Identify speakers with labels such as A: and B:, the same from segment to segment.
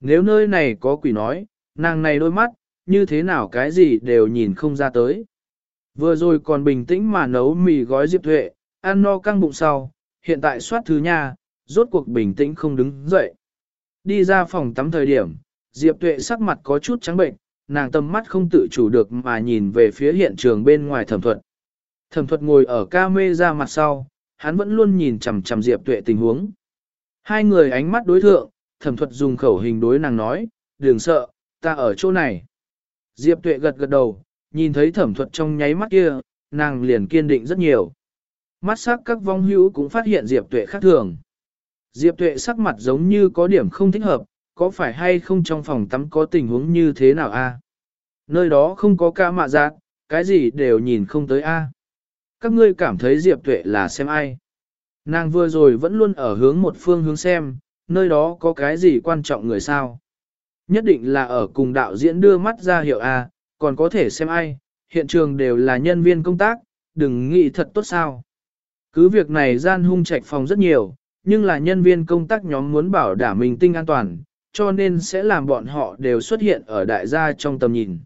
A: Nếu nơi này có quỷ nói, nàng này đôi mắt, như thế nào cái gì đều nhìn không ra tới. Vừa rồi còn bình tĩnh mà nấu mì gói Diệp Tuệ, ăn no căng bụng sau, hiện tại soát thứ nha, rốt cuộc bình tĩnh không đứng dậy. Đi ra phòng tắm thời điểm, Diệp Tuệ sắc mặt có chút trắng bệnh, nàng tầm mắt không tự chủ được mà nhìn về phía hiện trường bên ngoài thẩm thuật. Thẩm thuật ngồi ở ca mê ra mặt sau, hắn vẫn luôn nhìn chằm chằm Diệp Tuệ tình huống. Hai người ánh mắt đối thượng, thẩm thuật dùng khẩu hình đối nàng nói, đừng sợ, ta ở chỗ này. Diệp Tuệ gật gật đầu, nhìn thấy thẩm thuật trong nháy mắt kia, nàng liền kiên định rất nhiều. Mắt sắc các vong hữu cũng phát hiện Diệp Tuệ khác thường. Diệp Tuệ sắc mặt giống như có điểm không thích hợp, có phải hay không trong phòng tắm có tình huống như thế nào a? Nơi đó không có ca mạ giác, cái gì đều nhìn không tới a. Các ngươi cảm thấy Diệp Tuệ là xem ai? Nàng vừa rồi vẫn luôn ở hướng một phương hướng xem, nơi đó có cái gì quan trọng người sao? Nhất định là ở cùng đạo diễn đưa mắt ra hiệu a, còn có thể xem ai, hiện trường đều là nhân viên công tác, đừng nghĩ thật tốt sao. Cứ việc này gian hung trạch phòng rất nhiều, nhưng là nhân viên công tác nhóm muốn bảo đảm mình tinh an toàn, cho nên sẽ làm bọn họ đều xuất hiện ở đại gia trong tầm nhìn.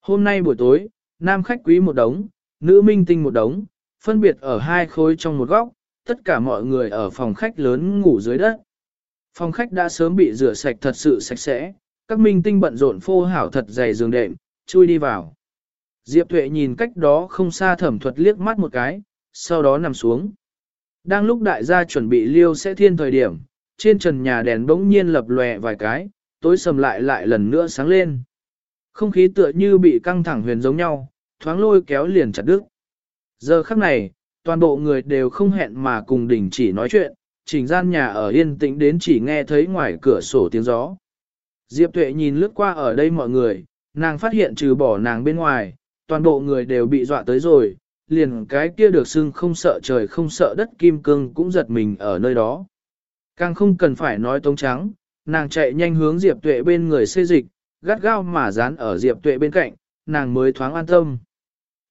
A: Hôm nay buổi tối, nam khách quý một đống, nữ minh tinh một đống, phân biệt ở hai khối trong một góc, tất cả mọi người ở phòng khách lớn ngủ dưới đất. Phòng khách đã sớm bị rửa sạch thật sự sạch sẽ, các minh tinh bận rộn phô hảo thật dày giường đệm, chui đi vào. Diệp Thuệ nhìn cách đó không xa thẩm thuật liếc mắt một cái, sau đó nằm xuống. Đang lúc đại gia chuẩn bị liêu sẽ thiên thời điểm, trên trần nhà đèn bỗng nhiên lập lòe vài cái, tối sầm lại lại lần nữa sáng lên. Không khí tựa như bị căng thẳng huyền giống nhau, thoáng lôi kéo liền chặt đứt. Giờ khắc này, toàn bộ người đều không hẹn mà cùng đình chỉ nói chuyện, chỉnh gian nhà ở yên tĩnh đến chỉ nghe thấy ngoài cửa sổ tiếng gió. Diệp Tuệ nhìn lướt qua ở đây mọi người, nàng phát hiện trừ bỏ nàng bên ngoài, toàn bộ người đều bị dọa tới rồi, liền cái kia được xưng không sợ trời không sợ đất kim cương cũng giật mình ở nơi đó. Càng không cần phải nói tống trắng, nàng chạy nhanh hướng Diệp Tuệ bên người xê dịch, gắt gao mà dán ở Diệp Tuệ bên cạnh, nàng mới thoáng an tâm.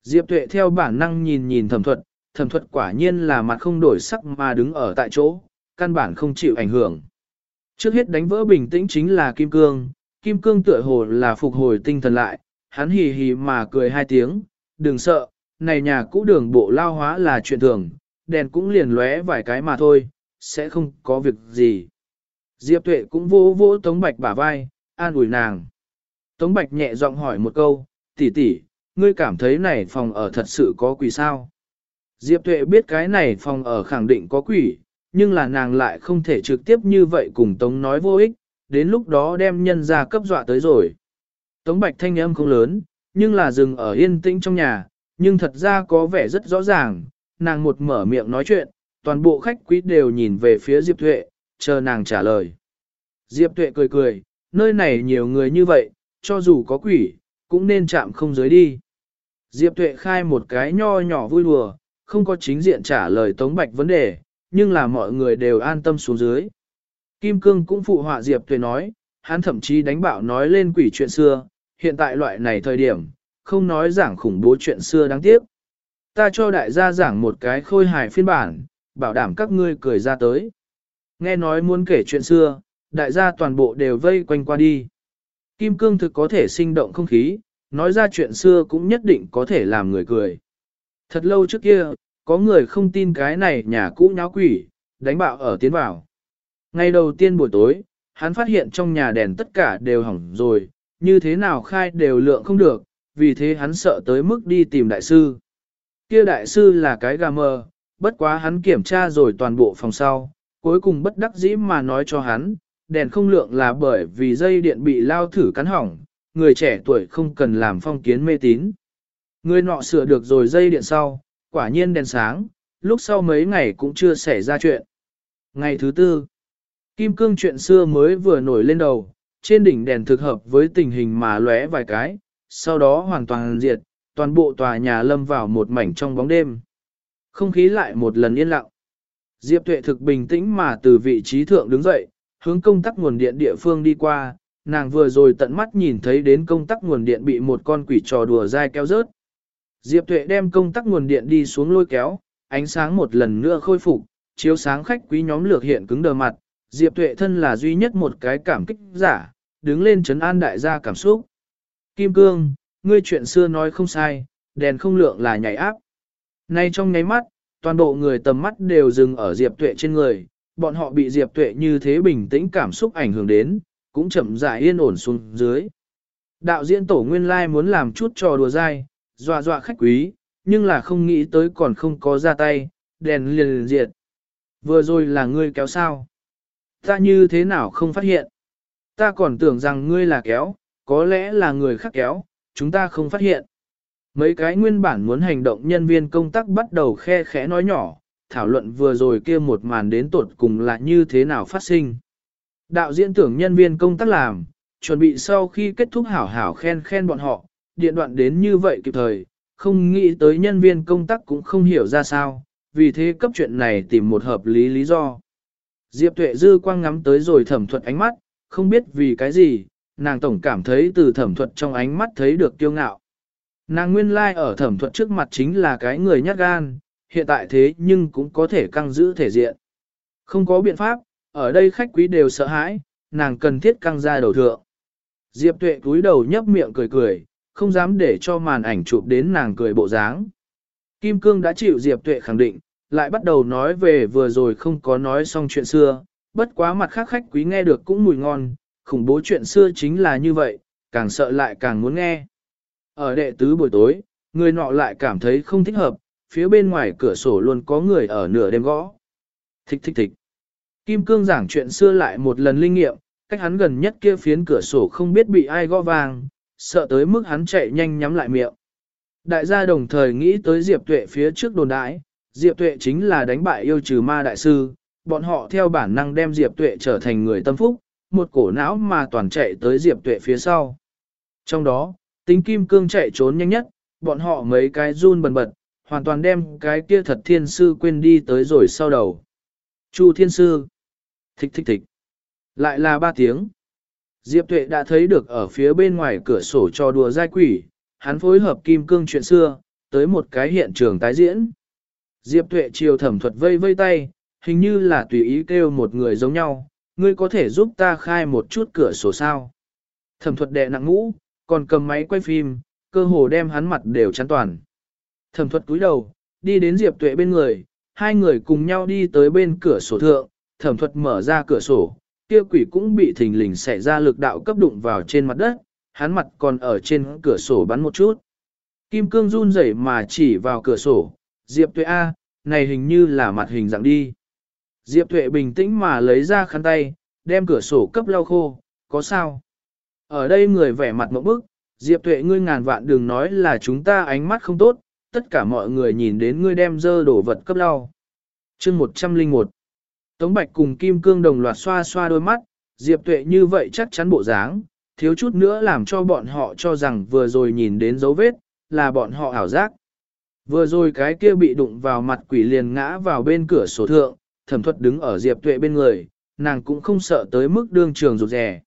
A: Diệp Tuệ theo bản năng nhìn nhìn thẩm thuật, thẩm thuật quả nhiên là mặt không đổi sắc mà đứng ở tại chỗ, căn bản không chịu ảnh hưởng. Trước hết đánh vỡ bình tĩnh chính là Kim Cương, Kim Cương tựa hồ là phục hồi tinh thần lại, hắn hì hì mà cười hai tiếng, đừng sợ, này nhà cũ đường bộ lao hóa là chuyện thường, đèn cũng liền lóe vài cái mà thôi, sẽ không có việc gì. Diệp Tuệ cũng vô vô Tống Bạch bả vai, an ủi nàng. Tống Bạch nhẹ giọng hỏi một câu, tỷ tỷ, ngươi cảm thấy này phòng ở thật sự có quỷ sao? Diệp Tuệ biết cái này phòng ở khẳng định có quỷ, nhưng là nàng lại không thể trực tiếp như vậy cùng Tống nói vô ích, đến lúc đó đem nhân ra cấp dọa tới rồi. Tống Bạch thanh âm không lớn, nhưng là dừng ở yên tĩnh trong nhà, nhưng thật ra có vẻ rất rõ ràng, nàng một mở miệng nói chuyện, toàn bộ khách quý đều nhìn về phía Diệp Tuệ, chờ nàng trả lời. Diệp Tuệ cười cười, nơi này nhiều người như vậy, cho dù có quỷ, cũng nên chạm không giới đi. Diệp Tuệ khai một cái nho nhỏ vui đùa, không có chính diện trả lời Tống Bạch vấn đề, nhưng là mọi người đều an tâm xuống dưới. Kim Cương cũng phụ họa Diệp Tuệ nói, hắn thậm chí đánh bạo nói lên quỷ chuyện xưa, hiện tại loại này thời điểm, không nói giảng khủng bố chuyện xưa đáng tiếc. Ta cho đại gia giảng một cái khôi hài phiên bản, bảo đảm các ngươi cười ra tới. Nghe nói muốn kể chuyện xưa, đại gia toàn bộ đều vây quanh qua đi. Kim cương thực có thể sinh động không khí, nói ra chuyện xưa cũng nhất định có thể làm người cười. Thật lâu trước kia, có người không tin cái này nhà cũ nháo quỷ, đánh bạo ở tiến vào. Ngày đầu tiên buổi tối, hắn phát hiện trong nhà đèn tất cả đều hỏng rồi, như thế nào khai đều lượng không được, vì thế hắn sợ tới mức đi tìm đại sư. Kia đại sư là cái gà mờ, bất quá hắn kiểm tra rồi toàn bộ phòng sau, cuối cùng bất đắc dĩ mà nói cho hắn, đèn không lượng là bởi vì dây điện bị lao thử cắn hỏng, người trẻ tuổi không cần làm phong kiến mê tín. Người nọ sửa được rồi dây điện sau, quả nhiên đèn sáng, lúc sau mấy ngày cũng chưa xảy ra chuyện. Ngày thứ tư, kim cương chuyện xưa mới vừa nổi lên đầu, trên đỉnh đèn thực hợp với tình hình mà lóe vài cái, sau đó hoàn toàn diệt, toàn bộ tòa nhà lâm vào một mảnh trong bóng đêm. Không khí lại một lần yên lặng. Diệp Tuệ thực bình tĩnh mà từ vị trí thượng đứng dậy, hướng công tắc nguồn điện địa phương đi qua, nàng vừa rồi tận mắt nhìn thấy đến công tắc nguồn điện bị một con quỷ trò đùa dai kéo rớt. Diệp Tuệ đem công tắc nguồn điện đi xuống lôi kéo, ánh sáng một lần nữa khôi phục, chiếu sáng khách quý nhóm lược hiện cứng đờ mặt, Diệp Tuệ thân là duy nhất một cái cảm kích giả, đứng lên chấn an đại gia cảm xúc. Kim Cương, ngươi chuyện xưa nói không sai, đèn không lượng là nhảy áp. Nay trong nháy mắt, toàn bộ người tầm mắt đều dừng ở Diệp Tuệ trên người, bọn họ bị Diệp Tuệ như thế bình tĩnh cảm xúc ảnh hưởng đến, cũng chậm rãi yên ổn xuống dưới. Đạo diễn tổ nguyên lai muốn làm chút trò đùa dai, dọa dọa khách quý, nhưng là không nghĩ tới còn không có ra tay, đèn liền liền diệt. Vừa rồi là ngươi kéo sao? Ta như thế nào không phát hiện? Ta còn tưởng rằng ngươi là kéo, có lẽ là người khác kéo, chúng ta không phát hiện. Mấy cái nguyên bản muốn hành động nhân viên công tác bắt đầu khe khẽ nói nhỏ, thảo luận vừa rồi kia một màn đến tột cùng là như thế nào phát sinh. Đạo diễn tưởng nhân viên công tác làm, chuẩn bị sau khi kết thúc hảo hảo khen khen bọn họ, điện đoạn đến như vậy kịp thời, không nghĩ tới nhân viên công tác cũng không hiểu ra sao, vì thế cấp chuyện này tìm một hợp lý lý do. Diệp Tuệ Dư quang ngắm tới rồi thẩm thuật ánh mắt, không biết vì cái gì, nàng tổng cảm thấy từ thẩm thuật trong ánh mắt thấy được kiêu ngạo. Nàng nguyên lai like ở thẩm thuật trước mặt chính là cái người nhát gan, hiện tại thế nhưng cũng có thể căng giữ thể diện. Không có biện pháp, ở đây khách quý đều sợ hãi, nàng cần thiết căng ra đầu thượng. Diệp tuệ cúi đầu nhấp miệng cười cười, không dám để cho màn ảnh chụp đến nàng cười bộ dáng. Kim Cương đã chịu Diệp tuệ khẳng định, lại bắt đầu nói về vừa rồi không có nói xong chuyện xưa, bất quá mặt khác khách quý nghe được cũng mùi ngon, khủng bố chuyện xưa chính là như vậy, càng sợ lại càng muốn nghe. Ở đệ tứ buổi tối, người nọ lại cảm thấy không thích hợp, phía bên ngoài cửa sổ luôn có người ở nửa đêm gõ. Thích thích thích. Kim Cương giảng chuyện xưa lại một lần linh nghiệm, cách hắn gần nhất kia phiến cửa sổ không biết bị ai gõ vàng, sợ tới mức hắn chạy nhanh nhắm lại miệng. Đại gia đồng thời nghĩ tới Diệp Tuệ phía trước đồn đãi, Diệp Tuệ chính là đánh bại yêu trừ ma đại sư, bọn họ theo bản năng đem Diệp Tuệ trở thành người tâm phúc, một cổ não mà toàn chạy tới Diệp Tuệ phía sau. Trong đó, tính kim cương chạy trốn nhanh nhất, bọn họ mấy cái run bần bật, hoàn toàn đem cái kia thật thiên sư quên đi tới rồi sau đầu. Chu thiên sư. Thích thích thích. Lại là ba tiếng. Diệp Tuệ đã thấy được ở phía bên ngoài cửa sổ cho đùa giai quỷ, hắn phối hợp kim cương chuyện xưa, tới một cái hiện trường tái diễn. Diệp Tuệ chiều thẩm thuật vây vây tay, hình như là tùy ý kêu một người giống nhau, ngươi có thể giúp ta khai một chút cửa sổ sao. Thẩm thuật đệ nặng ngũ, còn cầm máy quay phim, cơ hồ đem hắn mặt đều chắn toàn. Thẩm thuật cúi đầu, đi đến Diệp Tuệ bên người, hai người cùng nhau đi tới bên cửa sổ thượng, thẩm thuật mở ra cửa sổ, kia quỷ cũng bị thình lình xảy ra lực đạo cấp đụng vào trên mặt đất, hắn mặt còn ở trên cửa sổ bắn một chút. Kim cương run rẩy mà chỉ vào cửa sổ, Diệp Tuệ A, này hình như là mặt hình dạng đi. Diệp Tuệ bình tĩnh mà lấy ra khăn tay, đem cửa sổ cấp lau khô, có sao? Ở đây người vẻ mặt mộng bức, Diệp Tuệ ngươi ngàn vạn đừng nói là chúng ta ánh mắt không tốt, tất cả mọi người nhìn đến ngươi đem dơ đổ vật cấp lau. chương 101 Tống Bạch cùng Kim Cương đồng loạt xoa xoa đôi mắt, Diệp Tuệ như vậy chắc chắn bộ dáng, thiếu chút nữa làm cho bọn họ cho rằng vừa rồi nhìn đến dấu vết, là bọn họ ảo giác. Vừa rồi cái kia bị đụng vào mặt quỷ liền ngã vào bên cửa sổ thượng, thẩm thuật đứng ở Diệp Tuệ bên người, nàng cũng không sợ tới mức đương trường rụt rè.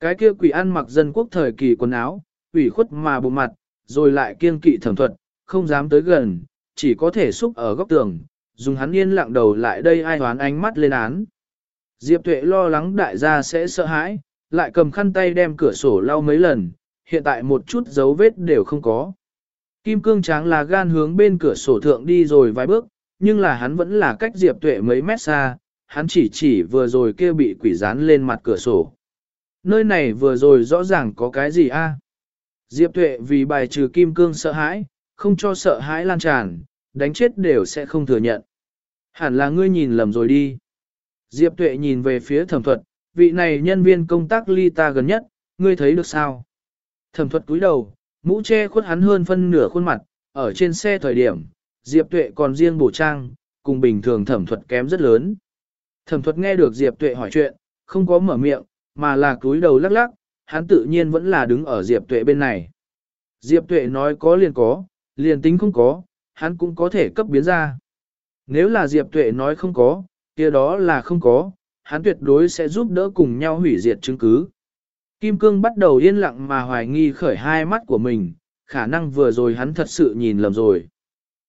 A: Cái kia quỷ ăn mặc dân quốc thời kỳ quần áo, quỷ khuất mà bụng mặt, rồi lại kiêng kỵ thẩm thuật, không dám tới gần, chỉ có thể xúc ở góc tường, dùng hắn yên lặng đầu lại đây ai hoán ánh mắt lên án. Diệp Tuệ lo lắng đại gia sẽ sợ hãi, lại cầm khăn tay đem cửa sổ lau mấy lần, hiện tại một chút dấu vết đều không có. Kim cương tráng là gan hướng bên cửa sổ thượng đi rồi vài bước, nhưng là hắn vẫn là cách Diệp Tuệ mấy mét xa, hắn chỉ chỉ vừa rồi kia bị quỷ dán lên mặt cửa sổ. Nơi này vừa rồi rõ ràng có cái gì a? Diệp Tuệ vì bài trừ kim cương sợ hãi, không cho sợ hãi lan tràn, đánh chết đều sẽ không thừa nhận. Hẳn là ngươi nhìn lầm rồi đi. Diệp Tuệ nhìn về phía thẩm thuật, vị này nhân viên công tác ly ta gần nhất, ngươi thấy được sao? Thẩm thuật cúi đầu, mũ che khuất hắn hơn phân nửa khuôn mặt, ở trên xe thời điểm, Diệp Tuệ còn riêng bổ trang, cùng bình thường thẩm thuật kém rất lớn. Thẩm thuật nghe được Diệp Tuệ hỏi chuyện, không có mở miệng, mà là cúi đầu lắc lắc, hắn tự nhiên vẫn là đứng ở Diệp Tuệ bên này. Diệp Tuệ nói có liền có, liền tính không có, hắn cũng có thể cấp biến ra. Nếu là Diệp Tuệ nói không có, kia đó là không có, hắn tuyệt đối sẽ giúp đỡ cùng nhau hủy diệt chứng cứ. Kim Cương bắt đầu yên lặng mà hoài nghi khởi hai mắt của mình, khả năng vừa rồi hắn thật sự nhìn lầm rồi.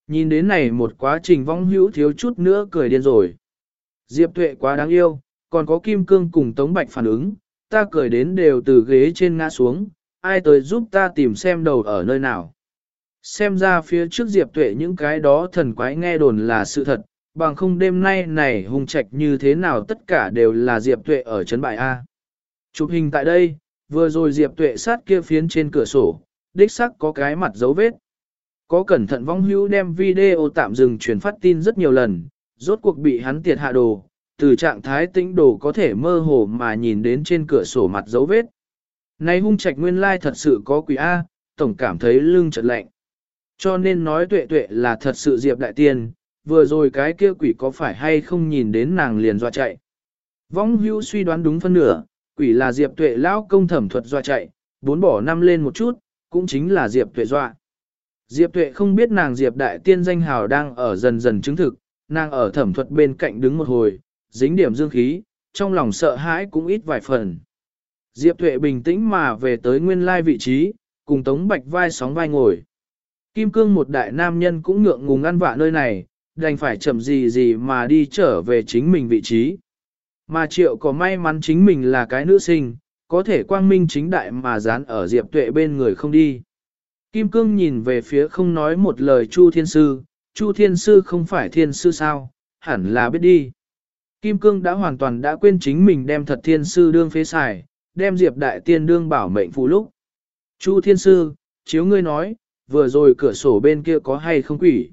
A: Nhìn đến này một quá trình vong hữu thiếu chút nữa cười điên rồi. Diệp Tuệ quá đáng yêu, còn có Kim Cương cùng Tống Bạch phản ứng, ta cười đến đều từ ghế trên ngã xuống, ai tới giúp ta tìm xem đầu ở nơi nào. Xem ra phía trước Diệp Tuệ những cái đó thần quái nghe đồn là sự thật, bằng không đêm nay này hung trạch như thế nào tất cả đều là Diệp Tuệ ở chấn bại A. Chụp hình tại đây, vừa rồi Diệp Tuệ sát kia phiến trên cửa sổ, đích xác có cái mặt dấu vết. Có cẩn thận vong hữu đem video tạm dừng truyền phát tin rất nhiều lần, rốt cuộc bị hắn tiệt hạ đồ, từ trạng thái tĩnh đồ có thể mơ hồ mà nhìn đến trên cửa sổ mặt dấu vết. Này hung trạch nguyên lai thật sự có quỷ A, tổng cảm thấy lưng chợt lạnh. Cho nên nói tuệ tuệ là thật sự Diệp Đại Tiên, vừa rồi cái kia quỷ có phải hay không nhìn đến nàng liền doa chạy. Vong hưu suy đoán đúng phân nửa, quỷ là Diệp Tuệ lão công thẩm thuật doa chạy, bốn bỏ năm lên một chút, cũng chính là Diệp Tuệ doa. Diệp Tuệ không biết nàng Diệp Đại Tiên danh hào đang ở dần dần chứng thực, nàng ở thẩm thuật bên cạnh đứng một hồi, dính điểm dương khí, trong lòng sợ hãi cũng ít vài phần. Diệp Tuệ bình tĩnh mà về tới nguyên lai vị trí, cùng Tống Bạch vai sóng vai ngồi. Kim Cương một đại nam nhân cũng ngượng ngùng ăn vạ nơi này, đành phải chậm gì gì mà đi trở về chính mình vị trí. Mà triệu có may mắn chính mình là cái nữ sinh, có thể quang minh chính đại mà dán ở Diệp Tuệ bên người không đi. Kim Cương nhìn về phía không nói một lời Chu Thiên Sư, Chu Thiên Sư không phải Thiên Sư sao, hẳn là biết đi. Kim Cương đã hoàn toàn đã quên chính mình đem thật Thiên Sư đương phế xài, đem Diệp Đại Tiên đương bảo mệnh phụ lúc. Chu Thiên Sư, chiếu ngươi nói, vừa rồi cửa sổ bên kia có hay không quỷ.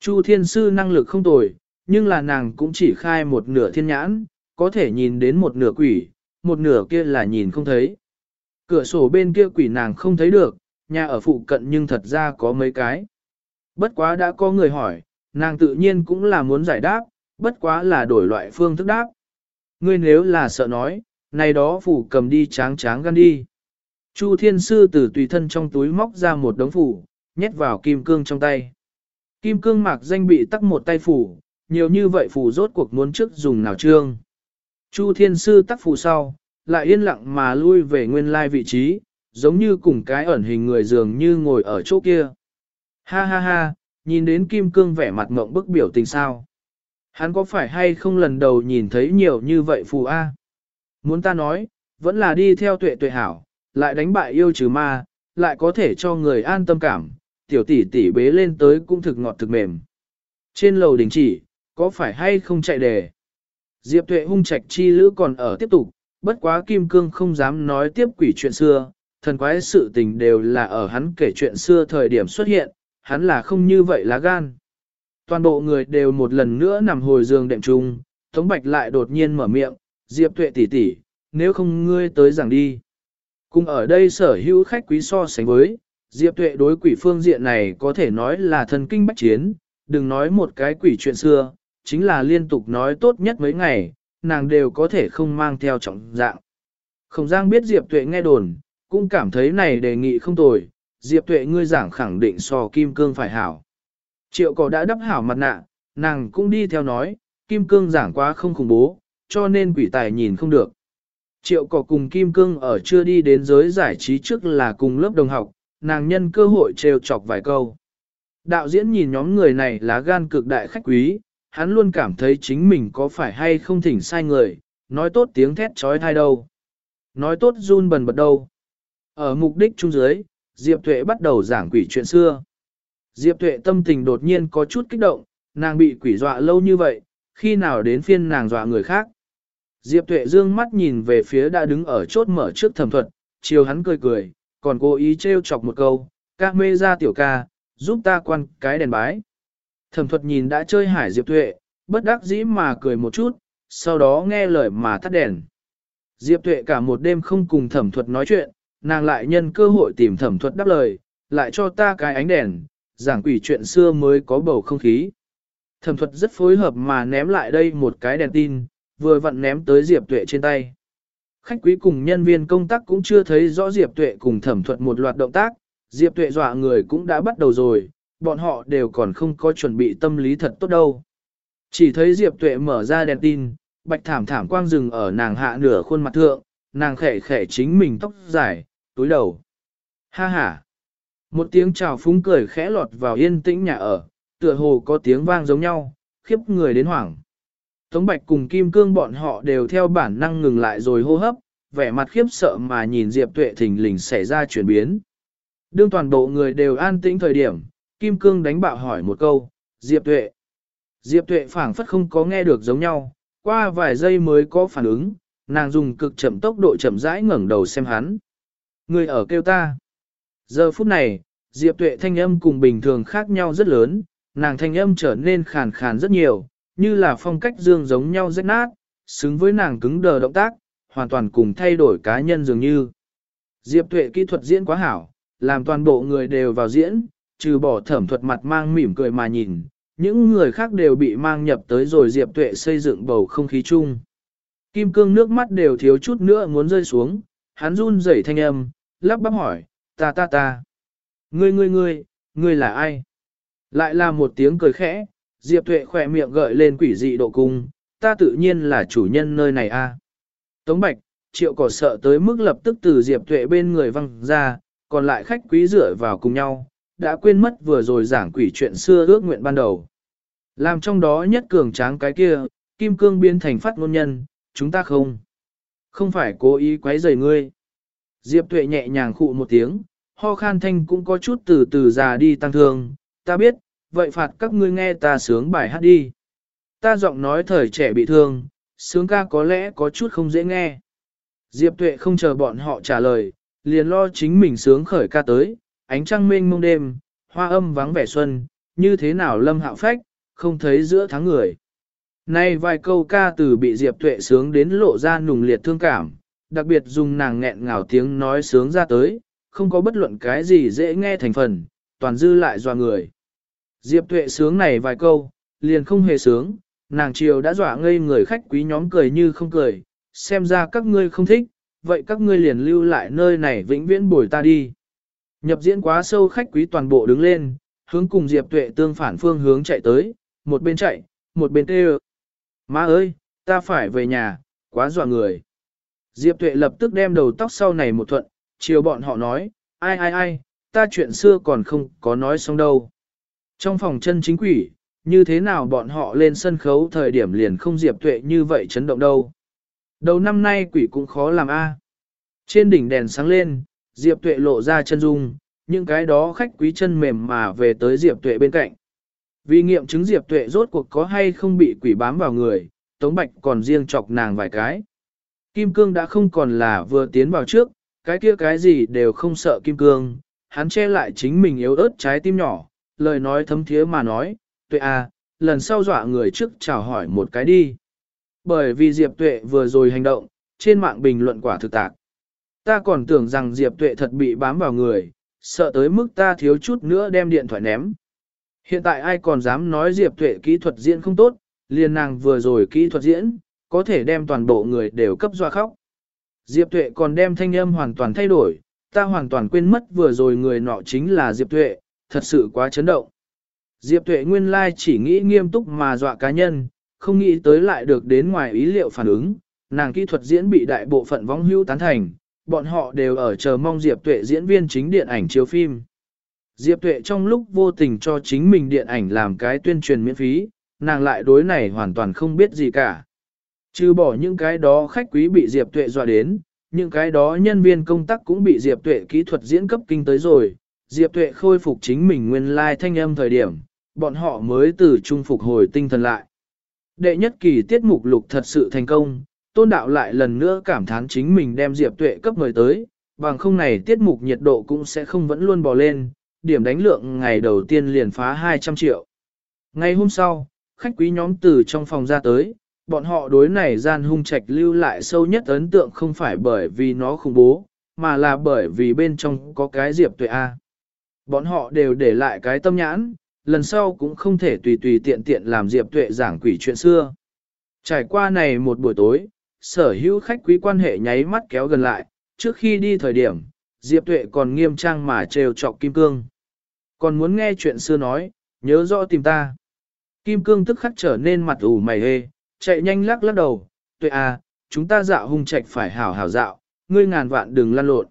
A: Chu Thiên Sư năng lực không tồi, nhưng là nàng cũng chỉ khai một nửa thiên nhãn, có thể nhìn đến một nửa quỷ, một nửa kia là nhìn không thấy. Cửa sổ bên kia quỷ nàng không thấy được, nhà ở phụ cận nhưng thật ra có mấy cái. Bất quá đã có người hỏi, nàng tự nhiên cũng là muốn giải đáp, bất quá là đổi loại phương thức đáp. Ngươi nếu là sợ nói, này đó phủ cầm đi tráng tráng gan đi. Chu thiên sư từ tùy thân trong túi móc ra một đống phủ, nhét vào kim cương trong tay. Kim cương mạc danh bị tắc một tay phủ, nhiều như vậy phủ rốt cuộc muốn trước dùng nào trương. Chu thiên sư tắc phủ sau, lại yên lặng mà lui về nguyên lai vị trí, giống như cùng cái ẩn hình người dường như ngồi ở chỗ kia. Ha ha ha, nhìn đến kim cương vẻ mặt ngộng bức biểu tình sao. Hắn có phải hay không lần đầu nhìn thấy nhiều như vậy phù A? Muốn ta nói, vẫn là đi theo tuệ tuệ hảo, lại đánh bại yêu trừ ma, lại có thể cho người an tâm cảm, tiểu tỷ tỷ bế lên tới cũng thực ngọt thực mềm. Trên lầu đình chỉ, có phải hay không chạy đề? Diệp tuệ hung trạch chi lữ còn ở tiếp tục, bất quá kim cương không dám nói tiếp quỷ chuyện xưa, thần quái sự tình đều là ở hắn kể chuyện xưa thời điểm xuất hiện, hắn là không như vậy lá gan. Toàn bộ người đều một lần nữa nằm hồi giường đệm chung, Tống Bạch lại đột nhiên mở miệng, Diệp tuệ tỷ tỷ, nếu không ngươi tới giảng đi. Cùng ở đây sở hữu khách quý so sánh với, Diệp tuệ đối quỷ phương diện này có thể nói là thần kinh bách chiến, đừng nói một cái quỷ chuyện xưa, chính là liên tục nói tốt nhất mấy ngày, nàng đều có thể không mang theo trọng dạng. Không giang biết Diệp tuệ nghe đồn, cũng cảm thấy này đề nghị không tồi, Diệp tuệ ngươi giảng khẳng định so kim cương phải hảo. Triệu cỏ đã đắp hảo mặt nạ, nàng cũng đi theo nói, kim cương giảng quá không khủng bố, cho nên quỷ tài nhìn không được. Triệu cỏ cùng kim cương ở chưa đi đến giới giải trí trước là cùng lớp đồng học, nàng nhân cơ hội trêu chọc vài câu. Đạo diễn nhìn nhóm người này là gan cực đại khách quý, hắn luôn cảm thấy chính mình có phải hay không thỉnh sai người, nói tốt tiếng thét trói thai đâu. Nói tốt run bần bật đâu. Ở mục đích trung dưới, Diệp Tuệ bắt đầu giảng quỷ chuyện xưa. Diệp Tuệ tâm tình đột nhiên có chút kích động, nàng bị quỷ dọa lâu như vậy, khi nào đến phiên nàng dọa người khác. Diệp Tuệ dương mắt nhìn về phía đã đứng ở chốt mở trước thẩm thuật, chiều hắn cười cười, còn cố ý trêu chọc một câu, ca mê ra tiểu ca, giúp ta quan cái đèn bái. Thẩm thuật nhìn đã chơi hải Diệp Tuệ, bất đắc dĩ mà cười một chút, sau đó nghe lời mà tắt đèn. Diệp Tuệ cả một đêm không cùng thẩm thuật nói chuyện, nàng lại nhân cơ hội tìm thẩm thuật đáp lời, lại cho ta cái ánh đèn, giảng quỷ chuyện xưa mới có bầu không khí. Thẩm thuật rất phối hợp mà ném lại đây một cái đèn tin, vừa vặn ném tới Diệp Tuệ trên tay. Khách quý cùng nhân viên công tác cũng chưa thấy rõ Diệp Tuệ cùng thẩm thuật một loạt động tác, Diệp Tuệ dọa người cũng đã bắt đầu rồi, bọn họ đều còn không có chuẩn bị tâm lý thật tốt đâu. Chỉ thấy Diệp Tuệ mở ra đèn tin, bạch thảm thảm quang rừng ở nàng hạ nửa khuôn mặt thượng, nàng khẽ khẽ chính mình tóc dài, túi đầu. Ha ha! Một tiếng chào phúng cười khẽ lọt vào yên tĩnh nhà ở, tựa hồ có tiếng vang giống nhau, khiếp người đến hoảng. Tống Bạch cùng Kim Cương bọn họ đều theo bản năng ngừng lại rồi hô hấp, vẻ mặt khiếp sợ mà nhìn Diệp Tuệ thình lình xảy ra chuyển biến. Đương toàn bộ người đều an tĩnh thời điểm, Kim Cương đánh bạo hỏi một câu, Diệp Tuệ. Diệp Tuệ phảng phất không có nghe được giống nhau, qua vài giây mới có phản ứng, nàng dùng cực chậm tốc độ chậm rãi ngẩng đầu xem hắn. Người ở kêu ta. Giờ phút này, Diệp Tuệ thanh âm cùng bình thường khác nhau rất lớn, nàng thanh âm trở nên khàn khàn rất nhiều, như là phong cách dương giống nhau rách nát, xứng với nàng cứng đờ động tác, hoàn toàn cùng thay đổi cá nhân dường như. Diệp Tuệ kỹ thuật diễn quá hảo, làm toàn bộ người đều vào diễn, trừ bỏ thẩm thuật mặt mang mỉm cười mà nhìn, những người khác đều bị mang nhập tới rồi Diệp Tuệ xây dựng bầu không khí chung. Kim cương nước mắt đều thiếu chút nữa muốn rơi xuống, hắn run rẩy thanh âm, lắp bắp hỏi, ta ta ta. Ngươi ngươi ngươi, ngươi là ai? Lại là một tiếng cười khẽ, Diệp Tuệ khỏe miệng gợi lên quỷ dị độ cung, ta tự nhiên là chủ nhân nơi này a. Tống Bạch, triệu cỏ sợ tới mức lập tức từ Diệp Tuệ bên người văng ra, còn lại khách quý rửa vào cùng nhau, đã quên mất vừa rồi giảng quỷ chuyện xưa ước nguyện ban đầu. Làm trong đó nhất cường tráng cái kia, kim cương biến thành phát ngôn nhân, chúng ta không. Không phải cố ý quấy rầy ngươi. Diệp tuệ nhẹ nhàng khụ một tiếng, ho khan thanh cũng có chút từ từ già đi tăng thương, ta biết, vậy phạt các ngươi nghe ta sướng bài hát đi. Ta giọng nói thời trẻ bị thương, sướng ca có lẽ có chút không dễ nghe. Diệp tuệ không chờ bọn họ trả lời, liền lo chính mình sướng khởi ca tới, ánh trăng mênh mông đêm, hoa âm vắng vẻ xuân, như thế nào lâm hạo phách, không thấy giữa tháng người. Nay vài câu ca từ bị Diệp Tuệ sướng đến lộ ra nùng liệt thương cảm, đặc biệt dùng nàng nghẹn ngào tiếng nói sướng ra tới, không có bất luận cái gì dễ nghe thành phần, toàn dư lại dò người. Diệp Tuệ sướng này vài câu, liền không hề sướng, nàng chiều đã dọa ngây người khách quý nhóm cười như không cười, xem ra các ngươi không thích, vậy các ngươi liền lưu lại nơi này vĩnh viễn bồi ta đi. Nhập diễn quá sâu khách quý toàn bộ đứng lên, hướng cùng Diệp Tuệ tương phản phương hướng chạy tới, một bên chạy, một bên kêu. Má ơi, ta phải về nhà, quá dọa người. Diệp Tuệ lập tức đem đầu tóc sau này một thuận, chiều bọn họ nói, ai ai ai, ta chuyện xưa còn không có nói xong đâu. Trong phòng chân chính quỷ, như thế nào bọn họ lên sân khấu thời điểm liền không Diệp Tuệ như vậy chấn động đâu. Đầu năm nay quỷ cũng khó làm a. Trên đỉnh đèn sáng lên, Diệp Tuệ lộ ra chân dung, những cái đó khách quý chân mềm mà về tới Diệp Tuệ bên cạnh. Vì nghiệm chứng Diệp Tuệ rốt cuộc có hay không bị quỷ bám vào người, Tống Bạch còn riêng chọc nàng vài cái. Kim Cương đã không còn là vừa tiến vào trước, cái kia cái gì đều không sợ Kim Cương, hắn che lại chính mình yếu ớt trái tim nhỏ, lời nói thấm thiế mà nói, Tuệ à, lần sau dọa người trước chào hỏi một cái đi. Bởi vì Diệp Tuệ vừa rồi hành động, trên mạng bình luận quả thực tạc. Ta còn tưởng rằng Diệp Tuệ thật bị bám vào người, sợ tới mức ta thiếu chút nữa đem điện thoại ném. Hiện tại ai còn dám nói Diệp Tuệ kỹ thuật diễn không tốt, liền nàng vừa rồi kỹ thuật diễn, có thể đem toàn bộ người đều cấp doa khóc. Diệp Tuệ còn đem thanh âm hoàn toàn thay đổi, ta hoàn toàn quên mất vừa rồi người nọ chính là Diệp Tuệ, thật sự quá chấn động. Diệp Tuệ nguyên lai chỉ nghĩ nghiêm túc mà dọa cá nhân, không nghĩ tới lại được đến ngoài ý liệu phản ứng, nàng kỹ thuật diễn bị đại bộ phận vong hưu tán thành, bọn họ đều ở chờ mong Diệp Tuệ diễn viên chính điện ảnh chiếu phim. Diệp Tuệ trong lúc vô tình cho chính mình điện ảnh làm cái tuyên truyền miễn phí, nàng lại đối này hoàn toàn không biết gì cả. Trừ bỏ những cái đó khách quý bị Diệp Tuệ dọa đến, những cái đó nhân viên công tác cũng bị Diệp Tuệ kỹ thuật diễn cấp kinh tới rồi. Diệp Tuệ khôi phục chính mình nguyên lai thanh âm thời điểm, bọn họ mới từ trung phục hồi tinh thần lại. Đệ nhất kỳ tiết mục lục thật sự thành công, tôn đạo lại lần nữa cảm thán chính mình đem Diệp Tuệ cấp người tới, bằng không này tiết mục nhiệt độ cũng sẽ không vẫn luôn bò lên, điểm đánh lượng ngày đầu tiên liền phá 200 triệu. Ngày hôm sau, khách quý nhóm từ trong phòng ra tới, bọn họ đối này gian hung trạch lưu lại sâu nhất ấn tượng không phải bởi vì nó khủng bố, mà là bởi vì bên trong có cái Diệp Tuệ A. Bọn họ đều để lại cái tâm nhãn, lần sau cũng không thể tùy tùy tiện tiện làm Diệp Tuệ giảng quỷ chuyện xưa. Trải qua này một buổi tối, sở hữu khách quý quan hệ nháy mắt kéo gần lại, trước khi đi thời điểm, Diệp Tuệ còn nghiêm trang mà trêu chọc Kim Cương. Còn muốn nghe chuyện xưa nói, nhớ rõ tìm ta. Kim Cương tức khắc trở nên mặt ủ mày hê, chạy nhanh lắc lắc đầu, Tuệ à, chúng ta dạo hung trạch phải hảo hảo dạo, ngươi ngàn vạn đừng lăn lộn.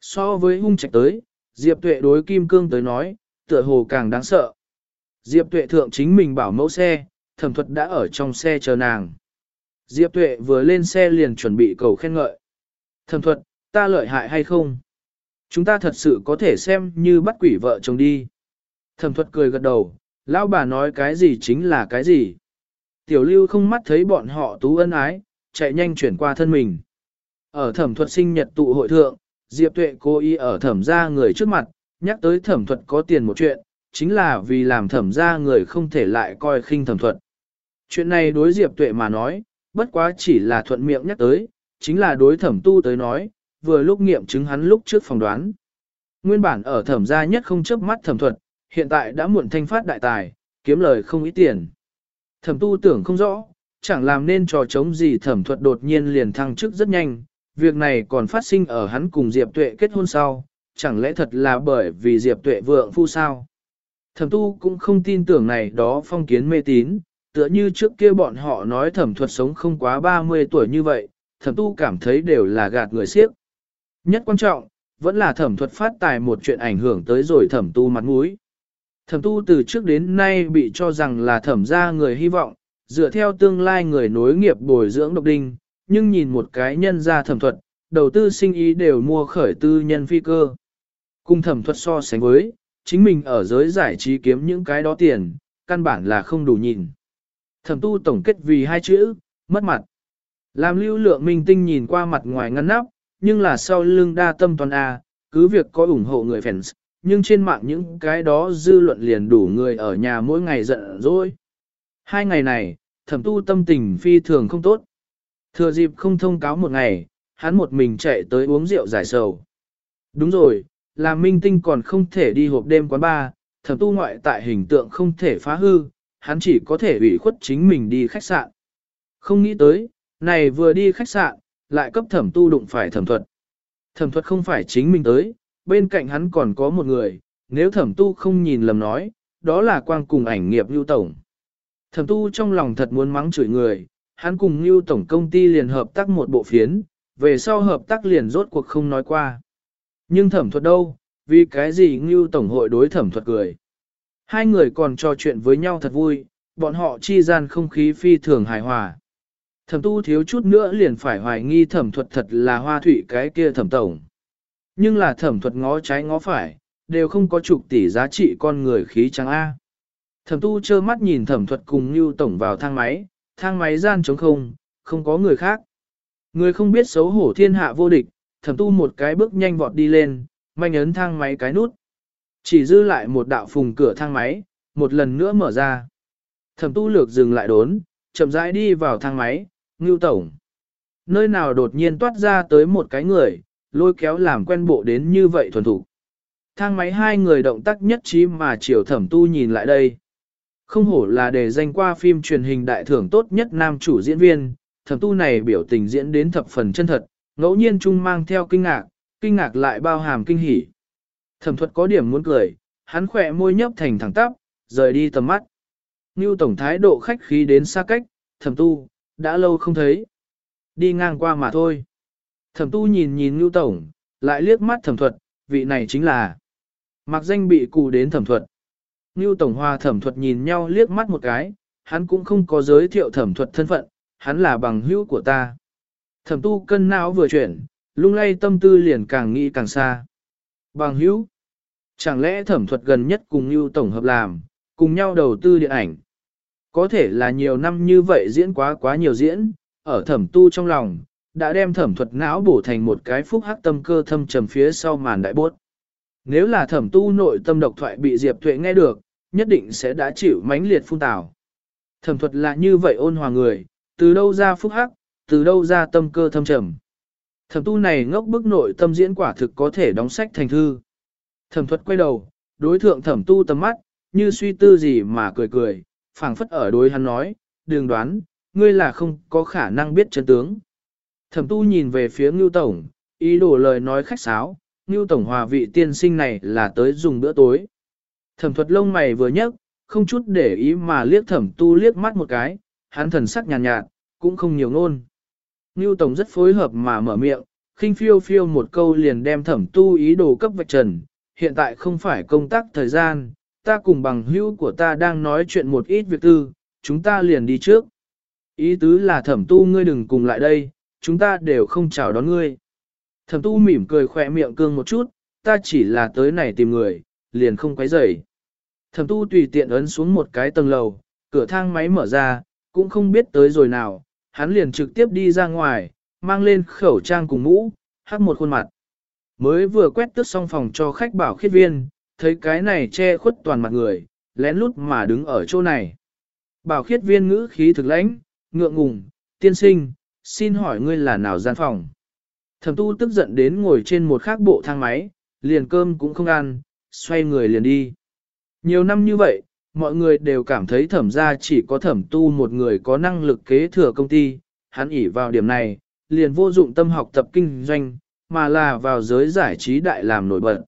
A: So với hung trạch tới, Diệp Tuệ đối Kim Cương tới nói, tựa hồ càng đáng sợ. Diệp Tuệ thượng chính mình bảo mẫu xe, thẩm thuật đã ở trong xe chờ nàng. Diệp Tuệ vừa lên xe liền chuẩn bị cầu khen ngợi. Thẩm thuật, ta lợi hại hay không? Chúng ta thật sự có thể xem như bắt quỷ vợ chồng đi. Thẩm thuật cười gật đầu, lão bà nói cái gì chính là cái gì. Tiểu lưu không mắt thấy bọn họ tú ân ái, chạy nhanh chuyển qua thân mình. Ở thẩm thuật sinh nhật tụ hội thượng, Diệp Tuệ cố ý ở thẩm gia người trước mặt, nhắc tới thẩm thuật có tiền một chuyện, chính là vì làm thẩm gia người không thể lại coi khinh thẩm thuật. Chuyện này đối Diệp Tuệ mà nói, bất quá chỉ là thuận miệng nhắc tới, chính là đối thẩm tu tới nói, vừa lúc nghiệm chứng hắn lúc trước phỏng đoán. Nguyên bản ở thẩm gia nhất không chớp mắt thẩm thuật, hiện tại đã muộn thanh phát đại tài, kiếm lời không ít tiền. Thẩm tu tưởng không rõ, chẳng làm nên trò chống gì thẩm thuật đột nhiên liền thăng chức rất nhanh, việc này còn phát sinh ở hắn cùng Diệp Tuệ kết hôn sau, chẳng lẽ thật là bởi vì Diệp Tuệ vượng phu sao? Thẩm tu cũng không tin tưởng này đó phong kiến mê tín, tựa như trước kia bọn họ nói thẩm thuật sống không quá 30 tuổi như vậy, thẩm tu cảm thấy đều là gạt người siếc. Nhất quan trọng, vẫn là thẩm thuật phát tài một chuyện ảnh hưởng tới rồi thẩm tu mặt mũi. Thẩm tu từ trước đến nay bị cho rằng là thẩm gia người hy vọng, dựa theo tương lai người nối nghiệp bồi dưỡng độc đinh, nhưng nhìn một cái nhân gia thẩm thuật, đầu tư sinh ý đều mua khởi tư nhân phi cơ. Cùng thẩm thuật so sánh với, chính mình ở giới giải trí kiếm những cái đó tiền, căn bản là không đủ nhìn. Thẩm tu tổng kết vì hai chữ, mất mặt. Làm lưu lượng minh tinh nhìn qua mặt ngoài ngăn nắp, nhưng là sau lưng đa tâm toàn A, cứ việc có ủng hộ người fans, nhưng trên mạng những cái đó dư luận liền đủ người ở nhà mỗi ngày giận dỗi. Hai ngày này, thẩm tu tâm tình phi thường không tốt. Thừa dịp không thông cáo một ngày, hắn một mình chạy tới uống rượu giải sầu. Đúng rồi, là minh tinh còn không thể đi hộp đêm quán bar, thẩm tu ngoại tại hình tượng không thể phá hư, hắn chỉ có thể ủy khuất chính mình đi khách sạn. Không nghĩ tới, này vừa đi khách sạn, lại cấp thẩm tu đụng phải thẩm thuật. Thẩm thuật không phải chính mình tới, bên cạnh hắn còn có một người, nếu thẩm tu không nhìn lầm nói, đó là quang cùng ảnh nghiệp lưu tổng. Thẩm tu trong lòng thật muốn mắng chửi người, hắn cùng lưu tổng công ty liền hợp tác một bộ phiến, về sau hợp tác liền rốt cuộc không nói qua. Nhưng thẩm thuật đâu, vì cái gì lưu tổng hội đối thẩm thuật cười. Hai người còn trò chuyện với nhau thật vui, bọn họ chi gian không khí phi thường hài hòa. Thẩm tu thiếu chút nữa liền phải hoài nghi thẩm thuật thật là hoa thủy cái kia thẩm tổng. Nhưng là thẩm thuật ngó trái ngó phải, đều không có chục tỷ giá trị con người khí trắng A. Thẩm tu trơ mắt nhìn thẩm thuật cùng Ngưu tổng vào thang máy, thang máy gian trống không, không có người khác. Người không biết xấu hổ thiên hạ vô địch, thẩm tu một cái bước nhanh vọt đi lên, manh ấn thang máy cái nút. Chỉ dư lại một đạo phùng cửa thang máy, một lần nữa mở ra. Thẩm tu lược dừng lại đốn, chậm rãi đi vào thang máy, ngưu tổng. Nơi nào đột nhiên toát ra tới một cái người, lôi kéo làm quen bộ đến như vậy thuần thủ. Thang máy hai người động tác nhất trí mà chiều thẩm tu nhìn lại đây. Không hổ là để danh qua phim truyền hình đại thưởng tốt nhất nam chủ diễn viên, thẩm tu này biểu tình diễn đến thập phần chân thật, ngẫu nhiên chung mang theo kinh ngạc, kinh ngạc lại bao hàm kinh hỉ. Thẩm thuật có điểm muốn cười, hắn khỏe môi nhấp thành thẳng tắp, rời đi tầm mắt. Ngưu tổng thái độ khách khí đến xa cách, thẩm tu, đã lâu không thấy. Đi ngang qua mà thôi. Thẩm tu nhìn nhìn Ngưu tổng, lại liếc mắt thẩm thuật, vị này chính là. Mặc danh bị cụ đến thẩm thuật. Ngưu tổng hòa thẩm thuật nhìn nhau liếc mắt một cái, hắn cũng không có giới thiệu thẩm thuật thân phận, hắn là bằng hữu của ta. Thẩm tu cân não vừa chuyển, lung lay tâm tư liền càng nghĩ càng xa. Bằng hữu. Chẳng lẽ thẩm thuật gần nhất cùng Ngưu tổng hợp làm, cùng nhau đầu tư điện ảnh. Có thể là nhiều năm như vậy diễn quá quá nhiều diễn, ở thẩm tu trong lòng, đã đem thẩm thuật não bổ thành một cái phúc hắc tâm cơ thâm trầm phía sau màn đại bốt. Nếu là thẩm tu nội tâm độc thoại bị Diệp Thuệ nghe được, nhất định sẽ đã chịu mãnh liệt phun tào. Thẩm thuật là như vậy ôn hòa người, từ đâu ra phúc hắc, từ đâu ra tâm cơ thâm trầm. Thẩm tu này ngốc bức nội tâm diễn quả thực có thể đóng sách thành thư. Thẩm thuật quay đầu, đối thượng thẩm tu tầm mắt, như suy tư gì mà cười cười, phảng phất ở đối hắn nói, đừng đoán, ngươi là không có khả năng biết chân tướng. Thẩm tu nhìn về phía Ngưu Tổng, ý đồ lời nói khách sáo, Ngưu Tổng hòa vị tiên sinh này là tới dùng bữa tối. Thẩm thuật lông mày vừa nhấc, không chút để ý mà liếc thẩm tu liếc mắt một cái, hắn thần sắc nhàn nhạt, nhạt, cũng không nhiều ngôn. Ngưu Tổng rất phối hợp mà mở miệng, khinh phiêu phiêu một câu liền đem thẩm tu ý đồ cấp vạch trần, hiện tại không phải công tác thời gian, ta cùng bằng hữu của ta đang nói chuyện một ít việc tư, chúng ta liền đi trước. Ý tứ là thẩm tu ngươi đừng cùng lại đây, chúng ta đều không chào đón ngươi. Thẩm tu mỉm cười khỏe miệng cương một chút, ta chỉ là tới này tìm người, liền không quấy rầy. Thẩm tu tùy tiện ấn xuống một cái tầng lầu, cửa thang máy mở ra, cũng không biết tới rồi nào, hắn liền trực tiếp đi ra ngoài, mang lên khẩu trang cùng mũ, hắc một khuôn mặt. Mới vừa quét tước xong phòng cho khách bảo khiết viên, thấy cái này che khuất toàn mặt người, lén lút mà đứng ở chỗ này. Bảo khiết viên ngữ khí thực lãnh, ngượng ngùng, tiên sinh, xin hỏi ngươi là nào gian phòng. Thẩm tu tức giận đến ngồi trên một khác bộ thang máy, liền cơm cũng không ăn, xoay người liền đi. Nhiều năm như vậy, mọi người đều cảm thấy thẩm ra chỉ có thẩm tu một người có năng lực kế thừa công ty, hắn ỉ vào điểm này, liền vô dụng tâm học tập kinh doanh, mà là vào giới giải trí đại làm nổi bật.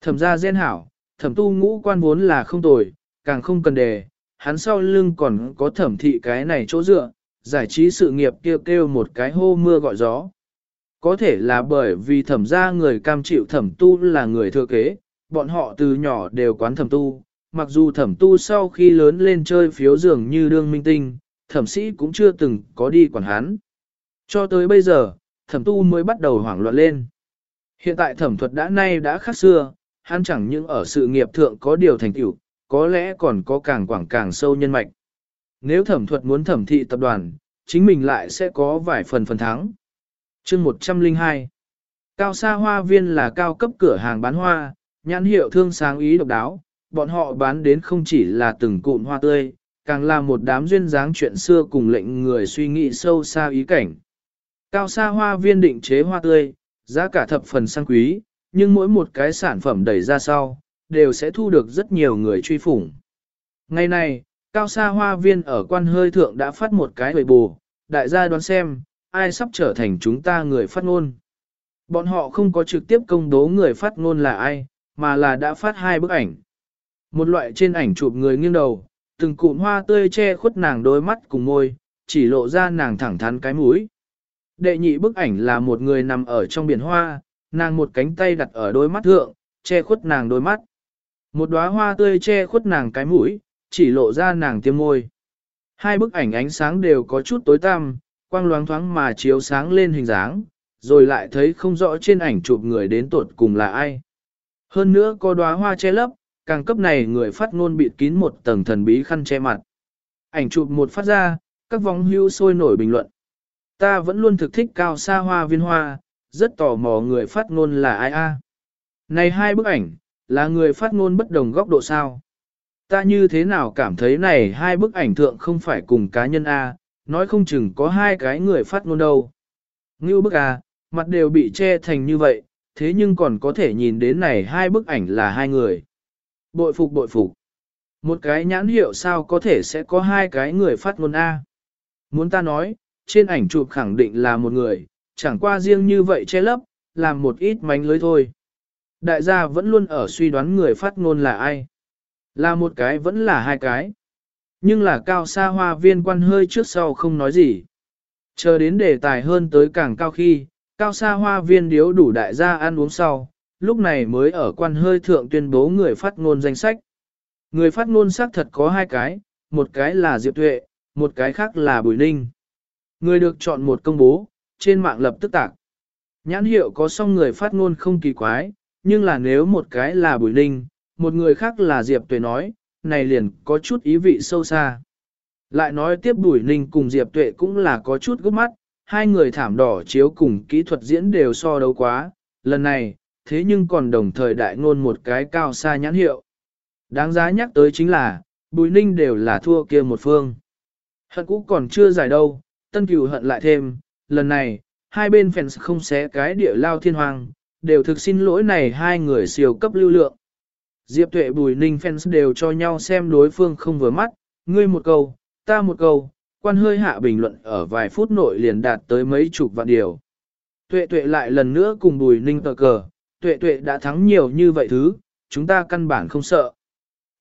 A: Thẩm ra gen hảo, thẩm tu ngũ quan vốn là không tồi, càng không cần đề, hắn sau lưng còn có thẩm thị cái này chỗ dựa, giải trí sự nghiệp kêu kêu một cái hô mưa gọi gió. Có thể là bởi vì thẩm ra người cam chịu thẩm tu là người thừa kế, bọn họ từ nhỏ đều quán thẩm tu, mặc dù thẩm tu sau khi lớn lên chơi phiếu dường như đương minh tinh, thẩm sĩ cũng chưa từng có đi quản hắn. Cho tới bây giờ, thẩm tu mới bắt đầu hoảng loạn lên. Hiện tại thẩm thuật đã nay đã khác xưa, hắn chẳng những ở sự nghiệp thượng có điều thành tựu, có lẽ còn có càng quảng càng sâu nhân mạch. Nếu thẩm thuật muốn thẩm thị tập đoàn, chính mình lại sẽ có vài phần phần thắng chương 102 Cao Sa Hoa Viên là cao cấp cửa hàng bán hoa, nhãn hiệu thương sáng ý độc đáo, bọn họ bán đến không chỉ là từng cụm hoa tươi, càng là một đám duyên dáng chuyện xưa cùng lệnh người suy nghĩ sâu xa ý cảnh. Cao Sa Hoa Viên định chế hoa tươi, giá cả thập phần sang quý, nhưng mỗi một cái sản phẩm đẩy ra sau, đều sẽ thu được rất nhiều người truy phủng. Ngày nay, Cao Sa Hoa Viên ở quan hơi thượng đã phát một cái hồi bù, đại gia đoán xem, ai sắp trở thành chúng ta người phát ngôn. Bọn họ không có trực tiếp công bố người phát ngôn là ai, mà là đã phát hai bức ảnh. Một loại trên ảnh chụp người nghiêng đầu, từng cụm hoa tươi che khuất nàng đôi mắt cùng môi, chỉ lộ ra nàng thẳng thắn cái mũi. Đệ nhị bức ảnh là một người nằm ở trong biển hoa, nàng một cánh tay đặt ở đôi mắt thượng, che khuất nàng đôi mắt. Một đóa hoa tươi che khuất nàng cái mũi, chỉ lộ ra nàng tiêm môi. Hai bức ảnh ánh sáng đều có chút tối tăm, quang loáng thoáng mà chiếu sáng lên hình dáng, rồi lại thấy không rõ trên ảnh chụp người đến tột cùng là ai. Hơn nữa có đóa hoa che lấp, càng cấp này người phát ngôn bịt kín một tầng thần bí khăn che mặt. Ảnh chụp một phát ra, các vong hưu sôi nổi bình luận. Ta vẫn luôn thực thích cao xa hoa viên hoa, rất tò mò người phát ngôn là ai a. Này hai bức ảnh, là người phát ngôn bất đồng góc độ sao? Ta như thế nào cảm thấy này hai bức ảnh thượng không phải cùng cá nhân A, nói không chừng có hai cái người phát ngôn đâu. Ngưu bức A, mặt đều bị che thành như vậy, thế nhưng còn có thể nhìn đến này hai bức ảnh là hai người. Bội phục bội phục. Một cái nhãn hiệu sao có thể sẽ có hai cái người phát ngôn A. Muốn ta nói, trên ảnh chụp khẳng định là một người, chẳng qua riêng như vậy che lấp, làm một ít mánh lưới thôi. Đại gia vẫn luôn ở suy đoán người phát ngôn là ai. Là một cái vẫn là hai cái. Nhưng là cao xa hoa viên quan hơi trước sau không nói gì. Chờ đến đề tài hơn tới càng cao khi, cao xa hoa viên điếu đủ đại gia ăn uống sau, lúc này mới ở quan hơi thượng tuyên bố người phát ngôn danh sách. Người phát ngôn xác thật có hai cái, một cái là Diệp Tuệ, một cái khác là Bùi Ninh. Người được chọn một công bố, trên mạng lập tức tạc. Nhãn hiệu có song người phát ngôn không kỳ quái, nhưng là nếu một cái là Bùi Ninh, một người khác là Diệp Tuệ nói, này liền có chút ý vị sâu xa. Lại nói tiếp Bùi Ninh cùng Diệp Tuệ cũng là có chút gấp mắt, hai người thảm đỏ chiếu cùng kỹ thuật diễn đều so đấu quá, lần này, thế nhưng còn đồng thời đại ngôn một cái cao xa nhãn hiệu. Đáng giá nhắc tới chính là, Bùi Ninh đều là thua kia một phương. Hận cũ còn chưa giải đâu, tân cửu hận lại thêm, lần này, hai bên fans không xé cái địa lao thiên hoàng, đều thực xin lỗi này hai người siêu cấp lưu lượng. Diệp Tuệ Bùi Ninh fans đều cho nhau xem đối phương không vừa mắt, ngươi một câu, ta một câu, quan hơi hạ bình luận ở vài phút nội liền đạt tới mấy chục vạn điều. Tuệ Tuệ lại lần nữa cùng Bùi Ninh tờ cờ, Tuệ Tuệ đã thắng nhiều như vậy thứ, chúng ta căn bản không sợ.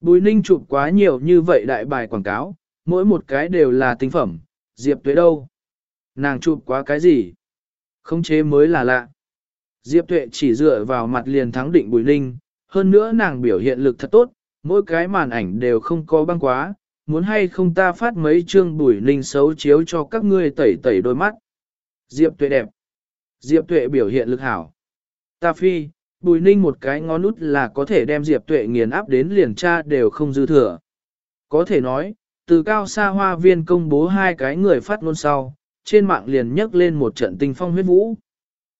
A: Bùi Ninh chụp quá nhiều như vậy đại bài quảng cáo, mỗi một cái đều là tinh phẩm, Diệp Tuệ đâu? Nàng chụp quá cái gì? Không chế mới là lạ. Diệp Tuệ chỉ dựa vào mặt liền thắng định Bùi Ninh, hơn nữa nàng biểu hiện lực thật tốt, mỗi cái màn ảnh đều không có băng quá, muốn hay không ta phát mấy chương bùi ninh xấu chiếu cho các ngươi tẩy tẩy đôi mắt. Diệp tuệ đẹp. Diệp tuệ biểu hiện lực hảo. Ta phi, bùi ninh một cái ngón út là có thể đem Diệp tuệ nghiền áp đến liền cha đều không dư thừa. Có thể nói, từ cao xa hoa viên công bố hai cái người phát ngôn sau, trên mạng liền nhấc lên một trận tinh phong huyết vũ.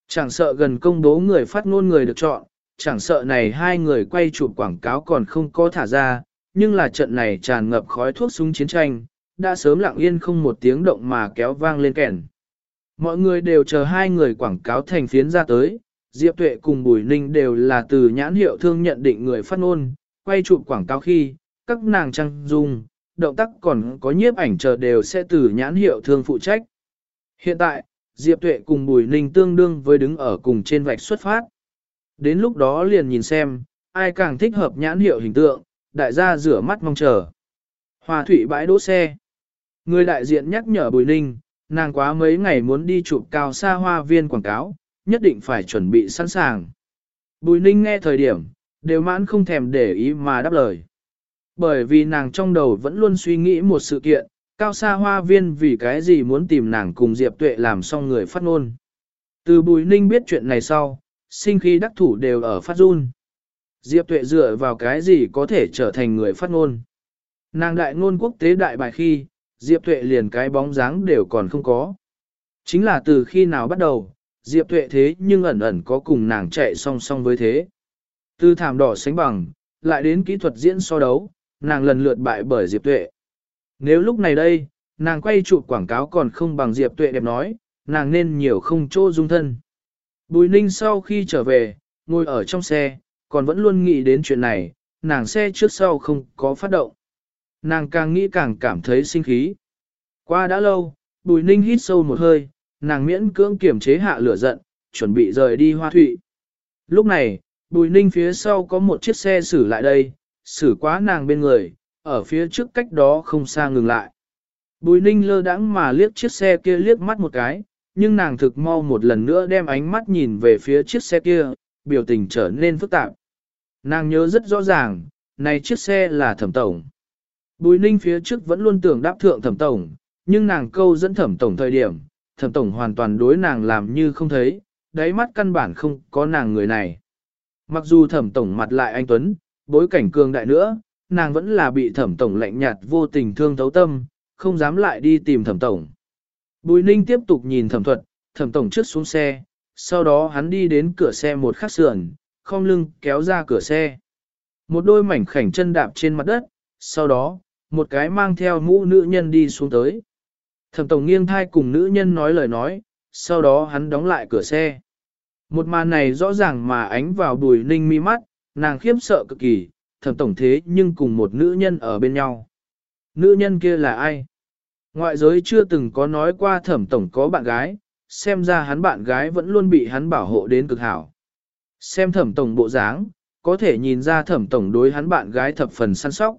A: Chẳng sợ gần công bố người phát ngôn người được chọn, chẳng sợ này hai người quay chụp quảng cáo còn không có thả ra, nhưng là trận này tràn ngập khói thuốc súng chiến tranh, đã sớm lặng yên không một tiếng động mà kéo vang lên kèn. Mọi người đều chờ hai người quảng cáo thành phiến ra tới, Diệp Tuệ cùng Bùi Ninh đều là từ nhãn hiệu thương nhận định người phát ngôn, quay chụp quảng cáo khi, các nàng trang dung, động tác còn có nhiếp ảnh chờ đều sẽ từ nhãn hiệu thương phụ trách. Hiện tại, Diệp Tuệ cùng Bùi Ninh tương đương với đứng ở cùng trên vạch xuất phát. Đến lúc đó liền nhìn xem, ai càng thích hợp nhãn hiệu hình tượng, đại gia rửa mắt mong chờ. Hòa thủy bãi đỗ xe. Người đại diện nhắc nhở Bùi Ninh, nàng quá mấy ngày muốn đi chụp cao xa hoa viên quảng cáo, nhất định phải chuẩn bị sẵn sàng. Bùi Ninh nghe thời điểm, đều mãn không thèm để ý mà đáp lời. Bởi vì nàng trong đầu vẫn luôn suy nghĩ một sự kiện, cao xa hoa viên vì cái gì muốn tìm nàng cùng Diệp Tuệ làm xong người phát ngôn. Từ Bùi Ninh biết chuyện này sau, sinh khi đắc thủ đều ở phát run. Diệp Tuệ dựa vào cái gì có thể trở thành người phát ngôn. Nàng đại ngôn quốc tế đại bài khi, Diệp Tuệ liền cái bóng dáng đều còn không có. Chính là từ khi nào bắt đầu, Diệp Tuệ thế nhưng ẩn ẩn có cùng nàng chạy song song với thế. Từ thảm đỏ sánh bằng, lại đến kỹ thuật diễn so đấu, nàng lần lượt bại bởi Diệp Tuệ. Nếu lúc này đây, nàng quay chụp quảng cáo còn không bằng Diệp Tuệ đẹp nói, nàng nên nhiều không chỗ dung thân. Bùi ninh sau khi trở về, ngồi ở trong xe, còn vẫn luôn nghĩ đến chuyện này, nàng xe trước sau không có phát động. Nàng càng nghĩ càng cảm thấy sinh khí. Qua đã lâu, bùi ninh hít sâu một hơi, nàng miễn cưỡng kiểm chế hạ lửa giận, chuẩn bị rời đi hoa thụy. Lúc này, bùi ninh phía sau có một chiếc xe xử lại đây, xử quá nàng bên người, ở phía trước cách đó không xa ngừng lại. Bùi ninh lơ đãng mà liếc chiếc xe kia liếc mắt một cái, nhưng nàng thực mau một lần nữa đem ánh mắt nhìn về phía chiếc xe kia, biểu tình trở nên phức tạp. Nàng nhớ rất rõ ràng, này chiếc xe là thẩm tổng. Bùi ninh phía trước vẫn luôn tưởng đáp thượng thẩm tổng, nhưng nàng câu dẫn thẩm tổng thời điểm, thẩm tổng hoàn toàn đối nàng làm như không thấy, đáy mắt căn bản không có nàng người này. Mặc dù thẩm tổng mặt lại anh Tuấn, bối cảnh cường đại nữa, nàng vẫn là bị thẩm tổng lạnh nhạt vô tình thương thấu tâm, không dám lại đi tìm thẩm tổng. Bùi ninh tiếp tục nhìn thẩm thuật, thẩm tổng trước xuống xe, sau đó hắn đi đến cửa xe một khắc sườn, không lưng kéo ra cửa xe. Một đôi mảnh khảnh chân đạp trên mặt đất, sau đó, một cái mang theo mũ nữ nhân đi xuống tới. Thẩm tổng nghiêng thai cùng nữ nhân nói lời nói, sau đó hắn đóng lại cửa xe. Một màn này rõ ràng mà ánh vào bùi ninh mi mắt, nàng khiếp sợ cực kỳ, thẩm tổng thế nhưng cùng một nữ nhân ở bên nhau. Nữ nhân kia là ai? Ngoại giới chưa từng có nói qua thẩm tổng có bạn gái, xem ra hắn bạn gái vẫn luôn bị hắn bảo hộ đến cực hảo. Xem thẩm tổng bộ dáng, có thể nhìn ra thẩm tổng đối hắn bạn gái thập phần săn sóc.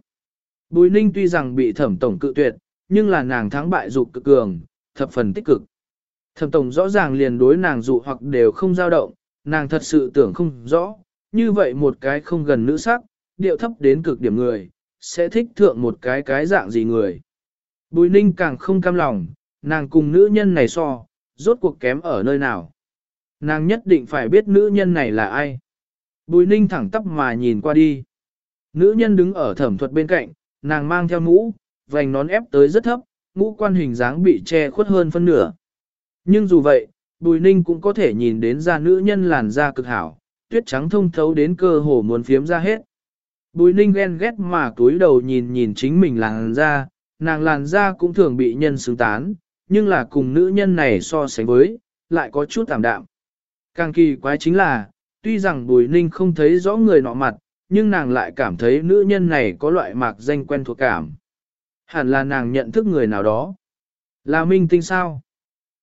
A: Bùi ninh tuy rằng bị thẩm tổng cự tuyệt, nhưng là nàng thắng bại dục cực cường, thập phần tích cực. Thẩm tổng rõ ràng liền đối nàng dụ hoặc đều không dao động, nàng thật sự tưởng không rõ, như vậy một cái không gần nữ sắc, điệu thấp đến cực điểm người, sẽ thích thượng một cái cái dạng gì người. Bùi ninh càng không cam lòng, nàng cùng nữ nhân này so, rốt cuộc kém ở nơi nào. Nàng nhất định phải biết nữ nhân này là ai. Bùi ninh thẳng tắp mà nhìn qua đi. Nữ nhân đứng ở thẩm thuật bên cạnh, nàng mang theo mũ, vành nón ép tới rất thấp, ngũ quan hình dáng bị che khuất hơn phân nửa. Nhưng dù vậy, bùi ninh cũng có thể nhìn đến da nữ nhân làn da cực hảo, tuyết trắng thông thấu đến cơ hồ muốn phiếm ra hết. Bùi ninh ghen ghét mà túi đầu nhìn nhìn chính mình làn da, nàng làn da cũng thường bị nhân xứng tán, nhưng là cùng nữ nhân này so sánh với, lại có chút tạm đạm. Càng kỳ quái chính là, tuy rằng bùi ninh không thấy rõ người nọ mặt, nhưng nàng lại cảm thấy nữ nhân này có loại mạc danh quen thuộc cảm. Hẳn là nàng nhận thức người nào đó. Là minh tinh sao?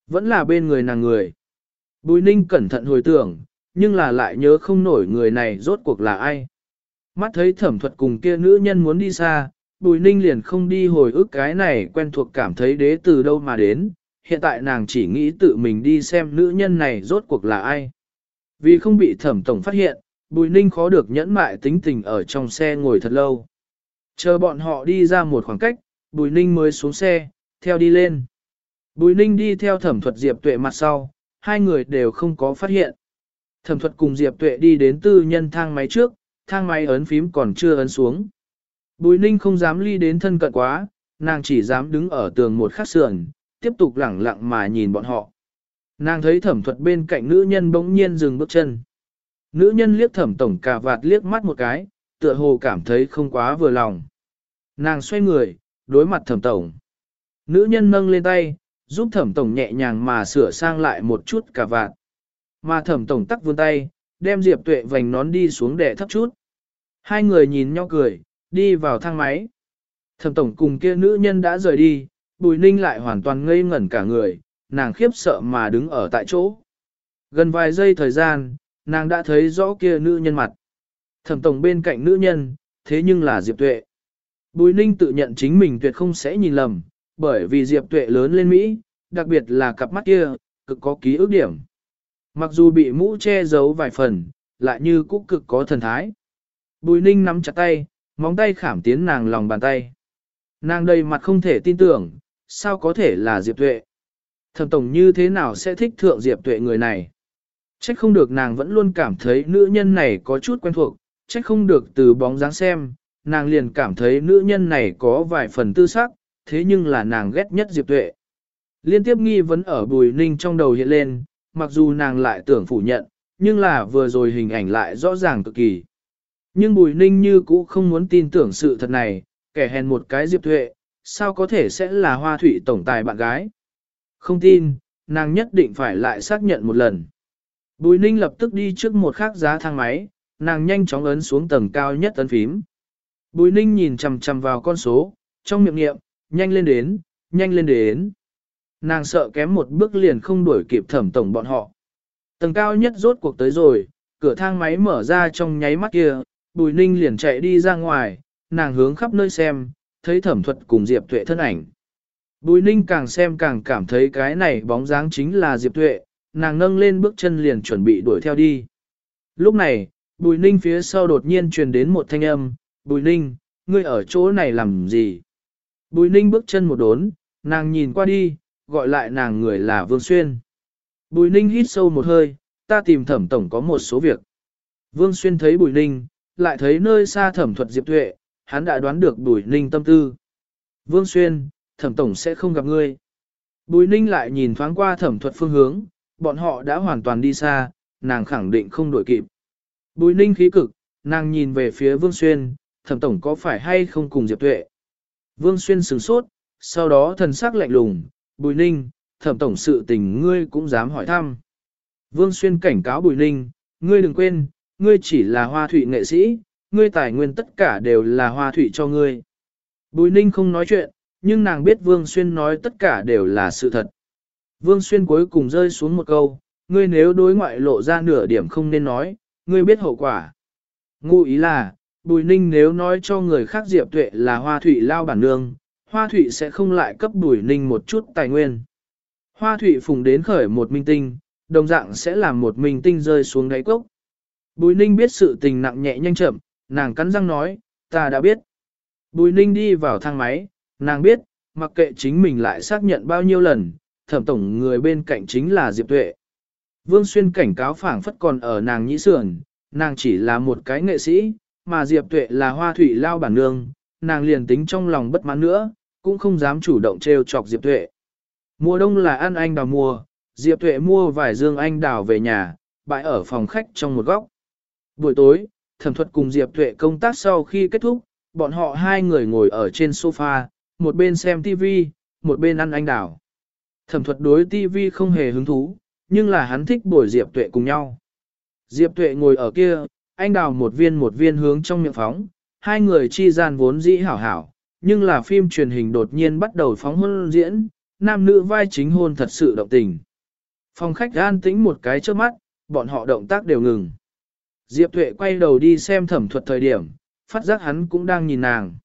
A: Vẫn là bên người nàng người. Bùi ninh cẩn thận hồi tưởng, nhưng là lại nhớ không nổi người này rốt cuộc là ai. Mắt thấy thẩm thuật cùng kia nữ nhân muốn đi xa, bùi ninh liền không đi hồi ức cái này quen thuộc cảm thấy đế từ đâu mà đến, hiện tại nàng chỉ nghĩ tự mình đi xem nữ nhân này rốt cuộc là ai. Vì không bị thẩm tổng phát hiện, bùi ninh khó được nhẫn mại tính tình ở trong xe ngồi thật lâu. Chờ bọn họ đi ra một khoảng cách, Bùi Ninh mới xuống xe, theo đi lên. Bùi Ninh đi theo thẩm thuật Diệp Tuệ mặt sau, hai người đều không có phát hiện. Thẩm thuật cùng Diệp Tuệ đi đến tư nhân thang máy trước, thang máy ấn phím còn chưa ấn xuống. Bùi Ninh không dám ly đến thân cận quá, nàng chỉ dám đứng ở tường một khắc sườn, tiếp tục lẳng lặng mà nhìn bọn họ. Nàng thấy thẩm thuật bên cạnh nữ nhân bỗng nhiên dừng bước chân. Nữ nhân liếc thẩm tổng cà vạt liếc mắt một cái, tựa hồ cảm thấy không quá vừa lòng. Nàng xoay người, đối mặt thẩm tổng. Nữ nhân nâng lên tay, giúp thẩm tổng nhẹ nhàng mà sửa sang lại một chút cà vạt. Mà thẩm tổng tắc vươn tay, đem Diệp Tuệ vành nón đi xuống để thấp chút. Hai người nhìn nhau cười, đi vào thang máy. Thẩm tổng cùng kia nữ nhân đã rời đi, Bùi Ninh lại hoàn toàn ngây ngẩn cả người, nàng khiếp sợ mà đứng ở tại chỗ. Gần vài giây thời gian, nàng đã thấy rõ kia nữ nhân mặt. Thẩm tổng bên cạnh nữ nhân, thế nhưng là Diệp Tuệ. Bùi Ninh tự nhận chính mình tuyệt không sẽ nhìn lầm, bởi vì Diệp Tuệ lớn lên Mỹ, đặc biệt là cặp mắt kia, cực có ký ức điểm. Mặc dù bị mũ che giấu vài phần, lại như cũng cực có thần thái. Bùi Ninh nắm chặt tay, móng tay khảm tiến nàng lòng bàn tay. Nàng đầy mặt không thể tin tưởng, sao có thể là Diệp Tuệ. Thẩm Tổng như thế nào sẽ thích thượng Diệp Tuệ người này? Trách không được nàng vẫn luôn cảm thấy nữ nhân này có chút quen thuộc, trách không được từ bóng dáng xem, nàng liền cảm thấy nữ nhân này có vài phần tư sắc, thế nhưng là nàng ghét nhất Diệp Tuệ. Liên tiếp nghi vấn ở Bùi Ninh trong đầu hiện lên, mặc dù nàng lại tưởng phủ nhận, nhưng là vừa rồi hình ảnh lại rõ ràng cực kỳ. Nhưng Bùi Ninh như cũ không muốn tin tưởng sự thật này, kẻ hèn một cái Diệp Thuệ, sao có thể sẽ là hoa thủy tổng tài bạn gái. Không tin, nàng nhất định phải lại xác nhận một lần. Bùi Ninh lập tức đi trước một khắc giá thang máy, nàng nhanh chóng ấn xuống tầng cao nhất ấn phím. Bùi Ninh nhìn chằm chằm vào con số, trong miệng niệm, nhanh lên đến, nhanh lên đến. Nàng sợ kém một bước liền không đuổi kịp thẩm tổng bọn họ. Tầng cao nhất rốt cuộc tới rồi, cửa thang máy mở ra trong nháy mắt kia, Bùi Ninh liền chạy đi ra ngoài, nàng hướng khắp nơi xem, thấy thẩm thuật cùng Diệp Tuệ thân ảnh. Bùi Ninh càng xem càng cảm thấy cái này bóng dáng chính là Diệp Tuệ, nàng nâng lên bước chân liền chuẩn bị đuổi theo đi. Lúc này, Bùi Ninh phía sau đột nhiên truyền đến một thanh âm, Bùi Ninh, ngươi ở chỗ này làm gì? Bùi Ninh bước chân một đốn, nàng nhìn qua đi, gọi lại nàng người là Vương Xuyên. Bùi Ninh hít sâu một hơi, ta tìm thẩm tổng có một số việc. Vương Xuyên thấy Bùi Ninh, lại thấy nơi xa thẩm thuật Diệp Tuệ, hắn đã đoán được Bùi Ninh tâm tư. Vương Xuyên, thẩm tổng sẽ không gặp ngươi. Bùi Ninh lại nhìn thoáng qua thẩm thuật phương hướng, bọn họ đã hoàn toàn đi xa, nàng khẳng định không đổi kịp. Bùi Ninh khí cực, nàng nhìn về phía Vương Xuyên, thẩm tổng có phải hay không cùng Diệp Tuệ. Vương Xuyên sửng sốt, sau đó thần sắc lạnh lùng, Bùi Ninh, thẩm tổng sự tình ngươi cũng dám hỏi thăm. Vương Xuyên cảnh cáo Bùi Ninh, ngươi đừng quên, ngươi chỉ là hoa thủy nghệ sĩ, ngươi tài nguyên tất cả đều là hoa thủy cho ngươi. Bùi Ninh không nói chuyện, nhưng nàng biết Vương Xuyên nói tất cả đều là sự thật. Vương Xuyên cuối cùng rơi xuống một câu, ngươi nếu đối ngoại lộ ra nửa điểm không nên nói, ngươi biết hậu quả. Ngụ ý là, Bùi Ninh nếu nói cho người khác Diệp Tuệ là hoa thủy lao bản nương, hoa thủy sẽ không lại cấp Bùi Ninh một chút tài nguyên. Hoa thủy phùng đến khởi một minh tinh, đồng dạng sẽ làm một minh tinh rơi xuống đáy cốc. Bùi Ninh biết sự tình nặng nhẹ nhanh chậm, nàng cắn răng nói, ta đã biết. Bùi Ninh đi vào thang máy, nàng biết, mặc kệ chính mình lại xác nhận bao nhiêu lần, thẩm tổng người bên cạnh chính là Diệp Tuệ. Vương Xuyên cảnh cáo phảng phất còn ở nàng nhĩ sườn, nàng chỉ là một cái nghệ sĩ, mà Diệp Tuệ là hoa thủy lao bản nương, nàng liền tính trong lòng bất mãn nữa, cũng không dám chủ động trêu chọc Diệp Tuệ. Mùa đông là ăn anh đào mùa, Diệp Tuệ mua vài dương anh đào về nhà, bãi ở phòng khách trong một góc. Buổi tối, thẩm thuật cùng Diệp Tuệ công tác sau khi kết thúc, bọn họ hai người ngồi ở trên sofa, một bên xem TV, một bên ăn anh đào. Thẩm thuật đối TV không hề hứng thú, nhưng là hắn thích bồi Diệp Tuệ cùng nhau. Diệp Tuệ ngồi ở kia, anh đào một viên một viên hướng trong miệng phóng, hai người chi gian vốn dĩ hảo hảo, nhưng là phim truyền hình đột nhiên bắt đầu phóng hôn diễn, nam nữ vai chính hôn thật sự động tình. Phòng khách an tĩnh một cái trước mắt, bọn họ động tác đều ngừng. Diệp Tuệ quay đầu đi xem thẩm thuật thời điểm, phát giác hắn cũng đang nhìn nàng.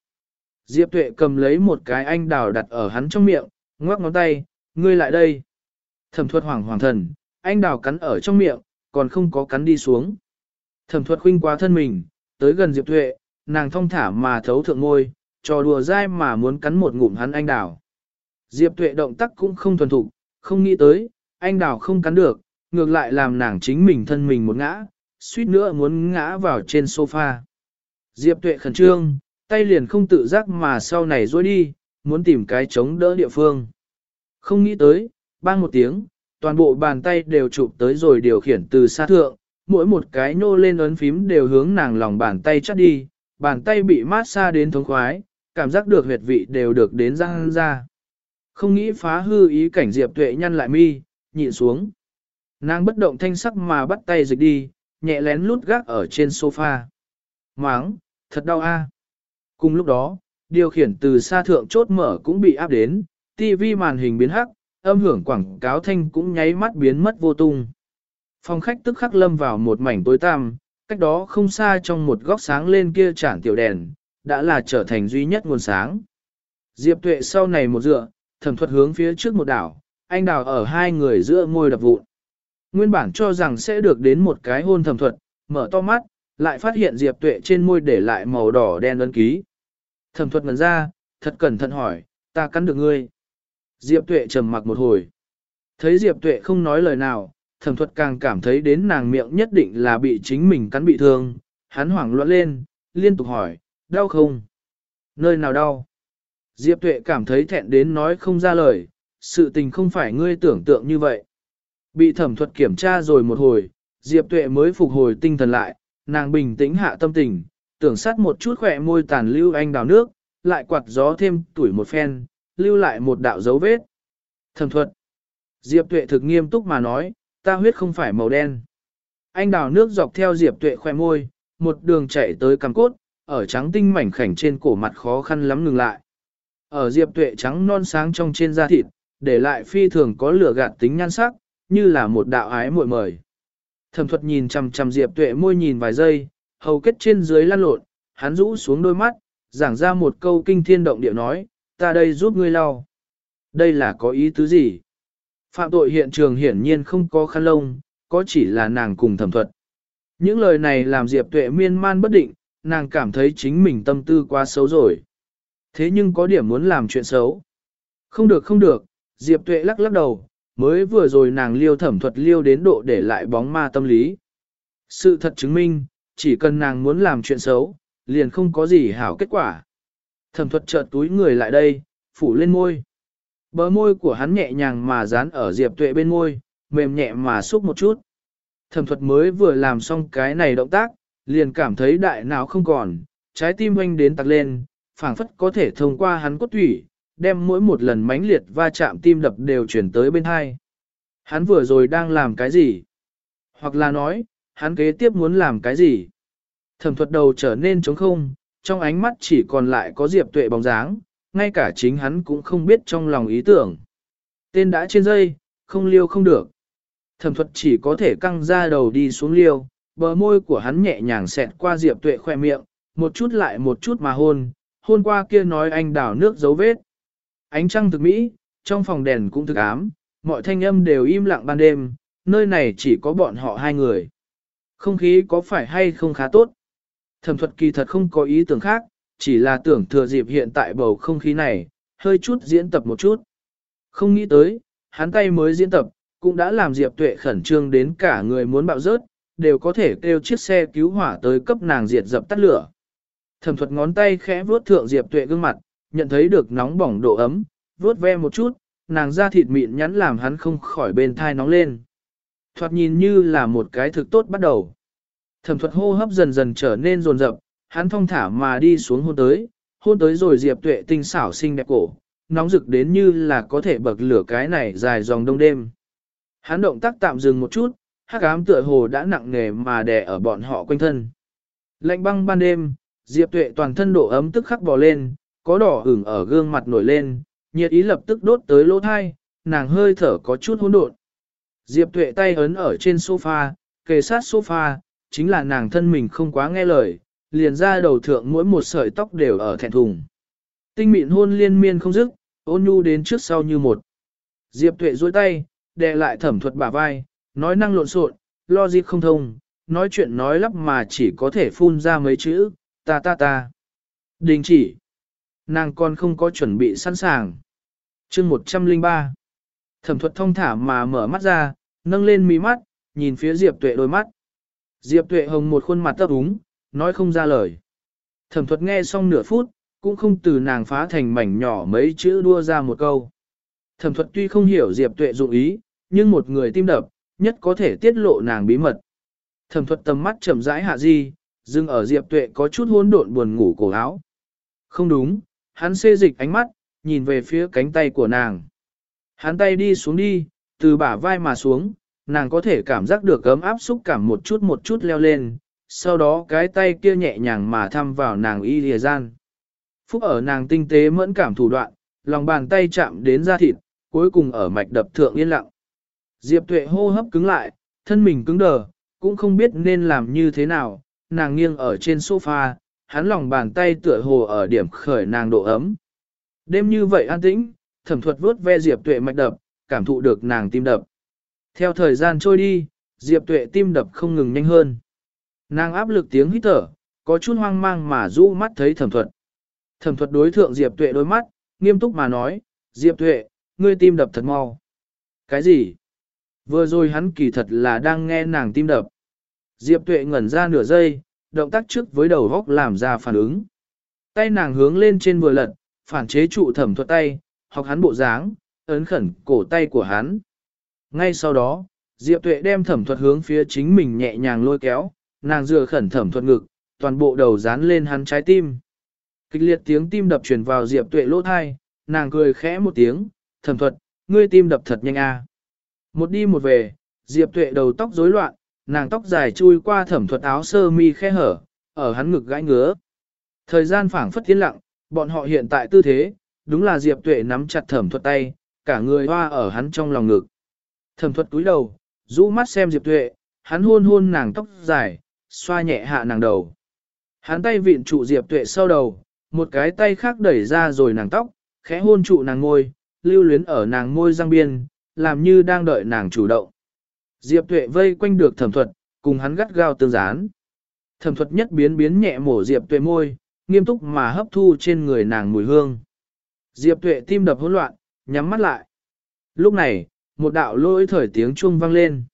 A: Diệp Tuệ cầm lấy một cái anh đào đặt ở hắn trong miệng, ngoắc ngón tay, ngươi lại đây. Thẩm thuật hoảng hoàng thần, anh đào cắn ở trong miệng, còn không có cắn đi xuống. Thẩm thuật khinh quá thân mình, tới gần Diệp Tuệ, nàng thong thả mà thấu thượng ngôi, trò đùa dai mà muốn cắn một ngụm hắn anh đào. Diệp tuệ động tác cũng không thuần thục, không nghĩ tới, anh đào không cắn được, ngược lại làm nàng chính mình thân mình một ngã, suýt nữa muốn ngã vào trên sofa. Diệp tuệ khẩn trương, tay liền không tự giác mà sau này rối đi, muốn tìm cái chống đỡ địa phương. Không nghĩ tới, bang một tiếng, toàn bộ bàn tay đều chụp tới rồi điều khiển từ xa thượng, mỗi một cái nô lên ấn phím đều hướng nàng lòng bàn tay chắt đi, bàn tay bị mát xa đến thống khoái, cảm giác được huyệt vị đều được đến răng ra. Không nghĩ phá hư ý cảnh Diệp Tuệ nhăn lại mi, nhịn xuống. Nàng bất động thanh sắc mà bắt tay dịch đi, nhẹ lén lút gác ở trên sofa. Máng, thật đau a. Cùng lúc đó, điều khiển từ xa thượng chốt mở cũng bị áp đến, TV màn hình biến hắc, âm hưởng quảng cáo thanh cũng nháy mắt biến mất vô tung. Phòng khách tức khắc lâm vào một mảnh tối tăm, cách đó không xa trong một góc sáng lên kia chản tiểu đèn, đã là trở thành duy nhất nguồn sáng. Diệp tuệ sau này một dựa, thẩm thuật hướng phía trước một đảo, anh đào ở hai người giữa môi đập vụn. Nguyên bản cho rằng sẽ được đến một cái hôn thẩm thuật, mở to mắt, lại phát hiện Diệp tuệ trên môi để lại màu đỏ đen ấn ký. Thẩm thuật ngần ra, thật cẩn thận hỏi, ta cắn được ngươi. Diệp tuệ trầm mặc một hồi. Thấy Diệp tuệ không nói lời nào, thẩm thuật càng cảm thấy đến nàng miệng nhất định là bị chính mình cắn bị thương. Hắn hoảng loạn lên, liên tục hỏi, đau không? Nơi nào đau? Diệp tuệ cảm thấy thẹn đến nói không ra lời, sự tình không phải ngươi tưởng tượng như vậy. Bị thẩm thuật kiểm tra rồi một hồi, Diệp tuệ mới phục hồi tinh thần lại, nàng bình tĩnh hạ tâm tình, tưởng sát một chút khỏe môi tàn lưu anh đào nước, lại quạt gió thêm tuổi một phen, lưu lại một đạo dấu vết. Thẩm thuật. Diệp tuệ thực nghiêm túc mà nói, ta huyết không phải màu đen. Anh đào nước dọc theo Diệp tuệ khoe môi, một đường chạy tới cằm cốt, ở trắng tinh mảnh khảnh trên cổ mặt khó khăn lắm ngừng lại. Ở Diệp tuệ trắng non sáng trong trên da thịt, để lại phi thường có lửa gạt tính nhan sắc, như là một đạo ái muội mời. Thẩm thuật nhìn chằm chằm Diệp tuệ môi nhìn vài giây, hầu kết trên dưới lăn lộn, hắn rũ xuống đôi mắt, giảng ra một câu kinh thiên động địa nói, ta đây giúp ngươi lau. Đây là có ý tứ gì? Phạm tội hiện trường hiển nhiên không có khăn lông, có chỉ là nàng cùng thẩm thuật. Những lời này làm Diệp Tuệ miên man bất định, nàng cảm thấy chính mình tâm tư quá xấu rồi. Thế nhưng có điểm muốn làm chuyện xấu. Không được không được, Diệp Tuệ lắc lắc đầu, mới vừa rồi nàng liêu thẩm thuật liêu đến độ để lại bóng ma tâm lý. Sự thật chứng minh, chỉ cần nàng muốn làm chuyện xấu, liền không có gì hảo kết quả. Thẩm thuật chợt túi người lại đây, phủ lên môi. Bờ môi của hắn nhẹ nhàng mà dán ở Diệp Tuệ bên môi, mềm nhẹ mà xúc một chút. Thẩm thuật mới vừa làm xong cái này động tác, liền cảm thấy đại não không còn, trái tim hoanh đến tặc lên, phảng phất có thể thông qua hắn cốt thủy, đem mỗi một lần mãnh liệt va chạm tim đập đều chuyển tới bên hai. Hắn vừa rồi đang làm cái gì? Hoặc là nói, hắn kế tiếp muốn làm cái gì? Thẩm thuật đầu trở nên trống không, trong ánh mắt chỉ còn lại có Diệp Tuệ bóng dáng, ngay cả chính hắn cũng không biết trong lòng ý tưởng. Tên đã trên dây, không liêu không được. Thẩm thuật chỉ có thể căng ra đầu đi xuống liêu, bờ môi của hắn nhẹ nhàng xẹt qua Diệp Tuệ khoe miệng, một chút lại một chút mà hôn, hôn qua kia nói anh đảo nước dấu vết. Ánh trăng thực mỹ, trong phòng đèn cũng thực ám, mọi thanh âm đều im lặng ban đêm, nơi này chỉ có bọn họ hai người. Không khí có phải hay không khá tốt? Thẩm thuật kỳ thật không có ý tưởng khác, chỉ là tưởng thừa dịp hiện tại bầu không khí này, hơi chút diễn tập một chút. Không nghĩ tới, hắn tay mới diễn tập, cũng đã làm Diệp Tuệ khẩn trương đến cả người muốn bạo rớt, đều có thể kêu chiếc xe cứu hỏa tới cấp nàng diệt dập tắt lửa. Thẩm thuật ngón tay khẽ vuốt thượng Diệp Tuệ gương mặt, nhận thấy được nóng bỏng độ ấm, vuốt ve một chút, nàng da thịt mịn nhắn làm hắn không khỏi bên thai nóng lên. Thoạt nhìn như là một cái thực tốt bắt đầu. Thẩm thuật hô hấp dần dần trở nên rồn rập, hắn thong thả mà đi xuống hôn tới, hôn tới rồi Diệp Tuệ tinh xảo xinh đẹp cổ, nóng rực đến như là có thể bậc lửa cái này dài dòng đông đêm. Hắn động tác tạm dừng một chút, hắc ám tựa hồ đã nặng nề mà đè ở bọn họ quanh thân. Lạnh băng ban đêm, Diệp Tuệ toàn thân độ ấm tức khắc bò lên, có đỏ ửng ở gương mặt nổi lên, nhiệt ý lập tức đốt tới lỗ thai, nàng hơi thở có chút hỗn độn. Diệp Tuệ tay ấn ở trên sofa, kề sát sofa, chính là nàng thân mình không quá nghe lời, liền ra đầu thượng mỗi một sợi tóc đều ở thẹn thùng. Tinh mịn hôn liên miên không dứt, ôn nhu đến trước sau như một. Diệp Tuệ duỗi tay, đè lại thẩm thuật bả vai, nói năng lộn xộn, logic không thông, nói chuyện nói lắp mà chỉ có thể phun ra mấy chữ, ta ta ta. Đình chỉ nàng còn không có chuẩn bị sẵn sàng. chương 103 Thẩm thuật thông thả mà mở mắt ra, nâng lên mí mắt, nhìn phía Diệp Tuệ đôi mắt. Diệp Tuệ hồng một khuôn mặt tấp úng, nói không ra lời. Thẩm thuật nghe xong nửa phút, cũng không từ nàng phá thành mảnh nhỏ mấy chữ đua ra một câu. Thẩm thuật tuy không hiểu Diệp Tuệ dụng ý, nhưng một người tim đập, nhất có thể tiết lộ nàng bí mật. Thẩm thuật tầm mắt chậm rãi hạ di, dừng ở Diệp Tuệ có chút hỗn độn buồn ngủ cổ áo. Không đúng, hắn xê dịch ánh mắt, nhìn về phía cánh tay của nàng. Hắn tay đi xuống đi, từ bả vai mà xuống, nàng có thể cảm giác được ấm áp xúc cảm một chút một chút leo lên, sau đó cái tay kia nhẹ nhàng mà thăm vào nàng y lìa gian. Phúc ở nàng tinh tế mẫn cảm thủ đoạn, lòng bàn tay chạm đến da thịt, cuối cùng ở mạch đập thượng yên lặng. Diệp tuệ hô hấp cứng lại, thân mình cứng đờ, cũng không biết nên làm như thế nào, nàng nghiêng ở trên sofa, hắn lòng bàn tay tựa hồ ở điểm khởi nàng độ ấm. Đêm như vậy an tĩnh, thẩm thuật vuốt ve Diệp tuệ mạch đập, cảm thụ được nàng tim đập. Theo thời gian trôi đi, Diệp tuệ tim đập không ngừng nhanh hơn. Nàng áp lực tiếng hít thở, có chút hoang mang mà rũ mắt thấy thẩm thuật. Thẩm thuật đối thượng Diệp tuệ đôi mắt, nghiêm túc mà nói, Diệp tuệ, ngươi tim đập thật mau. Cái gì? Vừa rồi hắn kỳ thật là đang nghe nàng tim đập. Diệp tuệ ngẩn ra nửa giây, động tác trước với đầu góc làm ra phản ứng. Tay nàng hướng lên trên vừa lật, phản chế trụ thẩm thuật tay, học hắn bộ dáng, ấn khẩn cổ tay của hắn. Ngay sau đó, Diệp tuệ đem thẩm thuật hướng phía chính mình nhẹ nhàng lôi kéo, nàng dựa khẩn thẩm thuật ngực, toàn bộ đầu dán lên hắn trái tim. Kịch liệt tiếng tim đập truyền vào Diệp tuệ lỗ thai, nàng cười khẽ một tiếng, thẩm thuật, ngươi tim đập thật nhanh a. Một đi một về, Diệp Tuệ đầu tóc rối loạn, nàng tóc dài chui qua thẩm thuật áo sơ mi khe hở, ở hắn ngực gãi ngứa. Thời gian phảng phất tiến lặng, bọn họ hiện tại tư thế, đúng là Diệp Tuệ nắm chặt thẩm thuật tay, cả người hoa ở hắn trong lòng ngực. Thẩm thuật cúi đầu, rũ mắt xem Diệp Tuệ, hắn hôn hôn nàng tóc dài, xoa nhẹ hạ nàng đầu. Hắn tay vịn trụ Diệp Tuệ sau đầu, một cái tay khác đẩy ra rồi nàng tóc, khẽ hôn trụ nàng ngôi, lưu luyến ở nàng môi răng biên, làm như đang đợi nàng chủ động. Diệp Tuệ vây quanh được thẩm thuật, cùng hắn gắt gao tương gián. Thẩm thuật nhất biến biến nhẹ mổ Diệp Tuệ môi, nghiêm túc mà hấp thu trên người nàng mùi hương. Diệp Tuệ tim đập hỗn loạn, nhắm mắt lại. Lúc này, một đạo lôi thời tiếng chuông vang lên.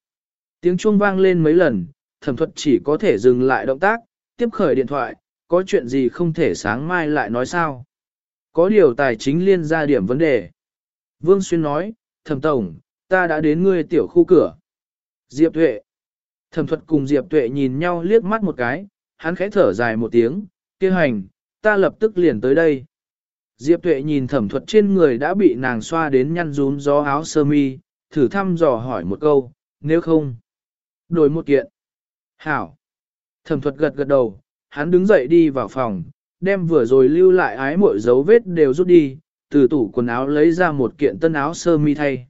A: Tiếng chuông vang lên mấy lần, thẩm thuật chỉ có thể dừng lại động tác, tiếp khởi điện thoại, có chuyện gì không thể sáng mai lại nói sao. Có điều tài chính liên ra điểm vấn đề. Vương Xuyên nói, thẩm tổng, ta đã đến ngươi tiểu khu cửa. Diệp Tuệ. Thẩm thuật cùng Diệp Tuệ nhìn nhau liếc mắt một cái, hắn khẽ thở dài một tiếng, kia hành, ta lập tức liền tới đây. Diệp Tuệ nhìn thẩm thuật trên người đã bị nàng xoa đến nhăn rún gió áo sơ mi, thử thăm dò hỏi một câu, nếu không, đổi một kiện. Hảo. Thẩm thuật gật gật đầu, hắn đứng dậy đi vào phòng, đem vừa rồi lưu lại ái mội dấu vết đều rút đi, từ tủ quần áo lấy ra một kiện tân áo sơ mi thay.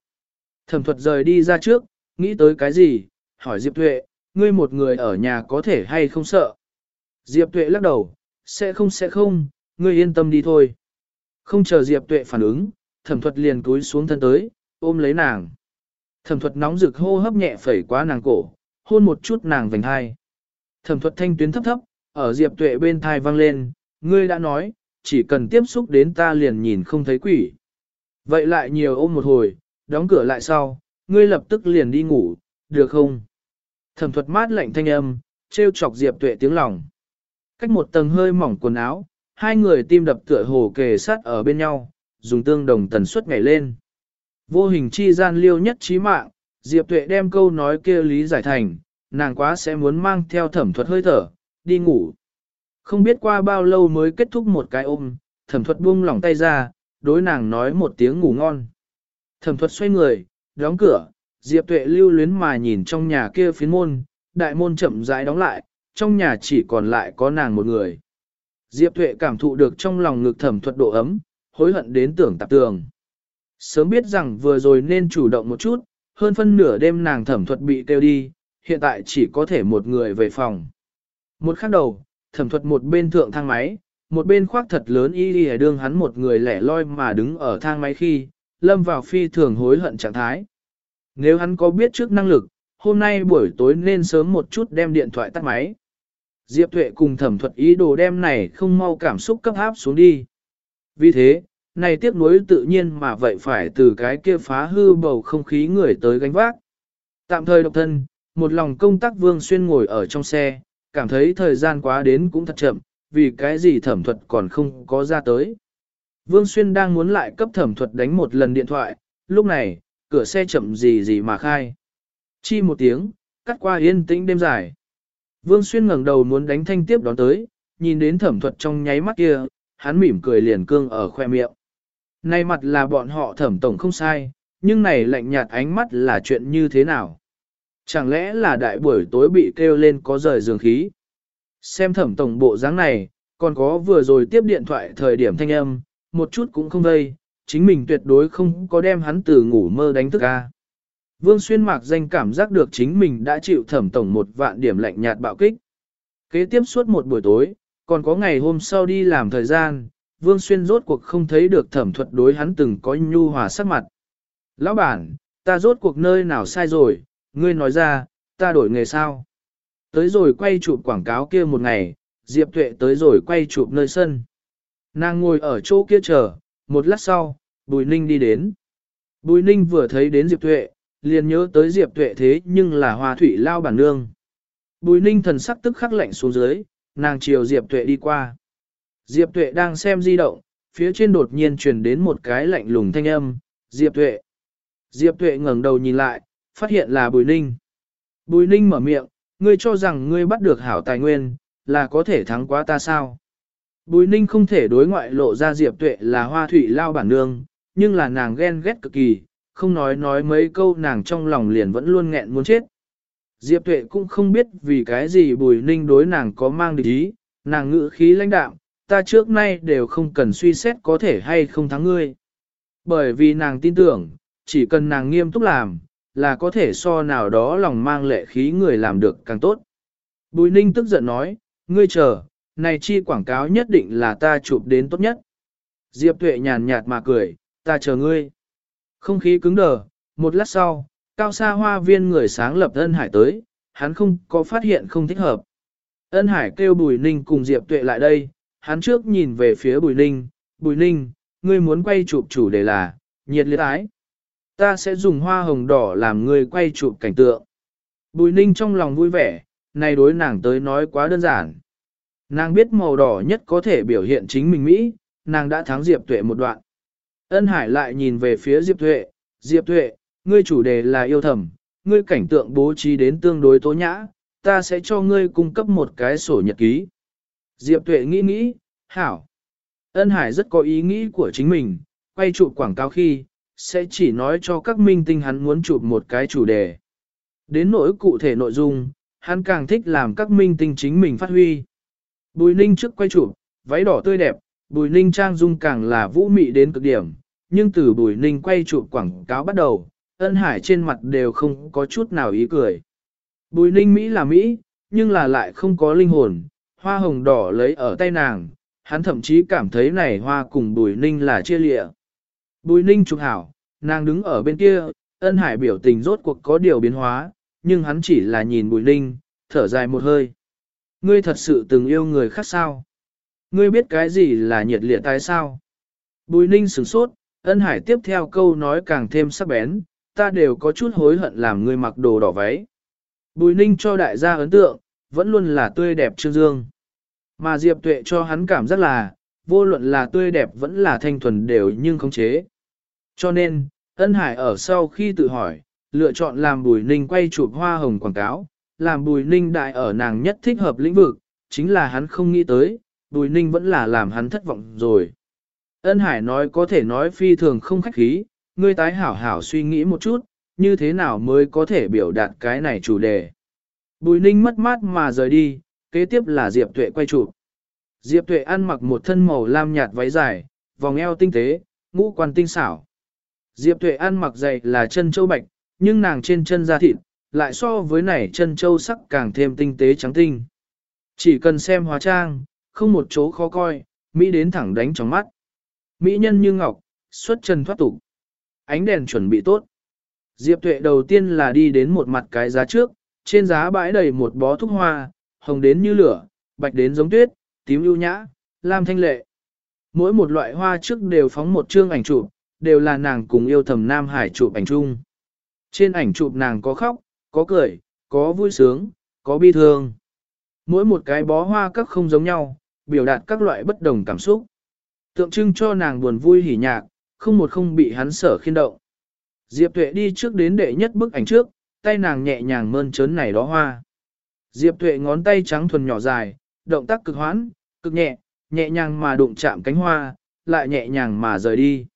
A: Thẩm thuật rời đi ra trước, nghĩ tới cái gì, hỏi Diệp Tuệ, ngươi một người ở nhà có thể hay không sợ. Diệp Tuệ lắc đầu, sẽ không sẽ không, ngươi yên tâm đi thôi. Không chờ Diệp Tuệ phản ứng, thẩm thuật liền cúi xuống thân tới, ôm lấy nàng. Thẩm thuật nóng rực hô hấp nhẹ phẩy qua nàng cổ, hôn một chút nàng vành hai. Thẩm thuật thanh tuyến thấp thấp, ở Diệp Tuệ bên thai vang lên, ngươi đã nói, chỉ cần tiếp xúc đến ta liền nhìn không thấy quỷ. Vậy lại nhiều ôm một hồi, đóng cửa lại sau, ngươi lập tức liền đi ngủ, được không? Thẩm thuật mát lạnh thanh âm, treo chọc Diệp Tuệ tiếng lòng. Cách một tầng hơi mỏng quần áo, hai người tim đập tựa hồ kề sát ở bên nhau, dùng tương đồng tần suất ngày lên. Vô hình chi gian liêu nhất trí mạng, Diệp Tuệ đem câu nói kia lý giải thành, nàng quá sẽ muốn mang theo thẩm thuật hơi thở, đi ngủ. Không biết qua bao lâu mới kết thúc một cái ôm, thẩm thuật buông lỏng tay ra, đối nàng nói một tiếng ngủ ngon. Thẩm thuật xoay người, đóng cửa, Diệp Tuệ lưu luyến mà nhìn trong nhà kia phiến môn, đại môn chậm rãi đóng lại, trong nhà chỉ còn lại có nàng một người. Diệp Tuệ cảm thụ được trong lòng ngực thẩm thuật độ ấm, hối hận đến tưởng tạp tường. Sớm biết rằng vừa rồi nên chủ động một chút, hơn phân nửa đêm nàng thẩm thuật bị kêu đi, hiện tại chỉ có thể một người về phòng. Một khắc đầu, thẩm thuật một bên thượng thang máy, một bên khoác thật lớn y đi đương hắn một người lẻ loi mà đứng ở thang máy khi, lâm vào phi thường hối hận trạng thái. Nếu hắn có biết trước năng lực, hôm nay buổi tối nên sớm một chút đem điện thoại tắt máy. Diệp Tuệ cùng thẩm thuật ý đồ đem này không mau cảm xúc cấp áp xuống đi. Vì thế, này tiếc nuối tự nhiên mà vậy phải từ cái kia phá hư bầu không khí người tới gánh vác. Tạm thời độc thân, một lòng công tác Vương Xuyên ngồi ở trong xe, cảm thấy thời gian quá đến cũng thật chậm, vì cái gì thẩm thuật còn không có ra tới. Vương Xuyên đang muốn lại cấp thẩm thuật đánh một lần điện thoại, lúc này, cửa xe chậm gì gì mà khai. Chi một tiếng, cắt qua yên tĩnh đêm dài. Vương Xuyên ngẩng đầu muốn đánh thanh tiếp đón tới, nhìn đến thẩm thuật trong nháy mắt kia, hắn mỉm cười liền cương ở khoe miệng. Nay mặt là bọn họ thẩm tổng không sai, nhưng này lạnh nhạt ánh mắt là chuyện như thế nào? Chẳng lẽ là đại buổi tối bị kêu lên có rời giường khí? Xem thẩm tổng bộ dáng này, còn có vừa rồi tiếp điện thoại thời điểm thanh âm, một chút cũng không vây, chính mình tuyệt đối không có đem hắn từ ngủ mơ đánh thức ca. Vương Xuyên mạc danh cảm giác được chính mình đã chịu thẩm tổng một vạn điểm lạnh nhạt bạo kích. Kế tiếp suốt một buổi tối, còn có ngày hôm sau đi làm thời gian, Vương Xuyên rốt cuộc không thấy được thẩm thuật đối hắn từng có nhu hòa sắc mặt. Lão bản, ta rốt cuộc nơi nào sai rồi, ngươi nói ra, ta đổi nghề sao? Tới rồi quay chụp quảng cáo kia một ngày, Diệp Tuệ tới rồi quay chụp nơi sân. Nàng ngồi ở chỗ kia chờ, một lát sau, Bùi Ninh đi đến. Bùi Ninh vừa thấy đến Diệp Tuệ, liền nhớ tới Diệp Tuệ thế nhưng là hoa thủy lao bản nương. Bùi Ninh thần sắc tức khắc lạnh xuống dưới, nàng chiều Diệp Tuệ đi qua. Diệp Tuệ đang xem di động, phía trên đột nhiên truyền đến một cái lạnh lùng thanh âm, Diệp Tuệ. Diệp Tuệ ngẩng đầu nhìn lại, phát hiện là Bùi Ninh. Bùi Ninh mở miệng, ngươi cho rằng ngươi bắt được hảo tài nguyên, là có thể thắng quá ta sao? Bùi Ninh không thể đối ngoại lộ ra Diệp Tuệ là hoa thủy lao bản nương, nhưng là nàng ghen ghét cực kỳ, không nói nói mấy câu nàng trong lòng liền vẫn luôn nghẹn muốn chết. Diệp Tuệ cũng không biết vì cái gì Bùi Ninh đối nàng có mang địch ý, nàng ngữ khí lãnh đạm, ta trước nay đều không cần suy xét có thể hay không thắng ngươi. Bởi vì nàng tin tưởng, chỉ cần nàng nghiêm túc làm, là có thể so nào đó lòng mang lệ khí người làm được càng tốt. Bùi Ninh tức giận nói, ngươi chờ, này chi quảng cáo nhất định là ta chụp đến tốt nhất. Diệp Tuệ nhàn nhạt mà cười, ta chờ ngươi. Không khí cứng đờ, một lát sau, cao xa hoa viên người sáng lập ân hải tới, hắn không có phát hiện không thích hợp. Ân hải kêu Bùi Ninh cùng Diệp Tuệ lại đây, hắn trước nhìn về phía Bùi Ninh, Bùi Ninh, ngươi muốn quay chụp chủ đề là, nhiệt liệt ái. Ta sẽ dùng hoa hồng đỏ làm ngươi quay chụp cảnh tượng. Bùi Ninh trong lòng vui vẻ, này đối nàng tới nói quá đơn giản. Nàng biết màu đỏ nhất có thể biểu hiện chính mình Mỹ, nàng đã thắng Diệp Tuệ một đoạn. Ân Hải lại nhìn về phía Diệp Tuệ, Diệp Tuệ, ngươi chủ đề là yêu thầm, ngươi cảnh tượng bố trí đến tương đối tố nhã, ta sẽ cho ngươi cung cấp một cái sổ nhật ký. Diệp Tuệ nghĩ nghĩ, hảo. Ân Hải rất có ý nghĩ của chính mình, quay chụp quảng cáo khi, sẽ chỉ nói cho các minh tinh hắn muốn chụp một cái chủ đề. Đến nỗi cụ thể nội dung, hắn càng thích làm các minh tinh chính mình phát huy. Bùi ninh trước quay chụp, váy đỏ tươi đẹp, bùi ninh trang dung càng là vũ mị đến cực điểm, nhưng từ bùi ninh quay chụp quảng cáo bắt đầu, ân hải trên mặt đều không có chút nào ý cười. Bùi ninh Mỹ là Mỹ, nhưng là lại không có linh hồn, hoa hồng đỏ lấy ở tay nàng, hắn thậm chí cảm thấy này hoa cùng bùi ninh là chia lịa. Bùi ninh chụp hảo, nàng đứng ở bên kia, ân hải biểu tình rốt cuộc có điều biến hóa, nhưng hắn chỉ là nhìn bùi ninh, thở dài một hơi. Ngươi thật sự từng yêu người khác sao? Ngươi biết cái gì là nhiệt liệt tại sao? Bùi ninh sửng sốt, ân hải tiếp theo câu nói càng thêm sắc bén, ta đều có chút hối hận làm ngươi mặc đồ đỏ váy. Bùi ninh cho đại gia ấn tượng, vẫn luôn là tươi đẹp trương dương. Mà Diệp Tuệ cho hắn cảm giác là, vô luận là tươi đẹp vẫn là thanh thuần đều nhưng không chế. Cho nên, ân hải ở sau khi tự hỏi, lựa chọn làm bùi ninh quay chụp hoa hồng quảng cáo, làm bùi ninh đại ở nàng nhất thích hợp lĩnh vực, chính là hắn không nghĩ tới, bùi ninh vẫn là làm hắn thất vọng rồi. Ân hải nói có thể nói phi thường không khách khí, ngươi tái hảo hảo suy nghĩ một chút, như thế nào mới có thể biểu đạt cái này chủ đề. Bùi ninh mất mát mà rời đi, kế tiếp là Diệp Tuệ quay chụp. Diệp Tuệ ăn mặc một thân màu lam nhạt váy dài, vòng eo tinh tế, ngũ quan tinh xảo. Diệp Tuệ ăn mặc dày là chân châu bạch, nhưng nàng trên chân da thịt, lại so với này chân châu sắc càng thêm tinh tế trắng tinh. Chỉ cần xem hóa trang, không một chỗ khó coi, Mỹ đến thẳng đánh trong mắt. Mỹ nhân như ngọc, xuất chân thoát tục. Ánh đèn chuẩn bị tốt. Diệp Tuệ đầu tiên là đi đến một mặt cái giá trước, trên giá bãi đầy một bó thúc hoa, hồng đến như lửa, bạch đến giống tuyết, tím ưu nhã, lam thanh lệ. Mỗi một loại hoa trước đều phóng một chương ảnh chụp, đều là nàng cùng yêu thầm Nam Hải chụp ảnh chung. Trên ảnh chụp nàng có khóc, có cười, có vui sướng, có bi thương. Mỗi một cái bó hoa các không giống nhau, biểu đạt các loại bất đồng cảm xúc. Tượng trưng cho nàng buồn vui hỉ nhạc, không một không bị hắn sở khiên động. Diệp Tuệ đi trước đến đệ nhất bức ảnh trước, tay nàng nhẹ nhàng mơn trớn này đó hoa. Diệp Tuệ ngón tay trắng thuần nhỏ dài, động tác cực hoãn, cực nhẹ, nhẹ nhàng mà đụng chạm cánh hoa, lại nhẹ nhàng mà rời đi.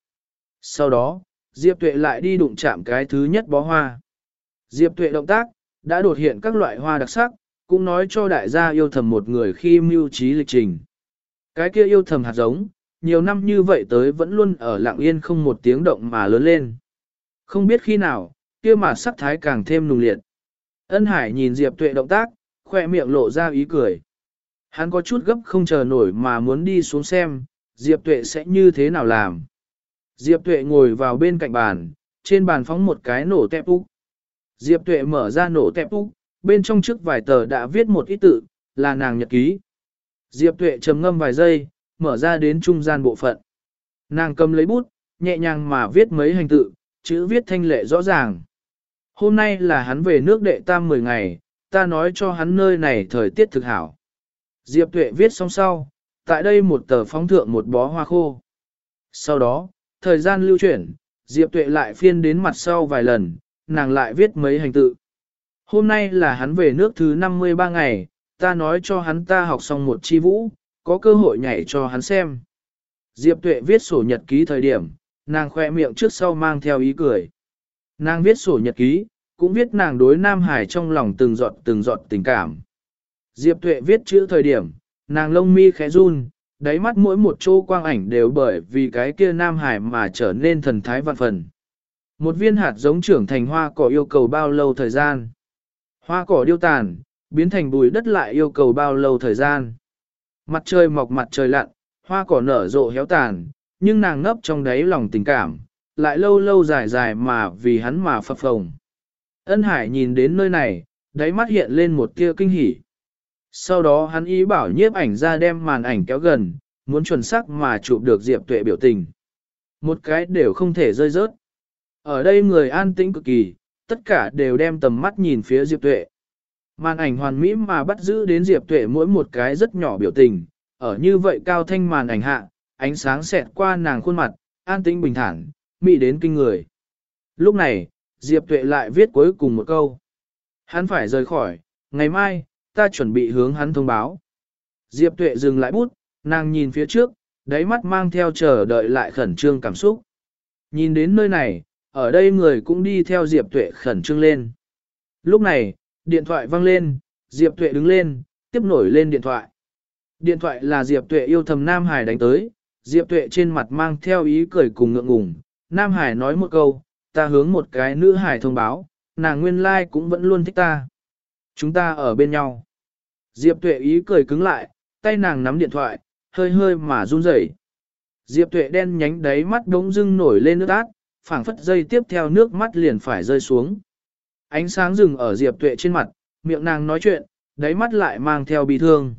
A: Sau đó, Diệp Tuệ lại đi đụng chạm cái thứ nhất bó hoa. Diệp Tuệ động tác, đã đột hiện các loại hoa đặc sắc, cũng nói cho đại gia yêu thầm một người khi mưu trí lịch trình. Cái kia yêu thầm hạt giống, nhiều năm như vậy tới vẫn luôn ở lặng yên không một tiếng động mà lớn lên. Không biết khi nào, kia mà sắc thái càng thêm nùng liệt. Ân Hải nhìn Diệp Tuệ động tác, khoe miệng lộ ra ý cười. Hắn có chút gấp không chờ nổi mà muốn đi xuống xem, Diệp Tuệ sẽ như thế nào làm. Diệp Tuệ ngồi vào bên cạnh bàn, trên bàn phóng một cái nổ tẹp úc. Diệp Tuệ mở ra nổ tẹp úc, bên trong trước vài tờ đã viết một ít tự, là nàng nhật ký. Diệp Tuệ trầm ngâm vài giây, mở ra đến trung gian bộ phận. Nàng cầm lấy bút, nhẹ nhàng mà viết mấy hành tự, chữ viết thanh lệ rõ ràng. Hôm nay là hắn về nước đệ tam 10 ngày, ta nói cho hắn nơi này thời tiết thực hảo. Diệp Tuệ viết xong sau, tại đây một tờ phóng thượng một bó hoa khô. Sau đó, thời gian lưu chuyển, Diệp Tuệ lại phiên đến mặt sau vài lần, nàng lại viết mấy hành tự. Hôm nay là hắn về nước thứ 53 ngày, ta nói cho hắn ta học xong một chi vũ, có cơ hội nhảy cho hắn xem. Diệp Tuệ viết sổ nhật ký thời điểm, nàng khoe miệng trước sau mang theo ý cười. Nàng viết sổ nhật ký, cũng viết nàng đối Nam Hải trong lòng từng giọt từng giọt tình cảm. Diệp Tuệ viết chữ thời điểm, nàng lông mi khẽ run, đáy mắt mỗi một chỗ quang ảnh đều bởi vì cái kia Nam Hải mà trở nên thần thái vạn phần. Một viên hạt giống trưởng thành hoa cỏ yêu cầu bao lâu thời gian? Hoa cỏ điêu tàn, biến thành bùi đất lại yêu cầu bao lâu thời gian? Mặt trời mọc mặt trời lặn, hoa cỏ nở rộ héo tàn, nhưng nàng ngấp trong đáy lòng tình cảm, lại lâu lâu dài dài mà vì hắn mà phập phồng. Ân Hải nhìn đến nơi này, đáy mắt hiện lên một tia kinh hỉ. Sau đó hắn ý bảo nhiếp ảnh ra đem màn ảnh kéo gần, muốn chuẩn xác mà chụp được Diệp Tuệ biểu tình. Một cái đều không thể rơi rớt. Ở đây người an tĩnh cực kỳ, tất cả đều đem tầm mắt nhìn phía Diệp Tuệ. Màn ảnh hoàn mỹ mà bắt giữ đến Diệp Tuệ mỗi một cái rất nhỏ biểu tình, ở như vậy cao thanh màn ảnh hạ, ánh sáng xẹt qua nàng khuôn mặt, an tĩnh bình thản, mỹ đến kinh người. Lúc này, Diệp Tuệ lại viết cuối cùng một câu. Hắn phải rời khỏi, ngày mai, ta chuẩn bị hướng hắn thông báo. Diệp Tuệ dừng lại bút, nàng nhìn phía trước, đáy mắt mang theo chờ đợi lại khẩn trương cảm xúc. Nhìn đến nơi này, ở đây người cũng đi theo Diệp Tuệ khẩn trương lên. Lúc này, điện thoại vang lên, Diệp Tuệ đứng lên, tiếp nổi lên điện thoại. Điện thoại là Diệp Tuệ yêu thầm Nam Hải đánh tới, Diệp Tuệ trên mặt mang theo ý cười cùng ngượng ngùng. Nam Hải nói một câu, ta hướng một cái nữ hải thông báo, nàng nguyên lai like cũng vẫn luôn thích ta. Chúng ta ở bên nhau. Diệp Tuệ ý cười cứng lại, tay nàng nắm điện thoại, hơi hơi mà run rẩy. Diệp Tuệ đen nhánh đáy mắt đống dưng nổi lên nước át, phảng phất dây tiếp theo nước mắt liền phải rơi xuống. Ánh sáng rừng ở Diệp Tuệ trên mặt, miệng nàng nói chuyện, đáy mắt lại mang theo bi thương.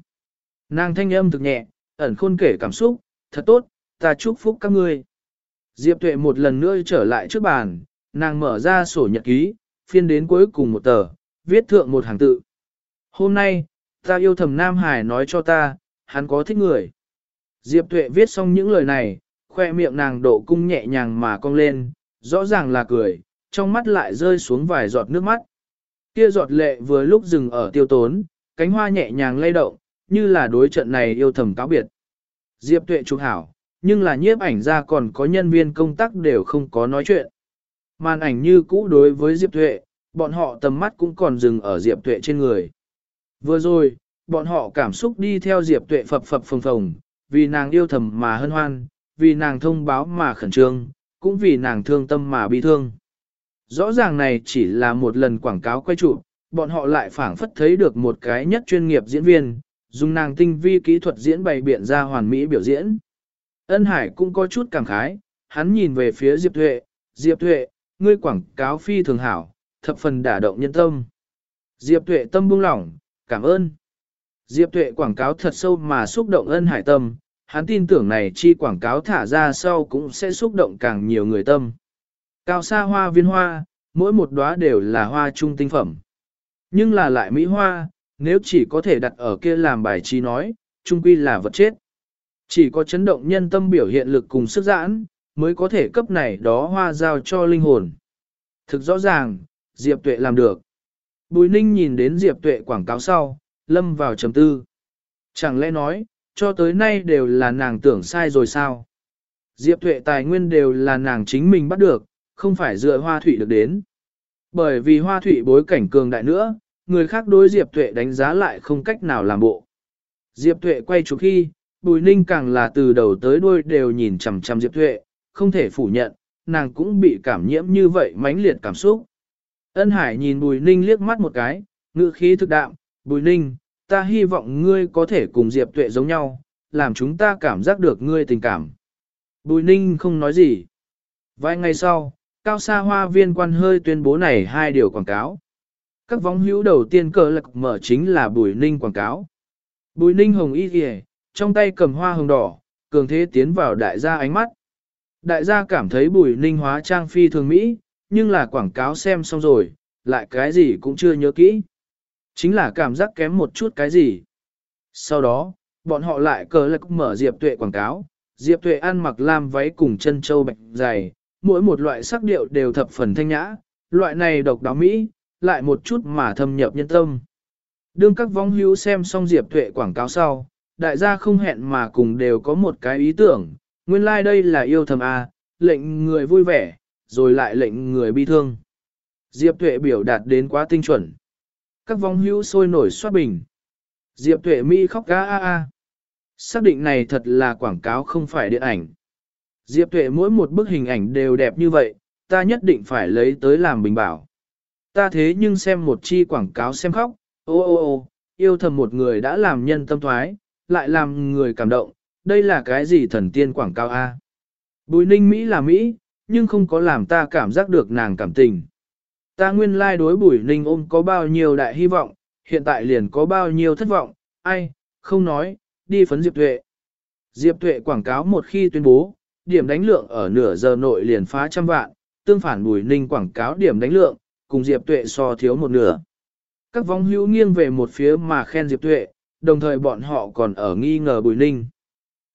A: Nàng thanh âm thực nhẹ, ẩn khôn kể cảm xúc, thật tốt, ta chúc phúc các ngươi. Diệp Tuệ một lần nữa trở lại trước bàn, nàng mở ra sổ nhật ký, phiên đến cuối cùng một tờ, viết thượng một hàng tự. Hôm nay, ta yêu thầm Nam Hải nói cho ta, hắn có thích người. Diệp Tuệ viết xong những lời này, khoe miệng nàng độ cung nhẹ nhàng mà cong lên, rõ ràng là cười, trong mắt lại rơi xuống vài giọt nước mắt. Kia giọt lệ vừa lúc dừng ở tiêu tốn, cánh hoa nhẹ nhàng lay động, như là đối trận này yêu thầm cáo biệt. Diệp Tuệ trục hảo, nhưng là nhiếp ảnh ra còn có nhân viên công tác đều không có nói chuyện. Màn ảnh như cũ đối với Diệp Tuệ, bọn họ tầm mắt cũng còn dừng ở Diệp Tuệ trên người. Vừa rồi, bọn họ cảm xúc đi theo Diệp Tuệ phập phập phồng phồng, vì nàng yêu thầm mà hân hoan, vì nàng thông báo mà khẩn trương, cũng vì nàng thương tâm mà bi thương. Rõ ràng này chỉ là một lần quảng cáo quay trụ, bọn họ lại phảng phất thấy được một cái nhất chuyên nghiệp diễn viên, dùng nàng tinh vi kỹ thuật diễn bày biện ra hoàn mỹ biểu diễn. Ân Hải cũng có chút cảm khái, hắn nhìn về phía Diệp Thuệ, Diệp Thuệ, ngươi quảng cáo phi thường hảo, thập phần đả động nhân tâm. Diệp Thuệ tâm buông lỏng, cảm ơn. Diệp Thuệ quảng cáo thật sâu mà xúc động ân hải tâm, hắn tin tưởng này chi quảng cáo thả ra sau cũng sẽ xúc động càng nhiều người tâm. Cao xa hoa viên hoa, mỗi một đóa đều là hoa trung tinh phẩm. Nhưng là lại mỹ hoa, nếu chỉ có thể đặt ở kia làm bài trí nói, trung quy là vật chết. Chỉ có chấn động nhân tâm biểu hiện lực cùng sức giãn, mới có thể cấp này đó hoa giao cho linh hồn. Thực rõ ràng, Diệp Tuệ làm được. Bùi Ninh nhìn đến Diệp Tuệ quảng cáo sau, lâm vào trầm tư. Chẳng lẽ nói, cho tới nay đều là nàng tưởng sai rồi sao? Diệp Thuệ tài nguyên đều là nàng chính mình bắt được, không phải dựa hoa thủy được đến. Bởi vì hoa thủy bối cảnh cường đại nữa, người khác đối Diệp Thuệ đánh giá lại không cách nào làm bộ. Diệp Thuệ quay chụp khi, Bùi Ninh càng là từ đầu tới đuôi đều nhìn chằm chằm Diệp Thuệ, không thể phủ nhận, nàng cũng bị cảm nhiễm như vậy mãnh liệt cảm xúc. Ân Hải nhìn Bùi Ninh liếc mắt một cái, ngữ khí thực đạm, Bùi Ninh, ta hy vọng ngươi có thể cùng Diệp Tuệ giống nhau, làm chúng ta cảm giác được ngươi tình cảm. Bùi Ninh không nói gì. Vài ngày sau, Cao Sa Hoa Viên quan hơi tuyên bố này hai điều quảng cáo. Các vóng hữu đầu tiên cờ lạc mở chính là Bùi Ninh quảng cáo. Bùi Ninh hồng y kìa, trong tay cầm hoa hồng đỏ, cường thế tiến vào đại gia ánh mắt. Đại gia cảm thấy Bùi Ninh hóa trang phi thường Mỹ, nhưng là quảng cáo xem xong rồi, lại cái gì cũng chưa nhớ kỹ. Chính là cảm giác kém một chút cái gì. Sau đó, bọn họ lại cờ lạc mở Diệp Tuệ quảng cáo, Diệp Tuệ ăn mặc lam váy cùng chân châu bạch dày, mỗi một loại sắc điệu đều thập phần thanh nhã, loại này độc đáo Mỹ, lại một chút mà thâm nhập nhân tâm. Đương các vong hữu xem xong Diệp Tuệ quảng cáo sau, đại gia không hẹn mà cùng đều có một cái ý tưởng, nguyên lai like đây là yêu thầm A, lệnh người vui vẻ, rồi lại lệnh người bi thương. Diệp Tuệ biểu đạt đến quá tinh chuẩn. Các vong hữu sôi nổi xoát bình. Diệp Tuệ Mỹ khóc ga a a. Xác định này thật là quảng cáo không phải điện ảnh. Diệp Tuệ mỗi một bức hình ảnh đều đẹp như vậy, ta nhất định phải lấy tới làm bình bảo. Ta thế nhưng xem một chi quảng cáo xem khóc, ô ô ô, yêu thầm một người đã làm nhân tâm thoái, lại làm người cảm động, đây là cái gì thần tiên quảng cáo a? Bùi ninh Mỹ là Mỹ, nhưng không có làm ta cảm giác được nàng cảm tình. Ta nguyên lai like đối bùi ninh ôm có bao nhiêu đại hy vọng, hiện tại liền có bao nhiêu thất vọng, ai, không nói, đi phấn Diệp Tuệ. Diệp Tuệ quảng cáo một khi tuyên bố, điểm đánh lượng ở nửa giờ nội liền phá trăm vạn, tương phản bùi ninh quảng cáo điểm đánh lượng, cùng Diệp Tuệ so thiếu một nửa. Các vong hữu nghiêng về một phía mà khen Diệp Tuệ, đồng thời bọn họ còn ở nghi ngờ bùi ninh.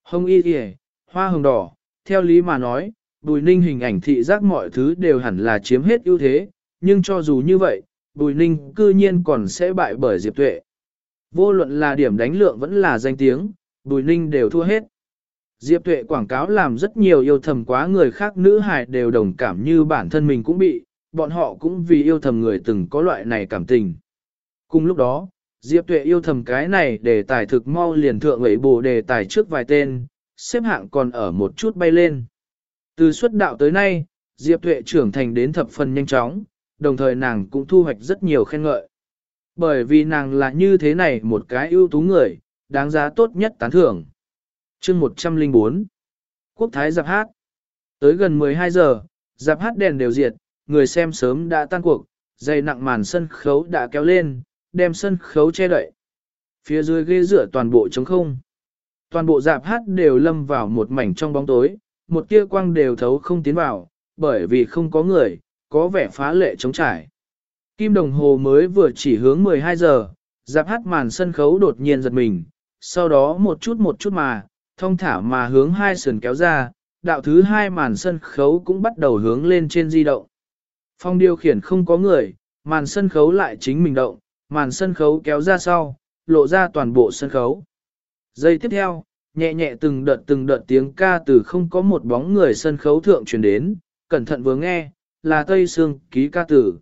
A: Hồng y kìa, hoa hồng đỏ, theo lý mà nói, bùi ninh hình ảnh thị giác mọi thứ đều hẳn là chiếm hết ưu thế, nhưng cho dù như vậy, bùi ninh cư nhiên còn sẽ bại bởi Diệp Tuệ. Vô luận là điểm đánh lượng vẫn là danh tiếng, bùi ninh đều thua hết. Diệp Tuệ quảng cáo làm rất nhiều yêu thầm quá người khác nữ hài đều đồng cảm như bản thân mình cũng bị, bọn họ cũng vì yêu thầm người từng có loại này cảm tình. Cùng lúc đó, Diệp Tuệ yêu thầm cái này để tài thực mau liền thượng ấy bổ đề tài trước vài tên, xếp hạng còn ở một chút bay lên. Từ xuất đạo tới nay, Diệp Tuệ trưởng thành đến thập phần nhanh chóng, đồng thời nàng cũng thu hoạch rất nhiều khen ngợi. Bởi vì nàng là như thế này một cái ưu tú người, đáng giá tốt nhất tán thưởng. chương 104 Quốc Thái giáp hát Tới gần 12 giờ, giáp hát đèn đều diệt, người xem sớm đã tan cuộc, dày nặng màn sân khấu đã kéo lên, đem sân khấu che đậy. Phía dưới ghế rửa toàn bộ trống không. Toàn bộ dạp hát đều lâm vào một mảnh trong bóng tối, một tia quang đều thấu không tiến vào, bởi vì không có người, có vẻ phá lệ trống trải. Kim đồng hồ mới vừa chỉ hướng 12 giờ, giáp hát màn sân khấu đột nhiên giật mình, sau đó một chút một chút mà, thông thả mà hướng hai sườn kéo ra, đạo thứ hai màn sân khấu cũng bắt đầu hướng lên trên di động. Phong điều khiển không có người, màn sân khấu lại chính mình động, màn sân khấu kéo ra sau, lộ ra toàn bộ sân khấu. Giây tiếp theo, nhẹ nhẹ từng đợt từng đợt tiếng ca từ không có một bóng người sân khấu thượng truyền đến, cẩn thận vừa nghe, là Tây Sương ký ca tử.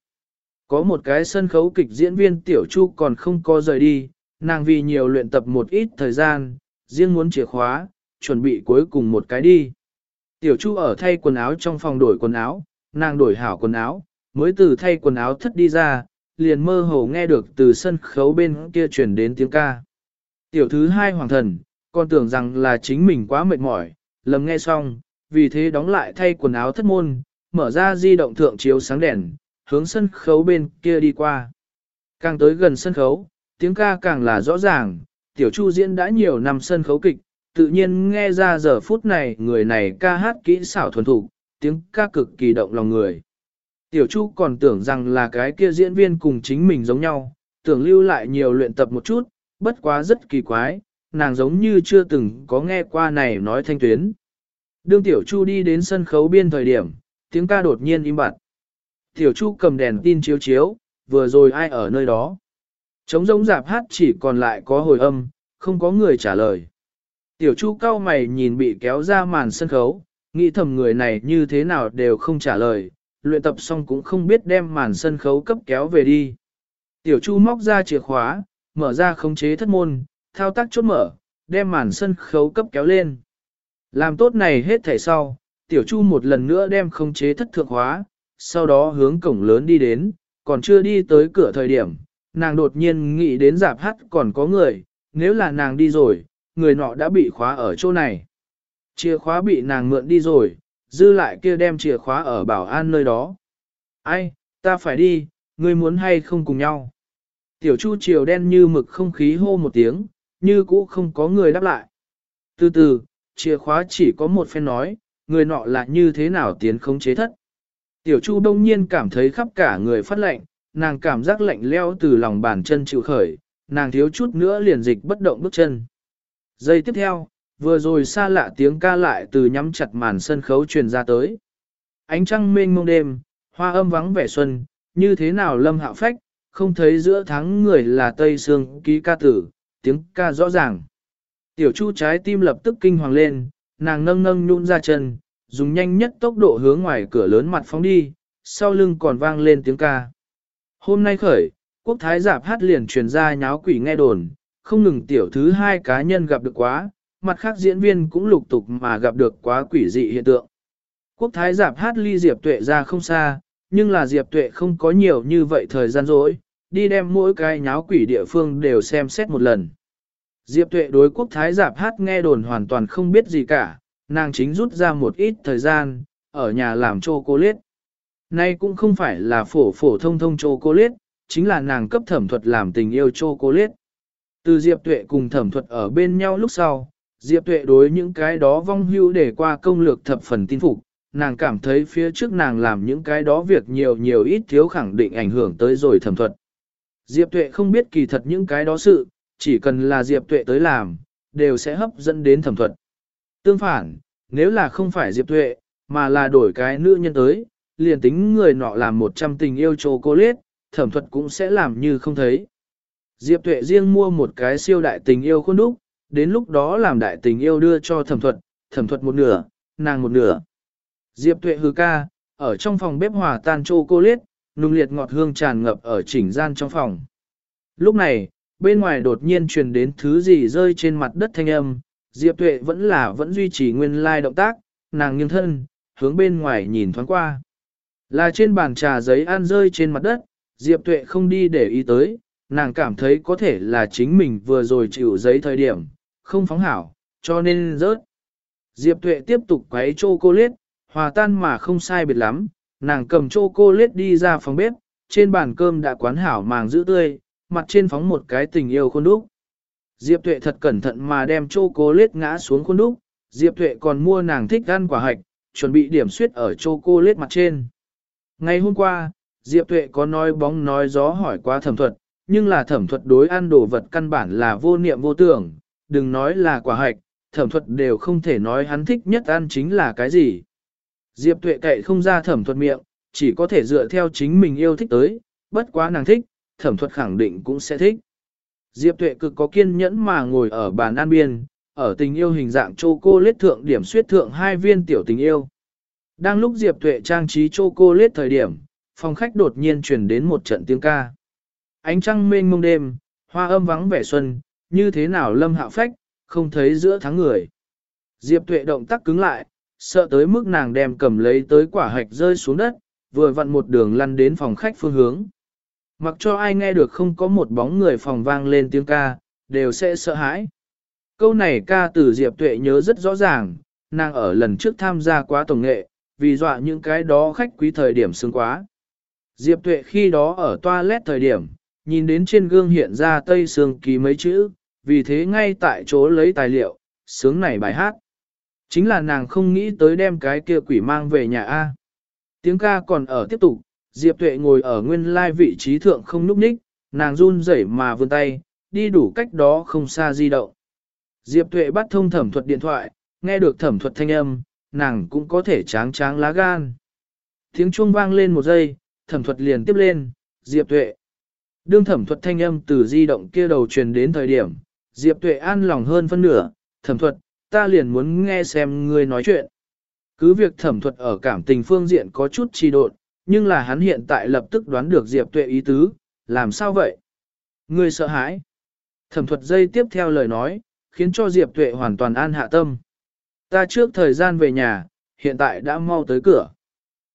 A: Có một cái sân khấu kịch diễn viên Tiểu Chu còn không có rời đi, nàng vì nhiều luyện tập một ít thời gian, riêng muốn chìa khóa, chuẩn bị cuối cùng một cái đi. Tiểu Chu ở thay quần áo trong phòng đổi quần áo, nàng đổi hảo quần áo, mới từ thay quần áo thất đi ra, liền mơ hồ nghe được từ sân khấu bên kia truyền đến tiếng ca. Tiểu thứ hai hoàng thần, còn tưởng rằng là chính mình quá mệt mỏi, lầm nghe xong, vì thế đóng lại thay quần áo thất môn, mở ra di động thượng chiếu sáng đèn, hướng sân khấu bên kia đi qua. Càng tới gần sân khấu, tiếng ca càng là rõ ràng, tiểu chu diễn đã nhiều năm sân khấu kịch, tự nhiên nghe ra giờ phút này người này ca hát kỹ xảo thuần thục, tiếng ca cực kỳ động lòng người. Tiểu Chu còn tưởng rằng là cái kia diễn viên cùng chính mình giống nhau, tưởng lưu lại nhiều luyện tập một chút, bất quá rất kỳ quái, nàng giống như chưa từng có nghe qua này nói thanh tuyến. Đương Tiểu Chu đi đến sân khấu biên thời điểm, tiếng ca đột nhiên im bặt. Tiểu Chu cầm đèn tin chiếu chiếu, vừa rồi ai ở nơi đó. Trống giống dạp hát chỉ còn lại có hồi âm, không có người trả lời. Tiểu Chu cao mày nhìn bị kéo ra màn sân khấu, nghĩ thầm người này như thế nào đều không trả lời, luyện tập xong cũng không biết đem màn sân khấu cấp kéo về đi. Tiểu Chu móc ra chìa khóa, mở ra khống chế thất môn, thao tác chốt mở, đem màn sân khấu cấp kéo lên. Làm tốt này hết thảy sau, Tiểu Chu một lần nữa đem không chế thất thượng hóa, sau đó hướng cổng lớn đi đến, còn chưa đi tới cửa thời điểm, nàng đột nhiên nghĩ đến giạp hát còn có người, nếu là nàng đi rồi, người nọ đã bị khóa ở chỗ này. Chìa khóa bị nàng mượn đi rồi, dư lại kia đem chìa khóa ở bảo an nơi đó. Ai, ta phải đi, ngươi muốn hay không cùng nhau. Tiểu chu chiều đen như mực không khí hô một tiếng, như cũ không có người đáp lại. Từ từ, chìa khóa chỉ có một phen nói, người nọ là như thế nào tiến không chế thất. Tiểu chu đông nhiên cảm thấy khắp cả người phát lạnh, nàng cảm giác lạnh leo từ lòng bàn chân chịu khởi, nàng thiếu chút nữa liền dịch bất động bước chân. Giây tiếp theo, vừa rồi xa lạ tiếng ca lại từ nhắm chặt màn sân khấu truyền ra tới. Ánh trăng mênh mông đêm, hoa âm vắng vẻ xuân, như thế nào lâm hạo phách, không thấy giữa tháng người là Tây Sương ký ca tử, tiếng ca rõ ràng. Tiểu chu trái tim lập tức kinh hoàng lên, nàng nâng nâng nhún ra chân, dùng nhanh nhất tốc độ hướng ngoài cửa lớn mặt phóng đi, sau lưng còn vang lên tiếng ca. Hôm nay khởi, quốc thái giạp hát liền truyền ra nháo quỷ nghe đồn, không ngừng tiểu thứ hai cá nhân gặp được quá, mặt khác diễn viên cũng lục tục mà gặp được quá quỷ dị hiện tượng. Quốc thái giạp hát ly Diệp Tuệ ra không xa, nhưng là Diệp Tuệ không có nhiều như vậy thời gian rỗi, đi đem mỗi cái nháo quỷ địa phương đều xem xét một lần. Diệp Tuệ đối quốc thái giạp hát nghe đồn hoàn toàn không biết gì cả, nàng chính rút ra một ít thời gian, ở nhà làm chocolate. Nay cũng không phải là phổ phổ thông thông chocolate, chính là nàng cấp thẩm thuật làm tình yêu chocolate. Từ Diệp Tuệ cùng thẩm thuật ở bên nhau lúc sau, Diệp Tuệ đối những cái đó vong hưu để qua công lược thập phần tin phục, nàng cảm thấy phía trước nàng làm những cái đó việc nhiều nhiều ít thiếu khẳng định ảnh hưởng tới rồi thẩm thuật. Diệp Tuệ không biết kỳ thật những cái đó sự, chỉ cần là Diệp Tuệ tới làm, đều sẽ hấp dẫn đến thẩm thuật. Tương phản, nếu là không phải Diệp Tuệ, mà là đổi cái nữ nhân tới, liền tính người nọ làm một trăm tình yêu chocolate, thẩm thuật cũng sẽ làm như không thấy. Diệp Tuệ riêng mua một cái siêu đại tình yêu khuôn đúc, đến lúc đó làm đại tình yêu đưa cho thẩm thuật, thẩm thuật một nửa, nàng một nửa. Diệp Tuệ hư ca, ở trong phòng bếp hòa tan chocolate, nung liệt ngọt hương tràn ngập ở chỉnh gian trong phòng. Lúc này, bên ngoài đột nhiên truyền đến thứ gì rơi trên mặt đất thanh âm, Diệp Tuệ vẫn là vẫn duy trì nguyên lai động tác, nàng nghiêng thân, hướng bên ngoài nhìn thoáng qua. Là trên bàn trà giấy ăn rơi trên mặt đất, Diệp Tuệ không đi để ý tới, nàng cảm thấy có thể là chính mình vừa rồi chịu giấy thời điểm, không phóng hảo, cho nên rớt. Diệp Tuệ tiếp tục quấy chocolate, hòa tan mà không sai biệt lắm, nàng cầm chocolate đi ra phòng bếp, trên bàn cơm đã quán hảo màng giữ tươi, mặt trên phóng một cái tình yêu khuôn đúc. Diệp Tuệ thật cẩn thận mà đem chocolate ngã xuống khuôn đúc, Diệp Tuệ còn mua nàng thích ăn quả hạch, chuẩn bị điểm suyết ở chocolate mặt trên. Ngày hôm qua, Diệp Tuệ có nói bóng nói gió hỏi qua thẩm thuật, nhưng là thẩm thuật đối ăn đồ vật căn bản là vô niệm vô tưởng, đừng nói là quả hạch, thẩm thuật đều không thể nói hắn thích nhất ăn chính là cái gì. Diệp Tuệ cậy không ra thẩm thuật miệng, chỉ có thể dựa theo chính mình yêu thích tới, bất quá nàng thích, thẩm thuật khẳng định cũng sẽ thích. Diệp Tuệ cực có kiên nhẫn mà ngồi ở bàn ăn biên, ở tình yêu hình dạng chocolate thượng điểm suyết thượng hai viên tiểu tình yêu. Đang lúc Diệp Tuệ trang trí chocolate thời điểm, phòng khách đột nhiên truyền đến một trận tiếng ca. Ánh trăng mênh mông đêm, hoa âm vắng vẻ xuân, như thế nào lâm hạ phách, không thấy giữa tháng người. Diệp Tuệ động tác cứng lại, sợ tới mức nàng đem cầm lấy tới quả hạch rơi xuống đất, vừa vặn một đường lăn đến phòng khách phương hướng. Mặc cho ai nghe được không có một bóng người phòng vang lên tiếng ca, đều sẽ sợ hãi. Câu này ca từ Diệp Tuệ nhớ rất rõ ràng, nàng ở lần trước tham gia quá tổng nghệ, vì dọa những cái đó khách quý thời điểm sướng quá. Diệp Tuệ khi đó ở toilet thời điểm, nhìn đến trên gương hiện ra Tây Sương ký mấy chữ, vì thế ngay tại chỗ lấy tài liệu, sướng này bài hát. Chính là nàng không nghĩ tới đem cái kia quỷ mang về nhà A. Tiếng ca còn ở tiếp tục, Diệp Tuệ ngồi ở nguyên lai vị trí thượng không núp ních, nàng run rẩy mà vươn tay, đi đủ cách đó không xa di động. Diệp Tuệ bắt thông thẩm thuật điện thoại, nghe được thẩm thuật thanh âm, nàng cũng có thể tráng tráng lá gan. Tiếng chuông vang lên một giây, thẩm thuật liền tiếp lên, Diệp Tuệ. Đương thẩm thuật thanh âm từ di động kia đầu truyền đến thời điểm, Diệp Tuệ an lòng hơn phân nửa, thẩm thuật, ta liền muốn nghe xem ngươi nói chuyện. Cứ việc thẩm thuật ở cảm tình phương diện có chút trì độn, nhưng là hắn hiện tại lập tức đoán được Diệp Tuệ ý tứ, làm sao vậy? Ngươi sợ hãi. Thẩm thuật dây tiếp theo lời nói, khiến cho Diệp Tuệ hoàn toàn an hạ tâm. Ta trước thời gian về nhà, hiện tại đã mau tới cửa.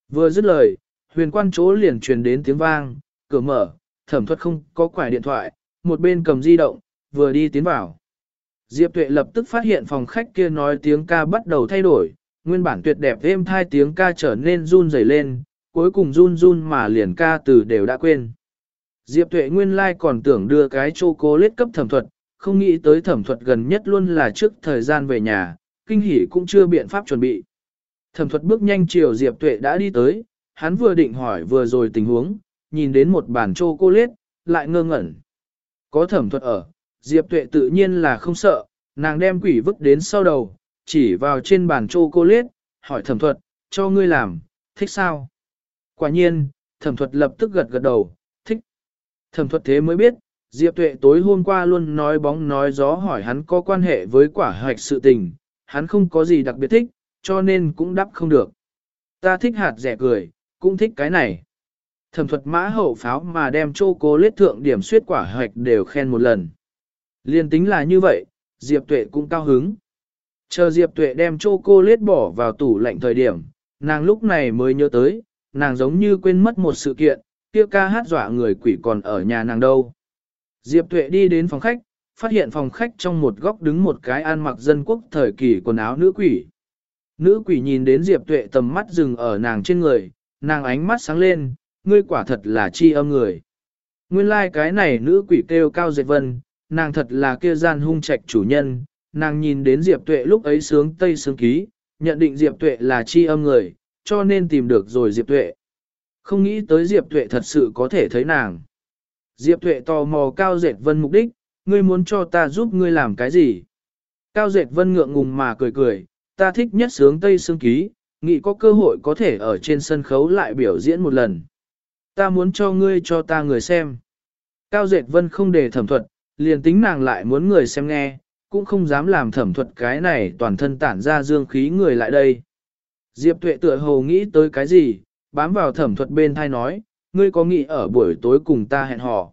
A: Vừa dứt lời, huyền quan chỗ liền truyền đến tiếng vang, cửa mở, thẩm thuật không có quải điện thoại, một bên cầm di động, vừa đi tiến vào. Diệp Tuệ lập tức phát hiện phòng khách kia nói tiếng ca bắt đầu thay đổi, nguyên bản tuyệt đẹp êm thai tiếng ca trở nên run rẩy lên, cuối cùng run run mà liền ca từ đều đã quên. Diệp Tuệ nguyên lai like còn tưởng đưa cái chocolate cấp thẩm thuật, không nghĩ tới thẩm thuật gần nhất luôn là trước thời gian về nhà, kinh hỉ cũng chưa biện pháp chuẩn bị. Thẩm thuật bước nhanh chiều Diệp Tuệ đã đi tới, hắn vừa định hỏi vừa rồi tình huống, nhìn đến một bàn chocolate, lại ngơ ngẩn. Có thẩm thuật ở, Diệp Tuệ tự nhiên là không sợ, nàng đem quỷ vứt đến sau đầu, chỉ vào trên bàn chocolate, hỏi thẩm thuật, cho ngươi làm, thích sao? Quả nhiên, thẩm thuật lập tức gật gật đầu, thích. Thẩm thuật thế mới biết, Diệp Tuệ tối hôm qua luôn nói bóng nói gió hỏi hắn có quan hệ với quả hoạch sự tình, hắn không có gì đặc biệt thích, cho nên cũng đắp không được. Ta thích hạt rẻ cười, cũng thích cái này. Thẩm thuật mã hậu pháo mà đem chô cố lết thượng điểm suyết quả hoạch đều khen một lần. Liên tính là như vậy, Diệp Tuệ cũng cao hứng. Chờ Diệp Tuệ đem chô cô lết bỏ vào tủ lạnh thời điểm, nàng lúc này mới nhớ tới, nàng giống như quên mất một sự kiện, kia ca hát dọa người quỷ còn ở nhà nàng đâu. Diệp Tuệ đi đến phòng khách, phát hiện phòng khách trong một góc đứng một cái ăn mặc dân quốc thời kỳ quần áo nữ quỷ. Nữ quỷ nhìn đến Diệp Tuệ tầm mắt dừng ở nàng trên người, nàng ánh mắt sáng lên, ngươi quả thật là chi âm người. Nguyên lai like cái này nữ quỷ kêu cao dệt vân, nàng thật là kia gian hung trạch chủ nhân, nàng nhìn đến Diệp Tuệ lúc ấy sướng tây sướng ký, nhận định Diệp Tuệ là chi âm người, cho nên tìm được rồi Diệp Tuệ. Không nghĩ tới Diệp Tuệ thật sự có thể thấy nàng. Diệp Tuệ tò mò Cao Dệt Vân mục đích, ngươi muốn cho ta giúp ngươi làm cái gì? Cao Dệt Vân ngượng ngùng mà cười cười, ta thích nhất sướng Tây Sương Ký, nghĩ có cơ hội có thể ở trên sân khấu lại biểu diễn một lần. Ta muốn cho ngươi cho ta người xem. Cao Dệt Vân không để thẩm thuật, liền tính nàng lại muốn người xem nghe, cũng không dám làm thẩm thuật cái này toàn thân tản ra dương khí người lại đây. Diệp Tuệ tựa hồ nghĩ tới cái gì, bám vào thẩm thuật bên thai nói, ngươi có nghĩ ở buổi tối cùng ta hẹn hò.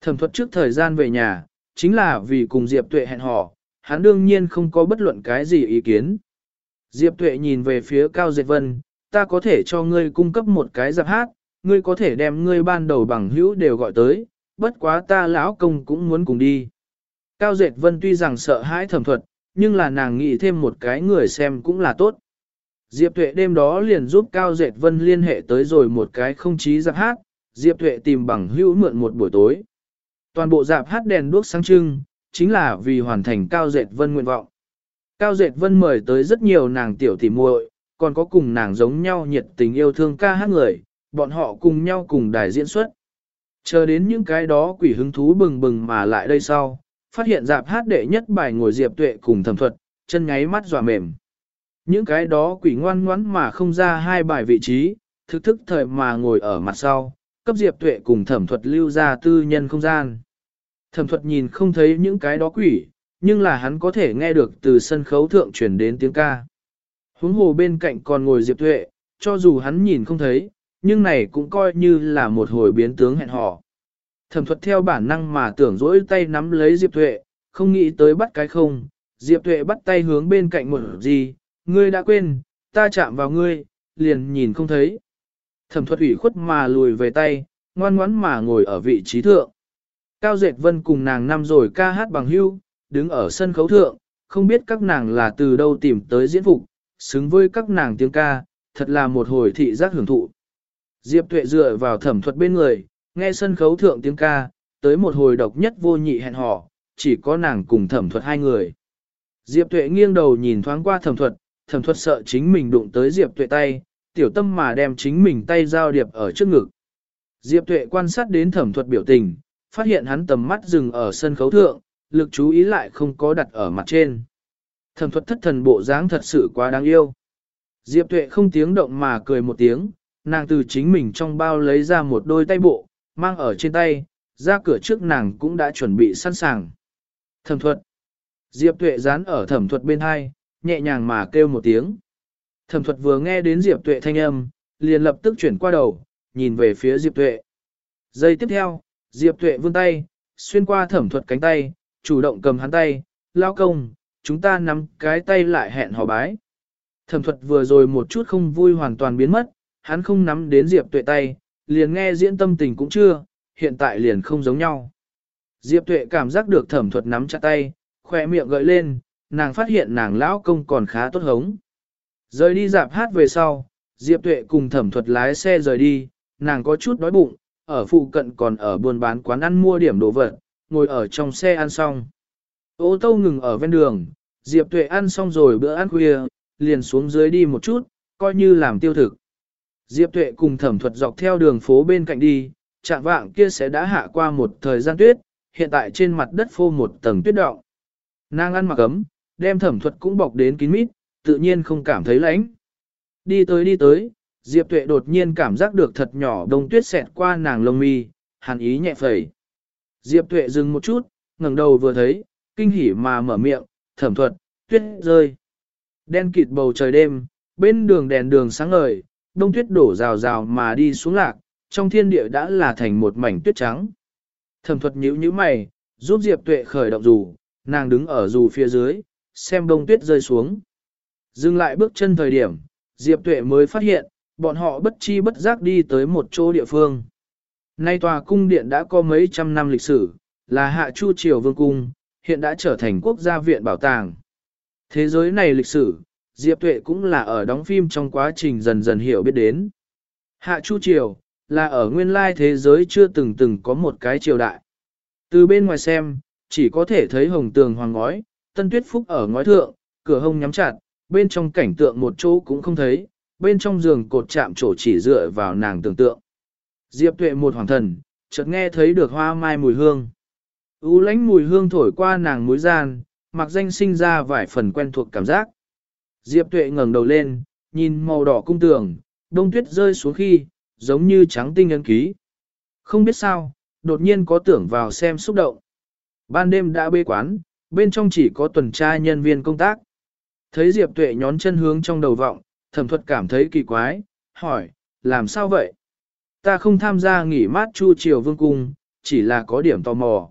A: Thẩm thuật trước thời gian về nhà, chính là vì cùng Diệp Tuệ hẹn hò, hắn đương nhiên không có bất luận cái gì ý kiến. Diệp Tuệ nhìn về phía Cao Diệt Vân, ta có thể cho ngươi cung cấp một cái giáp hát, ngươi có thể đem ngươi ban đầu bằng hữu đều gọi tới, bất quá ta lão công cũng muốn cùng đi. Cao Dệt Vân tuy rằng sợ hãi thẩm thuật, nhưng là nàng nghĩ thêm một cái người xem cũng là tốt. Diệp Tuệ đêm đó liền giúp Cao Dệt Vân liên hệ tới rồi một cái không chí giáp hát, Diệp Tuệ tìm bằng hữu mượn một buổi tối. Toàn bộ dạp hát đèn đuốc sáng trưng, chính là vì hoàn thành Cao Dệt Vân nguyện vọng. Cao Dệt Vân mời tới rất nhiều nàng tiểu tỉ muội, còn có cùng nàng giống nhau nhiệt tình yêu thương ca hát người, bọn họ cùng nhau cùng đài diễn xuất. Chờ đến những cái đó quỷ hứng thú bừng bừng mà lại đây sau, phát hiện dạp hát đệ nhất bài ngồi Diệp Tuệ cùng thẩm thuật, chân ngáy mắt dọa mềm. Những cái đó quỷ ngoan ngoãn mà không ra hai bài vị trí, thực thức thời mà ngồi ở mặt sau, cấp Diệp Tuệ cùng thẩm thuật lưu ra tư nhân không gian. Thẩm thuật nhìn không thấy những cái đó quỷ, nhưng là hắn có thể nghe được từ sân khấu thượng truyền đến tiếng ca. Huống hồ bên cạnh còn ngồi Diệp Tuệ, cho dù hắn nhìn không thấy, nhưng này cũng coi như là một hồi biến tướng hẹn hò. Thẩm thuật theo bản năng mà tưởng dỗi tay nắm lấy Diệp Tuệ, không nghĩ tới bắt cái không, Diệp Tuệ bắt tay hướng bên cạnh một gì, ngươi đã quên, ta chạm vào ngươi, liền nhìn không thấy. Thẩm thuật ủy khuất mà lùi về tay, ngoan ngoãn mà ngồi ở vị trí thượng. Cao Dệt Vân cùng nàng năm rồi ca hát bằng hưu, đứng ở sân khấu thượng, không biết các nàng là từ đâu tìm tới diễn phục, xứng với các nàng tiếng ca, thật là một hồi thị giác hưởng thụ. Diệp Tuệ dựa vào thẩm thuật bên người, nghe sân khấu thượng tiếng ca, tới một hồi độc nhất vô nhị hẹn hò, chỉ có nàng cùng thẩm thuật hai người. Diệp tuệ nghiêng đầu nhìn thoáng qua thẩm thuật, thẩm thuật sợ chính mình đụng tới Diệp tuệ tay, tiểu tâm mà đem chính mình tay giao điệp ở trước ngực. Diệp tuệ quan sát đến thẩm thuật biểu tình, phát hiện hắn tầm mắt dừng ở sân khấu thượng, lực chú ý lại không có đặt ở mặt trên. Thẩm thuật thất thần bộ dáng thật sự quá đáng yêu. Diệp tuệ không tiếng động mà cười một tiếng, nàng từ chính mình trong bao lấy ra một đôi tay bộ, mang ở trên tay, ra cửa trước nàng cũng đã chuẩn bị sẵn sàng. Thẩm thuật. Diệp tuệ dán ở thẩm thuật bên hai, nhẹ nhàng mà kêu một tiếng. Thẩm thuật vừa nghe đến Diệp tuệ thanh âm, liền lập tức chuyển qua đầu, nhìn về phía Diệp tuệ. Giây tiếp theo, Diệp tuệ vươn tay, xuyên qua thẩm thuật cánh tay, chủ động cầm hắn tay, lao công, chúng ta nắm cái tay lại hẹn hò bái. Thẩm thuật vừa rồi một chút không vui hoàn toàn biến mất, hắn không nắm đến Diệp tuệ tay, liền nghe diễn tâm tình cũng chưa, hiện tại liền không giống nhau. Diệp tuệ cảm giác được thẩm thuật nắm chặt tay, khỏe miệng gợi lên, nàng phát hiện nàng lão công còn khá tốt hống. Rời đi dạp hát về sau, Diệp tuệ cùng thẩm thuật lái xe rời đi, nàng có chút đói bụng, ở phụ cận còn ở buôn bán quán ăn mua điểm đồ vật, ngồi ở trong xe ăn xong. Ô tô ngừng ở ven đường, Diệp tuệ ăn xong rồi bữa ăn khuya, liền xuống dưới đi một chút, coi như làm tiêu thực. Diệp tuệ cùng thẩm thuật dọc theo đường phố bên cạnh đi, chạm vạng kia sẽ đã hạ qua một thời gian tuyết, hiện tại trên mặt đất phô một tầng tuyết động. Nàng ăn mặc ấm, đem thẩm thuật cũng bọc đến kín mít, tự nhiên không cảm thấy lạnh. Đi tới đi tới, Diệp Tuệ đột nhiên cảm giác được thật nhỏ đông tuyết xẹt qua nàng lông mi, hàn ý nhẹ phẩy. Diệp Tuệ dừng một chút, ngẩng đầu vừa thấy, kinh hỉ mà mở miệng, thẩm thuật, tuyết rơi. Đen kịt bầu trời đêm, bên đường đèn đường sáng ngời, đông tuyết đổ rào rào mà đi xuống lạc, trong thiên địa đã là thành một mảnh tuyết trắng. Thẩm thuật nhíu nhíu mày, giúp Diệp Tuệ khởi động dù, nàng đứng ở dù phía dưới, xem đông tuyết rơi xuống. Dừng lại bước chân thời điểm, Diệp Tuệ mới phát hiện, bọn họ bất chi bất giác đi tới một chỗ địa phương. Nay tòa cung điện đã có mấy trăm năm lịch sử, là Hạ Chu Triều Vương Cung, hiện đã trở thành quốc gia viện bảo tàng. Thế giới này lịch sử, Diệp Tuệ cũng là ở đóng phim trong quá trình dần dần hiểu biết đến. Hạ Chu Triều, là ở nguyên lai thế giới chưa từng từng có một cái triều đại. Từ bên ngoài xem, chỉ có thể thấy hồng tường hoàng ngói, tân tuyết phúc ở ngói thượng, cửa hông nhắm chặt, bên trong cảnh tượng một chỗ cũng không thấy, bên trong giường cột chạm trổ chỉ dựa vào nàng tưởng tượng. Diệp tuệ một hoàng thần, chợt nghe thấy được hoa mai mùi hương. U lánh mùi hương thổi qua nàng mũi gian, mặc danh sinh ra vài phần quen thuộc cảm giác. Diệp tuệ ngẩng đầu lên, nhìn màu đỏ cung tường, đông tuyết rơi xuống khi, giống như trắng tinh ấn ký. Không biết sao, đột nhiên có tưởng vào xem xúc động. Ban đêm đã bê quán, bên trong chỉ có tuần tra nhân viên công tác. Thấy Diệp Tuệ nhón chân hướng trong đầu vọng, thẩm thuật cảm thấy kỳ quái, hỏi, làm sao vậy? Ta không tham gia nghỉ mát chu triều vương cung, chỉ là có điểm tò mò.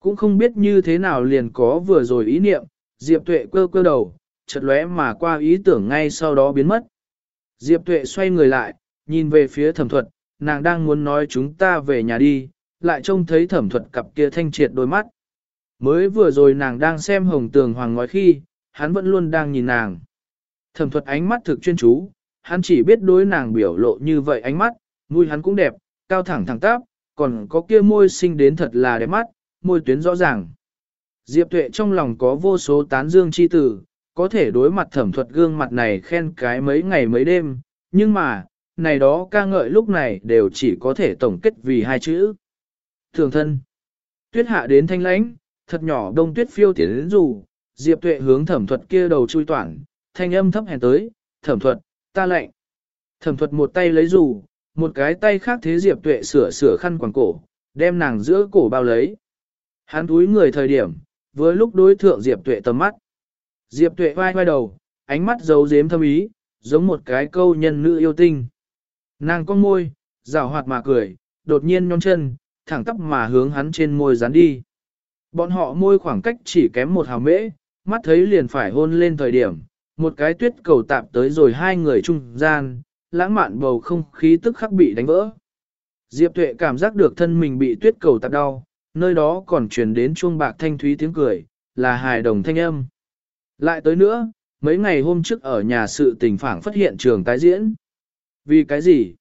A: Cũng không biết như thế nào liền có vừa rồi ý niệm, Diệp Tuệ cơ cơ đầu, chợt lóe mà qua ý tưởng ngay sau đó biến mất. Diệp Tuệ xoay người lại, nhìn về phía thẩm thuật, nàng đang muốn nói chúng ta về nhà đi, lại trông thấy thẩm thuật cặp kia thanh triệt đôi mắt. Mới vừa rồi nàng đang xem hồng tường hoàng ngói khi, hắn vẫn luôn đang nhìn nàng. Thẩm thuật ánh mắt thực chuyên chú, hắn chỉ biết đối nàng biểu lộ như vậy ánh mắt, môi hắn cũng đẹp, cao thẳng thẳng tắp, còn có kia môi sinh đến thật là đẹp mắt, môi tuyến rõ ràng. Diệp tuệ trong lòng có vô số tán dương chi tử, có thể đối mặt thẩm thuật gương mặt này khen cái mấy ngày mấy đêm, nhưng mà, này đó ca ngợi lúc này đều chỉ có thể tổng kết vì hai chữ. Thường thân, tuyết hạ đến thanh lãnh, thật nhỏ đông tuyết phiêu tiến đến dù, Diệp Tuệ hướng thẩm thuật kia đầu chui toản, thanh âm thấp hèn tới, thẩm thuật, ta lệnh. Thẩm thuật một tay lấy dù, một cái tay khác thế Diệp Tuệ sửa sửa khăn quàng cổ, đem nàng giữa cổ bao lấy. Hắn túi người thời điểm, với lúc đối thượng Diệp Tuệ tầm mắt. Diệp Tuệ vai vai đầu, ánh mắt giấu giếm thâm ý, giống một cái câu nhân nữ yêu tinh. Nàng con môi, rào hoạt mà cười, đột nhiên nhón chân, thẳng tắp mà hướng hắn trên môi dán đi. Bọn họ môi khoảng cách chỉ kém một hào mễ, mắt thấy liền phải hôn lên thời điểm, một cái tuyết cầu tạm tới rồi hai người trung gian, lãng mạn bầu không khí tức khắc bị đánh vỡ. Diệp Tuệ cảm giác được thân mình bị tuyết cầu tạp đau, nơi đó còn truyền đến chuông bạc thanh thúy tiếng cười, là hài đồng thanh âm. Lại tới nữa, mấy ngày hôm trước ở nhà sự tình phảng phát hiện trường tái diễn. Vì cái gì?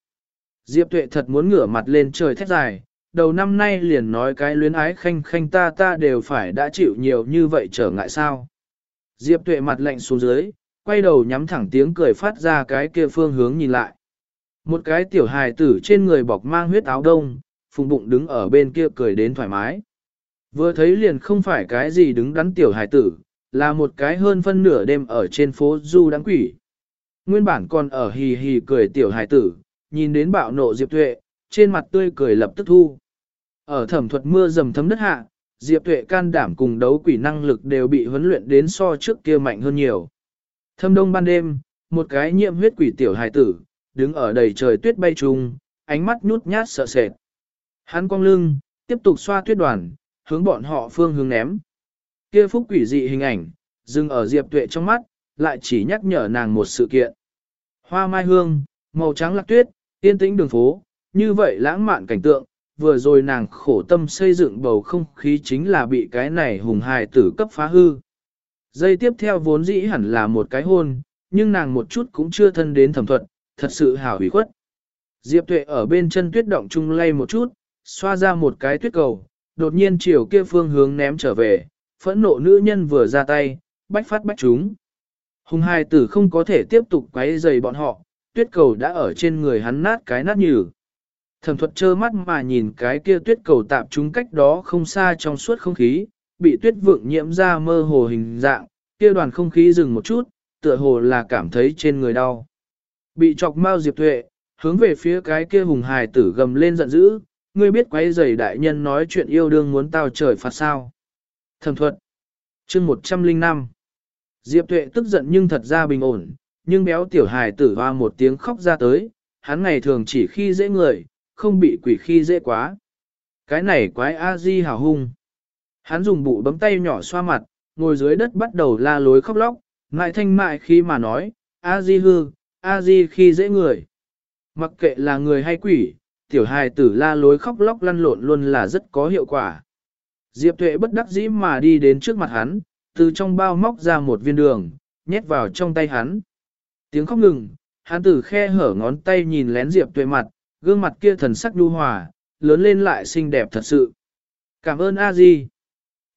A: Diệp Tuệ thật muốn ngửa mặt lên trời thét dài, đầu năm nay liền nói cái luyến ái khanh khanh ta ta đều phải đã chịu nhiều như vậy trở ngại sao. Diệp tuệ mặt lạnh xuống dưới, quay đầu nhắm thẳng tiếng cười phát ra cái kia phương hướng nhìn lại. Một cái tiểu hài tử trên người bọc mang huyết áo đông, phùng bụng đứng ở bên kia cười đến thoải mái. Vừa thấy liền không phải cái gì đứng đắn tiểu hài tử, là một cái hơn phân nửa đêm ở trên phố du đáng quỷ. Nguyên bản còn ở hì hì cười tiểu hài tử, nhìn đến bạo nộ Diệp Tuệ, trên mặt tươi cười lập tức thu. Ở thẩm thuật mưa dầm thấm đất hạ, Diệp Tuệ can đảm cùng đấu quỷ năng lực đều bị huấn luyện đến so trước kia mạnh hơn nhiều. Thâm đông ban đêm, một cái nhiễm huyết quỷ tiểu hài tử, đứng ở đầy trời tuyết bay trùng, ánh mắt nhút nhát sợ sệt. Hắn cong lưng, tiếp tục xoa tuyết đoàn, hướng bọn họ phương hướng ném. Kia phúc quỷ dị hình ảnh, dừng ở Diệp Tuệ trong mắt, lại chỉ nhắc nhở nàng một sự kiện. Hoa mai hương, màu trắng lạc tuyết, yên tĩnh đường phố, như vậy lãng mạn cảnh tượng, vừa rồi nàng khổ tâm xây dựng bầu không khí chính là bị cái này hùng hài tử cấp phá hư. Dây tiếp theo vốn dĩ hẳn là một cái hôn, nhưng nàng một chút cũng chưa thân đến thẩm thuật, thật sự hảo hủy khuất. Diệp tuệ ở bên chân tuyết động trung lay một chút, xoa ra một cái tuyết cầu, đột nhiên chiều kia phương hướng ném trở về, phẫn nộ nữ nhân vừa ra tay, bách phát bách chúng. Hùng hài tử không có thể tiếp tục quấy rầy bọn họ, tuyết cầu đã ở trên người hắn nát cái nát nhừ. Thẩm thuật trơ mắt mà nhìn cái kia tuyết cầu tạp chúng cách đó không xa trong suốt không khí, bị tuyết vượng nhiễm ra mơ hồ hình dạng, kia đoàn không khí dừng một chút, tựa hồ là cảm thấy trên người đau. Bị chọc mau diệp tuệ, hướng về phía cái kia hùng hài tử gầm lên giận dữ, ngươi biết quấy giày đại nhân nói chuyện yêu đương muốn tao trời phạt sao. Thẩm thuật, chương 105 Diệp tuệ tức giận nhưng thật ra bình ổn, nhưng béo tiểu hài tử hoa một tiếng khóc ra tới, hắn ngày thường chỉ khi dễ người, không bị quỷ khi dễ quá. Cái này quái A-di hào hung. Hắn dùng bụ bấm tay nhỏ xoa mặt, ngồi dưới đất bắt đầu la lối khóc lóc, ngại thanh mại khi mà nói, A-di hư, A-di khi dễ người. Mặc kệ là người hay quỷ, tiểu hài tử la lối khóc lóc lăn lộn luôn là rất có hiệu quả. Diệp tuệ bất đắc dĩ mà đi đến trước mặt hắn, từ trong bao móc ra một viên đường, nhét vào trong tay hắn. Tiếng khóc ngừng, hắn từ khe hở ngón tay nhìn lén Diệp tuệ mặt, gương mặt kia thần sắc nhu hòa, lớn lên lại xinh đẹp thật sự. Cảm ơn a di.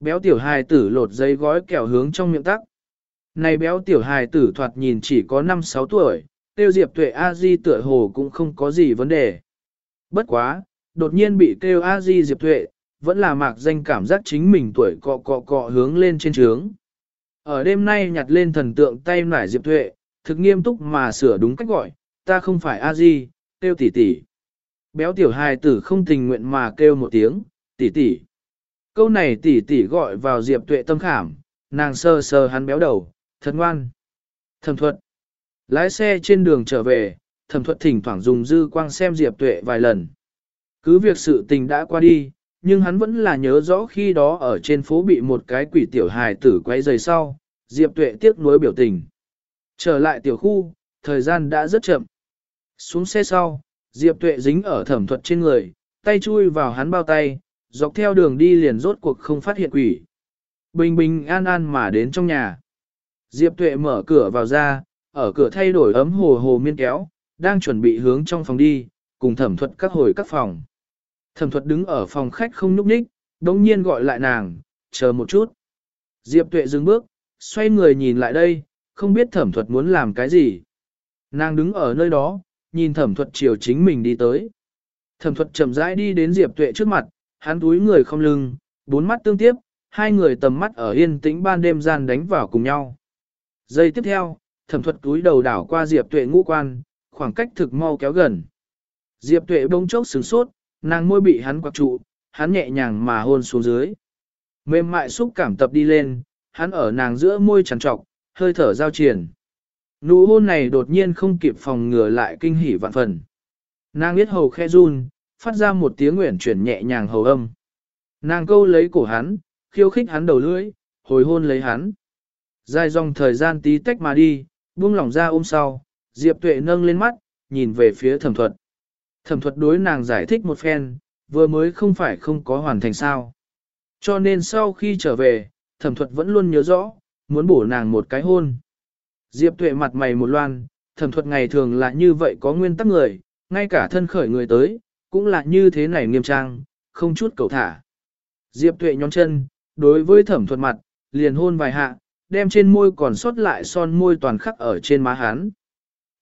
A: Béo tiểu hài tử lột giấy gói kẹo hướng trong miệng tắc. Này béo tiểu hài tử thoạt nhìn chỉ có 5-6 tuổi, tiêu diệp tuệ a di tựa hồ cũng không có gì vấn đề. Bất quá, đột nhiên bị kêu a di diệp tuệ, vẫn là mạc danh cảm giác chính mình tuổi cọ cọ cọ hướng lên trên trướng. Ở đêm nay nhặt lên thần tượng tay nải diệp tuệ, thực nghiêm túc mà sửa đúng cách gọi, ta không phải a di, tiêu tỷ tỷ. Béo tiểu hài tử không tình nguyện mà kêu một tiếng, tỷ tỷ. Câu này tỷ tỷ gọi vào Diệp Tuệ tâm khảm, nàng sơ sơ hắn béo đầu, thật ngoan. Thẩm thuật. Lái xe trên đường trở về, thẩm thuật thỉnh thoảng dùng dư quang xem Diệp Tuệ vài lần. Cứ việc sự tình đã qua đi, nhưng hắn vẫn là nhớ rõ khi đó ở trên phố bị một cái quỷ tiểu hài tử quay giày sau, Diệp Tuệ tiếc nuối biểu tình. Trở lại tiểu khu, thời gian đã rất chậm. Xuống xe sau, Diệp Tuệ dính ở thẩm thuật trên người, tay chui vào hắn bao tay, dọc theo đường đi liền rốt cuộc không phát hiện quỷ. Bình bình an an mà đến trong nhà. Diệp Tuệ mở cửa vào ra, ở cửa thay đổi ấm hồ hồ miên kéo, đang chuẩn bị hướng trong phòng đi, cùng thẩm thuật các hồi các phòng. Thẩm thuật đứng ở phòng khách không nhúc nhích, đống nhiên gọi lại nàng, chờ một chút. Diệp Tuệ dừng bước, xoay người nhìn lại đây, không biết thẩm thuật muốn làm cái gì. Nàng đứng ở nơi đó, nhìn thẩm thuật chiều chính mình đi tới. Thẩm thuật chậm rãi đi đến Diệp Tuệ trước mặt, hắn túi người không lưng, bốn mắt tương tiếp, hai người tầm mắt ở yên tĩnh ban đêm gian đánh vào cùng nhau. Giây tiếp theo, thẩm thuật túi đầu đảo qua Diệp Tuệ ngũ quan, khoảng cách thực mau kéo gần. Diệp Tuệ bỗng chốc sửng sốt, nàng môi bị hắn quặc trụ, hắn nhẹ nhàng mà hôn xuống dưới. Mềm mại xúc cảm tập đi lên, hắn ở nàng giữa môi trằn trọc, hơi thở giao triển. Nụ hôn này đột nhiên không kịp phòng ngừa lại kinh hỉ vạn phần. Nàng biết hầu khe run, phát ra một tiếng nguyện chuyển nhẹ nhàng hầu âm. Nàng câu lấy cổ hắn, khiêu khích hắn đầu lưỡi, hồi hôn lấy hắn. Dài dòng thời gian tí tách mà đi, buông lỏng ra ôm sau, Diệp Tuệ nâng lên mắt, nhìn về phía thẩm thuật. Thẩm thuật đối nàng giải thích một phen, vừa mới không phải không có hoàn thành sao. Cho nên sau khi trở về, thẩm thuật vẫn luôn nhớ rõ, muốn bổ nàng một cái hôn. Diệp tuệ mặt mày một loan, thẩm thuật ngày thường là như vậy có nguyên tắc người, ngay cả thân khởi người tới, cũng là như thế này nghiêm trang, không chút cầu thả. Diệp tuệ nhón chân, đối với thẩm thuật mặt, liền hôn vài hạ, đem trên môi còn sót lại son môi toàn khắc ở trên má hắn.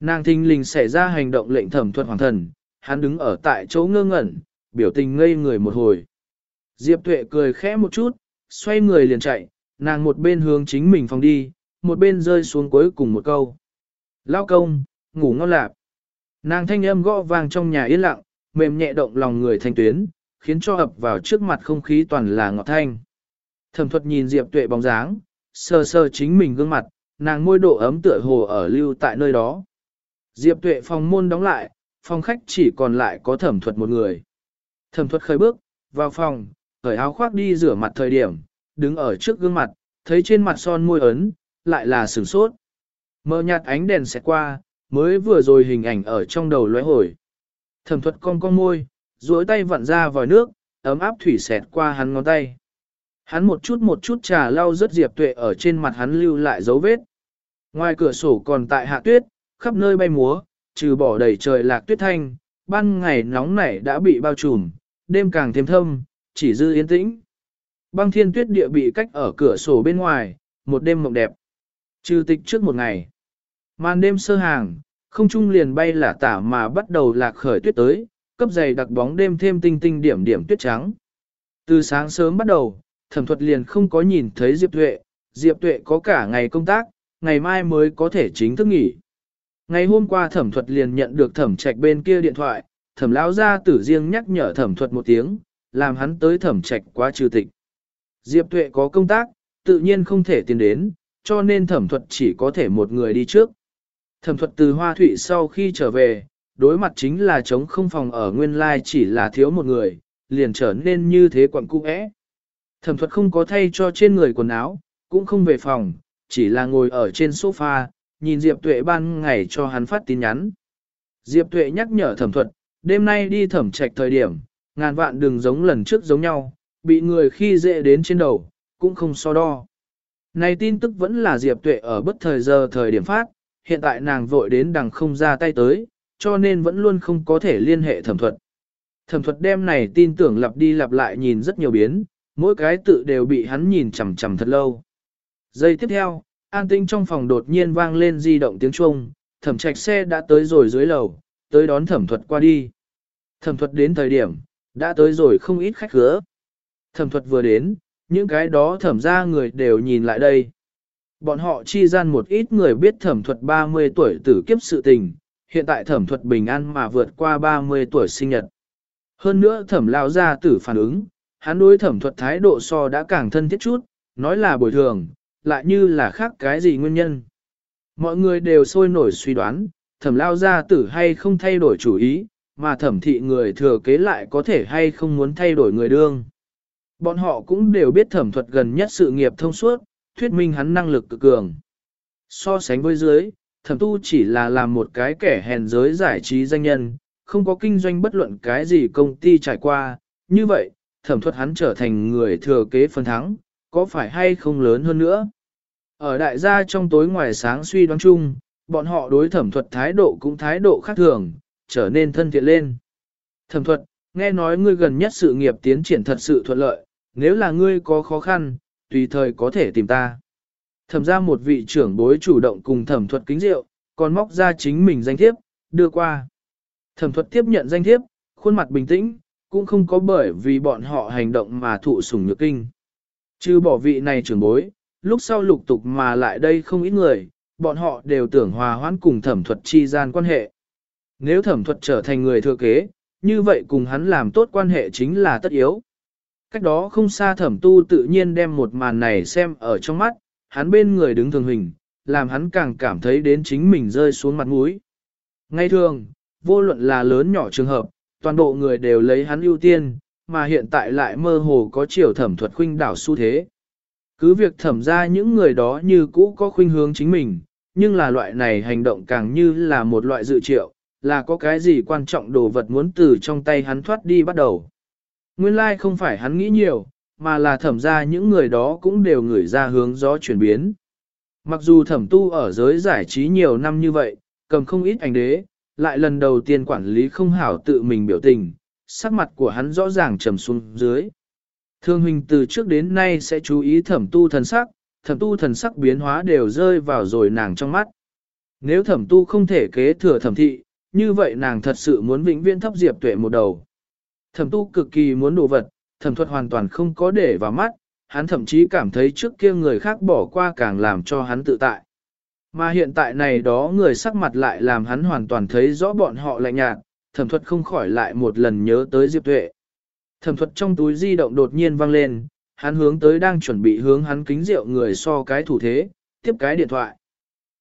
A: Nàng thinh lình xảy ra hành động lệnh thẩm thuật hoàng thần, hắn đứng ở tại chỗ ngơ ngẩn, biểu tình ngây người một hồi. Diệp tuệ cười khẽ một chút, xoay người liền chạy, nàng một bên hướng chính mình phòng đi, một bên rơi xuống cuối cùng một câu. Lao công, ngủ ngon lạp. Nàng thanh âm gõ vang trong nhà yên lặng, mềm nhẹ động lòng người thanh tuyến, khiến cho ập vào trước mặt không khí toàn là ngọt thanh. Thẩm thuật nhìn Diệp tuệ bóng dáng, sờ sờ chính mình gương mặt, nàng môi độ ấm tựa hồ ở lưu tại nơi đó. Diệp tuệ phòng môn đóng lại, phòng khách chỉ còn lại có thẩm thuật một người. Thẩm thuật khởi bước, vào phòng, cởi áo khoác đi rửa mặt thời điểm, đứng ở trước gương mặt, thấy trên mặt son môi ấn, lại là sửng sốt. Mờ nhạt ánh đèn sẽ qua, mới vừa rồi hình ảnh ở trong đầu lóe hồi. Thẩm thuật cong cong môi, duỗi tay vặn ra vòi nước, ấm áp thủy xẹt qua hắn ngón tay. Hắn một chút một chút trà lau rất diệp tuệ ở trên mặt hắn lưu lại dấu vết. Ngoài cửa sổ còn tại hạ tuyết, khắp nơi bay múa, trừ bỏ đầy trời lạc tuyết thanh, ban ngày nóng nảy đã bị bao trùm, đêm càng thêm thâm, chỉ dư yên tĩnh. Băng thiên tuyết địa bị cách ở cửa sổ bên ngoài, một đêm mộng đẹp. Trừ tịch trước một ngày. Màn đêm sơ hàng, không trung liền bay là tả mà bắt đầu lạc khởi tuyết tới, cấp dày đặc bóng đêm thêm tinh tinh điểm điểm tuyết trắng. Từ sáng sớm bắt đầu, thẩm thuật liền không có nhìn thấy Diệp Tuệ, Diệp Tuệ có cả ngày công tác, ngày mai mới có thể chính thức nghỉ. Ngày hôm qua thẩm thuật liền nhận được thẩm trạch bên kia điện thoại, thẩm lão gia tử riêng nhắc nhở thẩm thuật một tiếng, làm hắn tới thẩm trạch quá trừ tịch. Diệp Tuệ có công tác, tự nhiên không thể tiến đến, cho nên thẩm thuật chỉ có thể một người đi trước. Thẩm thuật từ Hoa Thụy sau khi trở về, đối mặt chính là chống không phòng ở nguyên lai chỉ là thiếu một người, liền trở nên như thế quặng cung ẽ. Thẩm thuật không có thay cho trên người quần áo, cũng không về phòng, chỉ là ngồi ở trên sofa, nhìn Diệp Tuệ ban ngày cho hắn phát tin nhắn. Diệp Tuệ nhắc nhở thẩm thuật, đêm nay đi thẩm trạch thời điểm, ngàn vạn đừng giống lần trước giống nhau, bị người khi dễ đến trên đầu, cũng không so đo. Này tin tức vẫn là Diệp Tuệ ở bất thời giờ thời điểm phát, hiện tại nàng vội đến đằng không ra tay tới, cho nên vẫn luôn không có thể liên hệ thẩm thuật. Thẩm thuật đem này tin tưởng lặp đi lặp lại nhìn rất nhiều biến, mỗi cái tự đều bị hắn nhìn chằm chằm thật lâu. Giây tiếp theo, an tinh trong phòng đột nhiên vang lên di động tiếng chuông, thẩm trạch xe đã tới rồi dưới lầu, tới đón thẩm thuật qua đi. Thẩm thuật đến thời điểm, đã tới rồi không ít khách khứa. Thẩm thuật vừa đến, những cái đó thẩm ra người đều nhìn lại đây. Bọn họ chi gian một ít người biết thẩm thuật 30 tuổi tử kiếp sự tình, hiện tại thẩm thuật bình an mà vượt qua 30 tuổi sinh nhật. Hơn nữa thẩm lao ra tử phản ứng, hắn đối thẩm thuật thái độ so đã càng thân thiết chút, nói là bồi thường, lại như là khác cái gì nguyên nhân. Mọi người đều sôi nổi suy đoán, thẩm lao ra tử hay không thay đổi chủ ý, mà thẩm thị người thừa kế lại có thể hay không muốn thay đổi người đương. Bọn họ cũng đều biết thẩm thuật gần nhất sự nghiệp thông suốt, thuyết minh hắn năng lực cực cường. So sánh với dưới, thẩm tu chỉ là làm một cái kẻ hèn giới giải trí danh nhân, không có kinh doanh bất luận cái gì công ty trải qua, như vậy, thẩm thuật hắn trở thành người thừa kế phần thắng, có phải hay không lớn hơn nữa. Ở đại gia trong tối ngoài sáng suy đoán chung, bọn họ đối thẩm thuật thái độ cũng thái độ khác thường, trở nên thân thiện lên. Thẩm thuật, nghe nói ngươi gần nhất sự nghiệp tiến triển thật sự thuận lợi, nếu là ngươi có khó khăn, tùy thời có thể tìm ta. Thẩm ra một vị trưởng bối chủ động cùng thẩm thuật kính rượu, còn móc ra chính mình danh thiếp, đưa qua. Thẩm thuật tiếp nhận danh thiếp, khuôn mặt bình tĩnh, cũng không có bởi vì bọn họ hành động mà thụ sủng nhược kinh. Chứ bỏ vị này trưởng bối, lúc sau lục tục mà lại đây không ít người, bọn họ đều tưởng hòa hoãn cùng thẩm thuật chi gian quan hệ. Nếu thẩm thuật trở thành người thừa kế, như vậy cùng hắn làm tốt quan hệ chính là tất yếu. Cách đó không xa thẩm tu tự nhiên đem một màn này xem ở trong mắt, hắn bên người đứng thường hình, làm hắn càng cảm thấy đến chính mình rơi xuống mặt mũi. Ngay thường, vô luận là lớn nhỏ trường hợp, toàn bộ người đều lấy hắn ưu tiên, mà hiện tại lại mơ hồ có chiều thẩm thuật khuynh đảo xu thế. Cứ việc thẩm ra những người đó như cũ có khuynh hướng chính mình, nhưng là loại này hành động càng như là một loại dự triệu, là có cái gì quan trọng đồ vật muốn từ trong tay hắn thoát đi bắt đầu. Nguyên lai like không phải hắn nghĩ nhiều, mà là thẩm ra những người đó cũng đều ngửi ra hướng gió chuyển biến. Mặc dù thẩm tu ở giới giải trí nhiều năm như vậy, cầm không ít ảnh đế, lại lần đầu tiên quản lý không hảo tự mình biểu tình, sắc mặt của hắn rõ ràng trầm xuống dưới. Thương huynh từ trước đến nay sẽ chú ý thẩm tu thần sắc, thẩm tu thần sắc biến hóa đều rơi vào rồi nàng trong mắt. Nếu thẩm tu không thể kế thừa thẩm thị, như vậy nàng thật sự muốn vĩnh viễn thấp diệp tuệ một đầu. Thẩm tu cực kỳ muốn đồ vật, thẩm thuật hoàn toàn không có để vào mắt, hắn thậm chí cảm thấy trước kia người khác bỏ qua càng làm cho hắn tự tại. Mà hiện tại này đó người sắc mặt lại làm hắn hoàn toàn thấy rõ bọn họ lạnh nhạt, thẩm thuật không khỏi lại một lần nhớ tới Diệp Tuệ. Thẩm thuật trong túi di động đột nhiên vang lên, hắn hướng tới đang chuẩn bị hướng hắn kính rượu người so cái thủ thế, tiếp cái điện thoại.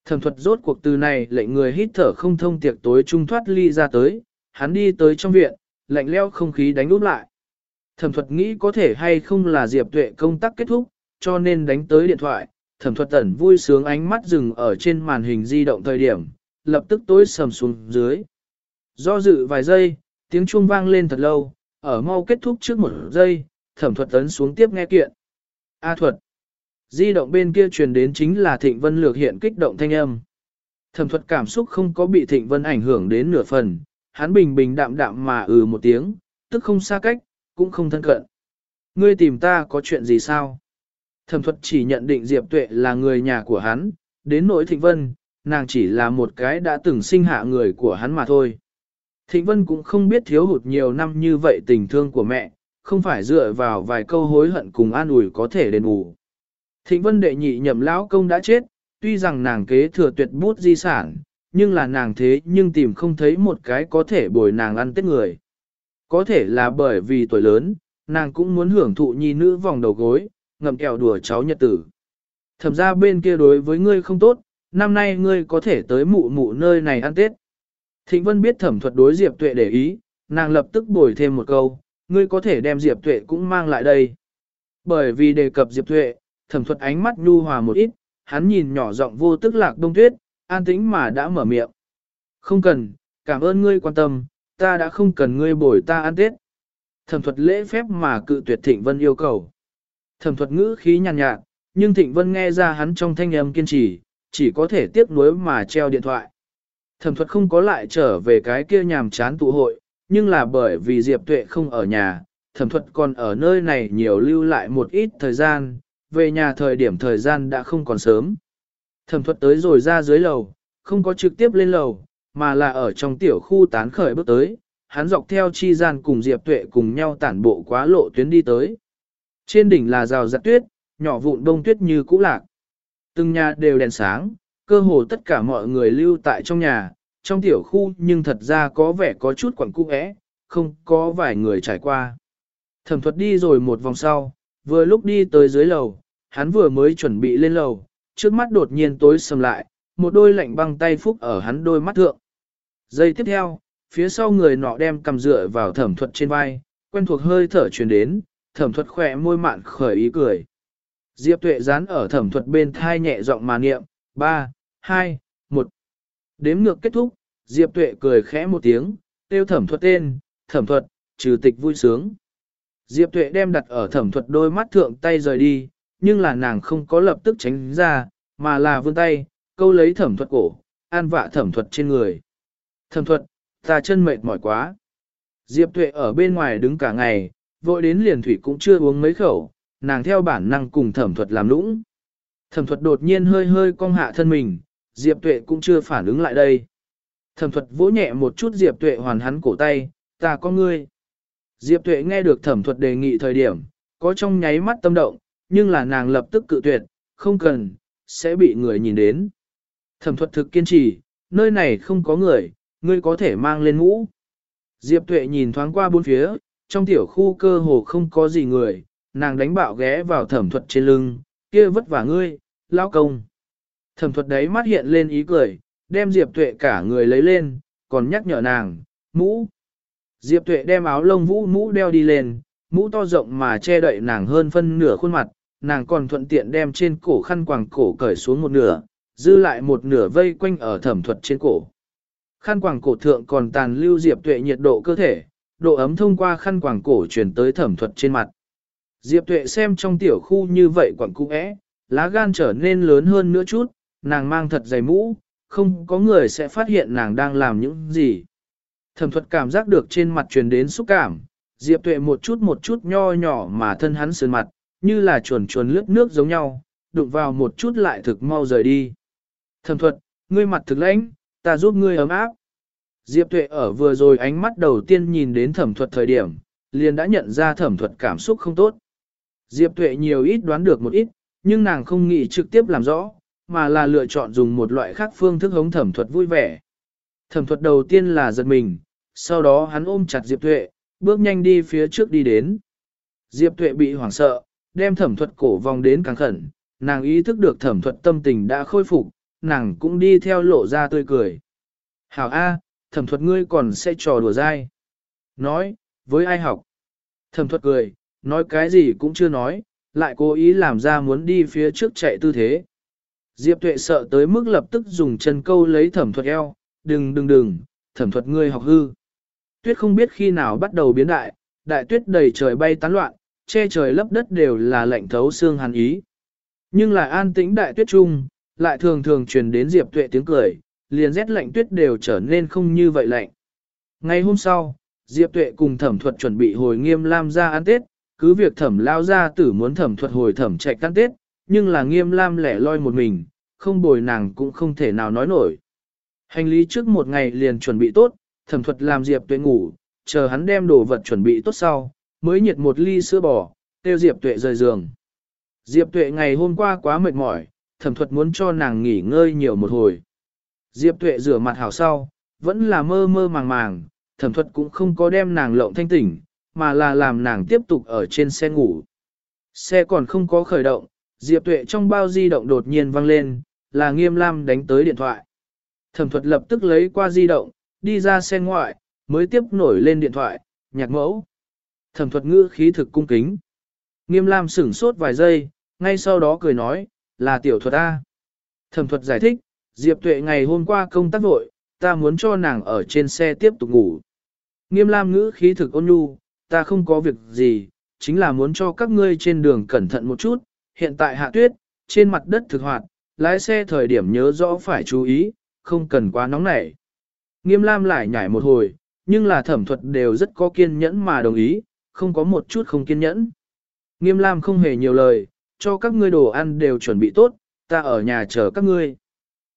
A: Thẩm thuật rốt cuộc từ này lệnh người hít thở không thông tiệc tối trung thoát ly ra tới, hắn đi tới trong viện, lạnh leo không khí đánh úp lại. Thẩm thuật nghĩ có thể hay không là Diệp Tuệ công tác kết thúc, cho nên đánh tới điện thoại, thẩm thuật tẩn vui sướng ánh mắt dừng ở trên màn hình di động thời điểm, lập tức tối sầm xuống dưới. Do dự vài giây, tiếng chuông vang lên thật lâu, ở mau kết thúc trước một giây, thẩm thuật tấn xuống tiếp nghe kiện. A thuật. Di động bên kia truyền đến chính là Thịnh Vân lược hiện kích động thanh âm. Thẩm thuật cảm xúc không có bị Thịnh Vân ảnh hưởng đến nửa phần, hắn bình bình đạm đạm mà ừ một tiếng, tức không xa cách, cũng không thân cận. Ngươi tìm ta có chuyện gì sao? Thẩm thuật chỉ nhận định Diệp Tuệ là người nhà của hắn, đến nỗi Thịnh Vân, nàng chỉ là một cái đã từng sinh hạ người của hắn mà thôi. Thịnh Vân cũng không biết thiếu hụt nhiều năm như vậy tình thương của mẹ, không phải dựa vào vài câu hối hận cùng an ủi có thể đền bù. Thịnh Vân đệ nhị nhậm lão công đã chết, tuy rằng nàng kế thừa tuyệt bút di sản, nhưng là nàng thế nhưng tìm không thấy một cái có thể bồi nàng ăn tết người. Có thể là bởi vì tuổi lớn, nàng cũng muốn hưởng thụ nhi nữ vòng đầu gối, ngậm kẹo đùa cháu nhật tử. Thẩm ra bên kia đối với ngươi không tốt, năm nay ngươi có thể tới mụ mụ nơi này ăn tết. Thịnh Vân biết thẩm thuật đối Diệp Tuệ để ý, nàng lập tức bồi thêm một câu, ngươi có thể đem Diệp Tuệ cũng mang lại đây. Bởi vì đề cập Diệp Tuệ, thẩm thuật ánh mắt nhu hòa một ít, hắn nhìn nhỏ giọng vô tức lạc đông tuyết, an tĩnh mà đã mở miệng. Không cần, cảm ơn ngươi quan tâm, ta đã không cần ngươi bồi ta ăn tết. Thẩm thuật lễ phép mà cự tuyệt Thịnh Vân yêu cầu. Thẩm thuật ngữ khí nhàn nhạt, nhạt, nhưng Thịnh Vân nghe ra hắn trong thanh âm kiên trì, chỉ có thể tiếc nuối mà treo điện thoại. Thẩm thuật không có lại trở về cái kia nhàm chán tụ hội, nhưng là bởi vì Diệp Tuệ không ở nhà, thẩm thuật còn ở nơi này nhiều lưu lại một ít thời gian, về nhà thời điểm thời gian đã không còn sớm. Thẩm thuật tới rồi ra dưới lầu, không có trực tiếp lên lầu, mà là ở trong tiểu khu tán khởi bước tới, hắn dọc theo chi gian cùng Diệp Tuệ cùng nhau tản bộ quá lộ tuyến đi tới. Trên đỉnh là rào giặt tuyết, nhỏ vụn đông tuyết như cũ lạc. Từng nhà đều đèn sáng, cơ hồ tất cả mọi người lưu tại trong nhà, trong tiểu khu nhưng thật ra có vẻ có chút quẩn cung ẽ, không có vài người trải qua. Thẩm thuật đi rồi một vòng sau, vừa lúc đi tới dưới lầu, hắn vừa mới chuẩn bị lên lầu, trước mắt đột nhiên tối sầm lại, một đôi lạnh băng tay phúc ở hắn đôi mắt thượng. Giây tiếp theo, phía sau người nọ đem cầm dựa vào thẩm thuật trên vai, quen thuộc hơi thở truyền đến, thẩm thuật khỏe môi mạn khởi ý cười. Diệp tuệ dán ở thẩm thuật bên thai nhẹ giọng mà niệm, 3, 2, 1. Đếm ngược kết thúc, Diệp tuệ cười khẽ một tiếng, tiêu thẩm thuật tên, thẩm thuật, trừ tịch vui sướng. Diệp tuệ đem đặt ở thẩm thuật đôi mắt thượng tay rời đi, nhưng là nàng không có lập tức tránh ra, mà là vươn tay, câu lấy thẩm thuật cổ, an vạ thẩm thuật trên người. Thẩm thuật, ta chân mệt mỏi quá. Diệp tuệ ở bên ngoài đứng cả ngày, vội đến liền thủy cũng chưa uống mấy khẩu, nàng theo bản năng cùng thẩm thuật làm lũng. Thẩm thuật đột nhiên hơi hơi cong hạ thân mình, Diệp tuệ cũng chưa phản ứng lại đây. Thẩm thuật vỗ nhẹ một chút Diệp tuệ hoàn hắn cổ tay, ta có ngươi. Diệp tuệ nghe được thẩm thuật đề nghị thời điểm, có trong nháy mắt tâm động, nhưng là nàng lập tức cự tuyệt, không cần, sẽ bị người nhìn đến. Thẩm thuật thực kiên trì, nơi này không có người, ngươi có thể mang lên mũ. Diệp tuệ nhìn thoáng qua bốn phía, trong tiểu khu cơ hồ không có gì người, nàng đánh bạo ghé vào thẩm thuật trên lưng, kia vất vả ngươi, lao công. Thẩm thuật đấy mắt hiện lên ý cười, đem Diệp tuệ cả người lấy lên, còn nhắc nhở nàng, mũ. Diệp tuệ đem áo lông vũ mũ đeo đi lên, mũ to rộng mà che đậy nàng hơn phân nửa khuôn mặt, nàng còn thuận tiện đem trên cổ khăn quàng cổ cởi xuống một nửa, dư lại một nửa vây quanh ở thẩm thuật trên cổ. Khăn quàng cổ thượng còn tàn lưu Diệp Tuệ nhiệt độ cơ thể, độ ấm thông qua khăn quàng cổ truyền tới thẩm thuật trên mặt. Diệp Tuệ xem trong tiểu khu như vậy quẳng cung ẽ, lá gan trở nên lớn hơn nữa chút, nàng mang thật dày mũ, không có người sẽ phát hiện nàng đang làm những gì. Thẩm thuật cảm giác được trên mặt truyền đến xúc cảm, Diệp Tuệ một chút một chút nho nhỏ mà thân hắn sườn mặt, như là chuồn chuồn lướt nước giống nhau, đụng vào một chút lại thực mau rời đi. Thẩm thuật, ngươi mặt thực lãnh, ta giúp ngươi ấm áp. Diệp Tuệ ở vừa rồi ánh mắt đầu tiên nhìn đến thẩm thuật thời điểm, liền đã nhận ra thẩm thuật cảm xúc không tốt. Diệp Tuệ nhiều ít đoán được một ít, nhưng nàng không nghĩ trực tiếp làm rõ, mà là lựa chọn dùng một loại khác phương thức hống thẩm thuật vui vẻ. Thẩm thuật đầu tiên là giật mình, sau đó hắn ôm chặt Diệp Tuệ, bước nhanh đi phía trước đi đến. Diệp Tuệ bị hoảng sợ, đem thẩm thuật cổ vòng đến càng khẩn, nàng ý thức được thẩm thuật tâm tình đã khôi phục, nàng cũng đi theo lộ ra tươi cười. Hảo A, thẩm thuật ngươi còn sẽ trò đùa dai. Nói, với ai học? Thẩm thuật cười, nói cái gì cũng chưa nói, lại cố ý làm ra muốn đi phía trước chạy tư thế. Diệp tuệ sợ tới mức lập tức dùng chân câu lấy thẩm thuật eo, đừng đừng đừng, thẩm thuật ngươi học hư. Tuyết không biết khi nào bắt đầu biến đại, đại tuyết đầy trời bay tán loạn, che trời lấp đất đều là lạnh thấu xương hàn ý. Nhưng lại an tĩnh đại tuyết trung, lại thường thường truyền đến Diệp Tuệ tiếng cười, liền rét lạnh tuyết đều trở nên không như vậy lạnh. Ngày hôm sau, Diệp Tuệ cùng thẩm thuật chuẩn bị hồi nghiêm lam ra ăn Tết, cứ việc thẩm lao ra tử muốn thẩm thuật hồi thẩm chạy ăn Tết, nhưng là nghiêm lam lẻ loi một mình, không bồi nàng cũng không thể nào nói nổi. Hành lý trước một ngày liền chuẩn bị tốt, thẩm thuật làm Diệp Tuệ ngủ, chờ hắn đem đồ vật chuẩn bị tốt sau, mới nhiệt một ly sữa bò, tiêu Diệp Tuệ rời giường. Diệp Tuệ ngày hôm qua quá mệt mỏi, thẩm thuật muốn cho nàng nghỉ ngơi nhiều một hồi. Diệp Tuệ rửa mặt hảo sau, vẫn là mơ mơ màng màng, thẩm thuật cũng không có đem nàng lộng thanh tỉnh, mà là làm nàng tiếp tục ở trên xe ngủ. Xe còn không có khởi động, Diệp Tuệ trong bao di động đột nhiên vang lên, là Nghiêm Lam đánh tới điện thoại. Thẩm thuật lập tức lấy qua di động, đi ra xe ngoại, mới tiếp nổi lên điện thoại, nhạc mẫu. Thẩm thuật ngữ khí thực cung kính. Nghiêm Lam sửng sốt vài giây, ngay sau đó cười nói, là tiểu thuật A. Thẩm thuật giải thích, Diệp Tuệ ngày hôm qua công tác vội, ta muốn cho nàng ở trên xe tiếp tục ngủ. Nghiêm Lam ngữ khí thực ôn nhu, ta không có việc gì, chính là muốn cho các ngươi trên đường cẩn thận một chút, hiện tại hạ tuyết, trên mặt đất thực hoạt, lái xe thời điểm nhớ rõ phải chú ý, không cần quá nóng nảy. Nghiêm Lam lại nhảy một hồi, nhưng là thẩm thuật đều rất có kiên nhẫn mà đồng ý, không có một chút không kiên nhẫn. Nghiêm Lam không hề nhiều lời, cho các ngươi đồ ăn đều chuẩn bị tốt, ta ở nhà chờ các ngươi.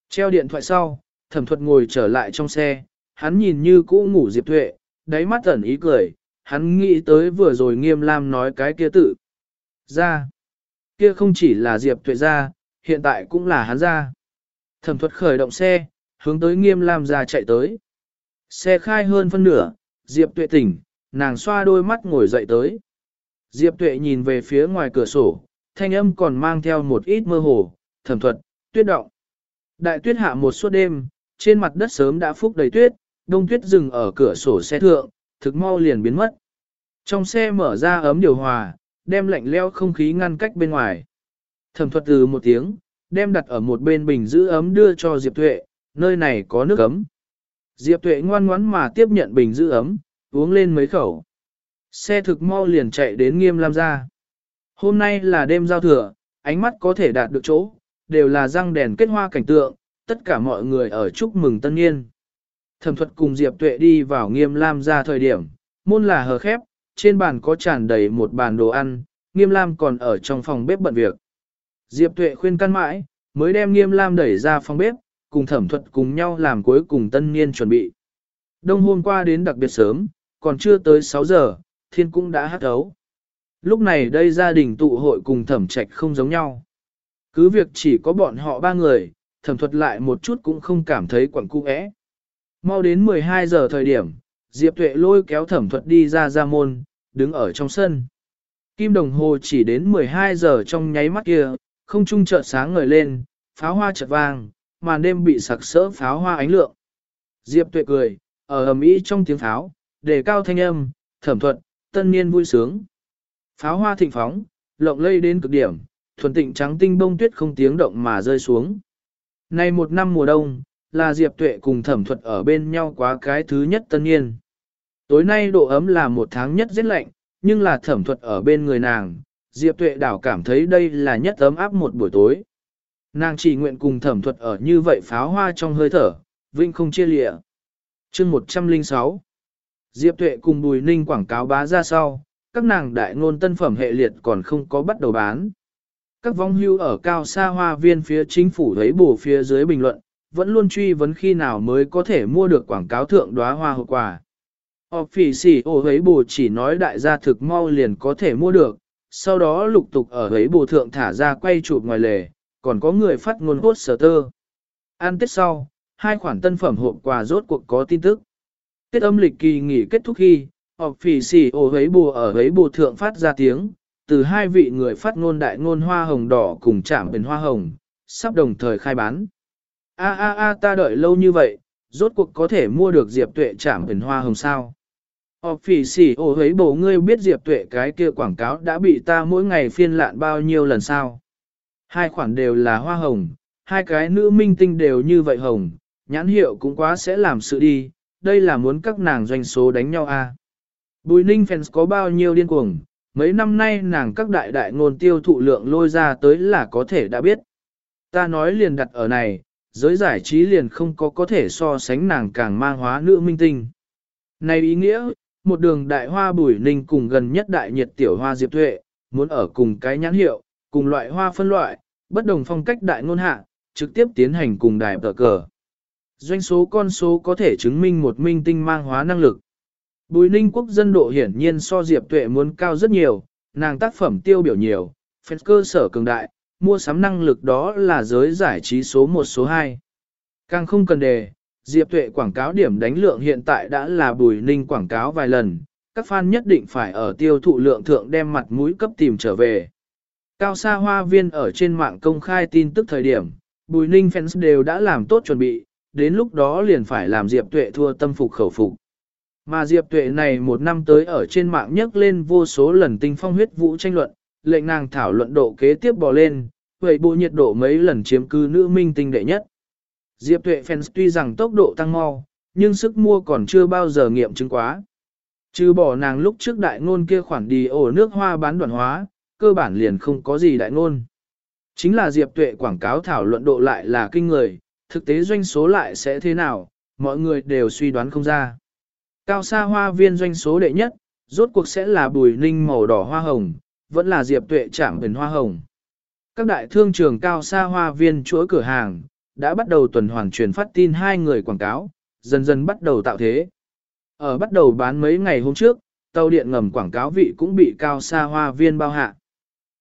A: Treo điện thoại sau, thẩm thuật ngồi trở lại trong xe, hắn nhìn như cũ ngủ Diệp Tuệ, đáy mắt ẩn ý cười, hắn nghĩ tới vừa rồi nghiêm lam nói cái kia tự. Ra, kia không chỉ là Diệp Tuệ ra, hiện tại cũng là hắn ra. Thẩm thuật khởi động xe, hướng tới nghiêm lam ra chạy tới. Xe khai hơn phân nửa, Diệp Tuệ tỉnh, nàng xoa đôi mắt ngồi dậy tới. Diệp Tuệ nhìn về phía ngoài cửa sổ, thanh âm còn mang theo một ít mơ hồ, thẩm thuật, tuyết động. Đại tuyết hạ một suốt đêm, trên mặt đất sớm đã phúc đầy tuyết, đông tuyết dừng ở cửa sổ xe thượng, thực mau liền biến mất. Trong xe mở ra ấm điều hòa, đem lạnh leo không khí ngăn cách bên ngoài. Thẩm thuật từ một tiếng, đem đặt ở một bên bình giữ ấm đưa cho Diệp Tuệ, nơi này có nước ấm. Diệp Tuệ ngoan ngoãn mà tiếp nhận bình giữ ấm, uống lên mấy khẩu. Xe thực mau liền chạy đến nghiêm lam ra. Hôm nay là đêm giao thừa, ánh mắt có thể đạt được chỗ, đều là răng đèn kết hoa cảnh tượng, tất cả mọi người ở chúc mừng tân niên. Thẩm thuật cùng Diệp Tuệ đi vào nghiêm lam ra thời điểm, môn là hờ khép, trên bàn có tràn đầy một bàn đồ ăn, nghiêm lam còn ở trong phòng bếp bận việc. Diệp Tuệ khuyên căn mãi, mới đem nghiêm lam đẩy ra phòng bếp, cùng thẩm thuật cùng nhau làm cuối cùng tân niên chuẩn bị. Đông hôm qua đến đặc biệt sớm, còn chưa tới 6 giờ, thiên cũng đã hát ấu. Lúc này đây gia đình tụ hội cùng thẩm trạch không giống nhau. Cứ việc chỉ có bọn họ ba người, thẩm thuật lại một chút cũng không cảm thấy quẩn cung ẽ. Mau đến 12 giờ thời điểm, Diệp Tuệ lôi kéo thẩm thuật đi ra ra môn, đứng ở trong sân. Kim đồng hồ chỉ đến 12 giờ trong nháy mắt kia, không trung chợt sáng ngời lên, pháo hoa chợt vàng, màn đêm bị sặc sỡ pháo hoa ánh lượng. Diệp Tuệ cười, ở ầm ĩ trong tiếng pháo, đề cao thanh âm, thẩm thuận, tân niên vui sướng. Pháo hoa thịnh phóng, lộng lây đến cực điểm, thuần tịnh trắng tinh bông tuyết không tiếng động mà rơi xuống. Nay một năm mùa đông, là Diệp Tuệ cùng thẩm thuật ở bên nhau quá cái thứ nhất tân niên. Tối nay độ ấm là một tháng nhất rất lạnh, nhưng là thẩm thuật ở bên người nàng, Diệp Tuệ đảo cảm thấy đây là nhất ấm áp một buổi tối. Nàng chỉ nguyện cùng thẩm thuật ở như vậy pháo hoa trong hơi thở, vinh không chia lịa. chương 106 Diệp Tuệ cùng Bùi Ninh quảng cáo bá ra sau, các nàng đại ngôn tân phẩm hệ liệt còn không có bắt đầu bán. Các vong hưu ở cao xa hoa viên phía chính phủ thấy bổ phía dưới bình luận, vẫn luôn truy vấn khi nào mới có thể mua được quảng cáo thượng đóa hoa hộp quà. Họp phỉ xỉ ổ thấy bổ chỉ nói đại gia thực mau liền có thể mua được, sau đó lục tục ở ấy bù thượng thả ra quay chụp ngoài lề, còn có người phát ngôn hốt sở tơ. An tết sau, hai khoản tân phẩm hộp quà rốt cuộc có tin tức. Kết âm lịch kỳ nghỉ kết thúc khi, họp phỉ xỉ ổ hấy bùa ở hấy bùa thượng phát ra tiếng, từ hai vị người phát ngôn đại ngôn hoa hồng đỏ cùng chạm bền hoa hồng, sắp đồng thời khai bán. A a a ta đợi lâu như vậy, rốt cuộc có thể mua được diệp tuệ chạm bền hoa hồng sao? Họp phỉ xỉ ổ hấy bù ngươi biết diệp tuệ cái kia quảng cáo đã bị ta mỗi ngày phiên lạn bao nhiêu lần sao? Hai khoản đều là hoa hồng, hai cái nữ minh tinh đều như vậy hồng, nhãn hiệu cũng quá sẽ làm sự đi đây là muốn các nàng doanh số đánh nhau à. Bùi ninh fans có bao nhiêu điên cuồng, mấy năm nay nàng các đại đại ngôn tiêu thụ lượng lôi ra tới là có thể đã biết. Ta nói liền đặt ở này, giới giải trí liền không có có thể so sánh nàng càng mang hóa nữ minh tinh. Này ý nghĩa, một đường đại hoa bùi ninh cùng gần nhất đại nhiệt tiểu hoa diệp tuệ, muốn ở cùng cái nhãn hiệu, cùng loại hoa phân loại, bất đồng phong cách đại ngôn hạ, trực tiếp tiến hành cùng đài tờ cờ. Doanh số con số có thể chứng minh một minh tinh mang hóa năng lực. Bùi ninh quốc dân độ hiển nhiên so Diệp Tuệ muốn cao rất nhiều, nàng tác phẩm tiêu biểu nhiều, phép cơ sở cường đại, mua sắm năng lực đó là giới giải trí số 1 số 2. Càng không cần đề, Diệp Tuệ quảng cáo điểm đánh lượng hiện tại đã là bùi ninh quảng cáo vài lần, các fan nhất định phải ở tiêu thụ lượng thượng đem mặt mũi cấp tìm trở về. Cao Sa Hoa Viên ở trên mạng công khai tin tức thời điểm, bùi ninh fans đều đã làm tốt chuẩn bị, đến lúc đó liền phải làm Diệp Tuệ thua tâm phục khẩu phục. Mà Diệp Tuệ này một năm tới ở trên mạng nhấc lên vô số lần tinh phong huyết vũ tranh luận, lệnh nàng thảo luận độ kế tiếp bò lên, vậy bộ nhiệt độ mấy lần chiếm cư nữ minh tinh đệ nhất. Diệp Tuệ fans tuy rằng tốc độ tăng mau, nhưng sức mua còn chưa bao giờ nghiệm chứng quá. Trừ bỏ nàng lúc trước đại ngôn kia khoản đi ổ nước hoa bán đoạn hóa, cơ bản liền không có gì đại ngôn. Chính là Diệp Tuệ quảng cáo thảo luận độ lại là kinh người, thực tế doanh số lại sẽ thế nào, mọi người đều suy đoán không ra. Cao xa hoa viên doanh số đệ nhất, rốt cuộc sẽ là bùi ninh màu đỏ hoa hồng, vẫn là diệp tuệ chạm bình hoa hồng. Các đại thương trường cao xa hoa viên chuỗi cửa hàng, đã bắt đầu tuần hoàn truyền phát tin hai người quảng cáo, dần dần bắt đầu tạo thế. Ở bắt đầu bán mấy ngày hôm trước, tàu điện ngầm quảng cáo vị cũng bị cao xa hoa viên bao hạ.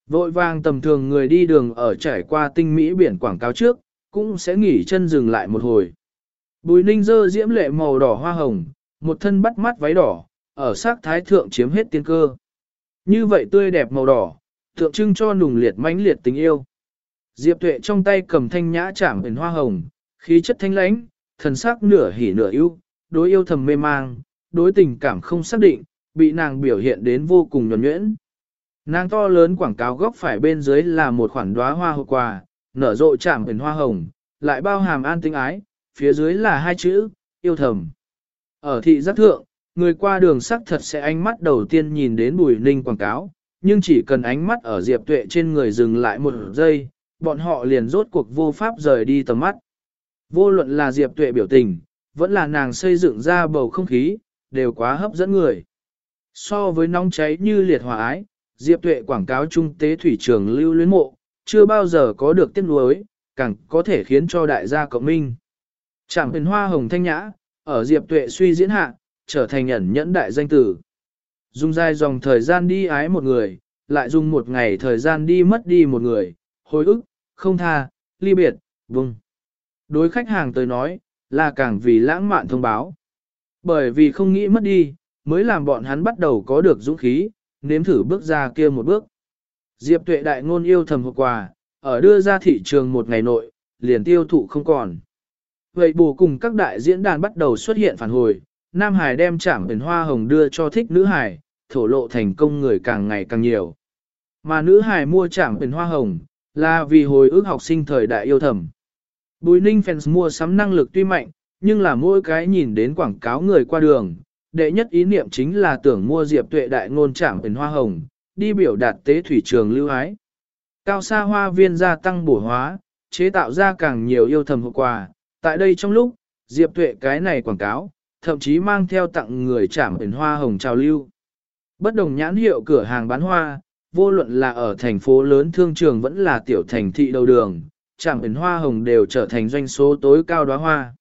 A: Vội vàng tầm thường người đi đường ở trải qua tinh mỹ biển quảng cáo trước, cũng sẽ nghỉ chân dừng lại một hồi. Bùi ninh dơ diễm lệ màu đỏ hoa hồng, một thân bắt mắt váy đỏ, ở sắc thái thượng chiếm hết tiên cơ. Như vậy tươi đẹp màu đỏ, tượng trưng cho nùng liệt mãnh liệt tình yêu. Diệp Tuệ trong tay cầm thanh nhã chạm biển hoa hồng, khí chất thanh lãnh, thần sắc nửa hỉ nửa yêu, đối yêu thầm mê mang, đối tình cảm không xác định, bị nàng biểu hiện đến vô cùng nhuẩn nhuyễn. Nàng to lớn quảng cáo góc phải bên dưới là một khoản đóa hoa hộp quà, nở rộ chạm biển hoa hồng, lại bao hàm an tinh ái, phía dưới là hai chữ, yêu thầm. Ở thị giác thượng, người qua đường sắc thật sẽ ánh mắt đầu tiên nhìn đến bùi ninh quảng cáo, nhưng chỉ cần ánh mắt ở Diệp Tuệ trên người dừng lại một giây, bọn họ liền rốt cuộc vô pháp rời đi tầm mắt. Vô luận là Diệp Tuệ biểu tình, vẫn là nàng xây dựng ra bầu không khí, đều quá hấp dẫn người. So với nóng cháy như liệt hỏa ái, Diệp Tuệ quảng cáo trung tế thủy trường lưu luyến mộ, chưa bao giờ có được tiếc nuối, càng có thể khiến cho đại gia cộng minh. Chẳng hình hoa hồng thanh nhã, ở Diệp Tuệ suy diễn hạ, trở thành ẩn nhẫn đại danh tử. Dùng dài dòng thời gian đi ái một người, lại dùng một ngày thời gian đi mất đi một người, hối ức, không tha, ly biệt, vùng. Đối khách hàng tới nói, là càng vì lãng mạn thông báo. Bởi vì không nghĩ mất đi, mới làm bọn hắn bắt đầu có được dũng khí, nếm thử bước ra kia một bước. Diệp tuệ đại ngôn yêu thầm hộp quà, ở đưa ra thị trường một ngày nội, liền tiêu thụ không còn. Vậy bù cùng các đại diễn đàn bắt đầu xuất hiện phản hồi, Nam Hải đem chạm biển hoa hồng đưa cho thích nữ hải, thổ lộ thành công người càng ngày càng nhiều. Mà nữ hải mua chạm biển hoa hồng, là vì hồi ức học sinh thời đại yêu thầm. Bùi ninh fans mua sắm năng lực tuy mạnh, nhưng là mỗi cái nhìn đến quảng cáo người qua đường, đệ nhất ý niệm chính là tưởng mua diệp tuệ đại ngôn chạm biển hoa hồng, đi biểu đạt tế thủy trường lưu ái. Cao xa hoa viên gia tăng bổ hóa, chế tạo ra càng nhiều yêu thầm hậu quả, tại đây trong lúc, Diệp Tuệ cái này quảng cáo, thậm chí mang theo tặng người trảm biển hoa hồng trào lưu. Bất đồng nhãn hiệu cửa hàng bán hoa, vô luận là ở thành phố lớn thương trường vẫn là tiểu thành thị đầu đường, trảm ẩn hoa hồng đều trở thành doanh số tối cao đóa hoa.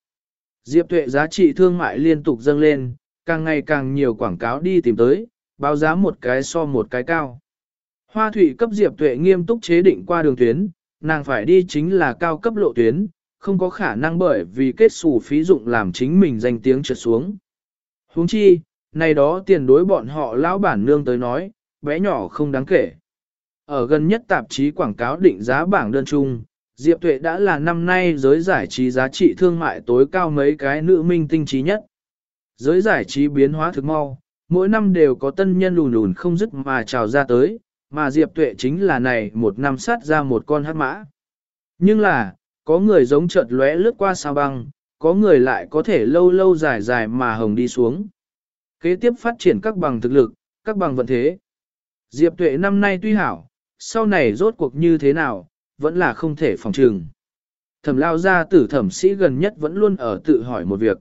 A: Diệp Tuệ giá trị thương mại liên tục dâng lên, càng ngày càng nhiều quảng cáo đi tìm tới, báo giá một cái so một cái cao. Hoa thủy cấp Diệp Tuệ nghiêm túc chế định qua đường tuyến, nàng phải đi chính là cao cấp lộ tuyến, không có khả năng bởi vì kết xù phí dụng làm chính mình danh tiếng trượt xuống. huống chi, này đó tiền đối bọn họ lão bản nương tới nói, bé nhỏ không đáng kể. Ở gần nhất tạp chí quảng cáo định giá bảng đơn chung, Diệp Tuệ đã là năm nay giới giải trí giá trị thương mại tối cao mấy cái nữ minh tinh trí nhất. Giới giải trí biến hóa thực mau, mỗi năm đều có tân nhân lùn lùn không dứt mà trào ra tới, mà Diệp Tuệ chính là này một năm sát ra một con hát mã. Nhưng là, có người giống chợt lóe lướt qua sao băng, có người lại có thể lâu lâu dài dài mà hồng đi xuống. Kế tiếp phát triển các bằng thực lực, các bằng vận thế. Diệp Tuệ năm nay tuy hảo, sau này rốt cuộc như thế nào, vẫn là không thể phòng trừng. Thẩm lao gia tử thẩm sĩ gần nhất vẫn luôn ở tự hỏi một việc.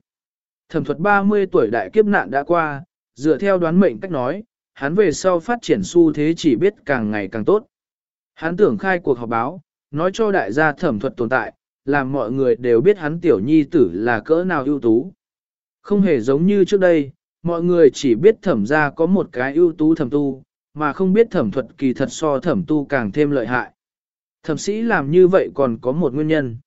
A: Thẩm thuật 30 tuổi đại kiếp nạn đã qua, dựa theo đoán mệnh cách nói, hắn về sau phát triển xu thế chỉ biết càng ngày càng tốt. Hắn tưởng khai cuộc họp báo, nói cho đại gia thẩm thuật tồn tại, làm mọi người đều biết hắn tiểu nhi tử là cỡ nào ưu tú. Không hề giống như trước đây, mọi người chỉ biết thẩm ra có một cái ưu tú thẩm tu, mà không biết thẩm thuật kỳ thật so thẩm tu càng thêm lợi hại. Thẩm sĩ làm như vậy còn có một nguyên nhân.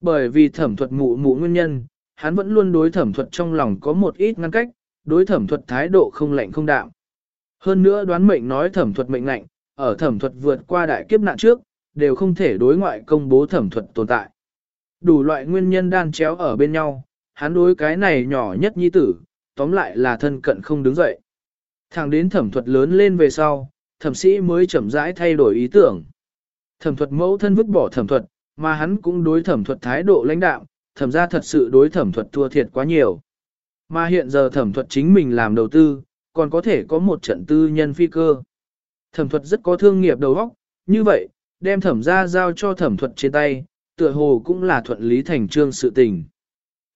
A: Bởi vì thẩm thuật mụ mụ nguyên nhân, hắn vẫn luôn đối thẩm thuật trong lòng có một ít ngăn cách, đối thẩm thuật thái độ không lạnh không đạm. Hơn nữa đoán mệnh nói thẩm thuật mệnh lạnh, ở thẩm thuật vượt qua đại kiếp nạn trước, đều không thể đối ngoại công bố thẩm thuật tồn tại. Đủ loại nguyên nhân đan chéo ở bên nhau, hắn đối cái này nhỏ nhất nhi tử, tóm lại là thân cận không đứng dậy. Thẳng đến thẩm thuật lớn lên về sau, thẩm sĩ mới chậm rãi thay đổi ý tưởng. Thẩm thuật mẫu thân vứt bỏ thẩm thuật, mà hắn cũng đối thẩm thuật thái độ lãnh đạo, thẩm ra thật sự đối thẩm thuật thua thiệt quá nhiều. Mà hiện giờ thẩm thuật chính mình làm đầu tư, còn có thể có một trận tư nhân phi cơ. Thẩm thuật rất có thương nghiệp đầu óc, như vậy, đem thẩm ra giao cho thẩm thuật trên tay, tựa hồ cũng là thuận lý thành trương sự tình.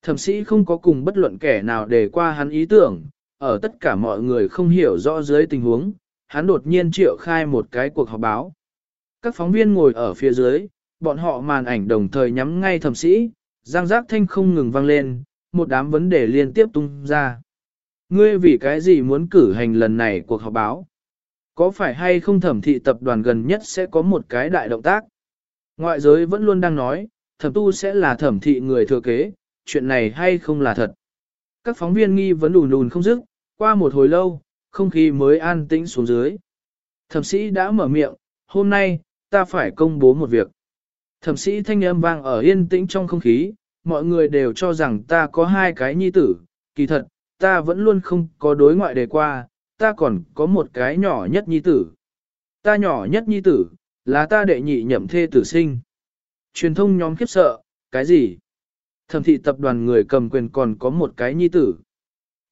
A: Thẩm sĩ không có cùng bất luận kẻ nào để qua hắn ý tưởng, ở tất cả mọi người không hiểu rõ dưới tình huống, hắn đột nhiên triệu khai một cái cuộc họp báo. Các phóng viên ngồi ở phía dưới, bọn họ màn ảnh đồng thời nhắm ngay thẩm sĩ, giang giác thanh không ngừng vang lên, một đám vấn đề liên tiếp tung ra. Ngươi vì cái gì muốn cử hành lần này cuộc họp báo? Có phải hay không thẩm thị tập đoàn gần nhất sẽ có một cái đại động tác? Ngoại giới vẫn luôn đang nói, thẩm tu sẽ là thẩm thị người thừa kế, chuyện này hay không là thật? Các phóng viên nghi vấn đùn đùn không dứt, qua một hồi lâu, không khí mới an tĩnh xuống dưới. Thẩm sĩ đã mở miệng, hôm nay, ta phải công bố một việc. Thẩm sĩ thanh âm vang ở yên tĩnh trong không khí, mọi người đều cho rằng ta có hai cái nhi tử, kỳ thật, ta vẫn luôn không có đối ngoại đề qua, ta còn có một cái nhỏ nhất nhi tử. Ta nhỏ nhất nhi tử, là ta đệ nhị nhậm thê tử sinh. Truyền thông nhóm khiếp sợ, cái gì? Thẩm thị tập đoàn người cầm quyền còn có một cái nhi tử.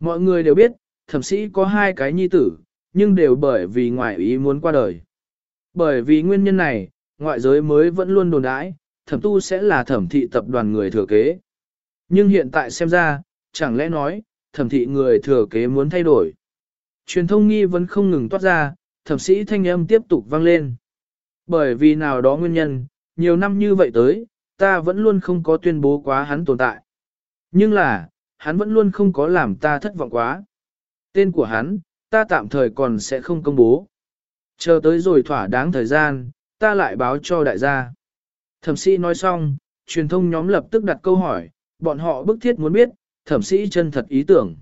A: Mọi người đều biết, thẩm sĩ có hai cái nhi tử, nhưng đều bởi vì ngoại ý muốn qua đời. Bởi vì nguyên nhân này, ngoại giới mới vẫn luôn đồn đãi, thẩm tu sẽ là thẩm thị tập đoàn người thừa kế. Nhưng hiện tại xem ra, chẳng lẽ nói, thẩm thị người thừa kế muốn thay đổi. Truyền thông nghi vẫn không ngừng toát ra, thẩm sĩ thanh âm tiếp tục vang lên. Bởi vì nào đó nguyên nhân, nhiều năm như vậy tới, ta vẫn luôn không có tuyên bố quá hắn tồn tại. Nhưng là, hắn vẫn luôn không có làm ta thất vọng quá. Tên của hắn, ta tạm thời còn sẽ không công bố. Chờ tới rồi thỏa đáng thời gian, ta lại báo cho đại gia. Thẩm sĩ nói xong, truyền thông nhóm lập tức đặt câu hỏi, bọn họ bức thiết muốn biết, thẩm sĩ chân thật ý tưởng.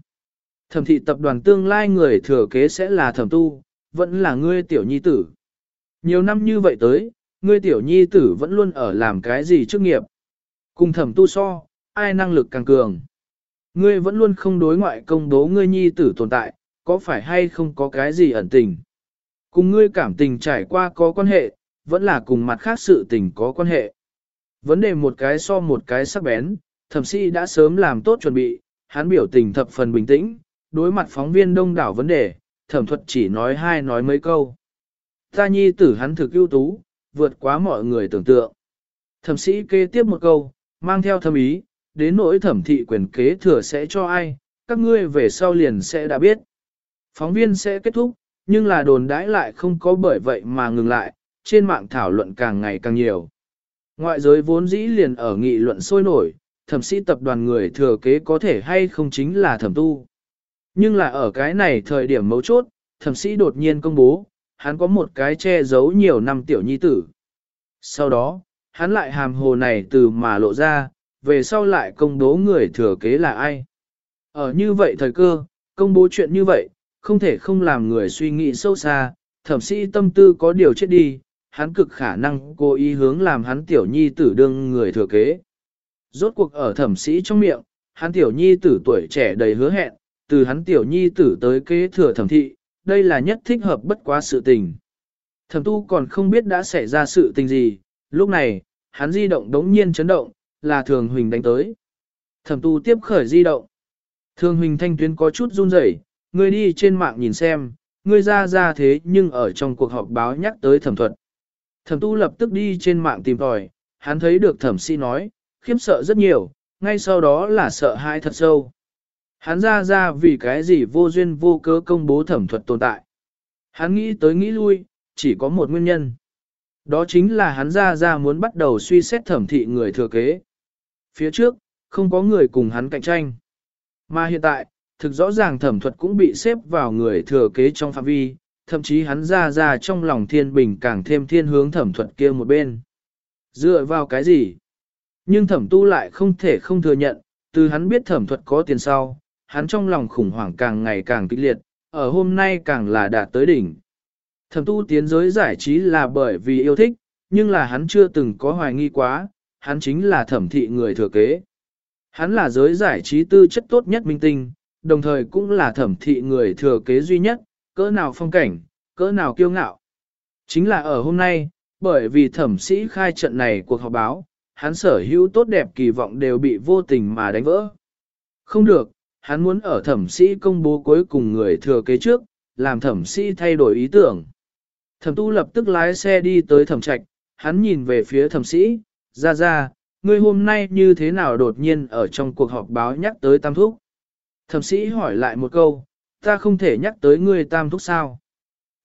A: Thẩm thị tập đoàn tương lai người thừa kế sẽ là thẩm tu, vẫn là ngươi tiểu nhi tử. Nhiều năm như vậy tới, ngươi tiểu nhi tử vẫn luôn ở làm cái gì chức nghiệp. Cùng thẩm tu so, ai năng lực càng cường. Ngươi vẫn luôn không đối ngoại công bố ngươi nhi tử tồn tại, có phải hay không có cái gì ẩn tình. Cùng ngươi cảm tình trải qua có quan hệ, vẫn là cùng mặt khác sự tình có quan hệ. Vấn đề một cái so một cái sắc bén, thẩm sĩ đã sớm làm tốt chuẩn bị, hắn biểu tình thập phần bình tĩnh, đối mặt phóng viên đông đảo vấn đề, thẩm thuật chỉ nói hai nói mấy câu. Ta nhi tử hắn thực ưu tú, vượt quá mọi người tưởng tượng. Thẩm sĩ kê tiếp một câu, mang theo thâm ý, đến nỗi thẩm thị quyền kế thừa sẽ cho ai, các ngươi về sau liền sẽ đã biết. Phóng viên sẽ kết thúc, nhưng là đồn đãi lại không có bởi vậy mà ngừng lại, trên mạng thảo luận càng ngày càng nhiều. Ngoại giới vốn dĩ liền ở nghị luận sôi nổi, thẩm sĩ tập đoàn người thừa kế có thể hay không chính là thẩm tu. Nhưng là ở cái này thời điểm mấu chốt, thẩm sĩ đột nhiên công bố, hắn có một cái che giấu nhiều năm tiểu nhi tử. Sau đó, hắn lại hàm hồ này từ mà lộ ra, về sau lại công bố người thừa kế là ai. Ở như vậy thời cơ, công bố chuyện như vậy, không thể không làm người suy nghĩ sâu xa, thẩm sĩ tâm tư có điều chết đi, hắn cực khả năng cố ý hướng làm hắn tiểu nhi tử đương người thừa kế. Rốt cuộc ở thẩm sĩ trong miệng, hắn tiểu nhi tử tuổi trẻ đầy hứa hẹn, từ hắn tiểu nhi tử tới kế thừa thẩm thị, đây là nhất thích hợp bất quá sự tình. Thẩm tu còn không biết đã xảy ra sự tình gì, lúc này, hắn di động đống nhiên chấn động, là thường huỳnh đánh tới. Thẩm tu tiếp khởi di động. Thường huỳnh thanh tuyến có chút run rẩy, người đi trên mạng nhìn xem, người ra ra thế nhưng ở trong cuộc họp báo nhắc tới thẩm thuật. Thẩm tu lập tức đi trên mạng tìm tòi, hắn thấy được thẩm sĩ nói, khiếp sợ rất nhiều, ngay sau đó là sợ hãi thật sâu. Hắn ra ra vì cái gì vô duyên vô cớ công bố thẩm thuật tồn tại. Hắn nghĩ tới nghĩ lui, chỉ có một nguyên nhân. Đó chính là hắn ra ra muốn bắt đầu suy xét thẩm thị người thừa kế. Phía trước, không có người cùng hắn cạnh tranh. Mà hiện tại, thực rõ ràng thẩm thuật cũng bị xếp vào người thừa kế trong phạm vi, thậm chí hắn ra ra trong lòng thiên bình càng thêm thiên hướng thẩm thuật kia một bên. Dựa vào cái gì? Nhưng thẩm tu lại không thể không thừa nhận, từ hắn biết thẩm thuật có tiền sau, hắn trong lòng khủng hoảng càng ngày càng kịch liệt, ở hôm nay càng là đạt tới đỉnh. Thẩm tu tiến giới giải trí là bởi vì yêu thích, nhưng là hắn chưa từng có hoài nghi quá, hắn chính là thẩm thị người thừa kế. Hắn là giới giải trí tư chất tốt nhất minh tinh, đồng thời cũng là thẩm thị người thừa kế duy nhất, cỡ nào phong cảnh, cỡ nào kiêu ngạo. Chính là ở hôm nay, bởi vì thẩm sĩ khai trận này cuộc họp báo, hắn sở hữu tốt đẹp kỳ vọng đều bị vô tình mà đánh vỡ. Không được, hắn muốn ở thẩm sĩ công bố cuối cùng người thừa kế trước, làm thẩm sĩ thay đổi ý tưởng. Thẩm tu lập tức lái xe đi tới thẩm trạch, hắn nhìn về phía thẩm sĩ, ra ra, ngươi hôm nay như thế nào đột nhiên ở trong cuộc họp báo nhắc tới tam thúc. Thẩm sĩ hỏi lại một câu, ta không thể nhắc tới ngươi tam thúc sao.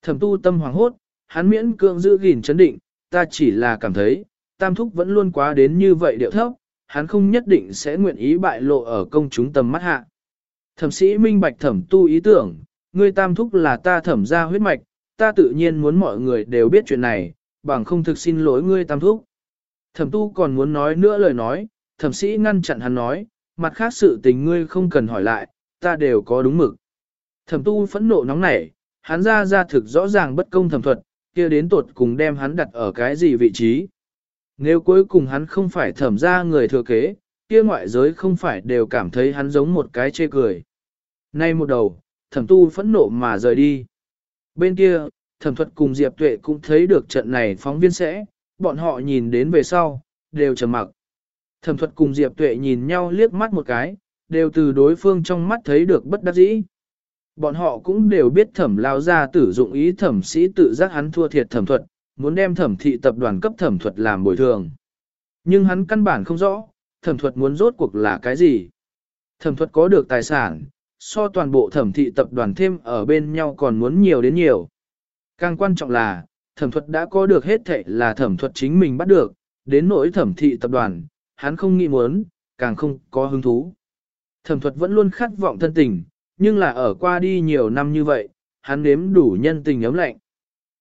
A: Thẩm tu tâm hoàng hốt, hắn miễn cưỡng giữ gìn chấn định, ta chỉ là cảm thấy, tam thúc vẫn luôn quá đến như vậy điệu thấp, hắn không nhất định sẽ nguyện ý bại lộ ở công chúng tầm mắt hạ. Thẩm sĩ minh bạch thẩm tu ý tưởng, ngươi tam thúc là ta thẩm ra huyết mạch, ta tự nhiên muốn mọi người đều biết chuyện này, bằng không thực xin lỗi ngươi tam thúc. Thẩm tu còn muốn nói nữa lời nói, thẩm sĩ ngăn chặn hắn nói, mặt khác sự tình ngươi không cần hỏi lại, ta đều có đúng mực. Thẩm tu phẫn nộ nóng nảy, hắn ra ra thực rõ ràng bất công thẩm thuật, kia đến tột cùng đem hắn đặt ở cái gì vị trí. Nếu cuối cùng hắn không phải thẩm ra người thừa kế, kia ngoại giới không phải đều cảm thấy hắn giống một cái chê cười. Nay một đầu, thẩm tu phẫn nộ mà rời đi. Bên kia, thẩm thuật cùng Diệp Tuệ cũng thấy được trận này phóng viên sẽ, bọn họ nhìn đến về sau, đều trầm mặc. Thẩm thuật cùng Diệp Tuệ nhìn nhau liếc mắt một cái, đều từ đối phương trong mắt thấy được bất đắc dĩ. Bọn họ cũng đều biết thẩm lao ra tử dụng ý thẩm sĩ tự giác hắn thua thiệt thẩm thuật, muốn đem thẩm thị tập đoàn cấp thẩm thuật làm bồi thường. Nhưng hắn căn bản không rõ, thẩm thuật muốn rốt cuộc là cái gì. Thẩm thuật có được tài sản, so toàn bộ thẩm thị tập đoàn thêm ở bên nhau còn muốn nhiều đến nhiều. Càng quan trọng là, thẩm thuật đã có được hết thệ là thẩm thuật chính mình bắt được, đến nỗi thẩm thị tập đoàn, hắn không nghĩ muốn, càng không có hứng thú. Thẩm thuật vẫn luôn khát vọng thân tình, nhưng là ở qua đi nhiều năm như vậy, hắn nếm đủ nhân tình ấm lạnh.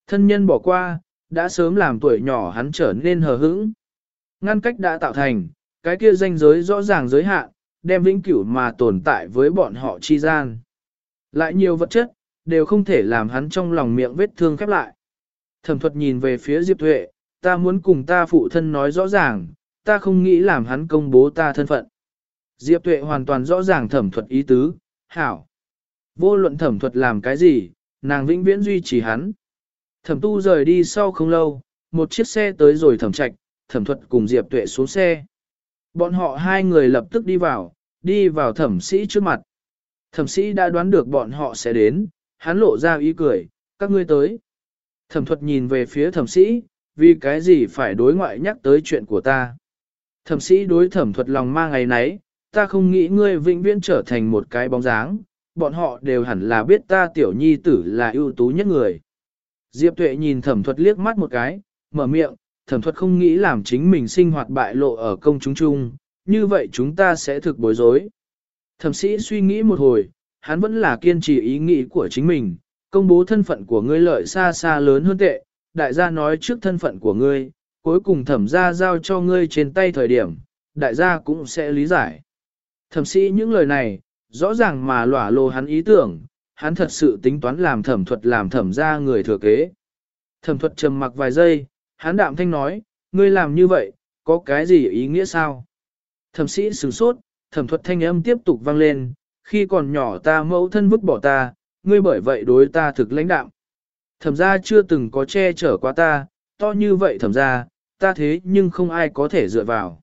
A: Thân nhân bỏ qua, đã sớm làm tuổi nhỏ hắn trở nên hờ hững. Ngăn cách đã tạo thành, cái kia danh giới rõ ràng giới hạn, đem vĩnh cửu mà tồn tại với bọn họ chi gian. Lại nhiều vật chất, đều không thể làm hắn trong lòng miệng vết thương khép lại. Thẩm thuật nhìn về phía Diệp Tuệ, ta muốn cùng ta phụ thân nói rõ ràng, ta không nghĩ làm hắn công bố ta thân phận. Diệp Tuệ hoàn toàn rõ ràng thẩm thuật ý tứ, hảo. Vô luận thẩm thuật làm cái gì, nàng vĩnh viễn duy trì hắn. Thẩm tu rời đi sau không lâu, một chiếc xe tới rồi thẩm trạch, thẩm thuật cùng Diệp Tuệ xuống xe. Bọn họ hai người lập tức đi vào, đi vào thẩm sĩ trước mặt. Thẩm sĩ đã đoán được bọn họ sẽ đến, hắn lộ ra ý cười, các ngươi tới. Thẩm thuật nhìn về phía thẩm sĩ, vì cái gì phải đối ngoại nhắc tới chuyện của ta. Thẩm sĩ đối thẩm thuật lòng mang ngày nấy, ta không nghĩ ngươi vĩnh viễn trở thành một cái bóng dáng, bọn họ đều hẳn là biết ta tiểu nhi tử là ưu tú nhất người. Diệp Tuệ nhìn thẩm thuật liếc mắt một cái, mở miệng, thẩm thuật không nghĩ làm chính mình sinh hoạt bại lộ ở công chúng chung, như vậy chúng ta sẽ thực bối rối. Thẩm sĩ suy nghĩ một hồi, hắn vẫn là kiên trì ý nghĩ của chính mình, công bố thân phận của ngươi lợi xa xa lớn hơn tệ, đại gia nói trước thân phận của ngươi, cuối cùng thẩm gia giao cho ngươi trên tay thời điểm, đại gia cũng sẽ lý giải. Thẩm sĩ những lời này, rõ ràng mà lỏa lô hắn ý tưởng, hắn thật sự tính toán làm thẩm thuật làm thẩm ra người thừa kế. Thẩm thuật trầm mặc vài giây, hắn đạm thanh nói, ngươi làm như vậy, có cái gì ý nghĩa sao? Thẩm sĩ sửng sốt, thẩm thuật thanh âm tiếp tục vang lên, khi còn nhỏ ta mẫu thân vứt bỏ ta, ngươi bởi vậy đối ta thực lãnh đạm. Thẩm gia chưa từng có che chở qua ta, to như vậy thẩm gia, ta thế nhưng không ai có thể dựa vào.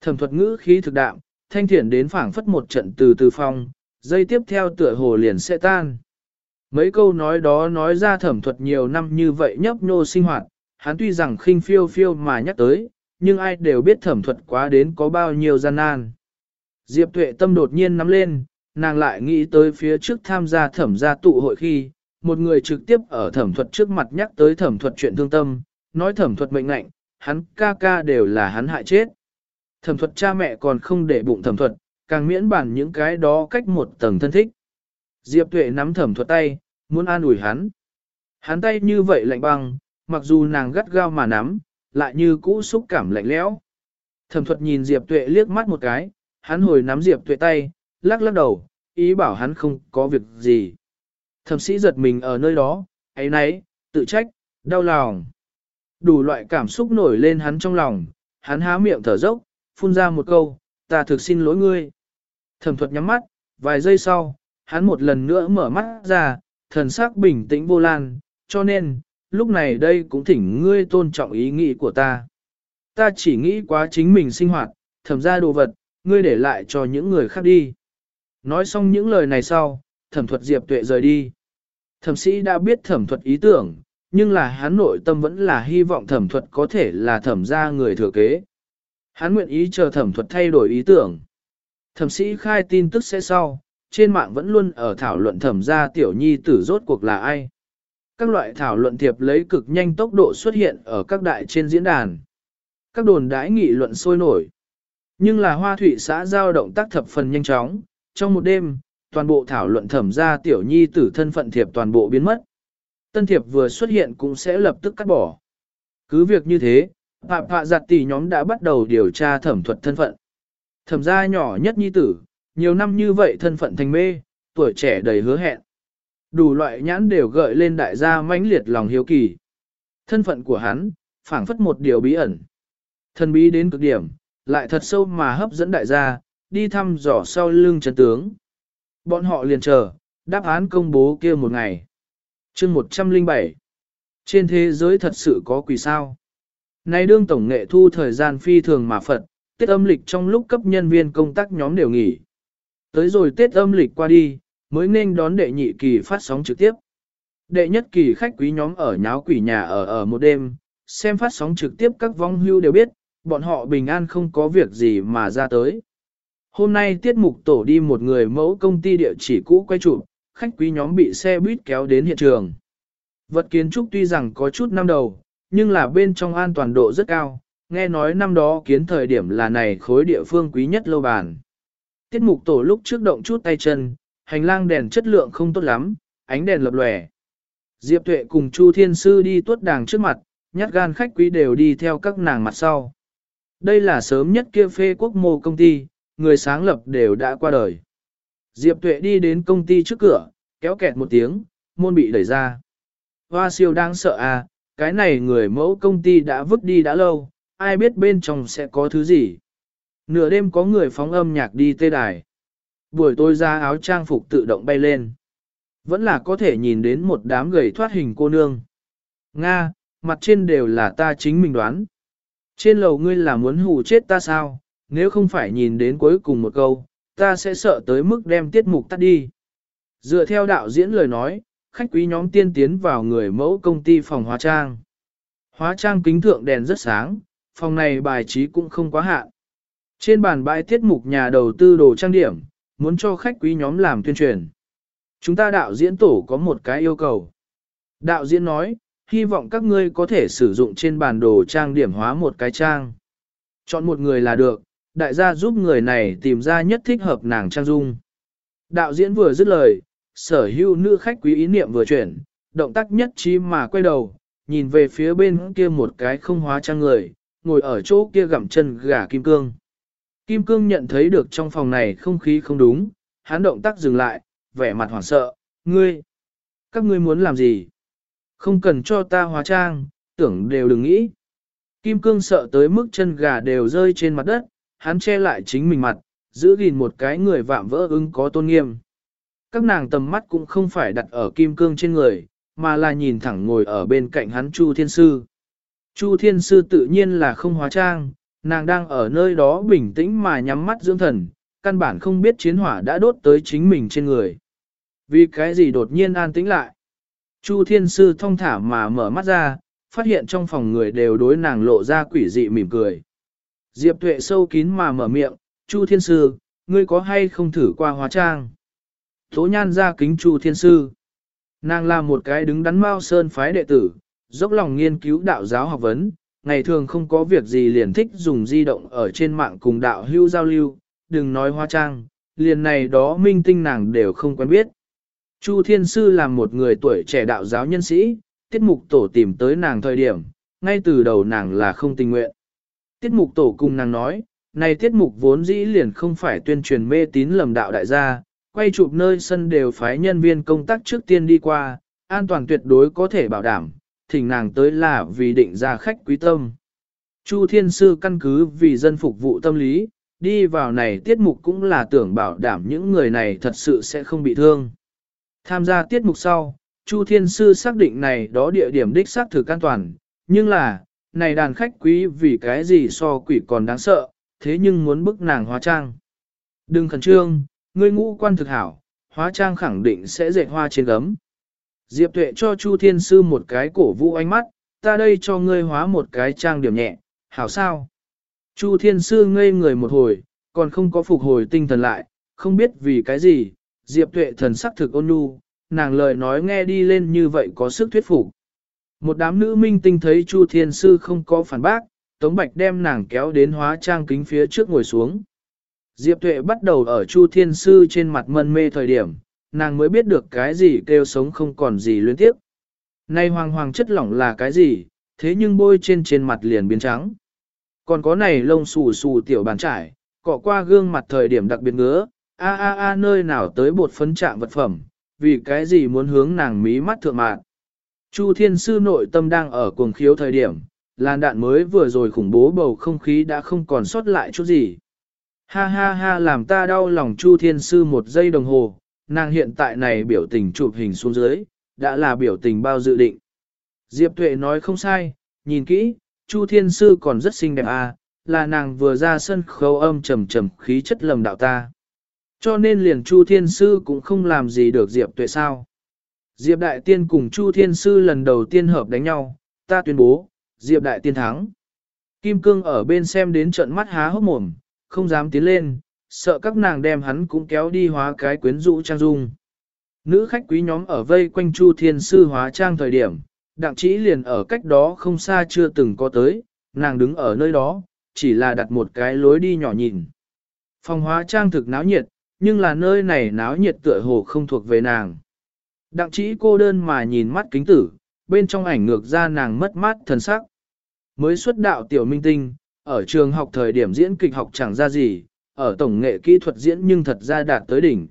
A: Thẩm thuật ngữ khí thực đạm, thanh thiển đến phảng phất một trận từ từ phong, dây tiếp theo tựa hồ liền sẽ tan. Mấy câu nói đó nói ra thẩm thuật nhiều năm như vậy nhấp nhô sinh hoạt, hắn tuy rằng khinh phiêu phiêu mà nhắc tới, nhưng ai đều biết thẩm thuật quá đến có bao nhiêu gian nan. Diệp tuệ tâm đột nhiên nắm lên, nàng lại nghĩ tới phía trước tham gia thẩm gia tụ hội khi, một người trực tiếp ở thẩm thuật trước mặt nhắc tới thẩm thuật chuyện thương tâm, nói thẩm thuật mệnh lệnh, hắn ca ca đều là hắn hại chết. Thẩm thuật cha mẹ còn không để bụng thẩm thuật, càng miễn bản những cái đó cách một tầng thân thích. Diệp tuệ nắm thẩm thuật tay, muốn an ủi hắn. Hắn tay như vậy lạnh băng, mặc dù nàng gắt gao mà nắm, lại như cũ xúc cảm lạnh lẽo. Thẩm thuật nhìn Diệp tuệ liếc mắt một cái, hắn hồi nắm Diệp tuệ tay, lắc lắc đầu, ý bảo hắn không có việc gì. Thẩm sĩ giật mình ở nơi đó, ấy nấy, tự trách, đau lòng. Đủ loại cảm xúc nổi lên hắn trong lòng, hắn há miệng thở dốc, phun ra một câu, ta thực xin lỗi ngươi. Thẩm thuật nhắm mắt, vài giây sau, hắn một lần nữa mở mắt ra, thần sắc bình tĩnh vô lan, cho nên, lúc này đây cũng thỉnh ngươi tôn trọng ý nghĩ của ta. Ta chỉ nghĩ quá chính mình sinh hoạt, thẩm ra đồ vật, ngươi để lại cho những người khác đi. Nói xong những lời này sau, thẩm thuật diệp tuệ rời đi. Thẩm sĩ đã biết thẩm thuật ý tưởng, nhưng là hắn nội tâm vẫn là hy vọng thẩm thuật có thể là thẩm ra người thừa kế. Hắn nguyện ý chờ thẩm thuật thay đổi ý tưởng. Thẩm sĩ khai tin tức sẽ sau, trên mạng vẫn luôn ở thảo luận thẩm gia tiểu nhi tử rốt cuộc là ai. Các loại thảo luận thiệp lấy cực nhanh tốc độ xuất hiện ở các đại trên diễn đàn. Các đồn đãi nghị luận sôi nổi. Nhưng là hoa thủy xã giao động tác thập phần nhanh chóng, trong một đêm, toàn bộ thảo luận thẩm gia tiểu nhi tử thân phận thiệp toàn bộ biến mất. Tân thiệp vừa xuất hiện cũng sẽ lập tức cắt bỏ. Cứ việc như thế, Phạm Phạ Giặt Tỷ nhóm đã bắt đầu điều tra thẩm thuật thân phận. Thẩm gia nhỏ nhất nhi tử, nhiều năm như vậy thân phận thành mê, tuổi trẻ đầy hứa hẹn. Đủ loại nhãn đều gợi lên đại gia mãnh liệt lòng hiếu kỳ. Thân phận của hắn, phảng phất một điều bí ẩn. Thân bí đến cực điểm, lại thật sâu mà hấp dẫn đại gia, đi thăm dò sau lưng chân tướng. Bọn họ liền chờ, đáp án công bố kia một ngày. chương 107 Trên thế giới thật sự có quỷ sao? Nay đương tổng nghệ thu thời gian phi thường mà Phật, Tết âm lịch trong lúc cấp nhân viên công tác nhóm đều nghỉ. Tới rồi Tết âm lịch qua đi, mới nên đón đệ nhị kỳ phát sóng trực tiếp. Đệ nhất kỳ khách quý nhóm ở nháo quỷ nhà ở ở một đêm, xem phát sóng trực tiếp các vong hưu đều biết, bọn họ bình an không có việc gì mà ra tới. Hôm nay tiết mục tổ đi một người mẫu công ty địa chỉ cũ quay chụp, khách quý nhóm bị xe buýt kéo đến hiện trường. Vật kiến trúc tuy rằng có chút năm đầu, nhưng là bên trong an toàn độ rất cao, nghe nói năm đó kiến thời điểm là này khối địa phương quý nhất lâu bàn. Tiết mục tổ lúc trước động chút tay chân, hành lang đèn chất lượng không tốt lắm, ánh đèn lập lòe. Diệp Tuệ cùng Chu Thiên Sư đi tuốt đàng trước mặt, nhát gan khách quý đều đi theo các nàng mặt sau. Đây là sớm nhất kia phê quốc mô công ty, người sáng lập đều đã qua đời. Diệp Tuệ đi đến công ty trước cửa, kéo kẹt một tiếng, môn bị đẩy ra. Hoa siêu đang sợ à, cái này người mẫu công ty đã vứt đi đã lâu, ai biết bên trong sẽ có thứ gì. Nửa đêm có người phóng âm nhạc đi tê đài. Buổi tối ra áo trang phục tự động bay lên. Vẫn là có thể nhìn đến một đám gầy thoát hình cô nương. Nga, mặt trên đều là ta chính mình đoán. Trên lầu ngươi là muốn hù chết ta sao, nếu không phải nhìn đến cuối cùng một câu, ta sẽ sợ tới mức đem tiết mục tắt đi. Dựa theo đạo diễn lời nói, khách quý nhóm tiên tiến vào người mẫu công ty phòng hóa trang. Hóa trang kính thượng đèn rất sáng, phòng này bài trí cũng không quá hạn. Trên bàn bãi tiết mục nhà đầu tư đồ trang điểm, muốn cho khách quý nhóm làm tuyên truyền. Chúng ta đạo diễn tổ có một cái yêu cầu. Đạo diễn nói, hy vọng các ngươi có thể sử dụng trên bản đồ trang điểm hóa một cái trang. Chọn một người là được, đại gia giúp người này tìm ra nhất thích hợp nàng trang dung. Đạo diễn vừa dứt lời, sở hữu nữ khách quý ý niệm vừa chuyển, động tác nhất trí mà quay đầu, nhìn về phía bên kia một cái không hóa trang người, ngồi ở chỗ kia gặm chân gà kim cương. Kim cương nhận thấy được trong phòng này không khí không đúng, hắn động tác dừng lại, vẻ mặt hoảng sợ, ngươi, các ngươi muốn làm gì? Không cần cho ta hóa trang, tưởng đều đừng nghĩ. Kim cương sợ tới mức chân gà đều rơi trên mặt đất, hắn che lại chính mình mặt, giữ gìn một cái người vạm vỡ ứng có tôn nghiêm. Các nàng tầm mắt cũng không phải đặt ở kim cương trên người, mà là nhìn thẳng ngồi ở bên cạnh hắn Chu Thiên Sư. Chu Thiên Sư tự nhiên là không hóa trang, nàng đang ở nơi đó bình tĩnh mà nhắm mắt dưỡng thần, căn bản không biết chiến hỏa đã đốt tới chính mình trên người. Vì cái gì đột nhiên an tĩnh lại? Chu Thiên Sư thông thả mà mở mắt ra, phát hiện trong phòng người đều đối nàng lộ ra quỷ dị mỉm cười. Diệp Tuệ sâu kín mà mở miệng, Chu Thiên Sư, ngươi có hay không thử qua hóa trang? Tố nhan ra kính Chu Thiên Sư. Nàng là một cái đứng đắn mao sơn phái đệ tử, dốc lòng nghiên cứu đạo giáo học vấn, ngày thường không có việc gì liền thích dùng di động ở trên mạng cùng đạo hưu giao lưu, đừng nói hoa trang, liền này đó minh tinh nàng đều không quen biết. Chu Thiên Sư là một người tuổi trẻ đạo giáo nhân sĩ, tiết mục tổ tìm tới nàng thời điểm, ngay từ đầu nàng là không tình nguyện. Tiết mục tổ cùng nàng nói, này tiết mục vốn dĩ liền không phải tuyên truyền mê tín lầm đạo đại gia, quay chụp nơi sân đều phái nhân viên công tác trước tiên đi qua, an toàn tuyệt đối có thể bảo đảm, thỉnh nàng tới là vì định ra khách quý tâm. Chu Thiên Sư căn cứ vì dân phục vụ tâm lý, đi vào này tiết mục cũng là tưởng bảo đảm những người này thật sự sẽ không bị thương. Tham gia tiết mục sau, Chu Thiên Sư xác định này đó địa điểm đích xác thực an toàn, nhưng là, này đàn khách quý vì cái gì so quỷ còn đáng sợ, thế nhưng muốn bức nàng hóa trang. Đừng khẩn trương, ngươi ngũ quan thực hảo, hóa trang khẳng định sẽ dệt hoa trên gấm. Diệp Tuệ cho Chu Thiên Sư một cái cổ vũ ánh mắt, ta đây cho ngươi hóa một cái trang điểm nhẹ, hảo sao? Chu Thiên Sư ngây người một hồi, còn không có phục hồi tinh thần lại, không biết vì cái gì, Diệp Tuệ thần sắc thực ôn nhu, nàng lời nói nghe đi lên như vậy có sức thuyết phục. Một đám nữ minh tinh thấy Chu Thiên Sư không có phản bác, Tống Bạch đem nàng kéo đến hóa trang kính phía trước ngồi xuống. Diệp Tuệ bắt đầu ở Chu Thiên Sư trên mặt mân mê thời điểm, nàng mới biết được cái gì kêu sống không còn gì luyến tiếp. Nay hoàng hoàng chất lỏng là cái gì, thế nhưng bôi trên trên mặt liền biến trắng. Còn có này lông xù xù tiểu bàn trải, cọ qua gương mặt thời điểm đặc biệt ngứa, a a a nơi nào tới bột phấn trạng vật phẩm, vì cái gì muốn hướng nàng mí mắt thượng mạng. Chu Thiên Sư nội tâm đang ở cuồng khiếu thời điểm, làn đạn mới vừa rồi khủng bố bầu không khí đã không còn sót lại chút gì. Ha ha ha làm ta đau lòng Chu Thiên Sư một giây đồng hồ, nàng hiện tại này biểu tình chụp hình xuống dưới, đã là biểu tình bao dự định. Diệp Tuệ nói không sai, nhìn kỹ, Chu Thiên Sư còn rất xinh đẹp à, là nàng vừa ra sân khấu âm trầm trầm khí chất lầm đạo ta. Cho nên liền Chu Thiên Sư cũng không làm gì được Diệp Tuệ sao. Diệp Đại Tiên cùng Chu Thiên Sư lần đầu tiên hợp đánh nhau, ta tuyên bố, Diệp Đại Tiên thắng. Kim Cương ở bên xem đến trận mắt há hốc mồm, không dám tiến lên, sợ các nàng đem hắn cũng kéo đi hóa cái quyến rũ trang dung. Nữ khách quý nhóm ở vây quanh Chu Thiên Sư hóa trang thời điểm, đặng chỉ liền ở cách đó không xa chưa từng có tới, nàng đứng ở nơi đó, chỉ là đặt một cái lối đi nhỏ nhìn. Phòng hóa trang thực náo nhiệt, nhưng là nơi này náo nhiệt tựa hồ không thuộc về nàng. Đặng chỉ cô đơn mà nhìn mắt kính tử, bên trong ảnh ngược ra nàng mất mát thần sắc. Mới xuất đạo tiểu minh tinh, ở trường học thời điểm diễn kịch học chẳng ra gì, ở tổng nghệ kỹ thuật diễn nhưng thật ra đạt tới đỉnh.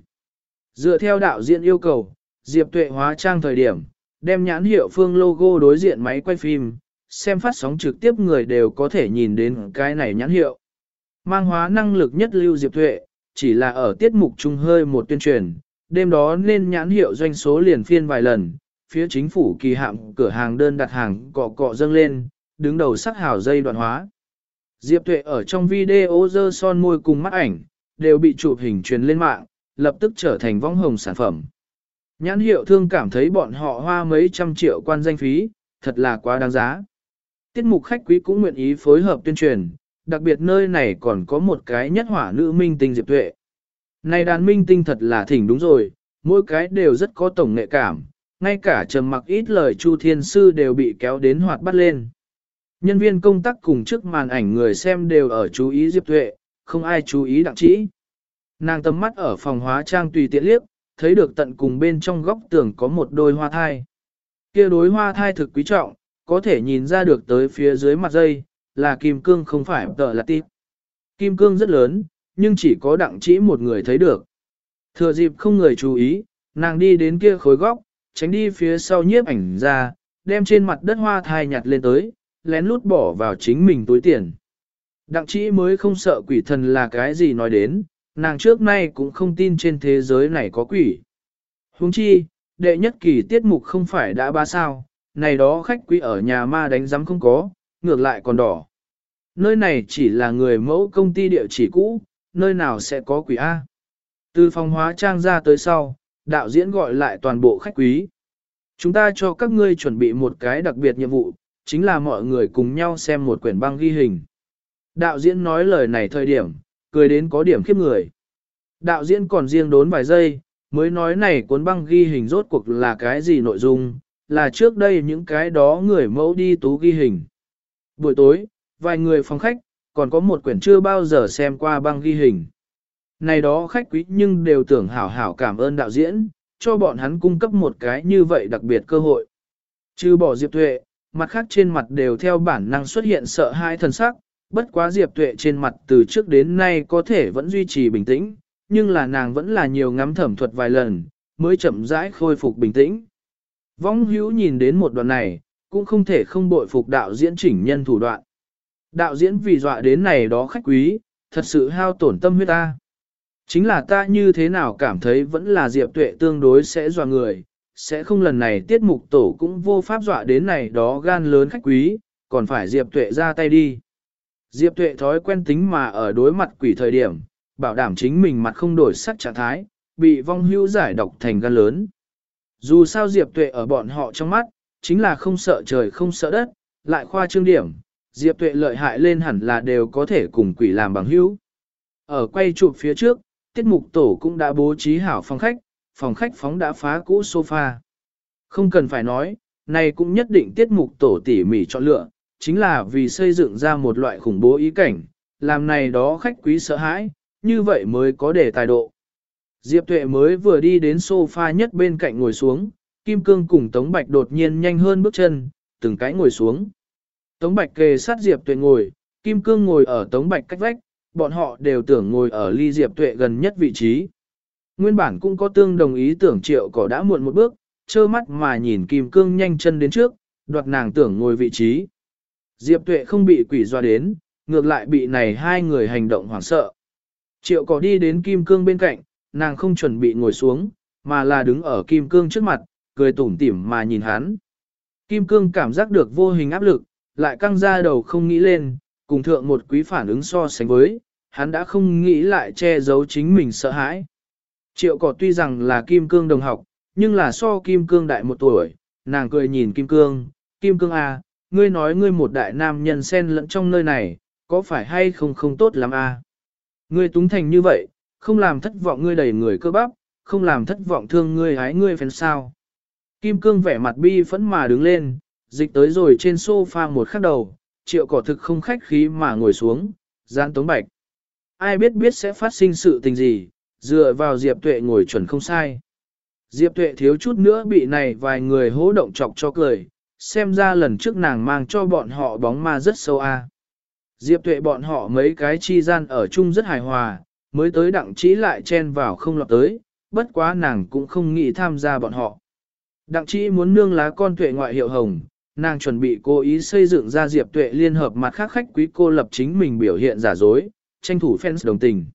A: Dựa theo đạo diễn yêu cầu, Diệp Tuệ hóa trang thời điểm, đem nhãn hiệu phương logo đối diện máy quay phim, xem phát sóng trực tiếp người đều có thể nhìn đến cái này nhãn hiệu. Mang hóa năng lực nhất lưu Diệp Tuệ, chỉ là ở tiết mục trung hơi một tuyên truyền, đêm đó nên nhãn hiệu doanh số liền phiên vài lần, phía chính phủ kỳ hạm cửa hàng đơn đặt hàng cọ cọ dâng lên, đứng đầu sắc hào dây đoạn hóa. Diệp Tuệ ở trong video dơ son môi cùng mắt ảnh, đều bị chụp hình truyền lên mạng, lập tức trở thành vong hồng sản phẩm. Nhãn hiệu thương cảm thấy bọn họ hoa mấy trăm triệu quan danh phí, thật là quá đáng giá. Tiết mục khách quý cũng nguyện ý phối hợp tuyên truyền, đặc biệt nơi này còn có một cái nhất hỏa nữ minh tinh Diệp Tuệ. Này đàn minh tinh thật là thỉnh đúng rồi, mỗi cái đều rất có tổng nghệ cảm, ngay cả trầm mặc ít lời Chu Thiên Sư đều bị kéo đến hoạt bắt lên. Nhân viên công tác cùng trước màn ảnh người xem đều ở chú ý Diệp Tuệ, không ai chú ý đặng trĩ. Nàng tầm mắt ở phòng hóa trang tùy tiện liếc, thấy được tận cùng bên trong góc tường có một đôi hoa thai. Kia đối hoa thai thực quý trọng, có thể nhìn ra được tới phía dưới mặt dây, là kim cương không phải tợ là tịp. Kim cương rất lớn, nhưng chỉ có đặng chỉ một người thấy được. Thừa dịp không người chú ý, nàng đi đến kia khối góc, tránh đi phía sau nhiếp ảnh ra, đem trên mặt đất hoa thai nhặt lên tới, lén lút bỏ vào chính mình túi tiền. Đặng chỉ mới không sợ quỷ thần là cái gì nói đến, nàng trước nay cũng không tin trên thế giới này có quỷ. Huống chi, đệ nhất kỳ tiết mục không phải đã ba sao, này đó khách quý ở nhà ma đánh giám không có, ngược lại còn đỏ. Nơi này chỉ là người mẫu công ty địa chỉ cũ, nơi nào sẽ có quỷ A. Từ phòng hóa trang ra tới sau, đạo diễn gọi lại toàn bộ khách quý. Chúng ta cho các ngươi chuẩn bị một cái đặc biệt nhiệm vụ, chính là mọi người cùng nhau xem một quyển băng ghi hình. Đạo diễn nói lời này thời điểm, cười đến có điểm khiếp người. Đạo diễn còn riêng đốn vài giây, mới nói này cuốn băng ghi hình rốt cuộc là cái gì nội dung, là trước đây những cái đó người mẫu đi tú ghi hình. Buổi tối, vài người phòng khách, còn có một quyển chưa bao giờ xem qua băng ghi hình. Này đó khách quý nhưng đều tưởng hảo hảo cảm ơn đạo diễn, cho bọn hắn cung cấp một cái như vậy đặc biệt cơ hội. Trừ bỏ Diệp Tuệ, mặt khác trên mặt đều theo bản năng xuất hiện sợ hãi thần sắc, bất quá Diệp Tuệ trên mặt từ trước đến nay có thể vẫn duy trì bình tĩnh, nhưng là nàng vẫn là nhiều ngắm thẩm thuật vài lần, mới chậm rãi khôi phục bình tĩnh. Vong hữu nhìn đến một đoạn này, cũng không thể không bội phục đạo diễn chỉnh nhân thủ đoạn. Đạo diễn vì dọa đến này đó khách quý, thật sự hao tổn tâm huyết ta. Chính là ta như thế nào cảm thấy vẫn là Diệp Tuệ tương đối sẽ dọa người, sẽ không lần này tiết mục tổ cũng vô pháp dọa đến này đó gan lớn khách quý, còn phải Diệp Tuệ ra tay đi. Diệp Tuệ thói quen tính mà ở đối mặt quỷ thời điểm, bảo đảm chính mình mặt không đổi sắc trạng thái, bị vong hưu giải độc thành gan lớn. Dù sao Diệp Tuệ ở bọn họ trong mắt, chính là không sợ trời không sợ đất, lại khoa trương điểm, Diệp Tuệ lợi hại lên hẳn là đều có thể cùng quỷ làm bằng hữu. Ở quay chụp phía trước, tiết mục tổ cũng đã bố trí hảo phòng khách, phòng khách phóng đã phá cũ sofa. Không cần phải nói, này cũng nhất định tiết mục tổ tỉ mỉ chọn lựa, chính là vì xây dựng ra một loại khủng bố ý cảnh, làm này đó khách quý sợ hãi, như vậy mới có để tài độ. Diệp Tuệ mới vừa đi đến sofa nhất bên cạnh ngồi xuống, Kim Cương cùng Tống Bạch đột nhiên nhanh hơn bước chân, từng cái ngồi xuống. Tống Bạch kề sát Diệp Tuệ ngồi, Kim Cương ngồi ở Tống Bạch cách vách, bọn họ đều tưởng ngồi ở ly Diệp Tuệ gần nhất vị trí. Nguyên bản cũng có tương đồng ý tưởng triệu cỏ đã muộn một bước, trơ mắt mà nhìn Kim Cương nhanh chân đến trước, đoạt nàng tưởng ngồi vị trí. Diệp Tuệ không bị quỷ doa đến, ngược lại bị này hai người hành động hoảng sợ. Triệu cỏ đi đến Kim Cương bên cạnh, nàng không chuẩn bị ngồi xuống, mà là đứng ở Kim Cương trước mặt, cười tủm tỉm mà nhìn hắn. Kim Cương cảm giác được vô hình áp lực, lại căng ra đầu không nghĩ lên, cùng thượng một quý phản ứng so sánh với, hắn đã không nghĩ lại che giấu chính mình sợ hãi. Triệu cỏ tuy rằng là Kim Cương đồng học, nhưng là so Kim Cương đại một tuổi, nàng cười nhìn Kim Cương, Kim Cương à, ngươi nói ngươi một đại nam nhân xen lẫn trong nơi này, có phải hay không không tốt lắm à? Ngươi túng thành như vậy, không làm thất vọng ngươi đầy người cơ bắp, không làm thất vọng thương ngươi hái ngươi phèn sao. Kim cương vẻ mặt bi phẫn mà đứng lên, dịch tới rồi trên sofa một khắc đầu, triệu cỏ thực không khách khí mà ngồi xuống, gian tống bạch. Ai biết biết sẽ phát sinh sự tình gì, dựa vào Diệp Tuệ ngồi chuẩn không sai. Diệp Tuệ thiếu chút nữa bị này vài người hố động chọc cho cười, xem ra lần trước nàng mang cho bọn họ bóng ma rất sâu a. Diệp Tuệ bọn họ mấy cái chi gian ở chung rất hài hòa, mới tới đặng trí lại chen vào không lọt tới, bất quá nàng cũng không nghĩ tham gia bọn họ. Đặng trí muốn nương lá con tuệ ngoại hiệu hồng, nàng chuẩn bị cố ý xây dựng ra diệp tuệ liên hợp mặt khác khách quý cô lập chính mình biểu hiện giả dối, tranh thủ fans đồng tình.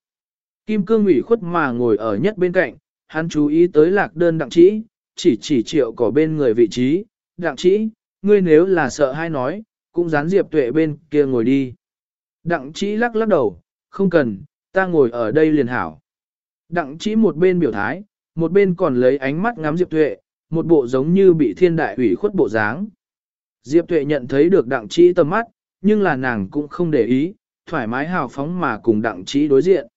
A: Kim cương ủy khuất mà ngồi ở nhất bên cạnh, hắn chú ý tới lạc đơn đặng Trĩ, chỉ chỉ triệu cỏ bên người vị trí, đặng Trĩ, ngươi nếu là sợ hay nói, cũng dán diệp tuệ bên kia ngồi đi. Đặng Trĩ lắc lắc đầu, không cần, ta ngồi ở đây liền hảo. Đặng Trĩ một bên biểu thái, một bên còn lấy ánh mắt ngắm Diệp Tuệ, một bộ giống như bị thiên đại ủy khuất bộ dáng. Diệp Tuệ nhận thấy được đặng Trĩ tầm mắt, nhưng là nàng cũng không để ý, thoải mái hào phóng mà cùng đặng Trĩ đối diện.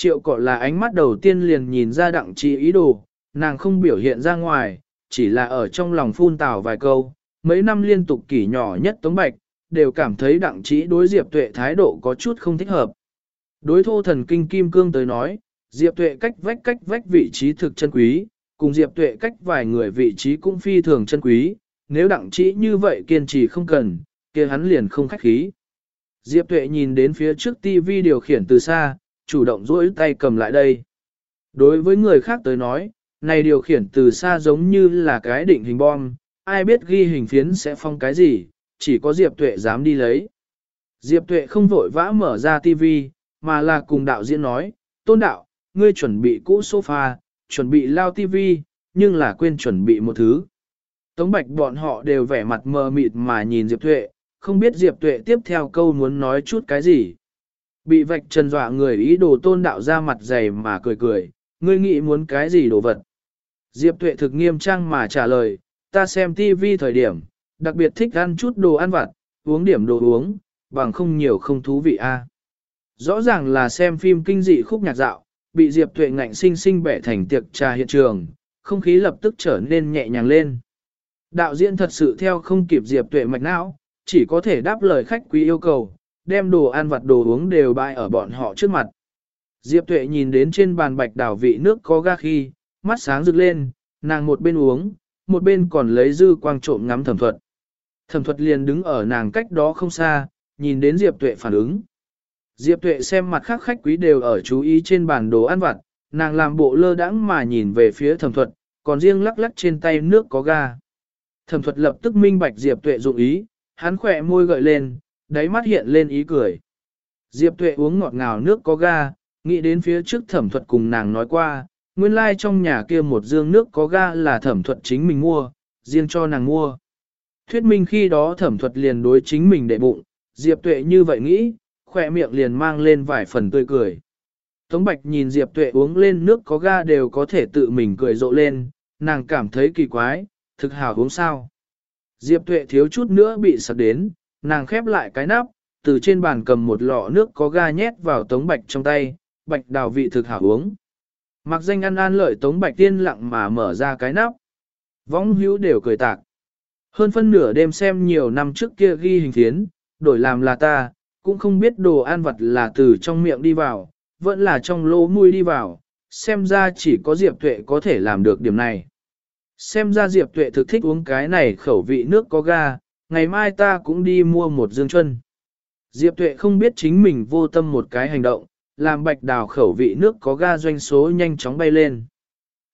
A: Triệu cọ là ánh mắt đầu tiên liền nhìn ra đặng chỉ ý đồ, nàng không biểu hiện ra ngoài, chỉ là ở trong lòng phun tào vài câu, mấy năm liên tục kỷ nhỏ nhất Tống Bạch, đều cảm thấy đặng chỉ đối Diệp Tuệ thái độ có chút không thích hợp. Đối thô thần kinh kim cương tới nói, Diệp Tuệ cách vách cách vách vị trí thực chân quý, cùng Diệp Tuệ cách vài người vị trí cũng phi thường chân quý, nếu đặng chỉ như vậy kiên trì không cần, kia hắn liền không khách khí. Diệp Tuệ nhìn đến phía trước TV điều khiển từ xa, chủ động duỗi tay cầm lại đây. Đối với người khác tới nói, này điều khiển từ xa giống như là cái định hình bom, ai biết ghi hình phiến sẽ phong cái gì, chỉ có Diệp Tuệ dám đi lấy. Diệp Tuệ không vội vã mở ra TV, mà là cùng đạo diễn nói, tôn đạo, ngươi chuẩn bị cũ sofa, chuẩn bị lao TV, nhưng là quên chuẩn bị một thứ. Tống Bạch bọn họ đều vẻ mặt mờ mịt mà nhìn Diệp Tuệ, không biết Diệp Tuệ tiếp theo câu muốn nói chút cái gì. Bị vạch trần dọa người ý đồ tôn đạo ra mặt dày mà cười cười, ngươi nghĩ muốn cái gì đồ vật. Diệp Tuệ thực nghiêm trang mà trả lời, ta xem TV thời điểm, đặc biệt thích ăn chút đồ ăn vặt, uống điểm đồ uống, bằng không nhiều không thú vị a. À. Rõ ràng là xem phim kinh dị khúc nhạc dạo, bị Diệp Tuệ ngạnh sinh sinh bẻ thành tiệc trà hiện trường, không khí lập tức trở nên nhẹ nhàng lên. Đạo diễn thật sự theo không kịp Diệp Tuệ mạch não, chỉ có thể đáp lời khách quý yêu cầu, đem đồ ăn vặt đồ uống đều bày ở bọn họ trước mặt. Diệp Tuệ nhìn đến trên bàn bạch đảo vị nước có ga khi, mắt sáng rực lên, nàng một bên uống, một bên còn lấy dư quang trộm ngắm thẩm thuật. Thẩm thuật liền đứng ở nàng cách đó không xa, nhìn đến Diệp Tuệ phản ứng. Diệp Tuệ xem mặt khác khách quý đều ở chú ý trên bàn đồ ăn vặt, nàng làm bộ lơ đãng mà nhìn về phía thẩm thuật, còn riêng lắc lắc trên tay nước có ga. Thẩm thuật lập tức minh bạch Diệp Tuệ dụng ý, hắn khỏe môi gợi lên, đáy mắt hiện lên ý cười. Diệp Tuệ uống ngọt ngào nước có ga, nghĩ đến phía trước thẩm thuật cùng nàng nói qua, nguyên lai like trong nhà kia một dương nước có ga là thẩm thuật chính mình mua, riêng cho nàng mua. Thuyết minh khi đó thẩm thuật liền đối chính mình đệ bụng, Diệp Tuệ như vậy nghĩ, khỏe miệng liền mang lên vài phần tươi cười. Tống Bạch nhìn Diệp Tuệ uống lên nước có ga đều có thể tự mình cười rộ lên, nàng cảm thấy kỳ quái, thực hào uống sao. Diệp Tuệ thiếu chút nữa bị sặc đến, nàng khép lại cái nắp, từ trên bàn cầm một lọ nước có ga nhét vào Tống Bạch trong tay, Bạch đào vị thực hảo uống. Mặc danh ăn an lợi Tống Bạch tiên lặng mà mở ra cái nắp. Võng hữu đều cười tạc. Hơn phân nửa đêm xem nhiều năm trước kia ghi hình thiến, đổi làm là ta, cũng không biết đồ ăn vật là từ trong miệng đi vào, vẫn là trong lỗ mũi đi vào, xem ra chỉ có Diệp Tuệ có thể làm được điểm này. Xem ra Diệp Tuệ thực thích uống cái này khẩu vị nước có ga, ngày mai ta cũng đi mua một dương chân. Diệp Tuệ không biết chính mình vô tâm một cái hành động, làm bạch đào khẩu vị nước có ga doanh số nhanh chóng bay lên.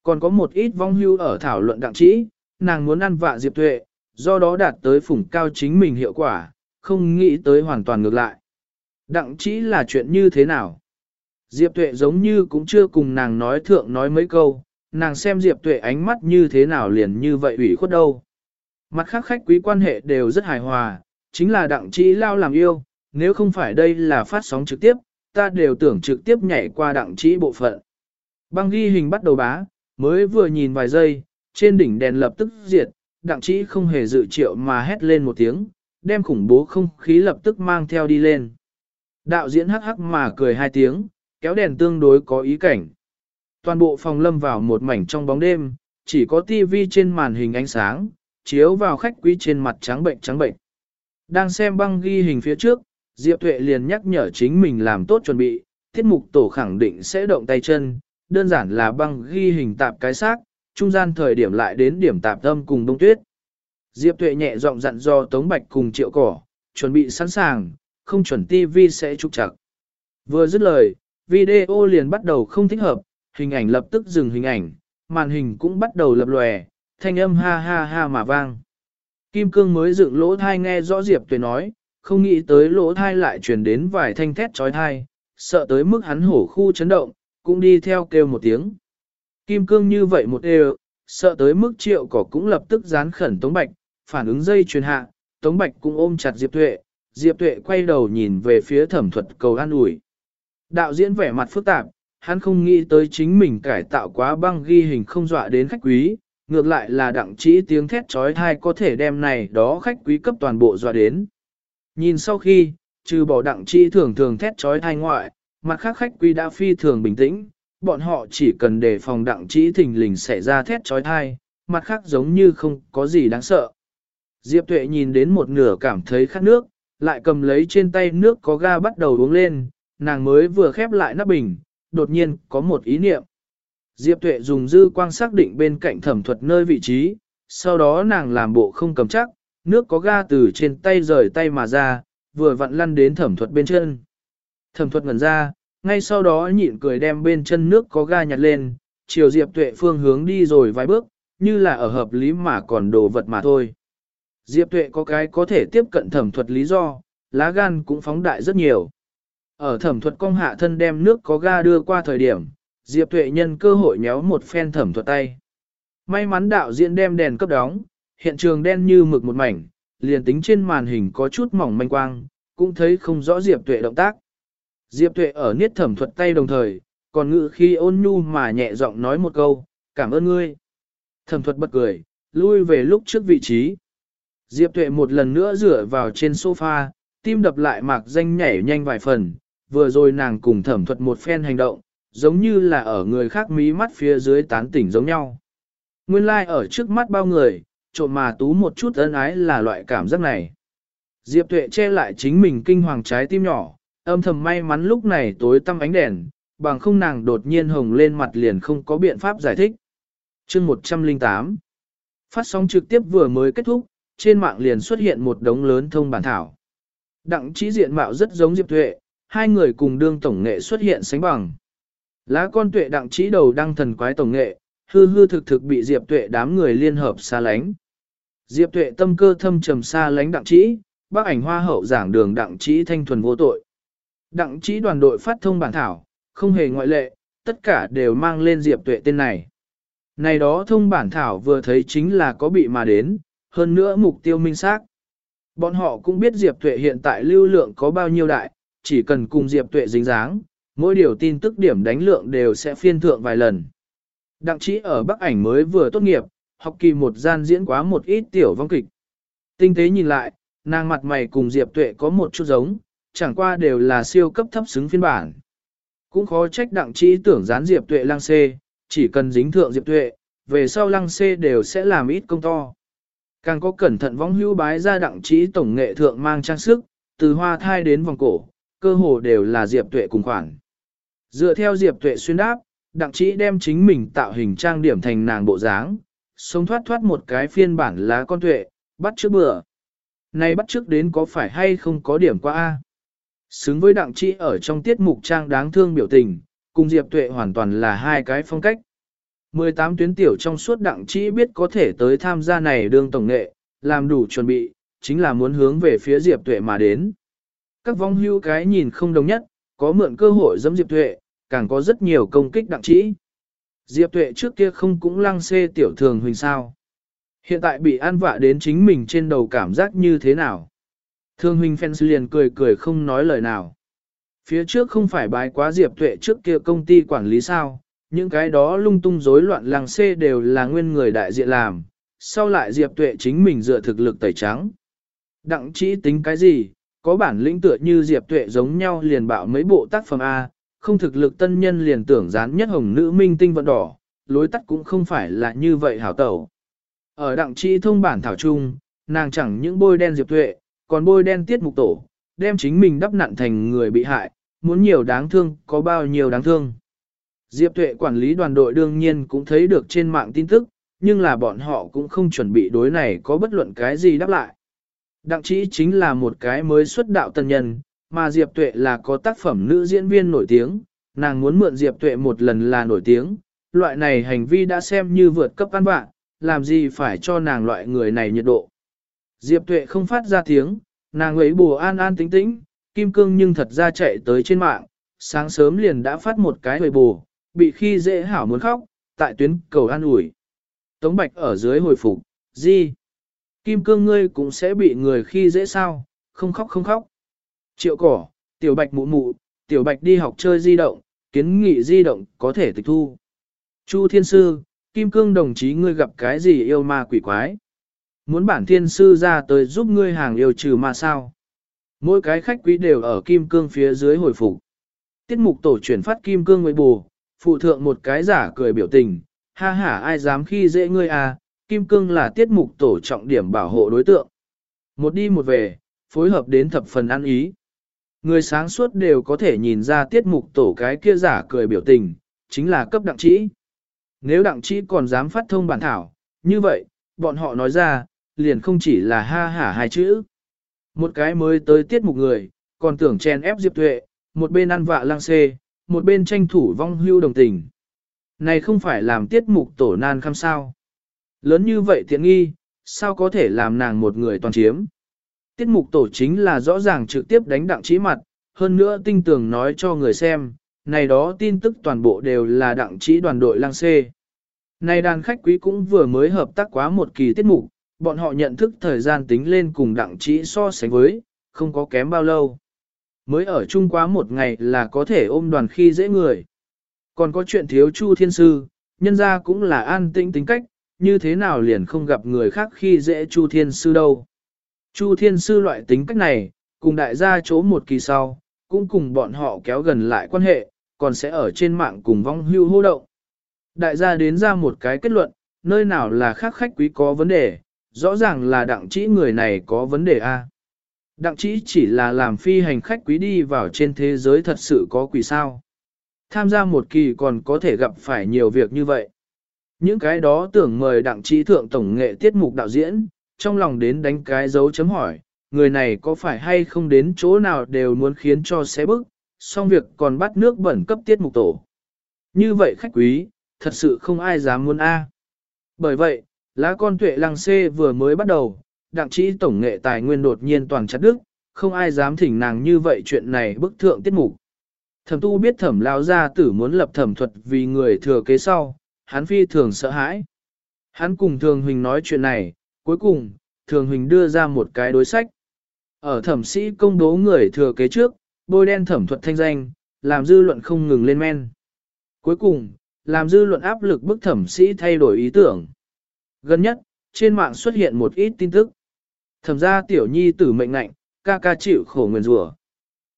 A: Còn có một ít vong hưu ở thảo luận đặng trĩ, nàng muốn ăn vạ Diệp Tuệ, do đó đạt tới phủng cao chính mình hiệu quả, không nghĩ tới hoàn toàn ngược lại. Đặng trĩ là chuyện như thế nào? Diệp Tuệ giống như cũng chưa cùng nàng nói thượng nói mấy câu, nàng xem Diệp Tuệ ánh mắt như thế nào liền như vậy ủy khuất đâu. Mặt khác khách quý quan hệ đều rất hài hòa, chính là đặng trí lao làm yêu, nếu không phải đây là phát sóng trực tiếp, ta đều tưởng trực tiếp nhảy qua đặng trí bộ phận. Băng ghi hình bắt đầu bá, mới vừa nhìn vài giây, trên đỉnh đèn lập tức diệt, đặng trí không hề dự triệu mà hét lên một tiếng, đem khủng bố không khí lập tức mang theo đi lên. Đạo diễn hắc hắc mà cười hai tiếng, kéo đèn tương đối có ý cảnh. Toàn bộ phòng lâm vào một mảnh trong bóng đêm, chỉ có tivi trên màn hình ánh sáng, chiếu vào khách quý trên mặt trắng bệnh trắng bệnh. Đang xem băng ghi hình phía trước, Diệp Tuệ liền nhắc nhở chính mình làm tốt chuẩn bị, tiết mục tổ khẳng định sẽ động tay chân, đơn giản là băng ghi hình tạp cái xác, trung gian thời điểm lại đến điểm tạp tâm cùng đông tuyết. Diệp Tuệ nhẹ giọng dặn do Tống Bạch cùng Triệu Cỏ, chuẩn bị sẵn sàng, không chuẩn TV sẽ trục chặt. Vừa dứt lời, video liền bắt đầu không thích hợp, hình ảnh lập tức dừng hình ảnh, màn hình cũng bắt đầu lập lòe, thanh âm ha ha ha mà vang. Kim cương mới dựng lỗ thai nghe rõ Diệp Tuệ nói, không nghĩ tới lỗ thai lại truyền đến vài thanh thét trói thai, sợ tới mức hắn hổ khu chấn động, cũng đi theo kêu một tiếng. Kim cương như vậy một đều, sợ tới mức triệu cỏ cũng lập tức dán khẩn Tống Bạch, phản ứng dây truyền hạ, Tống Bạch cũng ôm chặt Diệp Tuệ, Diệp Tuệ quay đầu nhìn về phía thẩm thuật cầu an ủi. Đạo diễn vẻ mặt phức tạp, hắn không nghĩ tới chính mình cải tạo quá băng ghi hình không dọa đến khách quý, ngược lại là đặng chỉ tiếng thét trói thai có thể đem này đó khách quý cấp toàn bộ dọa đến. Nhìn sau khi, trừ bỏ đặng chỉ thường thường thét trói thai ngoại, mặt khác khách quý đã phi thường bình tĩnh, bọn họ chỉ cần đề phòng đặng chỉ thình lình xảy ra thét trói thai, mặt khác giống như không có gì đáng sợ. Diệp Tuệ nhìn đến một nửa cảm thấy khát nước, lại cầm lấy trên tay nước có ga bắt đầu uống lên, nàng mới vừa khép lại nắp bình, đột nhiên có một ý niệm. Diệp Tuệ dùng dư quang xác định bên cạnh thẩm thuật nơi vị trí, sau đó nàng làm bộ không cầm chắc, nước có ga từ trên tay rời tay mà ra, vừa vặn lăn đến thẩm thuật bên chân. Thẩm thuật ngẩn ra, ngay sau đó nhịn cười đem bên chân nước có ga nhặt lên, chiều Diệp Tuệ phương hướng đi rồi vài bước, như là ở hợp lý mà còn đồ vật mà thôi. Diệp Tuệ có cái có thể tiếp cận thẩm thuật lý do, lá gan cũng phóng đại rất nhiều. Ở thẩm thuật công hạ thân đem nước có ga đưa qua thời điểm, Diệp Tuệ nhân cơ hội nhéo một phen thẩm thuật tay. May mắn đạo diễn đem đèn cấp đóng, hiện trường đen như mực một mảnh, liền tính trên màn hình có chút mỏng manh quang, cũng thấy không rõ Diệp Tuệ động tác. Diệp Tuệ ở niết thẩm thuật tay đồng thời, còn ngự khi ôn nhu mà nhẹ giọng nói một câu, cảm ơn ngươi. Thẩm thuật bật cười, lui về lúc trước vị trí. Diệp Tuệ một lần nữa dựa vào trên sofa, tim đập lại mạc danh nhảy nhanh vài phần, vừa rồi nàng cùng thẩm thuật một phen hành động, giống như là ở người khác mí mắt phía dưới tán tỉnh giống nhau. Nguyên lai like ở trước mắt bao người, trộm mà tú một chút ân ái là loại cảm giác này. Diệp Tuệ che lại chính mình kinh hoàng trái tim nhỏ, âm thầm may mắn lúc này tối tăm ánh đèn, bằng không nàng đột nhiên hồng lên mặt liền không có biện pháp giải thích. chương 108 Phát sóng trực tiếp vừa mới kết thúc, trên mạng liền xuất hiện một đống lớn thông bản thảo. Đặng trí diện mạo rất giống Diệp Tuệ, hai người cùng đương tổng nghệ xuất hiện sánh bằng. Lá con tuệ đặng trí đầu đăng thần quái tổng nghệ, hư hư thực thực bị Diệp Tuệ đám người liên hợp xa lánh. Diệp Tuệ tâm cơ thâm trầm xa lánh đặng trí, bác ảnh hoa hậu giảng đường đặng trí thanh thuần vô tội. Đặng trí đoàn đội phát thông bản thảo, không hề ngoại lệ, tất cả đều mang lên Diệp Tuệ tên này. Này đó thông bản thảo vừa thấy chính là có bị mà đến, hơn nữa mục tiêu minh xác. Bọn họ cũng biết Diệp Tuệ hiện tại lưu lượng có bao nhiêu đại, chỉ cần cùng Diệp Tuệ dính dáng, mỗi điều tin tức điểm đánh lượng đều sẽ phiên thượng vài lần. Đặng trí ở Bắc ảnh mới vừa tốt nghiệp, học kỳ một gian diễn quá một ít tiểu vong kịch. Tinh tế nhìn lại, nàng mặt mày cùng Diệp Tuệ có một chút giống, chẳng qua đều là siêu cấp thấp xứng phiên bản. Cũng khó trách đặng trí tưởng dán Diệp Tuệ lăng xê, chỉ cần dính thượng Diệp Tuệ, về sau lăng xê đều sẽ làm ít công to. Càng có cẩn thận vong hưu bái ra đặng trí tổng nghệ thượng mang trang sức, từ hoa thai đến vòng cổ, cơ hồ đều là Diệp Tuệ cùng khoản. Dựa theo Diệp Tuệ xuyên đáp, đặng trí đem chính mình tạo hình trang điểm thành nàng bộ dáng, sống thoát thoát một cái phiên bản lá con tuệ, bắt trước bữa. Này bắt trước đến có phải hay không có điểm qua A. Xứng với đặng trí ở trong tiết mục trang đáng thương biểu tình, cùng Diệp Tuệ hoàn toàn là hai cái phong cách. 18 tuyến tiểu trong suốt đặng chỉ biết có thể tới tham gia này đương tổng nghệ, làm đủ chuẩn bị, chính là muốn hướng về phía Diệp Tuệ mà đến. Các vong hưu cái nhìn không đồng nhất, có mượn cơ hội dẫm Diệp Tuệ, càng có rất nhiều công kích đặng trĩ. Diệp Tuệ trước kia không cũng lăng xê tiểu thường huỳnh sao. Hiện tại bị an vạ đến chính mình trên đầu cảm giác như thế nào. Thường huynh fans liền cười cười không nói lời nào. Phía trước không phải bái quá Diệp Tuệ trước kia công ty quản lý sao, những cái đó lung tung rối loạn làng xê đều là nguyên người đại diện làm, sau lại Diệp Tuệ chính mình dựa thực lực tẩy trắng. Đặng chỉ tính cái gì, có bản lĩnh tựa như Diệp Tuệ giống nhau liền bạo mấy bộ tác phẩm A, không thực lực tân nhân liền tưởng dán nhất hồng nữ minh tinh vận đỏ, lối tắt cũng không phải là như vậy hảo tẩu. Ở đặng trị thông bản thảo trung, nàng chẳng những bôi đen Diệp Tuệ, còn bôi đen tiết mục tổ, đem chính mình đắp nặn thành người bị hại, muốn nhiều đáng thương, có bao nhiêu đáng thương. Diệp Tuệ quản lý đoàn đội đương nhiên cũng thấy được trên mạng tin tức, nhưng là bọn họ cũng không chuẩn bị đối này có bất luận cái gì đáp lại. Đặng chỉ chính là một cái mới xuất đạo tân nhân, mà Diệp Tuệ là có tác phẩm nữ diễn viên nổi tiếng, nàng muốn mượn Diệp Tuệ một lần là nổi tiếng, loại này hành vi đã xem như vượt cấp văn bạn, làm gì phải cho nàng loại người này nhiệt độ. Diệp Tuệ không phát ra tiếng, nàng ấy bùa an an tính tĩnh, Kim Cương nhưng thật ra chạy tới trên mạng, sáng sớm liền đã phát một cái hồi bù, bị khi dễ hảo muốn khóc, tại tuyến cầu an ủi. Tống Bạch ở dưới hồi phục, gì? Kim cương ngươi cũng sẽ bị người khi dễ sao, không khóc không khóc. Triệu cỏ, tiểu bạch mụ mụ, tiểu bạch đi học chơi di động, kiến nghị di động có thể tịch thu. Chu thiên sư, kim cương đồng chí ngươi gặp cái gì yêu ma quỷ quái? Muốn bản thiên sư ra tới giúp ngươi hàng yêu trừ ma sao? Mỗi cái khách quý đều ở kim cương phía dưới hồi phục. Tiết mục tổ chuyển phát kim cương với bù, phụ thượng một cái giả cười biểu tình, ha ha ai dám khi dễ ngươi à, Kim Cương là tiết mục tổ trọng điểm bảo hộ đối tượng. Một đi một về, phối hợp đến thập phần ăn ý. Người sáng suốt đều có thể nhìn ra tiết mục tổ cái kia giả cười biểu tình, chính là cấp đặng trĩ. Nếu đặng trĩ còn dám phát thông bản thảo, như vậy, bọn họ nói ra, liền không chỉ là ha hả hai chữ. Một cái mới tới tiết mục người, còn tưởng chen ép Diệp Tuệ, một bên ăn vạ lang xê, một bên tranh thủ vong hưu đồng tình. Này không phải làm tiết mục tổ nan khăm sao. Lớn như vậy tiện nghi, sao có thể làm nàng một người toàn chiếm. Tiết mục tổ chính là rõ ràng trực tiếp đánh đặng trí mặt, hơn nữa tinh tường nói cho người xem, này đó tin tức toàn bộ đều là đặng trí đoàn đội lang xê. Này đàn khách quý cũng vừa mới hợp tác quá một kỳ tiết mục, bọn họ nhận thức thời gian tính lên cùng đặng trí so sánh với, không có kém bao lâu. Mới ở chung quá một ngày là có thể ôm đoàn khi dễ người. Còn có chuyện thiếu chu thiên sư, nhân ra cũng là an tĩnh tính cách, như thế nào liền không gặp người khác khi dễ chu thiên sư đâu. Chu thiên sư loại tính cách này, cùng đại gia chỗ một kỳ sau, cũng cùng bọn họ kéo gần lại quan hệ, còn sẽ ở trên mạng cùng vong hưu hô động. Đại gia đến ra một cái kết luận, nơi nào là khác khách quý có vấn đề, rõ ràng là đặng Trĩ người này có vấn đề a. Đặng Trĩ chỉ là làm phi hành khách quý đi vào trên thế giới thật sự có quỷ sao. Tham gia một kỳ còn có thể gặp phải nhiều việc như vậy. Những cái đó tưởng mời đặng Trĩ thượng tổng nghệ tiết mục đạo diễn, trong lòng đến đánh cái dấu chấm hỏi, người này có phải hay không đến chỗ nào đều muốn khiến cho xé bức, xong việc còn bắt nước bẩn cấp tiết mục tổ. Như vậy khách quý, thật sự không ai dám muốn A. Bởi vậy, lá con tuệ lăng xê vừa mới bắt đầu, đặng trĩ tổng nghệ tài nguyên đột nhiên toàn chặt đức, không ai dám thỉnh nàng như vậy chuyện này bức thượng tiết mục. Thẩm tu biết thẩm lao gia tử muốn lập thẩm thuật vì người thừa kế sau, hắn phi thường sợ hãi. Hắn cùng thường huỳnh nói chuyện này, cuối cùng, thường huỳnh đưa ra một cái đối sách. Ở thẩm sĩ công bố người thừa kế trước, bôi đen thẩm thuật thanh danh, làm dư luận không ngừng lên men. Cuối cùng, làm dư luận áp lực bức thẩm sĩ thay đổi ý tưởng. Gần nhất, trên mạng xuất hiện một ít tin tức. Thẩm ra tiểu nhi tử mệnh nạnh, ca ca chịu khổ nguyền rủa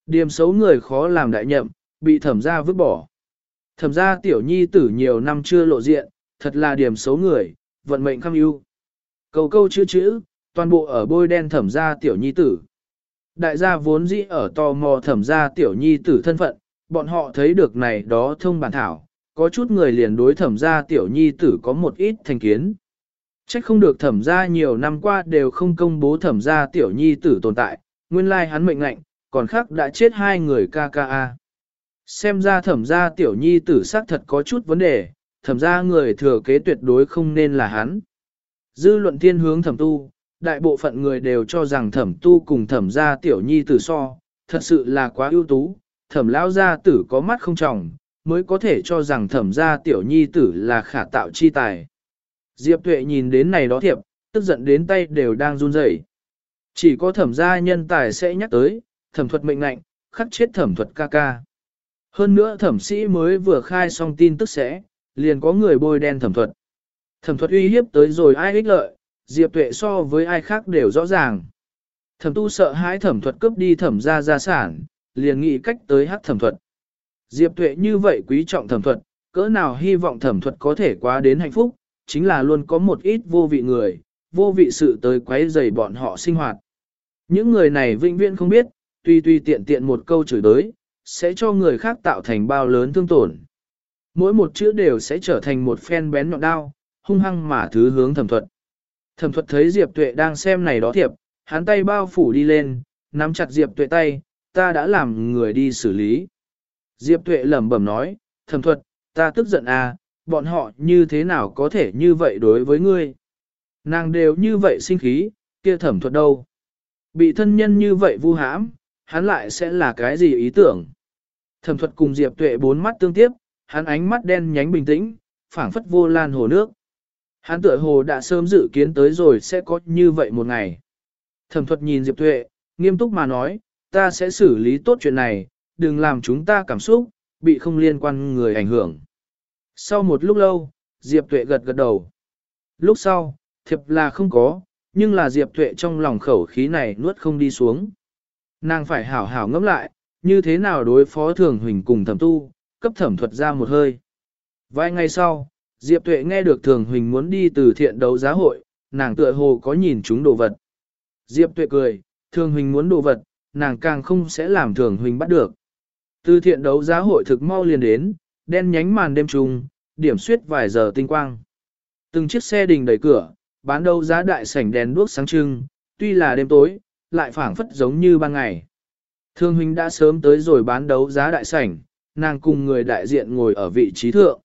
A: Điểm xấu người khó làm đại nhậm, bị thẩm ra vứt bỏ. Thẩm ra tiểu nhi tử nhiều năm chưa lộ diện, thật là điểm xấu người, vận mệnh khăm ưu. Câu câu chữ chữ, toàn bộ ở bôi đen thẩm gia tiểu nhi tử. Đại gia vốn dĩ ở tò mò thẩm gia tiểu nhi tử thân phận, bọn họ thấy được này đó thông bản thảo, có chút người liền đối thẩm gia tiểu nhi tử có một ít thành kiến. Trách không được thẩm gia nhiều năm qua đều không công bố thẩm gia tiểu nhi tử tồn tại, nguyên lai hắn mệnh lệnh, còn khác đã chết hai người KKA. a. Xem ra thẩm gia tiểu nhi tử xác thật có chút vấn đề, thẩm gia người thừa kế tuyệt đối không nên là hắn. Dư luận thiên hướng thẩm tu, đại bộ phận người đều cho rằng thẩm tu cùng thẩm gia tiểu nhi tử so, thật sự là quá ưu tú, thẩm lão gia tử có mắt không trọng, mới có thể cho rằng thẩm gia tiểu nhi tử là khả tạo chi tài. Diệp tuệ nhìn đến này đó thiệp, tức giận đến tay đều đang run rẩy. Chỉ có thẩm gia nhân tài sẽ nhắc tới, thẩm thuật mệnh lệnh, khắc chết thẩm thuật ca ca. Hơn nữa thẩm sĩ mới vừa khai xong tin tức sẽ, liền có người bôi đen thẩm thuật. Thẩm thuật uy hiếp tới rồi ai ích lợi, Diệp Tuệ so với ai khác đều rõ ràng. Thẩm tu sợ hãi thẩm thuật cướp đi thẩm gia gia sản, liền nghĩ cách tới hắc thẩm thuật. Diệp Tuệ như vậy quý trọng thẩm thuật, cỡ nào hy vọng thẩm thuật có thể quá đến hạnh phúc, chính là luôn có một ít vô vị người, vô vị sự tới quấy rầy bọn họ sinh hoạt. Những người này vĩnh viễn không biết, tuy tuy tiện tiện một câu chửi đới, sẽ cho người khác tạo thành bao lớn thương tổn. Mỗi một chữ đều sẽ trở thành một phen bén nhọn đao, hung hăng mà thứ hướng thẩm thuật. Thẩm thuật thấy Diệp Tuệ đang xem này đó thiệp, hắn tay bao phủ đi lên, nắm chặt Diệp Tuệ tay, ta đã làm người đi xử lý. Diệp Tuệ lẩm bẩm nói, thẩm thuật, ta tức giận à, bọn họ như thế nào có thể như vậy đối với ngươi. Nàng đều như vậy sinh khí, kia thẩm thuật đâu. Bị thân nhân như vậy vu hãm, hắn lại sẽ là cái gì ý tưởng. Thẩm thuật cùng Diệp Tuệ bốn mắt tương tiếp, hắn ánh mắt đen nhánh bình tĩnh, phảng phất vô lan hồ nước. Hắn tựa hồ đã sớm dự kiến tới rồi sẽ có như vậy một ngày. Thẩm thuật nhìn Diệp Tuệ, nghiêm túc mà nói, ta sẽ xử lý tốt chuyện này, đừng làm chúng ta cảm xúc, bị không liên quan người ảnh hưởng. Sau một lúc lâu, Diệp Tuệ gật gật đầu. Lúc sau, thiệp là không có, nhưng là Diệp Tuệ trong lòng khẩu khí này nuốt không đi xuống. Nàng phải hảo hảo ngẫm lại, như thế nào đối phó thường huỳnh cùng thẩm tu, cấp thẩm thuật ra một hơi. Vài ngày sau, Diệp Tuệ nghe được Thường Huỳnh muốn đi từ thiện đấu giá hội, nàng tựa hồ có nhìn chúng đồ vật. Diệp Tuệ cười, Thường Huỳnh muốn đồ vật, nàng càng không sẽ làm Thường Huỳnh bắt được. Từ thiện đấu giá hội thực mau liền đến, đen nhánh màn đêm trùng, điểm suyết vài giờ tinh quang. Từng chiếc xe đình đẩy cửa, bán đấu giá đại sảnh đèn đuốc sáng trưng, tuy là đêm tối, lại phảng phất giống như ban ngày. Thương huynh đã sớm tới rồi bán đấu giá đại sảnh, nàng cùng người đại diện ngồi ở vị trí thượng.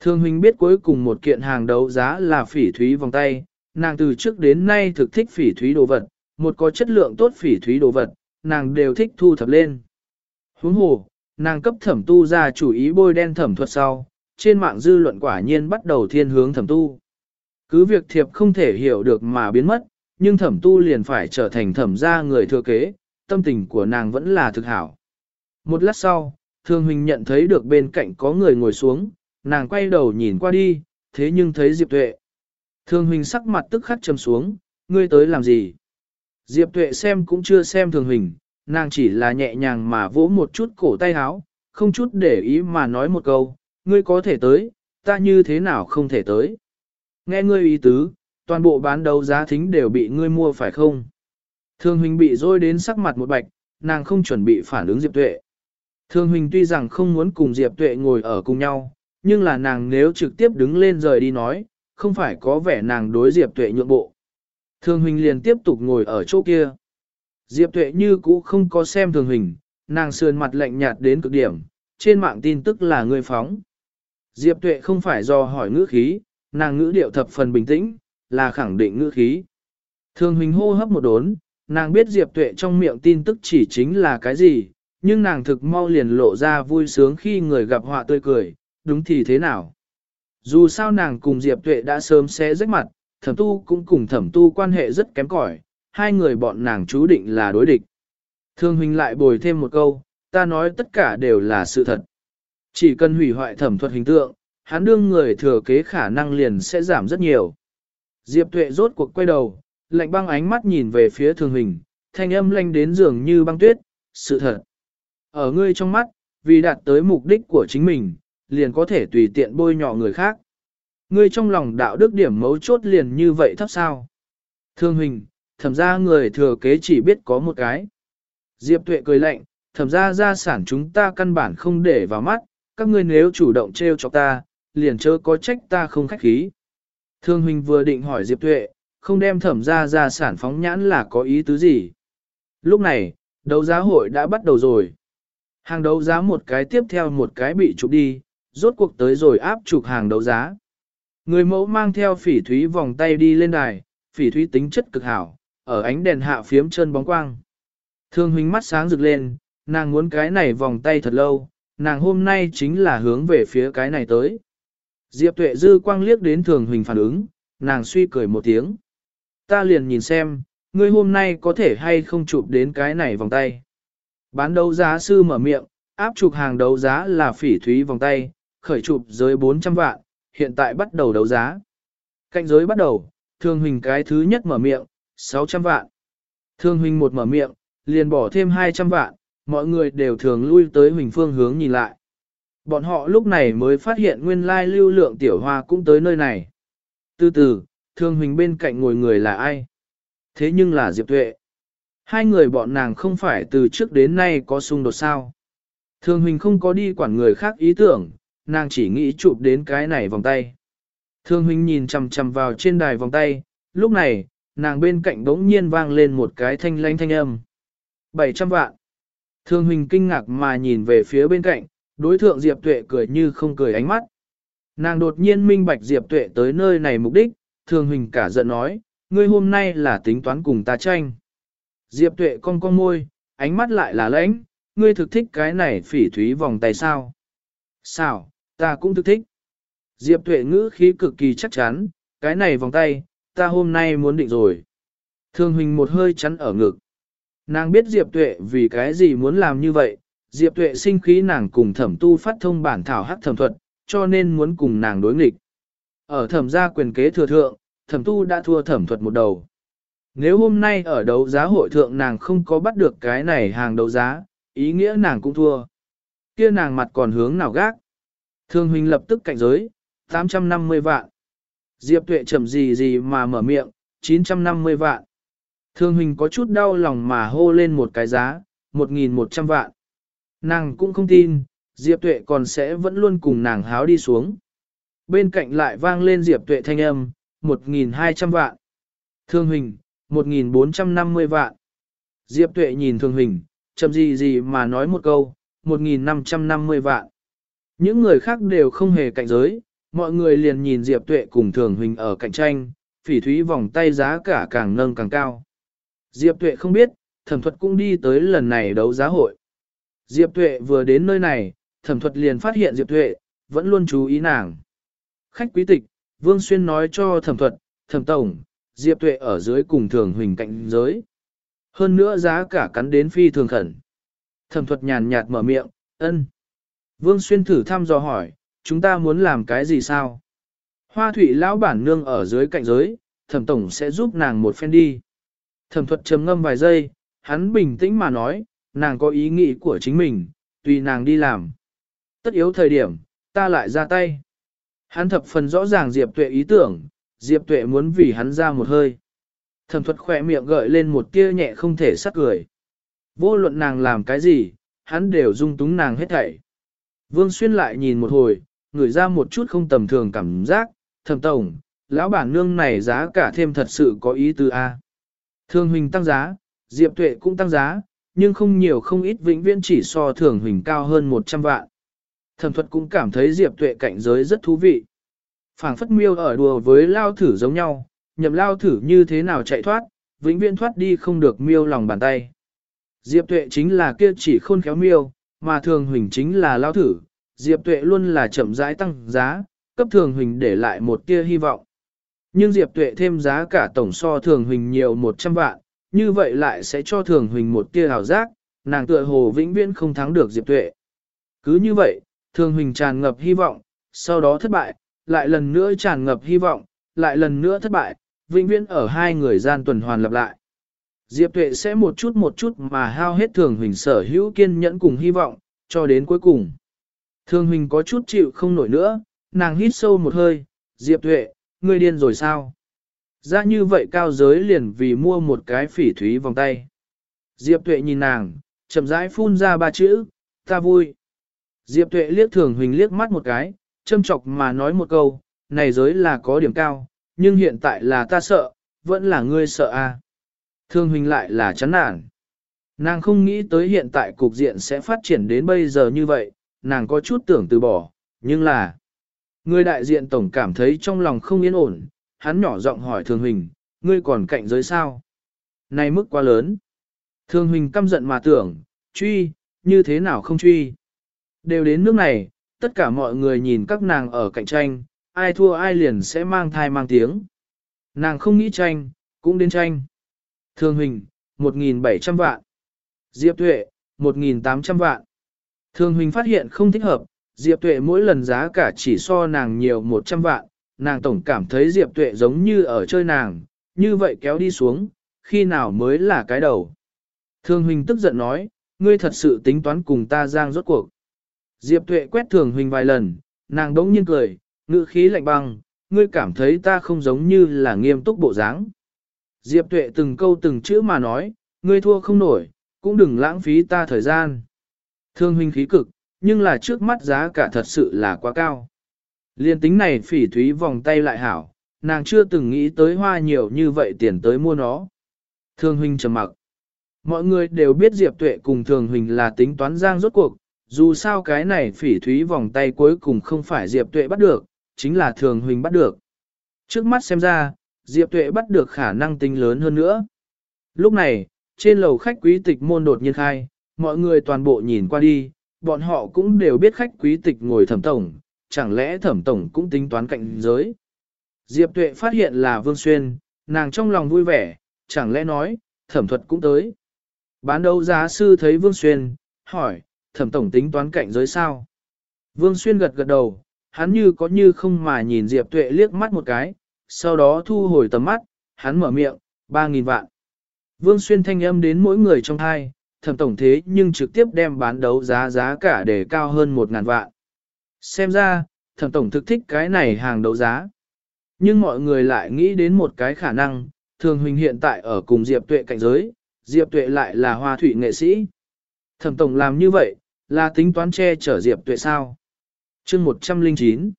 A: Thương huynh biết cuối cùng một kiện hàng đấu giá là phỉ thúy vòng tay, nàng từ trước đến nay thực thích phỉ thúy đồ vật, một có chất lượng tốt phỉ thúy đồ vật, nàng đều thích thu thập lên. Huống hồ, nàng cấp thẩm tu ra chủ ý bôi đen thẩm thuật sau, trên mạng dư luận quả nhiên bắt đầu thiên hướng thẩm tu. Cứ việc thiệp không thể hiểu được mà biến mất, nhưng thẩm tu liền phải trở thành thẩm gia người thừa kế, tâm tình của nàng vẫn là thực hảo. Một lát sau, thương huynh nhận thấy được bên cạnh có người ngồi xuống, nàng quay đầu nhìn qua đi, thế nhưng thấy Diệp Tuệ. Thương Huỳnh sắc mặt tức khắc trầm xuống, ngươi tới làm gì? Diệp Tuệ xem cũng chưa xem thường Huỳnh, nàng chỉ là nhẹ nhàng mà vỗ một chút cổ tay áo, không chút để ý mà nói một câu, ngươi có thể tới, ta như thế nào không thể tới. Nghe ngươi ý tứ, toàn bộ bán đấu giá thính đều bị ngươi mua phải không? Thương Huỳnh bị rôi đến sắc mặt một bạch, nàng không chuẩn bị phản ứng Diệp Tuệ. Thương Huỳnh tuy rằng không muốn cùng Diệp Tuệ ngồi ở cùng nhau, nhưng là nàng nếu trực tiếp đứng lên rời đi nói, không phải có vẻ nàng đối Diệp Tuệ nhượng bộ. Thường Huỳnh liền tiếp tục ngồi ở chỗ kia. Diệp Tuệ như cũ không có xem thường Huỳnh, nàng sườn mặt lạnh nhạt đến cực điểm, trên mạng tin tức là người phóng. Diệp Tuệ không phải do hỏi ngữ khí, nàng ngữ điệu thập phần bình tĩnh, là khẳng định ngữ khí. Thường Huỳnh hô hấp một đốn, nàng biết Diệp Tuệ trong miệng tin tức chỉ chính là cái gì, nhưng nàng thực mau liền lộ ra vui sướng khi người gặp họa tươi cười, đúng thì thế nào. Dù sao nàng cùng Diệp Tuệ đã sớm xé rách mặt, thẩm tu cũng cùng thẩm tu quan hệ rất kém cỏi, hai người bọn nàng chú định là đối địch. Thương huynh lại bồi thêm một câu, ta nói tất cả đều là sự thật. Chỉ cần hủy hoại thẩm thuật hình tượng, hắn đương người thừa kế khả năng liền sẽ giảm rất nhiều. Diệp Tuệ rốt cuộc quay đầu, lạnh băng ánh mắt nhìn về phía thường hình, thanh âm lanh đến dường như băng tuyết, sự thật. Ở ngươi trong mắt, vì đạt tới mục đích của chính mình, liền có thể tùy tiện bôi nhọ người khác. Ngươi trong lòng đạo đức điểm mấu chốt liền như vậy thấp sao. Thương hình, thẩm ra người thừa kế chỉ biết có một cái. Diệp Tuệ cười lạnh, thẩm ra gia sản chúng ta căn bản không để vào mắt, các ngươi nếu chủ động trêu cho ta, liền chớ có trách ta không khách khí. Thương huynh vừa định hỏi Diệp Tuệ, không đem thẩm ra gia sản phóng nhãn là có ý tứ gì. Lúc này, đấu giá hội đã bắt đầu rồi. Hàng đấu giá một cái tiếp theo một cái bị chụp đi, rốt cuộc tới rồi áp chụp hàng đấu giá. Người mẫu mang theo phỉ thúy vòng tay đi lên đài, phỉ thúy tính chất cực hảo, ở ánh đèn hạ phiếm chân bóng quang. Thương huynh mắt sáng rực lên, nàng muốn cái này vòng tay thật lâu, nàng hôm nay chính là hướng về phía cái này tới. Diệp tuệ dư quang liếc đến thường huỳnh phản ứng, nàng suy cười một tiếng. Ta liền nhìn xem, ngươi hôm nay có thể hay không chụp đến cái này vòng tay. Bán đấu giá sư mở miệng, áp chụp hàng đấu giá là phỉ thúy vòng tay, khởi chụp giới 400 vạn, hiện tại bắt đầu đấu giá. Cạnh giới bắt đầu, thương huynh cái thứ nhất mở miệng, 600 vạn. Thương huynh một mở miệng, liền bỏ thêm 200 vạn, mọi người đều thường lui tới huỳnh phương hướng nhìn lại. Bọn họ lúc này mới phát hiện nguyên lai lưu lượng tiểu hoa cũng tới nơi này. Từ từ, thương huỳnh bên cạnh ngồi người là ai? Thế nhưng là Diệp Tuệ. Hai người bọn nàng không phải từ trước đến nay có xung đột sao. Thương huỳnh không có đi quản người khác ý tưởng, nàng chỉ nghĩ chụp đến cái này vòng tay. Thương huynh nhìn chằm chằm vào trên đài vòng tay, lúc này, nàng bên cạnh đống nhiên vang lên một cái thanh lanh thanh âm. 700 vạn. Thương huynh kinh ngạc mà nhìn về phía bên cạnh, đối thượng Diệp Tuệ cười như không cười ánh mắt. Nàng đột nhiên minh bạch Diệp Tuệ tới nơi này mục đích, thương huynh cả giận nói, ngươi hôm nay là tính toán cùng ta tranh. Diệp Tuệ cong cong môi, ánh mắt lại là lãnh, ngươi thực thích cái này phỉ thúy vòng tay sao? Sao, ta cũng thức thích. Diệp Tuệ ngữ khí cực kỳ chắc chắn, cái này vòng tay, ta hôm nay muốn định rồi. Thường huỳnh một hơi chắn ở ngực. Nàng biết Diệp Tuệ vì cái gì muốn làm như vậy, Diệp Tuệ sinh khí nàng cùng thẩm tu phát thông bản thảo hắc thẩm thuật, cho nên muốn cùng nàng đối nghịch. Ở thẩm gia quyền kế thừa thượng, thẩm tu đã thua thẩm thuật một đầu. Nếu hôm nay ở đấu giá hội thượng nàng không có bắt được cái này hàng đấu giá, ý nghĩa nàng cũng thua. Kia nàng mặt còn hướng nào gác. Thương huynh lập tức cạnh giới, 850 vạn. Diệp tuệ chậm gì gì mà mở miệng, 950 vạn. Thương huynh có chút đau lòng mà hô lên một cái giá, 1.100 vạn. Nàng cũng không tin, Diệp tuệ còn sẽ vẫn luôn cùng nàng háo đi xuống. Bên cạnh lại vang lên Diệp tuệ thanh âm, 1.200 vạn. Thương huynh, 1.450 vạn. Diệp tuệ nhìn thương huynh, chậm gì gì mà nói một câu, 1.550 vạn. Những người khác đều không hề cạnh giới, mọi người liền nhìn Diệp Tuệ cùng Thường Huỳnh ở cạnh tranh, phỉ thúy vòng tay giá cả càng nâng càng cao. Diệp Tuệ không biết, thẩm thuật cũng đi tới lần này đấu giá hội. Diệp Tuệ vừa đến nơi này, thẩm thuật liền phát hiện Diệp Tuệ, vẫn luôn chú ý nàng. Khách quý tịch, Vương Xuyên nói cho thẩm thuật, thẩm tổng, Diệp Tuệ ở dưới cùng Thường Huỳnh cạnh giới. Hơn nữa giá cả cắn đến phi thường khẩn. Thẩm thuật nhàn nhạt mở miệng, ân. Vương Xuyên thử thăm dò hỏi, chúng ta muốn làm cái gì sao? Hoa thủy lão bản nương ở dưới cạnh giới, thẩm tổng sẽ giúp nàng một phen đi. Thẩm thuật trầm ngâm vài giây, hắn bình tĩnh mà nói, nàng có ý nghĩ của chính mình, tùy nàng đi làm. Tất yếu thời điểm, ta lại ra tay. Hắn thập phần rõ ràng Diệp Tuệ ý tưởng, Diệp Tuệ muốn vì hắn ra một hơi. Thẩm thuật khỏe miệng gợi lên một tia nhẹ không thể sắc cười. Vô luận nàng làm cái gì, hắn đều dung túng nàng hết thảy. Vương Xuyên lại nhìn một hồi, ngửi ra một chút không tầm thường cảm giác, thầm tổng, lão bản nương này giá cả thêm thật sự có ý tư A. Thường huỳnh tăng giá, Diệp Tuệ cũng tăng giá, nhưng không nhiều không ít vĩnh viễn chỉ so thường huỳnh cao hơn 100 vạn. Thẩm thuật cũng cảm thấy Diệp Tuệ cảnh giới rất thú vị. phảng phất miêu ở đùa với lao thử giống nhau, nhậm lao thử như thế nào chạy thoát, vĩnh viễn thoát đi không được miêu lòng bàn tay. Diệp Tuệ chính là kia chỉ khôn khéo miêu, mà thường huỳnh chính là lao thử, Diệp Tuệ luôn là chậm rãi tăng giá, cấp thường huỳnh để lại một tia hy vọng. Nhưng Diệp Tuệ thêm giá cả tổng so thường huỳnh nhiều 100 vạn, như vậy lại sẽ cho thường huỳnh một tia hào giác, nàng tựa hồ vĩnh viễn không thắng được Diệp Tuệ. Cứ như vậy, thường huỳnh tràn ngập hy vọng, sau đó thất bại, lại lần nữa tràn ngập hy vọng, lại lần nữa thất bại, vĩnh viễn ở hai người gian tuần hoàn lặp lại. Diệp Tuệ sẽ một chút một chút mà hao hết thường huỳnh sở hữu kiên nhẫn cùng hy vọng, cho đến cuối cùng. Thường huỳnh có chút chịu không nổi nữa, nàng hít sâu một hơi, Diệp Tuệ, ngươi điên rồi sao? Ra như vậy cao giới liền vì mua một cái phỉ thúy vòng tay. Diệp Tuệ nhìn nàng, chậm rãi phun ra ba chữ, ta vui. Diệp Tuệ liếc thường huỳnh liếc mắt một cái, châm chọc mà nói một câu, này giới là có điểm cao, nhưng hiện tại là ta sợ, vẫn là ngươi sợ à. Thương huynh lại là chán nản. Nàng không nghĩ tới hiện tại cục diện sẽ phát triển đến bây giờ như vậy, nàng có chút tưởng từ bỏ, nhưng là... Người đại diện tổng cảm thấy trong lòng không yên ổn, hắn nhỏ giọng hỏi Thương Huỳnh, ngươi còn cạnh giới sao? Này mức quá lớn. Thương Huỳnh căm giận mà tưởng, truy, như thế nào không truy? Đều đến nước này, tất cả mọi người nhìn các nàng ở cạnh tranh, ai thua ai liền sẽ mang thai mang tiếng. Nàng không nghĩ tranh, cũng đến tranh. Thương Huỳnh, 1.700 vạn. Diệp Tuệ, 1.800 vạn. Thương Huỳnh phát hiện không thích hợp, Diệp Tuệ mỗi lần giá cả chỉ so nàng nhiều 100 vạn, nàng tổng cảm thấy Diệp Tuệ giống như ở chơi nàng, như vậy kéo đi xuống, khi nào mới là cái đầu. Thương Huỳnh tức giận nói, ngươi thật sự tính toán cùng ta giang rốt cuộc. Diệp Tuệ quét Thường Huỳnh vài lần, nàng đống nhiên cười, ngữ khí lạnh băng, ngươi cảm thấy ta không giống như là nghiêm túc bộ dáng. Diệp Tuệ từng câu từng chữ mà nói, ngươi thua không nổi, cũng đừng lãng phí ta thời gian. Thương huynh khí cực, nhưng là trước mắt giá cả thật sự là quá cao. Liên tính này phỉ thúy vòng tay lại hảo, nàng chưa từng nghĩ tới hoa nhiều như vậy tiền tới mua nó. Thương huynh trầm mặc. Mọi người đều biết Diệp Tuệ cùng Thường Huỳnh là tính toán giang rốt cuộc, dù sao cái này phỉ thúy vòng tay cuối cùng không phải Diệp Tuệ bắt được, chính là Thường Huỳnh bắt được. Trước mắt xem ra, Diệp Tuệ bắt được khả năng tính lớn hơn nữa. Lúc này, trên lầu khách quý tịch môn đột nhiên khai, mọi người toàn bộ nhìn qua đi, bọn họ cũng đều biết khách quý tịch ngồi thẩm tổng, chẳng lẽ thẩm tổng cũng tính toán cạnh giới. Diệp Tuệ phát hiện là Vương Xuyên, nàng trong lòng vui vẻ, chẳng lẽ nói, thẩm thuật cũng tới. Bán đấu giá sư thấy Vương Xuyên, hỏi, thẩm tổng tính toán cạnh giới sao? Vương Xuyên gật gật đầu, hắn như có như không mà nhìn Diệp Tuệ liếc mắt một cái, sau đó thu hồi tầm mắt, hắn mở miệng, 3.000 vạn. Vương Xuyên thanh âm đến mỗi người trong hai, thẩm tổng thế nhưng trực tiếp đem bán đấu giá giá cả để cao hơn 1.000 vạn. Xem ra, thẩm tổng thực thích cái này hàng đấu giá. Nhưng mọi người lại nghĩ đến một cái khả năng, thường huỳnh hiện tại ở cùng Diệp Tuệ cạnh giới, Diệp Tuệ lại là hoa thủy nghệ sĩ. Thẩm tổng làm như vậy, là tính toán che chở Diệp Tuệ sao? chương 109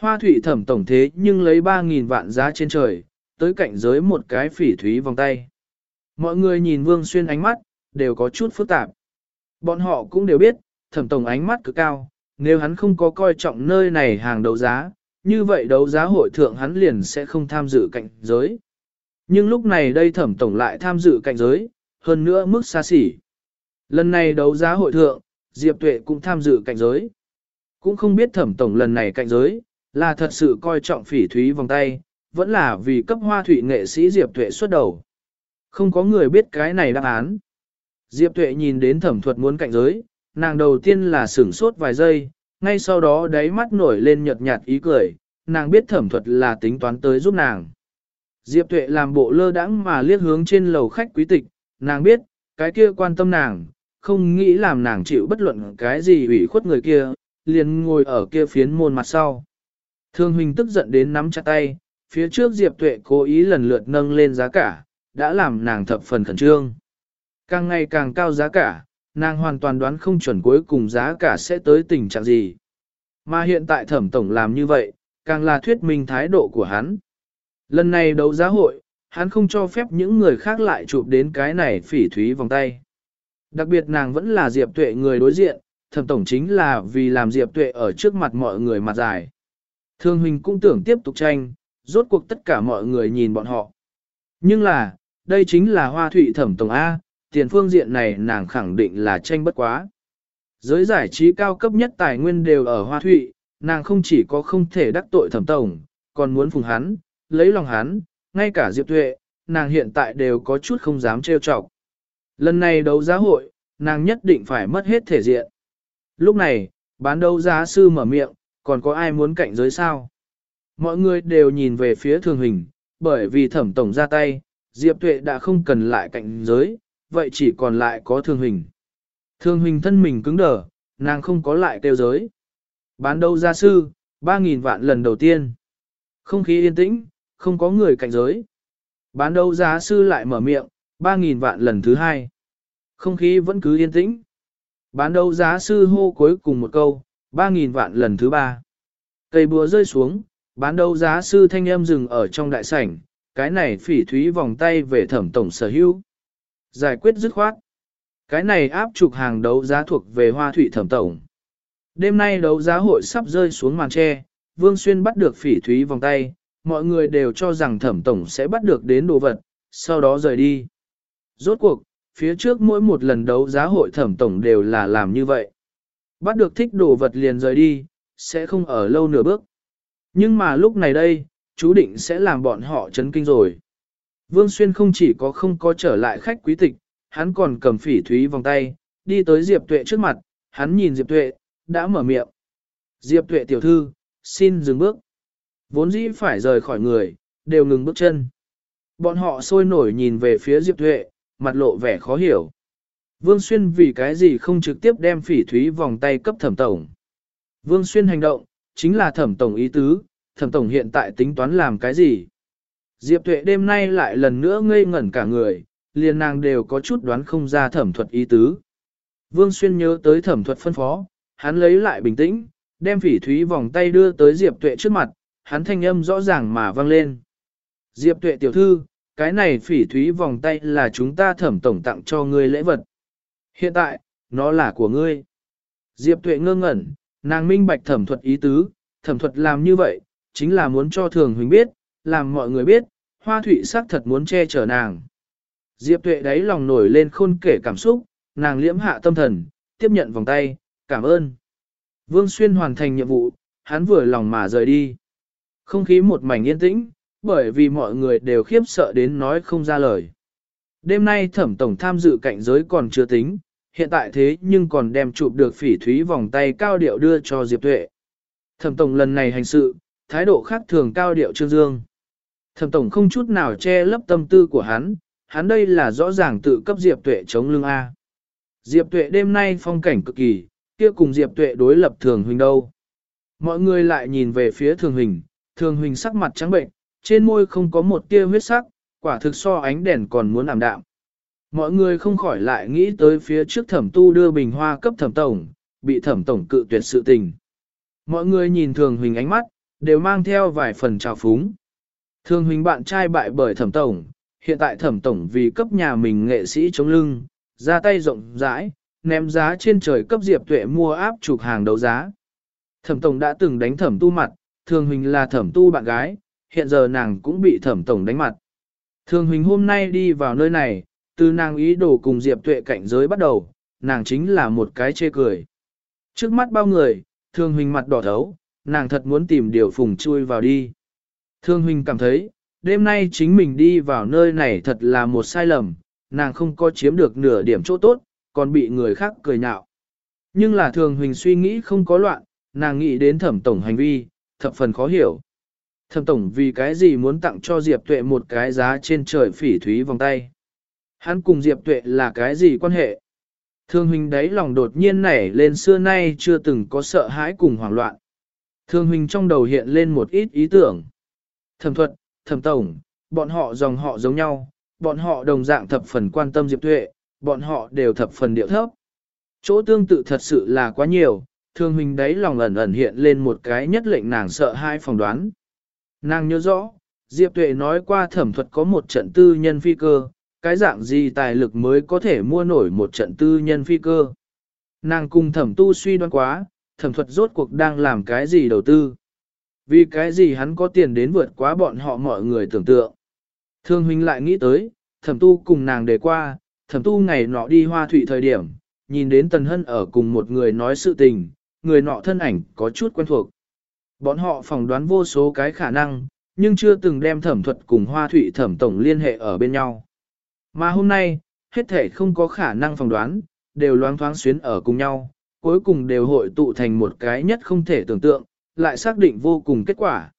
A: Hoa thủy thẩm tổng thế nhưng lấy 3.000 vạn giá trên trời, tới cạnh giới một cái phỉ thúy vòng tay. Mọi người nhìn Vương Xuyên ánh mắt, đều có chút phức tạp. Bọn họ cũng đều biết, thẩm tổng ánh mắt cực cao, nếu hắn không có coi trọng nơi này hàng đấu giá, như vậy đấu giá hội thượng hắn liền sẽ không tham dự cạnh giới. Nhưng lúc này đây thẩm tổng lại tham dự cạnh giới, hơn nữa mức xa xỉ. Lần này đấu giá hội thượng, Diệp Tuệ cũng tham dự cạnh giới. Cũng không biết thẩm tổng lần này cạnh giới, là thật sự coi trọng phỉ thúy vòng tay, vẫn là vì cấp hoa thủy nghệ sĩ Diệp Tuệ xuất đầu. Không có người biết cái này đáp án. Diệp Tuệ nhìn đến thẩm thuật muốn cạnh giới, nàng đầu tiên là sửng sốt vài giây, ngay sau đó đáy mắt nổi lên nhợt nhạt ý cười, nàng biết thẩm thuật là tính toán tới giúp nàng. Diệp Tuệ làm bộ lơ đãng mà liếc hướng trên lầu khách quý tịch, nàng biết, cái kia quan tâm nàng, không nghĩ làm nàng chịu bất luận cái gì ủy khuất người kia, liền ngồi ở kia phiến môn mặt sau. Thương huynh tức giận đến nắm chặt tay, phía trước Diệp Tuệ cố ý lần lượt nâng lên giá cả, đã làm nàng thập phần khẩn trương. Càng ngày càng cao giá cả, nàng hoàn toàn đoán không chuẩn cuối cùng giá cả sẽ tới tình trạng gì. Mà hiện tại thẩm tổng làm như vậy, càng là thuyết minh thái độ của hắn. Lần này đấu giá hội, hắn không cho phép những người khác lại chụp đến cái này phỉ thúy vòng tay. Đặc biệt nàng vẫn là Diệp Tuệ người đối diện, thẩm tổng chính là vì làm Diệp Tuệ ở trước mặt mọi người mặt dài. Thương huynh cũng tưởng tiếp tục tranh, rốt cuộc tất cả mọi người nhìn bọn họ. Nhưng là, đây chính là hoa thụy thẩm tổng A, tiền phương diện này nàng khẳng định là tranh bất quá. Giới giải trí cao cấp nhất tài nguyên đều ở hoa thụy, nàng không chỉ có không thể đắc tội thẩm tổng, còn muốn phùng hắn, lấy lòng hắn, ngay cả Diệp Tuệ, nàng hiện tại đều có chút không dám trêu chọc. Lần này đấu giá hội, nàng nhất định phải mất hết thể diện. Lúc này, bán đấu giá sư mở miệng, còn có ai muốn cạnh giới sao? Mọi người đều nhìn về phía thường hình, bởi vì thẩm tổng ra tay, Diệp Tuệ đã không cần lại cạnh giới, vậy chỉ còn lại có thường hình. Thường hình thân mình cứng đờ, nàng không có lại kêu giới. Bán đâu gia sư, 3.000 vạn lần đầu tiên. Không khí yên tĩnh, không có người cạnh giới. Bán đâu giá sư lại mở miệng, 3.000 vạn lần thứ hai. Không khí vẫn cứ yên tĩnh. Bán đâu giá sư hô cuối cùng một câu, 3.000 vạn lần thứ ba. Cây búa rơi xuống, bán đấu giá sư thanh âm dừng ở trong đại sảnh, cái này phỉ thúy vòng tay về thẩm tổng sở hữu. Giải quyết dứt khoát. Cái này áp trục hàng đấu giá thuộc về hoa thủy thẩm tổng. Đêm nay đấu giá hội sắp rơi xuống màn tre, Vương Xuyên bắt được phỉ thúy vòng tay, mọi người đều cho rằng thẩm tổng sẽ bắt được đến đồ vật, sau đó rời đi. Rốt cuộc, phía trước mỗi một lần đấu giá hội thẩm tổng đều là làm như vậy. Bắt được thích đồ vật liền rời đi, sẽ không ở lâu nửa bước. Nhưng mà lúc này đây, chú định sẽ làm bọn họ chấn kinh rồi. Vương Xuyên không chỉ có không có trở lại khách quý tịch, hắn còn cầm phỉ thúy vòng tay, đi tới Diệp Tuệ trước mặt, hắn nhìn Diệp Tuệ, đã mở miệng. Diệp Tuệ tiểu thư, xin dừng bước. Vốn dĩ phải rời khỏi người, đều ngừng bước chân. Bọn họ sôi nổi nhìn về phía Diệp Tuệ, mặt lộ vẻ khó hiểu. Vương Xuyên vì cái gì không trực tiếp đem phỉ thúy vòng tay cấp thẩm tổng. Vương Xuyên hành động, chính là thẩm tổng ý tứ, thẩm tổng hiện tại tính toán làm cái gì. Diệp Tuệ đêm nay lại lần nữa ngây ngẩn cả người, liền nàng đều có chút đoán không ra thẩm thuật ý tứ. Vương Xuyên nhớ tới thẩm thuật phân phó, hắn lấy lại bình tĩnh, đem phỉ thúy vòng tay đưa tới Diệp Tuệ trước mặt, hắn thanh âm rõ ràng mà vang lên. Diệp Tuệ tiểu thư, cái này phỉ thúy vòng tay là chúng ta thẩm tổng tặng cho ngươi lễ vật. Hiện tại, nó là của ngươi. Diệp Tuệ ngơ ngẩn, nàng minh bạch thẩm thuật ý tứ, thẩm thuật làm như vậy, chính là muốn cho thường huỳnh biết, làm mọi người biết, hoa thủy sắc thật muốn che chở nàng. Diệp Tuệ đáy lòng nổi lên khôn kể cảm xúc, nàng liễm hạ tâm thần, tiếp nhận vòng tay, cảm ơn. Vương Xuyên hoàn thành nhiệm vụ, hắn vừa lòng mà rời đi. Không khí một mảnh yên tĩnh, bởi vì mọi người đều khiếp sợ đến nói không ra lời. Đêm nay thẩm tổng tham dự cạnh giới còn chưa tính, hiện tại thế nhưng còn đem chụp được phỉ thúy vòng tay cao điệu đưa cho Diệp Tuệ. Thẩm tổng lần này hành sự, thái độ khác thường cao điệu trương dương. Thẩm tổng không chút nào che lấp tâm tư của hắn, hắn đây là rõ ràng tự cấp Diệp Tuệ chống lưng A. Diệp Tuệ đêm nay phong cảnh cực kỳ, kia cùng Diệp Tuệ đối lập thường huynh đâu. Mọi người lại nhìn về phía thường hình, thường hình sắc mặt trắng bệnh, trên môi không có một tia huyết sắc, quả thực so ánh đèn còn muốn ảm đạm. Mọi người không khỏi lại nghĩ tới phía trước thẩm tu đưa bình hoa cấp thẩm tổng, bị thẩm tổng cự tuyệt sự tình. Mọi người nhìn thường huỳnh ánh mắt, đều mang theo vài phần trào phúng. Thường huỳnh bạn trai bại bởi thẩm tổng, hiện tại thẩm tổng vì cấp nhà mình nghệ sĩ chống lưng, ra tay rộng rãi, ném giá trên trời cấp diệp tuệ mua áp chụp hàng đấu giá. Thẩm tổng đã từng đánh thẩm tu mặt, thường huỳnh là thẩm tu bạn gái, hiện giờ nàng cũng bị thẩm tổng đánh mặt. Thường Huỳnh hôm nay đi vào nơi này, từ nàng ý đồ cùng diệp tuệ cạnh giới bắt đầu, nàng chính là một cái chê cười. Trước mắt bao người, thường Huỳnh mặt đỏ thấu, nàng thật muốn tìm điều phùng chui vào đi. Thường Huỳnh cảm thấy, đêm nay chính mình đi vào nơi này thật là một sai lầm, nàng không có chiếm được nửa điểm chỗ tốt, còn bị người khác cười nhạo. Nhưng là thường Huỳnh suy nghĩ không có loạn, nàng nghĩ đến thẩm tổng hành vi, thập phần khó hiểu. Thẩm tổng vì cái gì muốn tặng cho Diệp Tuệ một cái giá trên trời phỉ thúy vòng tay. Hắn cùng Diệp Tuệ là cái gì quan hệ? Thương huynh đấy lòng đột nhiên nảy lên xưa nay chưa từng có sợ hãi cùng hoảng loạn. Thương huynh trong đầu hiện lên một ít ý tưởng. Thẩm thuật, thẩm tổng, bọn họ dòng họ giống nhau, bọn họ đồng dạng thập phần quan tâm Diệp Tuệ, bọn họ đều thập phần điệu thấp. Chỗ tương tự thật sự là quá nhiều, thương huynh đấy lòng ẩn ẩn hiện lên một cái nhất lệnh nàng sợ hai phỏng đoán. Nàng nhớ rõ, Diệp Tuệ nói qua thẩm thuật có một trận tư nhân phi cơ, cái dạng gì tài lực mới có thể mua nổi một trận tư nhân phi cơ. Nàng cùng thẩm tu suy đoán quá, thẩm thuật rốt cuộc đang làm cái gì đầu tư. Vì cái gì hắn có tiền đến vượt quá bọn họ mọi người tưởng tượng. Thương huynh lại nghĩ tới, thẩm tu cùng nàng đề qua, thẩm tu ngày nọ đi hoa thủy thời điểm, nhìn đến tần hân ở cùng một người nói sự tình, người nọ thân ảnh có chút quen thuộc. Bọn họ phỏng đoán vô số cái khả năng, nhưng chưa từng đem thẩm thuật cùng hoa thủy thẩm tổng liên hệ ở bên nhau. Mà hôm nay, hết thể không có khả năng phỏng đoán, đều loáng thoáng xuyến ở cùng nhau, cuối cùng đều hội tụ thành một cái nhất không thể tưởng tượng, lại xác định vô cùng kết quả.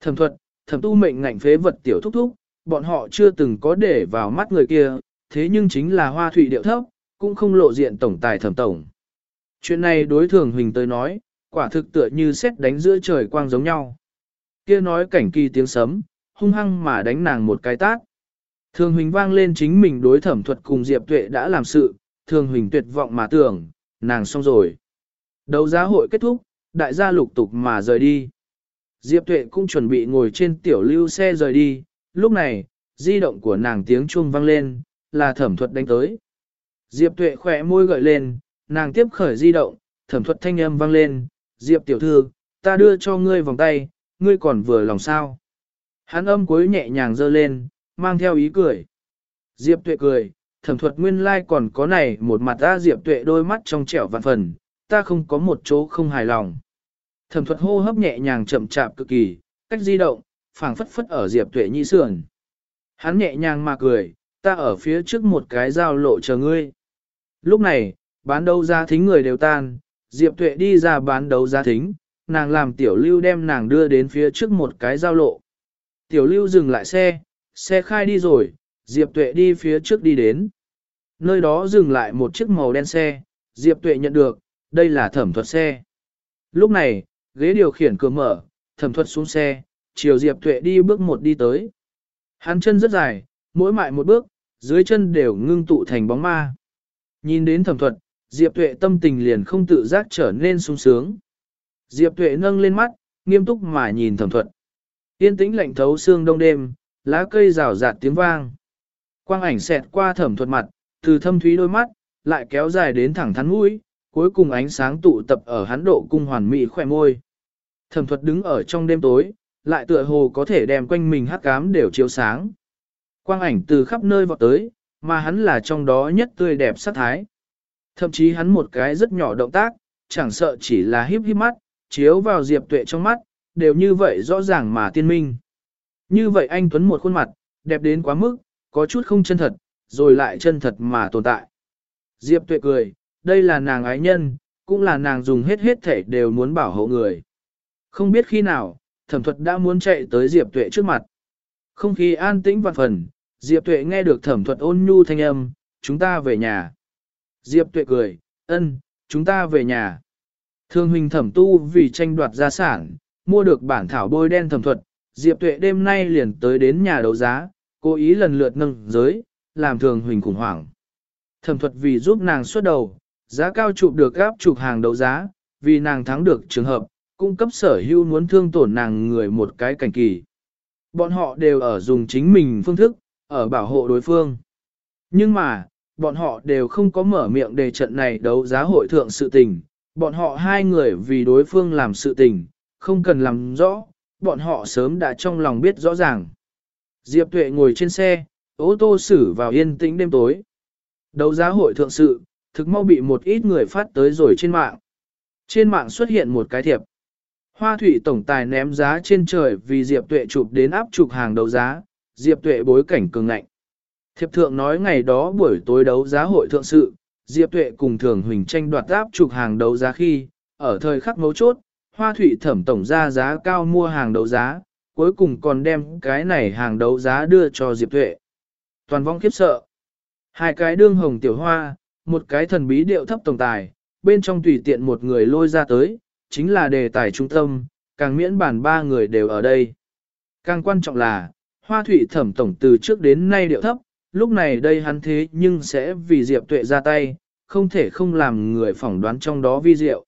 A: Thẩm thuật, thẩm tu mệnh ngạnh phế vật tiểu thúc thúc, bọn họ chưa từng có để vào mắt người kia, thế nhưng chính là hoa thủy điệu thấp, cũng không lộ diện tổng tài thẩm tổng. Chuyện này đối thường Huỳnh tới nói, quả thực tựa như xét đánh giữa trời quang giống nhau. Kia nói cảnh kỳ tiếng sấm, hung hăng mà đánh nàng một cái tát. Thường Huỳnh vang lên chính mình đối thẩm thuật cùng Diệp Tuệ đã làm sự, Thường Huỳnh tuyệt vọng mà tưởng, nàng xong rồi. Đấu giá hội kết thúc, đại gia lục tục mà rời đi. Diệp Tuệ cũng chuẩn bị ngồi trên tiểu lưu xe rời đi, lúc này, di động của nàng tiếng chuông vang lên, là thẩm thuật đánh tới. Diệp Tuệ khỏe môi gợi lên, nàng tiếp khởi di động, thẩm thuật thanh âm vang lên, Diệp tiểu thư, ta đưa cho ngươi vòng tay, ngươi còn vừa lòng sao. Hắn âm cuối nhẹ nhàng dơ lên, mang theo ý cười. Diệp Tuệ cười, thẩm thuật nguyên lai like còn có này một mặt ra Diệp Tuệ đôi mắt trong trẻo vạn phần, ta không có một chỗ không hài lòng. Thẩm thuật hô hấp nhẹ nhàng chậm chạp cực kỳ, cách di động, phảng phất phất ở Diệp Tuệ Nhi sườn. Hắn nhẹ nhàng mà cười, ta ở phía trước một cái giao lộ chờ ngươi. Lúc này, bán đâu ra thính người đều tan, Diệp Tuệ đi ra bán đấu giá thính, nàng làm tiểu lưu đem nàng đưa đến phía trước một cái giao lộ. Tiểu lưu dừng lại xe, xe khai đi rồi, Diệp Tuệ đi phía trước đi đến. Nơi đó dừng lại một chiếc màu đen xe, Diệp Tuệ nhận được, đây là thẩm thuật xe. Lúc này, ghế điều khiển cửa mở, thẩm thuật xuống xe, chiều Diệp Tuệ đi bước một đi tới. Hắn chân rất dài, mỗi mại một bước, dưới chân đều ngưng tụ thành bóng ma. Nhìn đến thẩm thuật, Diệp Tuệ tâm tình liền không tự giác trở nên sung sướng. Diệp Tuệ nâng lên mắt, nghiêm túc mà nhìn thẩm thuật. Yên tĩnh lạnh thấu xương đông đêm, lá cây rào rạt tiếng vang. Quang ảnh xẹt qua thẩm thuật mặt, từ thâm thúy đôi mắt, lại kéo dài đến thẳng thắn mũi, cuối cùng ánh sáng tụ tập ở hắn độ cung hoàn mỹ khỏe môi. Thẩm thuật đứng ở trong đêm tối, lại tựa hồ có thể đem quanh mình hắc cám đều chiếu sáng. Quang ảnh từ khắp nơi vọt tới, mà hắn là trong đó nhất tươi đẹp sát thái. Thậm chí hắn một cái rất nhỏ động tác, chẳng sợ chỉ là híp híp mắt, chiếu vào Diệp Tuệ trong mắt, đều như vậy rõ ràng mà tiên minh. Như vậy anh Tuấn một khuôn mặt, đẹp đến quá mức, có chút không chân thật, rồi lại chân thật mà tồn tại. Diệp Tuệ cười, đây là nàng ái nhân, cũng là nàng dùng hết hết thể đều muốn bảo hộ người. Không biết khi nào, thẩm thuật đã muốn chạy tới Diệp Tuệ trước mặt. Không khí an tĩnh vạn phần, Diệp Tuệ nghe được thẩm thuật ôn nhu thanh âm, chúng ta về nhà. Diệp Tuệ cười, ân, chúng ta về nhà. Thương huynh thẩm tu vì tranh đoạt gia sản, mua được bản thảo bôi đen thẩm thuật, Diệp Tuệ đêm nay liền tới đến nhà đấu giá, cố ý lần lượt nâng giới, làm thường huỳnh khủng hoảng. Thẩm thuật vì giúp nàng xuất đầu, giá cao chụp được gáp chụp hàng đấu giá, vì nàng thắng được trường hợp, cung cấp sở hữu muốn thương tổn nàng người một cái cảnh kỳ. Bọn họ đều ở dùng chính mình phương thức, ở bảo hộ đối phương. Nhưng mà, bọn họ đều không có mở miệng để trận này đấu giá hội thượng sự tình. Bọn họ hai người vì đối phương làm sự tình, không cần làm rõ, bọn họ sớm đã trong lòng biết rõ ràng. Diệp Tuệ ngồi trên xe, ô tô xử vào yên tĩnh đêm tối. Đấu giá hội thượng sự, thực mau bị một ít người phát tới rồi trên mạng. Trên mạng xuất hiện một cái thiệp. Hoa thủy tổng tài ném giá trên trời vì Diệp Tuệ chụp đến áp chụp hàng đấu giá, Diệp Tuệ bối cảnh cường ngạnh. Thiệp thượng nói ngày đó buổi tối đấu giá hội thượng sự, Diệp Tuệ cùng Thường Huỳnh tranh đoạt áp chụp hàng đấu giá khi, ở thời khắc mấu chốt, Hoa Thủy thẩm tổng ra giá cao mua hàng đấu giá, cuối cùng còn đem cái này hàng đấu giá đưa cho Diệp Tuệ. Toàn vong khiếp sợ. Hai cái đương hồng tiểu hoa, một cái thần bí điệu thấp tổng tài, bên trong tùy tiện một người lôi ra tới, chính là đề tài trung tâm, càng miễn bản ba người đều ở đây. Càng quan trọng là, hoa thủy thẩm tổng từ trước đến nay điệu thấp, lúc này đây hắn thế nhưng sẽ vì Diệp Tuệ ra tay, không thể không làm người phỏng đoán trong đó vi diệu.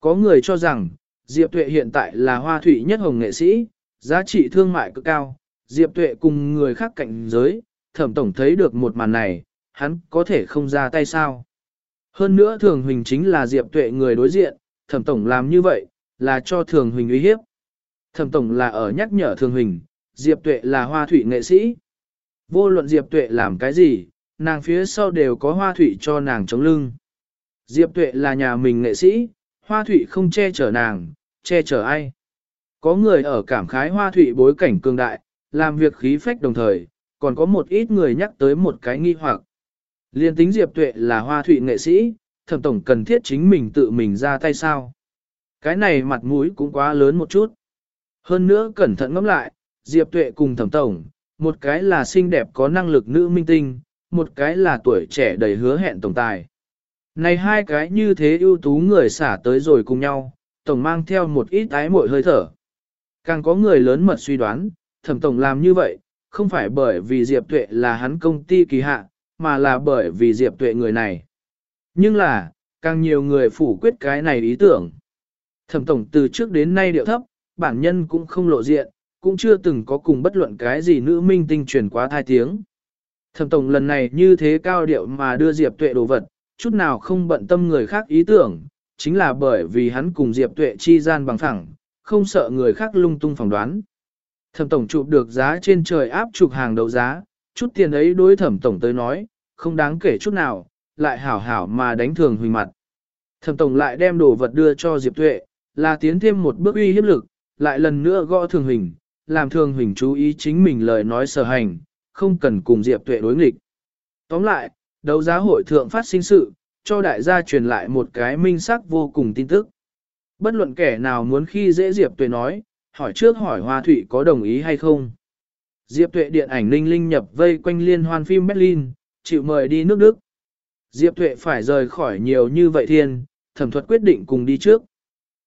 A: Có người cho rằng, Diệp Tuệ hiện tại là hoa thủy nhất hồng nghệ sĩ, giá trị thương mại cực cao, Diệp Tuệ cùng người khác cạnh giới, thẩm tổng thấy được một màn này, hắn có thể không ra tay sao. Hơn nữa thường huỳnh chính là Diệp Tuệ người đối diện, thẩm tổng làm như vậy, là cho thường huỳnh uy hiếp. Thẩm tổng là ở nhắc nhở thường huỳnh, Diệp Tuệ là hoa thủy nghệ sĩ. Vô luận Diệp Tuệ làm cái gì, nàng phía sau đều có hoa thủy cho nàng chống lưng. Diệp Tuệ là nhà mình nghệ sĩ, hoa thủy không che chở nàng, che chở ai. Có người ở cảm khái hoa thủy bối cảnh cường đại, làm việc khí phách đồng thời, còn có một ít người nhắc tới một cái nghi hoặc. Liên tính Diệp Tuệ là hoa thủy nghệ sĩ, thẩm tổng cần thiết chính mình tự mình ra tay sao. Cái này mặt mũi cũng quá lớn một chút. Hơn nữa cẩn thận ngẫm lại, Diệp Tuệ cùng thẩm tổng, một cái là xinh đẹp có năng lực nữ minh tinh, một cái là tuổi trẻ đầy hứa hẹn tổng tài. Này hai cái như thế ưu tú người xả tới rồi cùng nhau, tổng mang theo một ít ái mội hơi thở. Càng có người lớn mật suy đoán, thẩm tổng làm như vậy, không phải bởi vì Diệp Tuệ là hắn công ty kỳ hạ, mà là bởi vì Diệp Tuệ người này. Nhưng là, càng nhiều người phủ quyết cái này ý tưởng. Thẩm tổng từ trước đến nay điệu thấp, bản nhân cũng không lộ diện, cũng chưa từng có cùng bất luận cái gì nữ minh tinh truyền quá thai tiếng. Thẩm tổng lần này như thế cao điệu mà đưa Diệp Tuệ đồ vật, chút nào không bận tâm người khác ý tưởng, chính là bởi vì hắn cùng Diệp Tuệ chi gian bằng phẳng, không sợ người khác lung tung phỏng đoán. Thẩm tổng chụp được giá trên trời áp chụp hàng đấu giá, chút tiền ấy đối thẩm tổng tới nói, không đáng kể chút nào, lại hảo hảo mà đánh thường huỳnh mặt. Thẩm tổng lại đem đồ vật đưa cho Diệp Tuệ, là tiến thêm một bước uy hiếp lực, lại lần nữa gõ thường hình làm thường huỳnh chú ý chính mình lời nói sở hành, không cần cùng Diệp Tuệ đối nghịch. Tóm lại, đấu giá hội thượng phát sinh sự, cho đại gia truyền lại một cái minh sắc vô cùng tin tức. Bất luận kẻ nào muốn khi dễ Diệp Tuệ nói, hỏi trước hỏi Hoa Thụy có đồng ý hay không. Diệp Tuệ điện ảnh linh linh nhập vây quanh liên hoan phim Berlin, chịu mời đi nước Đức. Diệp Tuệ phải rời khỏi nhiều như vậy thiên, thẩm thuật quyết định cùng đi trước.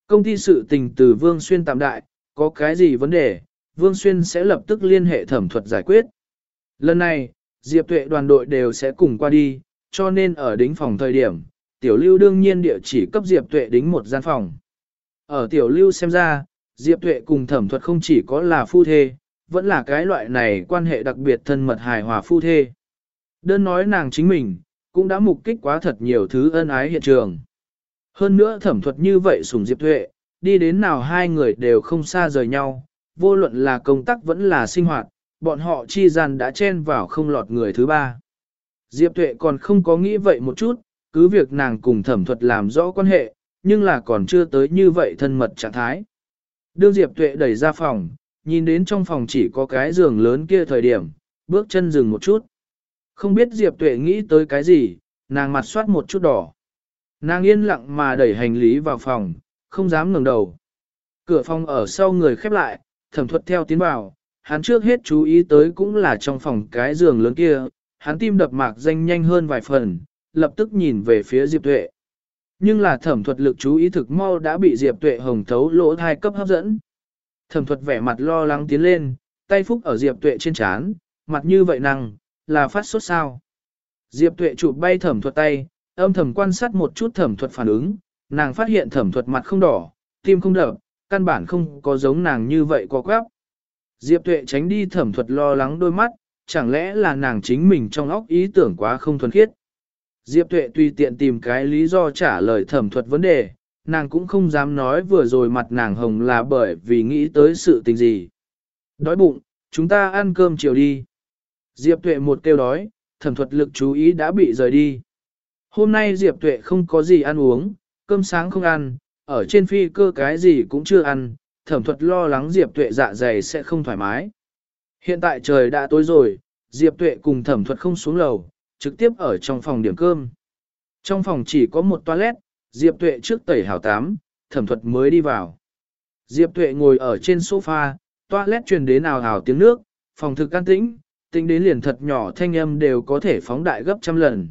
A: Công ty sự tình từ Vương Xuyên tạm đại, có cái gì vấn đề, Vương Xuyên sẽ lập tức liên hệ thẩm thuật giải quyết. Lần này, Diệp Tuệ đoàn đội đều sẽ cùng qua đi, cho nên ở đính phòng thời điểm, Tiểu Lưu đương nhiên địa chỉ cấp Diệp Tuệ đính một gian phòng. Ở Tiểu Lưu xem ra, Diệp Tuệ cùng thẩm thuật không chỉ có là phu thê, vẫn là cái loại này quan hệ đặc biệt thân mật hài hòa phu thê. Đơn nói nàng chính mình, cũng đã mục kích quá thật nhiều thứ ân ái hiện trường. Hơn nữa thẩm thuật như vậy sùng Diệp Tuệ, đi đến nào hai người đều không xa rời nhau, vô luận là công tác vẫn là sinh hoạt, bọn họ chi gian đã chen vào không lọt người thứ ba. Diệp Tuệ còn không có nghĩ vậy một chút, cứ việc nàng cùng thẩm thuật làm rõ quan hệ, nhưng là còn chưa tới như vậy thân mật trạng thái. Đương Diệp Tuệ đẩy ra phòng, nhìn đến trong phòng chỉ có cái giường lớn kia thời điểm, bước chân dừng một chút. Không biết Diệp Tuệ nghĩ tới cái gì, nàng mặt soát một chút đỏ. Nàng yên lặng mà đẩy hành lý vào phòng, không dám ngẩng đầu. Cửa phòng ở sau người khép lại, thẩm thuật theo tiến vào, hắn trước hết chú ý tới cũng là trong phòng cái giường lớn kia, hắn tim đập mạc danh nhanh hơn vài phần, lập tức nhìn về phía Diệp Tuệ. Nhưng là thẩm thuật lực chú ý thực mau đã bị Diệp Tuệ hồng thấu lỗ thai cấp hấp dẫn. Thẩm thuật vẻ mặt lo lắng tiến lên, tay phúc ở Diệp Tuệ trên chán, mặt như vậy năng, là phát sốt sao. Diệp Tuệ chụp bay thẩm thuật tay, âm thầm quan sát một chút thẩm thuật phản ứng, nàng phát hiện thẩm thuật mặt không đỏ, tim không đập, căn bản không có giống nàng như vậy có quáp. Diệp Tuệ tránh đi thẩm thuật lo lắng đôi mắt, chẳng lẽ là nàng chính mình trong óc ý tưởng quá không thuần khiết. Diệp Tuệ tùy tiện tìm cái lý do trả lời thẩm thuật vấn đề, nàng cũng không dám nói vừa rồi mặt nàng hồng là bởi vì nghĩ tới sự tình gì. Đói bụng, chúng ta ăn cơm chiều đi. Diệp Tuệ một kêu đói, thẩm thuật lực chú ý đã bị rời đi. Hôm nay Diệp Tuệ không có gì ăn uống, cơm sáng không ăn, ở trên phi cơ cái gì cũng chưa ăn, thẩm thuật lo lắng Diệp Tuệ dạ dày sẽ không thoải mái. Hiện tại trời đã tối rồi, Diệp Tuệ cùng thẩm thuật không xuống lầu, trực tiếp ở trong phòng điểm cơm. Trong phòng chỉ có một toilet, Diệp Tuệ trước tẩy hào tám, thẩm thuật mới đi vào. Diệp Tuệ ngồi ở trên sofa, toilet truyền đến ào ào tiếng nước, phòng thực an tĩnh, tính đến liền thật nhỏ thanh âm đều có thể phóng đại gấp trăm lần.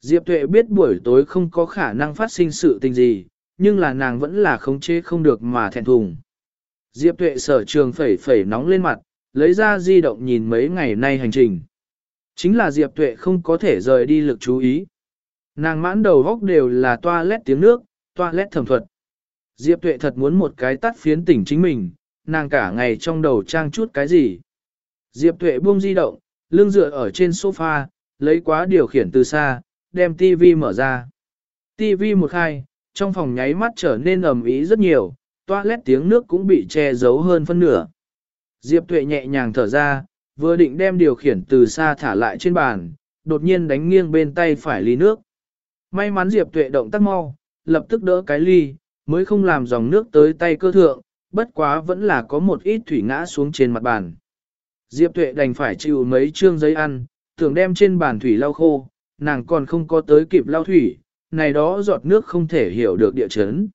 A: Diệp Tuệ biết buổi tối không có khả năng phát sinh sự tình gì, nhưng là nàng vẫn là khống chế không được mà thẹn thùng. Diệp Tuệ sở trường phẩy phẩy nóng lên mặt, lấy ra di động nhìn mấy ngày nay hành trình. Chính là Diệp Tuệ không có thể rời đi lực chú ý. Nàng mãn đầu góc đều là toilet tiếng nước, toilet thẩm thuật. Diệp Tuệ thật muốn một cái tắt phiến tỉnh chính mình, nàng cả ngày trong đầu trang chút cái gì. Diệp Tuệ buông di động, lưng dựa ở trên sofa, lấy quá điều khiển từ xa, đem TV mở ra. TV một khai, trong phòng nháy mắt trở nên ầm ĩ rất nhiều, toilet tiếng nước cũng bị che giấu hơn phân nửa. Diệp Tuệ nhẹ nhàng thở ra, vừa định đem điều khiển từ xa thả lại trên bàn, đột nhiên đánh nghiêng bên tay phải ly nước. May mắn Diệp Tuệ động tác mau, lập tức đỡ cái ly, mới không làm dòng nước tới tay cơ thượng, bất quá vẫn là có một ít thủy ngã xuống trên mặt bàn. Diệp Tuệ đành phải chịu mấy trương giấy ăn, tưởng đem trên bàn thủy lau khô, nàng còn không có tới kịp lau thủy, này đó giọt nước không thể hiểu được địa chấn.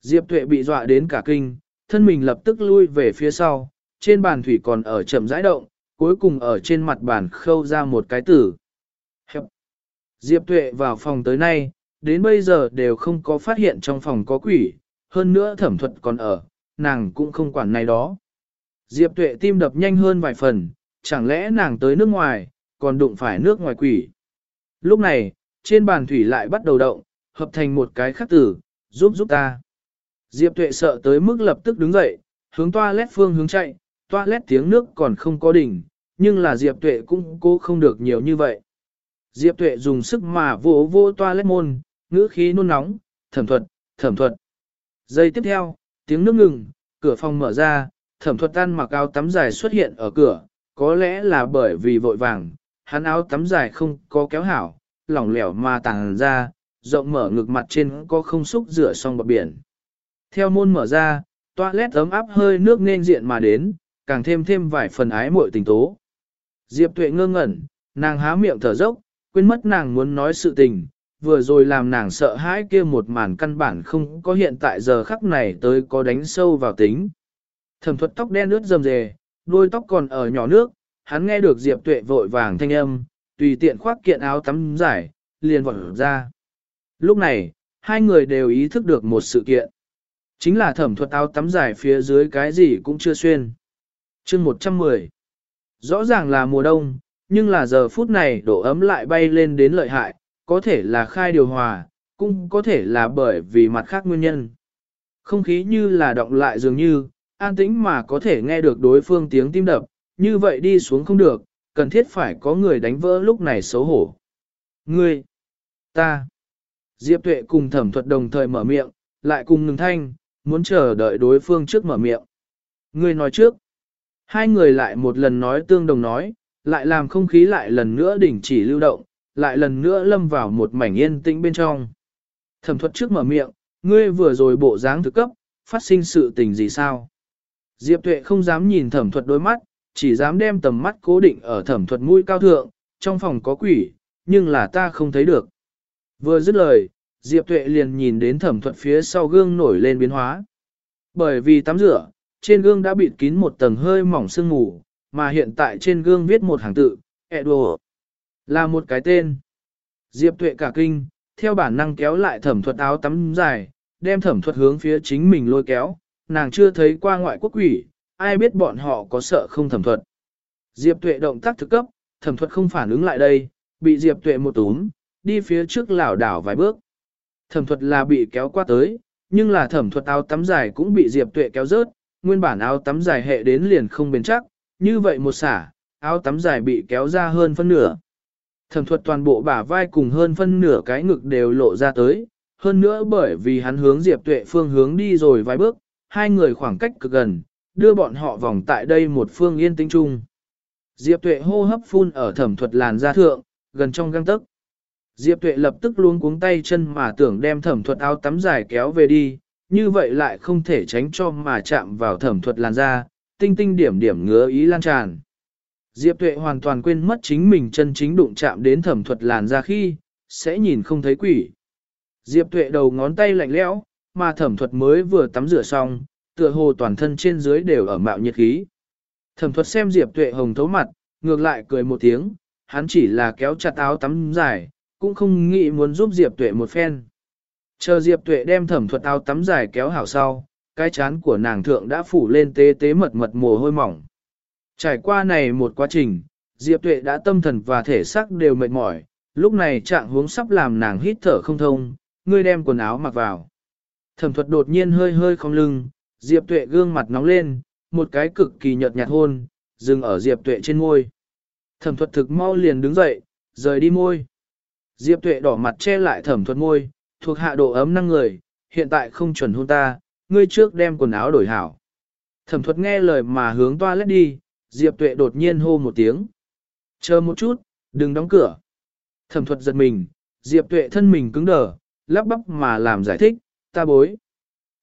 A: Diệp Tuệ bị dọa đến cả kinh, thân mình lập tức lui về phía sau, trên bàn thủy còn ở chậm rãi động, cuối cùng ở trên mặt bàn khâu ra một cái tử. Hẹp. Diệp Tuệ vào phòng tới nay, đến bây giờ đều không có phát hiện trong phòng có quỷ, hơn nữa thẩm thuật còn ở, nàng cũng không quản này đó. Diệp Tuệ tim đập nhanh hơn vài phần, chẳng lẽ nàng tới nước ngoài, còn đụng phải nước ngoài quỷ. Lúc này, trên bàn thủy lại bắt đầu động, hợp thành một cái khắc tử, giúp giúp ta. Diệp Tuệ sợ tới mức lập tức đứng dậy, hướng toilet phương hướng chạy, toilet tiếng nước còn không có đỉnh, nhưng là Diệp Tuệ cũng cố không được nhiều như vậy. Diệp Tuệ dùng sức mà vỗ vỗ toilet môn, ngữ khí nôn nóng, thẩm thuật, thẩm thuật. Giây tiếp theo, tiếng nước ngừng, cửa phòng mở ra, thẩm thuật tan mặc áo tắm dài xuất hiện ở cửa, có lẽ là bởi vì vội vàng, hắn áo tắm dài không có kéo hảo, lỏng lẻo mà tàng ra, rộng mở ngực mặt trên có không xúc rửa xong bờ biển. Theo môn mở ra, toilet ấm áp hơi nước nên diện mà đến, càng thêm thêm vài phần ái muội tình tố. Diệp tuệ ngơ ngẩn, nàng há miệng thở dốc, quên mất nàng muốn nói sự tình, vừa rồi làm nàng sợ hãi kia một màn căn bản không có hiện tại giờ khắc này tới có đánh sâu vào tính. Thẩm thuật tóc đen ướt rầm rề, đôi tóc còn ở nhỏ nước, hắn nghe được Diệp tuệ vội vàng thanh âm, tùy tiện khoác kiện áo tắm giải, liền vọt ra. Lúc này, hai người đều ý thức được một sự kiện. Chính là thẩm thuật áo tắm dài phía dưới cái gì cũng chưa xuyên. chương 110 Rõ ràng là mùa đông, nhưng là giờ phút này độ ấm lại bay lên đến lợi hại, có thể là khai điều hòa, cũng có thể là bởi vì mặt khác nguyên nhân. Không khí như là động lại dường như, an tĩnh mà có thể nghe được đối phương tiếng tim đập, như vậy đi xuống không được, cần thiết phải có người đánh vỡ lúc này xấu hổ. Ngươi, ta, Diệp Tuệ cùng thẩm thuật đồng thời mở miệng, lại cùng ngừng thanh, muốn chờ đợi đối phương trước mở miệng. Ngươi nói trước. Hai người lại một lần nói tương đồng nói, lại làm không khí lại lần nữa đỉnh chỉ lưu động, lại lần nữa lâm vào một mảnh yên tĩnh bên trong. Thẩm thuật trước mở miệng, ngươi vừa rồi bộ dáng thực cấp, phát sinh sự tình gì sao? Diệp tuệ không dám nhìn thẩm thuật đôi mắt, chỉ dám đem tầm mắt cố định ở thẩm thuật mũi cao thượng, trong phòng có quỷ, nhưng là ta không thấy được. Vừa dứt lời, Diệp tuệ liền nhìn đến thẩm thuật phía sau gương nổi lên biến hóa. Bởi vì tắm rửa, trên gương đã bịt kín một tầng hơi mỏng sương mù, mà hiện tại trên gương viết một hàng tự, Edward. Là một cái tên. Diệp tuệ cả kinh, theo bản năng kéo lại thẩm thuật áo tắm dài, đem thẩm thuật hướng phía chính mình lôi kéo, nàng chưa thấy qua ngoại quốc quỷ, ai biết bọn họ có sợ không thẩm thuật. Diệp tuệ động tác thực cấp, thẩm thuật không phản ứng lại đây, bị Diệp tuệ một túm, đi phía trước lảo đảo vài bước. Thẩm thuật là bị kéo qua tới, nhưng là thẩm thuật áo tắm dài cũng bị Diệp tuệ kéo rớt, nguyên bản áo tắm dài hệ đến liền không bền chắc, như vậy một xả, áo tắm dài bị kéo ra hơn phân nửa. Thẩm thuật toàn bộ bả vai cùng hơn phân nửa cái ngực đều lộ ra tới, hơn nữa bởi vì hắn hướng Diệp Tuệ phương hướng đi rồi vài bước, hai người khoảng cách cực gần, đưa bọn họ vòng tại đây một phương yên tĩnh chung. Diệp Tuệ hô hấp phun ở thẩm thuật làn da thượng, gần trong găng tấc. Diệp Tuệ lập tức luống cuống tay chân mà tưởng đem thẩm thuật áo tắm dài kéo về đi, như vậy lại không thể tránh cho mà chạm vào thẩm thuật làn da, tinh tinh điểm điểm ngứa ý lan tràn. Diệp Tuệ hoàn toàn quên mất chính mình chân chính đụng chạm đến thẩm thuật làn da khi, sẽ nhìn không thấy quỷ. Diệp Tuệ đầu ngón tay lạnh lẽo, mà thẩm thuật mới vừa tắm rửa xong, tựa hồ toàn thân trên dưới đều ở mạo nhiệt khí. Thẩm thuật xem Diệp Tuệ hồng thấu mặt, ngược lại cười một tiếng, hắn chỉ là kéo chặt áo tắm dài, cũng không nghĩ muốn giúp Diệp Tuệ một phen. Chờ Diệp Tuệ đem thẩm thuật áo tắm dài kéo hảo sau, cái chán của nàng thượng đã phủ lên tế tế mật mật mồ hôi mỏng. Trải qua này một quá trình, Diệp Tuệ đã tâm thần và thể xác đều mệt mỏi, lúc này trạng huống sắp làm nàng hít thở không thông, ngươi đem quần áo mặc vào. Thẩm thuật đột nhiên hơi hơi không lưng, Diệp Tuệ gương mặt nóng lên, một cái cực kỳ nhợt nhạt hôn, dừng ở Diệp Tuệ trên môi. Thẩm thuật thực mau liền đứng dậy, rời đi môi. Diệp Tuệ đỏ mặt che lại thẩm thuật môi, thuộc hạ độ ấm năng người, hiện tại không chuẩn hôn ta, ngươi trước đem quần áo đổi hảo. Thẩm thuật nghe lời mà hướng toa lết đi, Diệp Tuệ đột nhiên hô một tiếng. Chờ một chút, đừng đóng cửa. Thẩm thuật giật mình, Diệp Tuệ thân mình cứng đờ, lắp bắp mà làm giải thích, ta bối.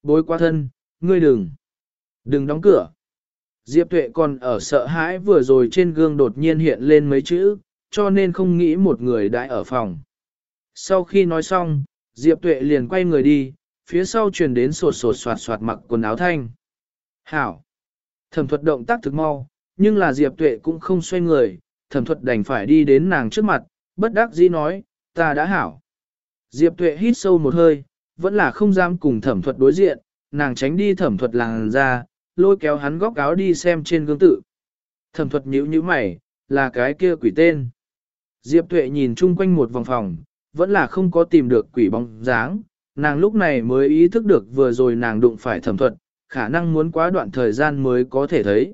A: Bối qua thân, ngươi đừng. Đừng đóng cửa. Diệp Tuệ còn ở sợ hãi vừa rồi trên gương đột nhiên hiện lên mấy chữ, cho nên không nghĩ một người đã ở phòng. Sau khi nói xong, Diệp Tuệ liền quay người đi, phía sau truyền đến sột sột soạt soạt mặc quần áo thanh. Hảo! Thẩm thuật động tác thực mau, nhưng là Diệp Tuệ cũng không xoay người, thẩm thuật đành phải đi đến nàng trước mặt, bất đắc dĩ nói, ta đã hảo. Diệp Tuệ hít sâu một hơi, vẫn là không dám cùng thẩm thuật đối diện, nàng tránh đi thẩm thuật làng ra, lôi kéo hắn góc áo đi xem trên gương tự. Thẩm thuật nhíu nhíu mày, là cái kia quỷ tên. Diệp Tuệ nhìn chung quanh một vòng phòng, vẫn là không có tìm được quỷ bóng dáng, nàng lúc này mới ý thức được vừa rồi nàng đụng phải thẩm thuật, khả năng muốn quá đoạn thời gian mới có thể thấy.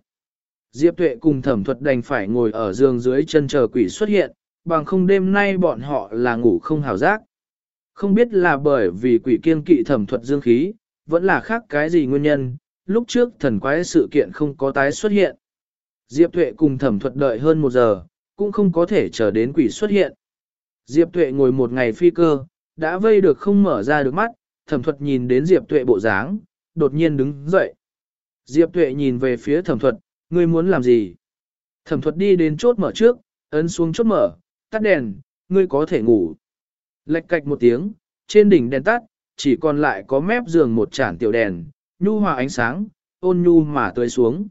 A: Diệp Tuệ cùng thẩm thuật đành phải ngồi ở giường dưới chân chờ quỷ xuất hiện, bằng không đêm nay bọn họ là ngủ không hào giác. Không biết là bởi vì quỷ kiên kỵ thẩm thuật dương khí, vẫn là khác cái gì nguyên nhân, lúc trước thần quái sự kiện không có tái xuất hiện. Diệp Tuệ cùng thẩm thuật đợi hơn một giờ, cũng không có thể chờ đến quỷ xuất hiện. Diệp Tuệ ngồi một ngày phi cơ, đã vây được không mở ra được mắt, thẩm thuật nhìn đến Diệp Tuệ bộ dáng, đột nhiên đứng dậy. Diệp Tuệ nhìn về phía thẩm thuật, ngươi muốn làm gì? Thẩm thuật đi đến chốt mở trước, ấn xuống chốt mở, tắt đèn, ngươi có thể ngủ. Lệch cạch một tiếng, trên đỉnh đèn tắt, chỉ còn lại có mép giường một chản tiểu đèn, nhu hòa ánh sáng, ôn nhu mà tươi xuống.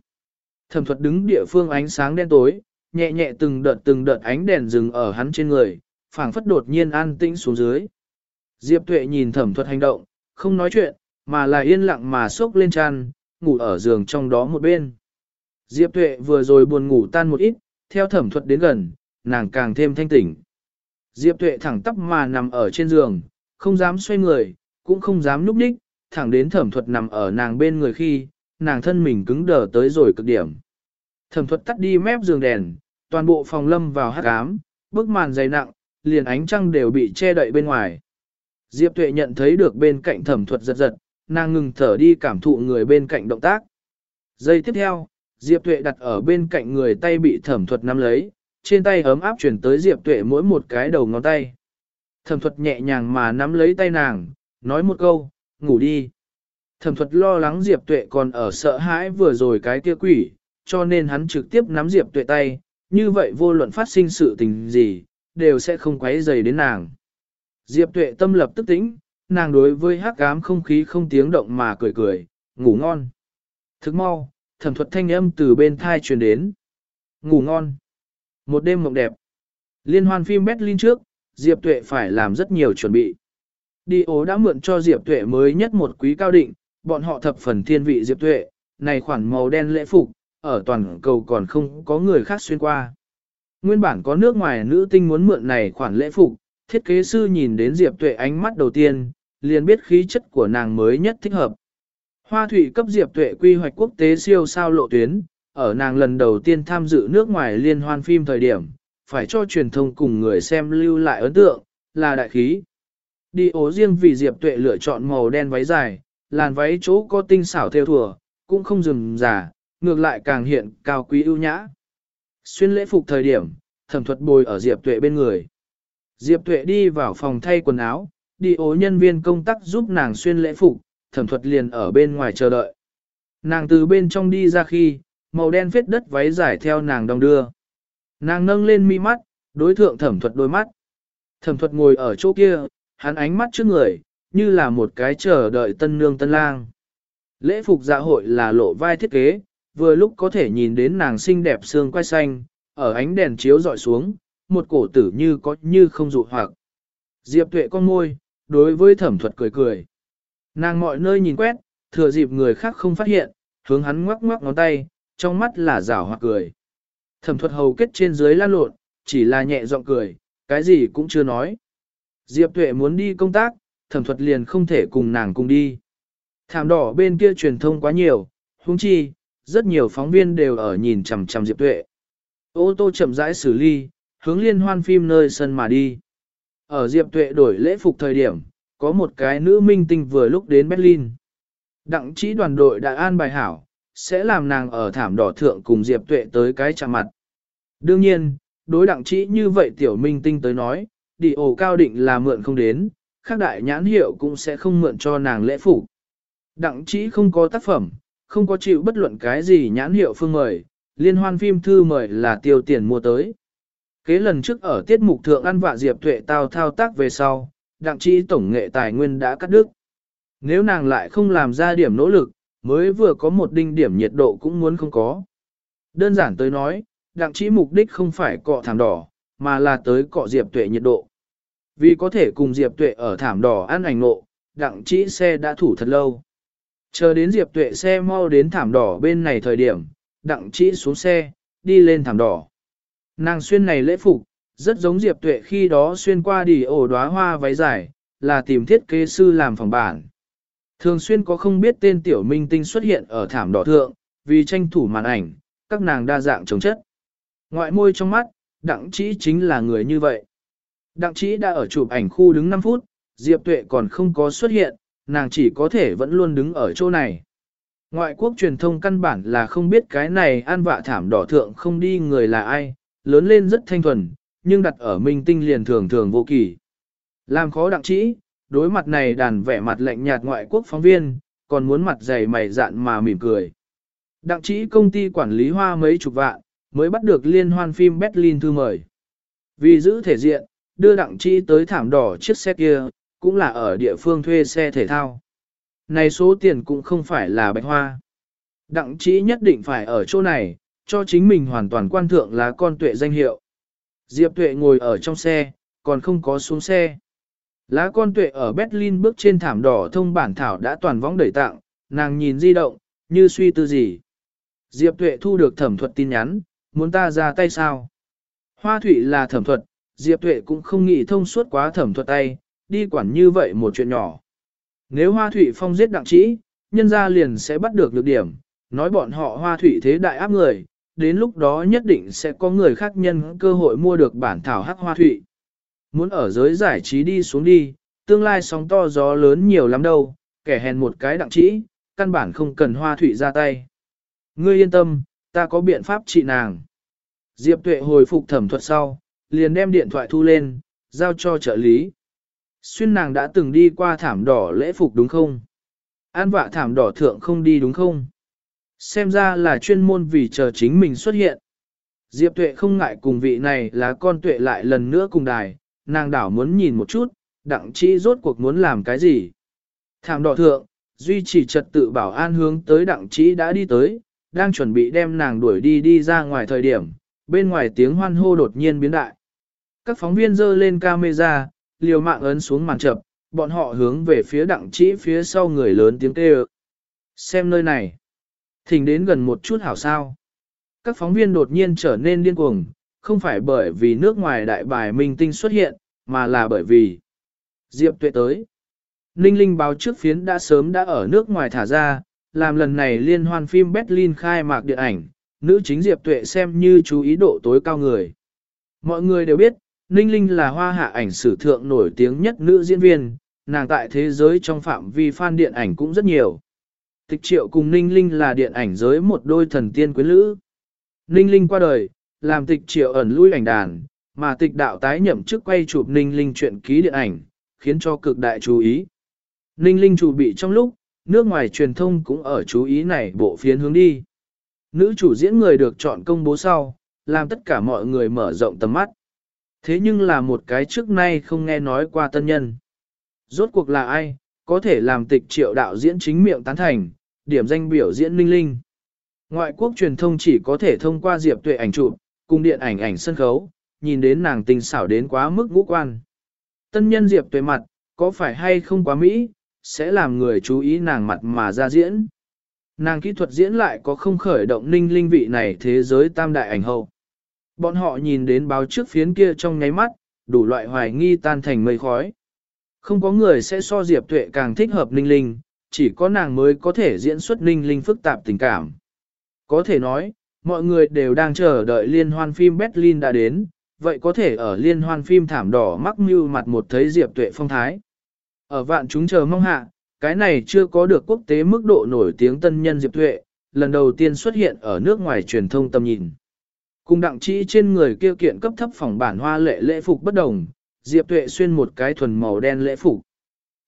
A: Thẩm thuật đứng địa phương ánh sáng đen tối, nhẹ nhẹ từng đợt từng đợt ánh đèn dừng ở hắn trên người, phảng phất đột nhiên an tĩnh xuống dưới. Diệp Tuệ nhìn thẩm thuật hành động, không nói chuyện, mà là yên lặng mà xốc lên chăn, ngủ ở giường trong đó một bên. Diệp Tuệ vừa rồi buồn ngủ tan một ít, theo thẩm thuật đến gần, nàng càng thêm thanh tỉnh. Diệp Tuệ thẳng tắp mà nằm ở trên giường, không dám xoay người, cũng không dám núp đích, thẳng đến thẩm thuật nằm ở nàng bên người khi, nàng thân mình cứng đờ tới rồi cực điểm. Thẩm thuật tắt đi mép giường đèn, toàn bộ phòng lâm vào hát ám, bức màn dày nặng, liền ánh trăng đều bị che đậy bên ngoài. Diệp Tuệ nhận thấy được bên cạnh thẩm thuật giật giật, nàng ngừng thở đi cảm thụ người bên cạnh động tác. Giây tiếp theo, Diệp Tuệ đặt ở bên cạnh người tay bị thẩm thuật nắm lấy, trên tay ấm áp chuyển tới Diệp Tuệ mỗi một cái đầu ngón tay. Thẩm thuật nhẹ nhàng mà nắm lấy tay nàng, nói một câu, ngủ đi. Thẩm thuật lo lắng Diệp Tuệ còn ở sợ hãi vừa rồi cái kia quỷ, cho nên hắn trực tiếp nắm Diệp Tuệ tay, như vậy vô luận phát sinh sự tình gì, đều sẽ không quấy dày đến nàng. Diệp Tuệ tâm lập tức tĩnh, nàng đối với hắc ám không khí không tiếng động mà cười cười, ngủ ngon. Thức mau, thẩm thuật thanh âm từ bên thai truyền đến. Ngủ ngon. Một đêm mộng đẹp. Liên hoan phim Berlin trước, Diệp Tuệ phải làm rất nhiều chuẩn bị. Đi ố đã mượn cho Diệp Tuệ mới nhất một quý cao định, bọn họ thập phần thiên vị Diệp Tuệ, này khoản màu đen lễ phục, ở toàn cầu còn không có người khác xuyên qua. Nguyên bản có nước ngoài nữ tinh muốn mượn này khoản lễ phục, thiết kế sư nhìn đến Diệp Tuệ ánh mắt đầu tiên, liền biết khí chất của nàng mới nhất thích hợp. Hoa thủy cấp Diệp Tuệ quy hoạch quốc tế siêu sao lộ tuyến, ở nàng lần đầu tiên tham dự nước ngoài liên hoan phim thời điểm, phải cho truyền thông cùng người xem lưu lại ấn tượng, là đại khí. Đi ố riêng vì Diệp Tuệ lựa chọn màu đen váy dài, làn váy chỗ có tinh xảo theo thùa, cũng không dừng giả, ngược lại càng hiện cao quý ưu nhã. Xuyên lễ phục thời điểm, thẩm thuật bồi ở Diệp Tuệ bên người. Diệp Tuệ đi vào phòng thay quần áo, đi ố nhân viên công tác giúp nàng xuyên lễ phục, thẩm thuật liền ở bên ngoài chờ đợi. Nàng từ bên trong đi ra khi, màu đen phết đất váy dài theo nàng đong đưa. Nàng nâng lên mi mắt, đối thượng thẩm thuật đôi mắt. Thẩm thuật ngồi ở chỗ kia, hắn ánh mắt trước người, như là một cái chờ đợi tân nương tân lang. Lễ phục dạ hội là lộ vai thiết kế, vừa lúc có thể nhìn đến nàng xinh đẹp xương quai xanh, ở ánh đèn chiếu dọi xuống, một cổ tử như có như không dụ hoặc. Diệp tuệ con môi, đối với thẩm thuật cười cười. Nàng mọi nơi nhìn quét, thừa dịp người khác không phát hiện, hướng hắn ngoắc ngoắc ngón tay, trong mắt là rảo hoặc cười. Thẩm thuật hầu kết trên dưới lan lộn, chỉ là nhẹ giọng cười, cái gì cũng chưa nói. Diệp tuệ muốn đi công tác, thẩm thuật liền không thể cùng nàng cùng đi. Thảm đỏ bên kia truyền thông quá nhiều, huống chi, rất nhiều phóng viên đều ở nhìn chằm chằm Diệp tuệ. Ô tô chậm rãi xử ly, hướng liên hoan phim nơi sân mà đi. Ở Diệp tuệ đổi lễ phục thời điểm, có một cái nữ minh tinh vừa lúc đến Berlin. Đặng trí đoàn đội đã an bài hảo, sẽ làm nàng ở thảm đỏ thượng cùng Diệp Tuệ tới cái chạm mặt. Đương nhiên, đối đặng trí như vậy tiểu minh tinh tới nói, đi ổ cao định là mượn không đến, khác đại nhãn hiệu cũng sẽ không mượn cho nàng lễ phục. Đặng chỉ không có tác phẩm, không có chịu bất luận cái gì nhãn hiệu phương mời, liên hoan phim thư mời là tiêu tiền mua tới. Kế lần trước ở tiết mục thượng ăn vạ Diệp Tuệ tao thao tác về sau, đặng chỉ tổng nghệ tài nguyên đã cắt đứt. Nếu nàng lại không làm ra điểm nỗ lực, mới vừa có một đinh điểm nhiệt độ cũng muốn không có. Đơn giản tới nói, đặng chỉ mục đích không phải cọ thảm đỏ, mà là tới cọ Diệp Tuệ nhiệt độ. Vì có thể cùng Diệp Tuệ ở thảm đỏ ăn ảnh nộ, đặng chỉ xe đã thủ thật lâu. Chờ đến Diệp Tuệ xe mau đến thảm đỏ bên này thời điểm, đặng chỉ xuống xe, đi lên thảm đỏ. Nàng xuyên này lễ phục, rất giống Diệp Tuệ khi đó xuyên qua đi ổ đóa hoa váy dài, là tìm thiết kế sư làm phòng bản. Thường xuyên có không biết tên tiểu minh tinh xuất hiện ở thảm đỏ thượng, vì tranh thủ màn ảnh, các nàng đa dạng chống chất. Ngoại môi trong mắt, đặng trĩ chính là người như vậy. Đặng trĩ đã ở chụp ảnh khu đứng 5 phút, Diệp Tuệ còn không có xuất hiện, nàng chỉ có thể vẫn luôn đứng ở chỗ này. Ngoại quốc truyền thông căn bản là không biết cái này an vạ thảm đỏ thượng không đi người là ai, lớn lên rất thanh thuần, nhưng đặt ở minh tinh liền thường thường vô kỳ. Làm khó đặng trĩ, đối mặt này đàn vẻ mặt lạnh nhạt ngoại quốc phóng viên, còn muốn mặt dày mày dạn mà mỉm cười. Đặng trĩ công ty quản lý hoa mấy chục vạn, mới bắt được liên hoan phim Berlin thư mời. Vì giữ thể diện, đưa đặng Chi tới thảm đỏ chiếc xe kia, cũng là ở địa phương thuê xe thể thao. Này số tiền cũng không phải là bạch hoa. Đặng Chi nhất định phải ở chỗ này, cho chính mình hoàn toàn quan thượng là con tuệ danh hiệu. Diệp tuệ ngồi ở trong xe, còn không có xuống xe. Lá con tuệ ở Berlin bước trên thảm đỏ thông bản thảo đã toàn võng đẩy tặng, nàng nhìn di động, như suy tư gì. Diệp tuệ thu được thẩm thuật tin nhắn, muốn ta ra tay sao? Hoa thủy là thẩm thuật, Diệp tuệ cũng không nghĩ thông suốt quá thẩm thuật tay, đi quản như vậy một chuyện nhỏ. Nếu hoa thủy phong giết đặng trĩ, nhân gia liền sẽ bắt được lược điểm, nói bọn họ hoa thủy thế đại áp người, đến lúc đó nhất định sẽ có người khác nhân cơ hội mua được bản thảo hắc hoa thủy. Muốn ở giới giải trí đi xuống đi, tương lai sóng to gió lớn nhiều lắm đâu, kẻ hèn một cái đặng trĩ, căn bản không cần hoa thủy ra tay. Ngươi yên tâm, ta có biện pháp trị nàng. Diệp tuệ hồi phục thẩm thuật sau, liền đem điện thoại thu lên, giao cho trợ lý. Xuyên nàng đã từng đi qua thảm đỏ lễ phục đúng không? An vạ thảm đỏ thượng không đi đúng không? Xem ra là chuyên môn vì chờ chính mình xuất hiện. Diệp tuệ không ngại cùng vị này là con tuệ lại lần nữa cùng đài, nàng đảo muốn nhìn một chút, đặng Chi rốt cuộc muốn làm cái gì. Thảm đỏ thượng, duy trì trật tự bảo an hướng tới đặng Chi đã đi tới, đang chuẩn bị đem nàng đuổi đi đi ra ngoài thời điểm, bên ngoài tiếng hoan hô đột nhiên biến đại. Các phóng viên dơ lên camera, liều mạng ấn xuống màn chập, bọn họ hướng về phía đặng trĩ phía sau người lớn tiếng kêu. Xem nơi này. Thỉnh đến gần một chút hảo sao. Các phóng viên đột nhiên trở nên điên cuồng, không phải bởi vì nước ngoài đại bài minh tinh xuất hiện, mà là bởi vì Diệp Tuệ tới. Ninh Linh báo trước phiến đã sớm đã ở nước ngoài thả ra, làm lần này liên hoan phim Berlin khai mạc điện ảnh, nữ chính Diệp Tuệ xem như chú ý độ tối cao người. Mọi người đều biết, Ninh Linh là hoa hạ ảnh sử thượng nổi tiếng nhất nữ diễn viên, nàng tại thế giới trong phạm vi fan điện ảnh cũng rất nhiều. Tịch triệu cùng Ninh Linh là điện ảnh giới một đôi thần tiên quyến lữ. Ninh Linh qua đời, làm tịch triệu ẩn lui ảnh đàn, mà tịch đạo tái nhậm chức quay chụp Ninh Linh chuyện ký điện ảnh, khiến cho cực đại chú ý. Ninh Linh chủ bị trong lúc, nước ngoài truyền thông cũng ở chú ý này bộ phiến hướng đi. Nữ chủ diễn người được chọn công bố sau, làm tất cả mọi người mở rộng tầm mắt. Thế nhưng là một cái trước nay không nghe nói qua tân nhân. Rốt cuộc là ai, có thể làm tịch triệu đạo diễn chính miệng tán thành, điểm danh biểu diễn linh Linh. Ngoại quốc truyền thông chỉ có thể thông qua diệp tuệ ảnh chụp, cùng điện ảnh ảnh sân khấu, nhìn đến nàng tình xảo đến quá mức ngũ quan. Tân nhân diệp tuệ mặt, có phải hay không quá mỹ, sẽ làm người chú ý nàng mặt mà ra diễn. Nàng kỹ thuật diễn lại có không khởi động ninh linh vị này thế giới tam đại ảnh hậu. Bọn họ nhìn đến báo trước phiến kia trong nháy mắt, đủ loại hoài nghi tan thành mây khói. Không có người sẽ so Diệp Tuệ càng thích hợp ninh linh, chỉ có nàng mới có thể diễn xuất ninh linh phức tạp tình cảm. Có thể nói, mọi người đều đang chờ đợi liên hoan phim Berlin đã đến, vậy có thể ở liên hoan phim thảm đỏ mắc mưu mặt một thấy Diệp Tuệ phong thái. Ở vạn chúng chờ mong hạ, cái này chưa có được quốc tế mức độ nổi tiếng tân nhân Diệp Tuệ, lần đầu tiên xuất hiện ở nước ngoài truyền thông tầm nhìn. Cùng đặng trĩ trên người kêu kiện cấp thấp phòng bản hoa lệ lễ phục bất đồng, Diệp Tuệ xuyên một cái thuần màu đen lễ phục.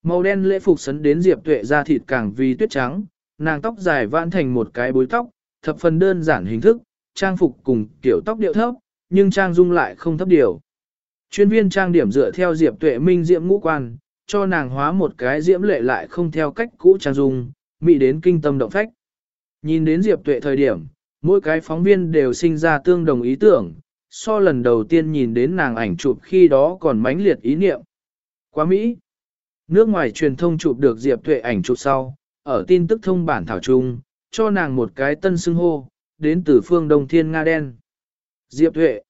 A: Màu đen lễ phục sấn đến Diệp Tuệ da thịt càng vì tuyết trắng, nàng tóc dài vãn thành một cái bối tóc, thập phần đơn giản hình thức, trang phục cùng kiểu tóc điệu thấp, nhưng trang dung lại không thấp điều. Chuyên viên trang điểm dựa theo Diệp Tuệ minh diễm ngũ quan, cho nàng hóa một cái diễm lệ lại không theo cách cũ trang dung, mị đến kinh tâm động phách. Nhìn đến Diệp Tuệ thời điểm, mỗi cái phóng viên đều sinh ra tương đồng ý tưởng, so lần đầu tiên nhìn đến nàng ảnh chụp khi đó còn mãnh liệt ý niệm. Quá Mỹ! Nước ngoài truyền thông chụp được Diệp Tuệ ảnh chụp sau, ở tin tức thông bản thảo chung cho nàng một cái tân xưng hô, đến từ phương Đông Thiên Nga Đen. Diệp Tuệ.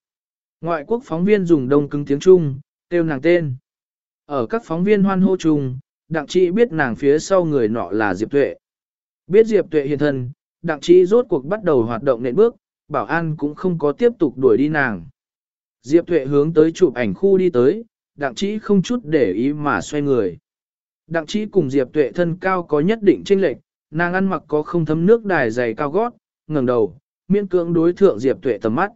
A: Ngoại quốc phóng viên dùng đông cứng tiếng Trung, kêu nàng tên. Ở các phóng viên hoan hô chung, đặng trị biết nàng phía sau người nọ là Diệp Tuệ. Biết Diệp Tuệ hiện thân, đặng trị rốt cuộc bắt đầu hoạt động nện bước, bảo an cũng không có tiếp tục đuổi đi nàng. Diệp Tuệ hướng tới chụp ảnh khu đi tới, đặng trị không chút để ý mà xoay người. Đặng trị cùng Diệp Tuệ thân cao có nhất định chênh lệch, nàng ăn mặc có không thấm nước đài dày cao gót, ngẩng đầu, miễn cưỡng đối thượng Diệp Tuệ tầm mắt.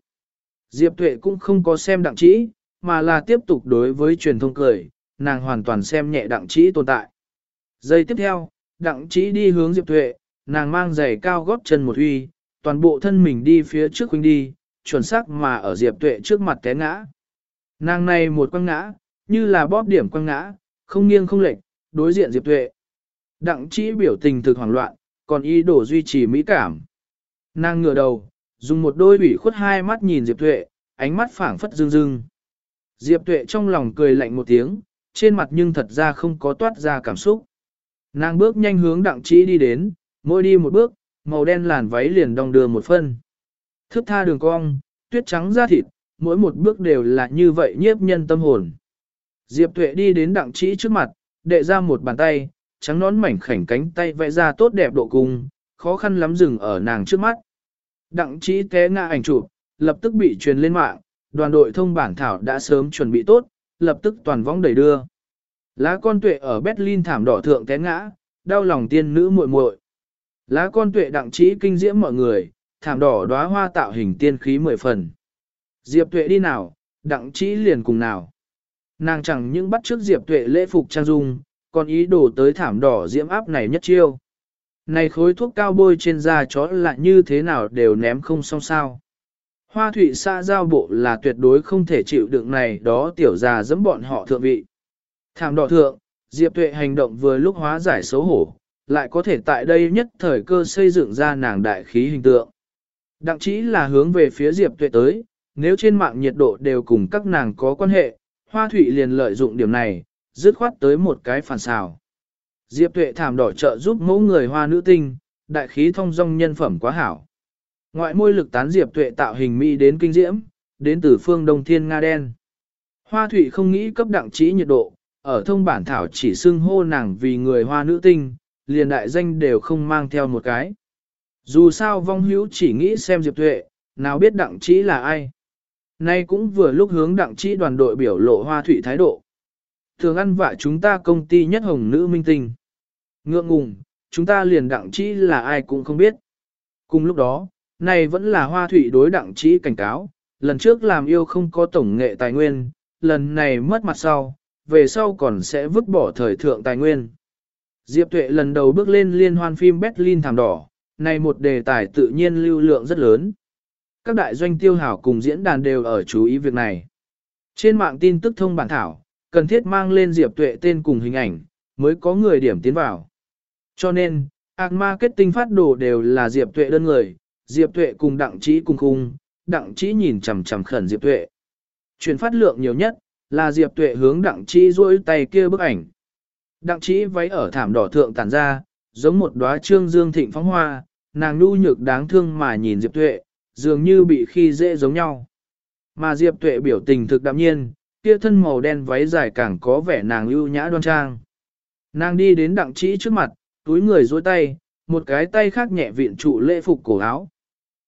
A: Diệp Tuệ cũng không có xem đặng trĩ, mà là tiếp tục đối với truyền thông cười, nàng hoàn toàn xem nhẹ đặng trĩ tồn tại. Giây tiếp theo, đặng trĩ đi hướng Diệp Tuệ, nàng mang giày cao gót chân một huy, toàn bộ thân mình đi phía trước huynh đi, chuẩn xác mà ở Diệp Tuệ trước mặt té ngã. Nàng này một quăng ngã, như là bóp điểm quăng ngã, không nghiêng không lệch, đối diện Diệp Tuệ. Đặng trĩ biểu tình thực hoảng loạn, còn ý đồ duy trì mỹ cảm. Nàng ngửa đầu, dùng một đôi ủy khuất hai mắt nhìn Diệp Tuệ, ánh mắt phảng phất rưng rưng. Diệp Tuệ trong lòng cười lạnh một tiếng, trên mặt nhưng thật ra không có toát ra cảm xúc. Nàng bước nhanh hướng đặng trĩ đi đến, mỗi đi một bước, màu đen làn váy liền đong đưa một phân. thước tha đường cong, tuyết trắng da thịt, mỗi một bước đều là như vậy nhiếp nhân tâm hồn. Diệp Tuệ đi đến đặng trĩ trước mặt, đệ ra một bàn tay, trắng nón mảnh khảnh cánh tay vẽ ra tốt đẹp độ cung, khó khăn lắm dừng ở nàng trước mắt. Đặng trĩ té ngã ảnh chụp, lập tức bị truyền lên mạng, đoàn đội thông bản thảo đã sớm chuẩn bị tốt, lập tức toàn vong đẩy đưa. Lá con tuệ ở Berlin thảm đỏ thượng té ngã, đau lòng tiên nữ muội muội. Lá con tuệ đặng trí kinh diễm mọi người, thảm đỏ đóa hoa tạo hình tiên khí mười phần. Diệp tuệ đi nào, đặng trí liền cùng nào. Nàng chẳng những bắt trước Diệp tuệ lễ phục trang dung, còn ý đồ tới thảm đỏ diễm áp này nhất chiêu. Này khối thuốc cao bôi trên da chó lại như thế nào đều ném không xong sao. Hoa thủy xã giao bộ là tuyệt đối không thể chịu đựng này đó tiểu già dẫm bọn họ thượng vị. Thảm đỏ thượng, Diệp Tuệ hành động vừa lúc hóa giải xấu hổ, lại có thể tại đây nhất thời cơ xây dựng ra nàng đại khí hình tượng. Đặng chỉ là hướng về phía Diệp Tuệ tới, nếu trên mạng nhiệt độ đều cùng các nàng có quan hệ, Hoa Thụy liền lợi dụng điểm này, dứt khoát tới một cái phản xào. Diệp Tuệ thảm đỏ trợ giúp mẫu người hoa nữ tinh, đại khí thông dong nhân phẩm quá hảo. Ngoại môi lực tán Diệp Tuệ tạo hình mỹ đến kinh diễm, đến từ phương Đông Thiên Nga đen. Hoa Thụy không nghĩ cấp đặng trí nhiệt độ, ở thông bản thảo chỉ xưng hô nàng vì người hoa nữ tinh, liền đại danh đều không mang theo một cái. Dù sao vong hữu chỉ nghĩ xem Diệp Tuệ, nào biết đặng trí là ai. Nay cũng vừa lúc hướng đặng trí đoàn đội biểu lộ hoa thủy thái độ. Thường ăn vạ chúng ta công ty nhất hồng nữ minh tinh. Ngượng ngùng, chúng ta liền đặng trí là ai cũng không biết. Cùng lúc đó, này vẫn là hoa thủy đối đặng trí cảnh cáo, lần trước làm yêu không có tổng nghệ tài nguyên, lần này mất mặt sau, về sau còn sẽ vứt bỏ thời thượng tài nguyên. Diệp Tuệ lần đầu bước lên liên hoan phim Berlin thảm đỏ, này một đề tài tự nhiên lưu lượng rất lớn. Các đại doanh tiêu hảo cùng diễn đàn đều ở chú ý việc này. Trên mạng tin tức thông bản thảo, cần thiết mang lên Diệp Tuệ tên cùng hình ảnh, mới có người điểm tiến vào. Cho nên, ạc marketing phát đồ đều là Diệp Tuệ đơn người, Diệp Tuệ cùng đặng trí cùng khung, đặng trí nhìn chằm chằm khẩn Diệp Tuệ. Chuyển phát lượng nhiều nhất, là Diệp Tuệ hướng đặng trí duỗi tay kia bức ảnh. Đặng trí váy ở thảm đỏ thượng tản ra, giống một đóa trương dương thịnh phóng hoa, nàng nhu nhược đáng thương mà nhìn Diệp Tuệ, dường như bị khi dễ giống nhau. Mà Diệp Tuệ biểu tình thực đạm nhiên, kia thân màu đen váy dài càng có vẻ nàng ưu nhã đoan trang. Nàng đi đến đặng Chí trước mặt, túi người dối tay, một cái tay khác nhẹ viện trụ lễ phục cổ áo.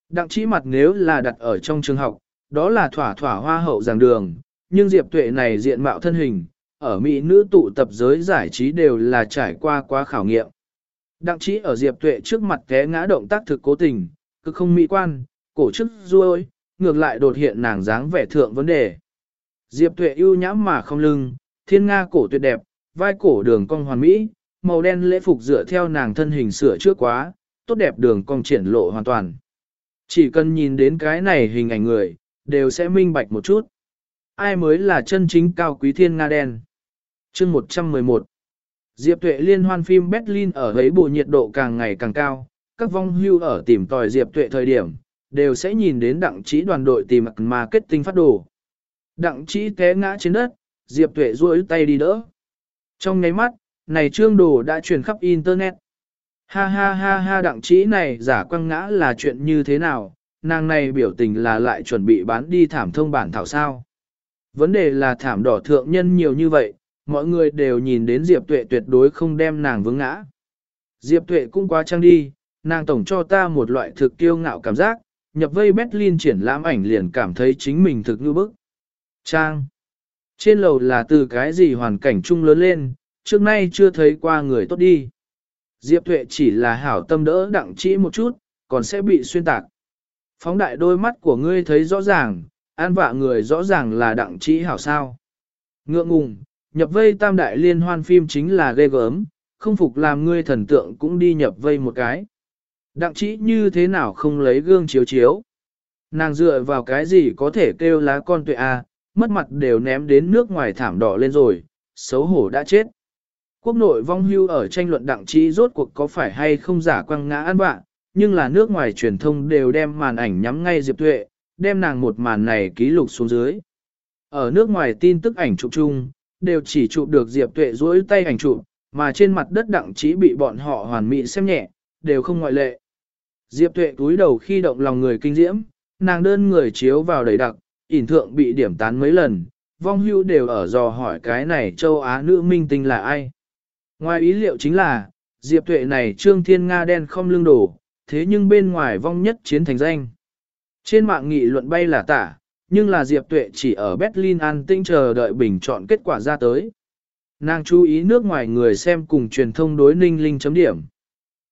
A: Đặng trí mặt nếu là đặt ở trong trường học, đó là thỏa thỏa hoa hậu giảng đường, nhưng Diệp Tuệ này diện mạo thân hình, ở Mỹ nữ tụ tập giới giải trí đều là trải qua quá khảo nghiệm. Đặng trí ở Diệp Tuệ trước mặt té ngã động tác thực cố tình, cực không mỹ quan, cổ chức ruôi, ngược lại đột hiện nàng dáng vẻ thượng vấn đề. Diệp Tuệ ưu nhãm mà không lưng, thiên nga cổ tuyệt đẹp, vai cổ đường cong hoàn mỹ, màu đen lễ phục dựa theo nàng thân hình sửa trước quá, tốt đẹp đường cong triển lộ hoàn toàn. Chỉ cần nhìn đến cái này hình ảnh người, đều sẽ minh bạch một chút. Ai mới là chân chính cao quý thiên nga đen? Chương 111 Diệp Tuệ liên hoan phim Berlin ở ấy bộ nhiệt độ càng ngày càng cao, các vong hưu ở tìm tòi Diệp Tuệ thời điểm, đều sẽ nhìn đến đặng trí đoàn đội tìm marketing phát đồ. Đặng trí té ngã trên đất, Diệp Tuệ duỗi tay đi đỡ. Trong ngay mắt, này trương đồ đã truyền khắp Internet. Ha ha ha ha đặng trí này giả quăng ngã là chuyện như thế nào, nàng này biểu tình là lại chuẩn bị bán đi thảm thông bản thảo sao. Vấn đề là thảm đỏ thượng nhân nhiều như vậy, mọi người đều nhìn đến Diệp Tuệ tuyệt đối không đem nàng vướng ngã. Diệp Tuệ cũng quá trang đi, nàng tổng cho ta một loại thực kiêu ngạo cảm giác, nhập vây Berlin triển lãm ảnh liền cảm thấy chính mình thực như bức. Trang. Trên lầu là từ cái gì hoàn cảnh chung lớn lên, trước nay chưa thấy qua người tốt đi. Diệp Tuệ chỉ là hảo tâm đỡ đặng Trĩ một chút, còn sẽ bị xuyên tạc. Phóng đại đôi mắt của ngươi thấy rõ ràng, an vạ người rõ ràng là đặng Trĩ hảo sao. Ngượng ngùng, nhập vây tam đại liên hoan phim chính là ghê gớm, không phục làm ngươi thần tượng cũng đi nhập vây một cái. Đặng Trĩ như thế nào không lấy gương chiếu chiếu. Nàng dựa vào cái gì có thể kêu lá con tuệ a, à, mất mặt đều ném đến nước ngoài thảm đỏ lên rồi, xấu hổ đã chết. Quốc nội vong hưu ở tranh luận đặng trí rốt cuộc có phải hay không giả quăng ngã ăn bạn, nhưng là nước ngoài truyền thông đều đem màn ảnh nhắm ngay Diệp Tuệ, đem nàng một màn này ký lục xuống dưới. Ở nước ngoài tin tức ảnh chụp chung, đều chỉ chụp được Diệp Tuệ duỗi tay ảnh chụp, mà trên mặt đất đặng trí bị bọn họ hoàn mỹ xem nhẹ, đều không ngoại lệ. Diệp Tuệ túi đầu khi động lòng người kinh diễm, nàng đơn người chiếu vào đầy đặc, ỉn thượng bị điểm tán mấy lần, vong hưu đều ở dò hỏi cái này châu Á nữ minh tinh là ai. Ngoài ý liệu chính là, Diệp Tuệ này trương thiên Nga đen không lưng đổ, thế nhưng bên ngoài vong nhất chiến thành danh. Trên mạng nghị luận bay là tả, nhưng là Diệp Tuệ chỉ ở Berlin an tinh chờ đợi bình chọn kết quả ra tới. Nàng chú ý nước ngoài người xem cùng truyền thông đối Ninh Linh chấm điểm.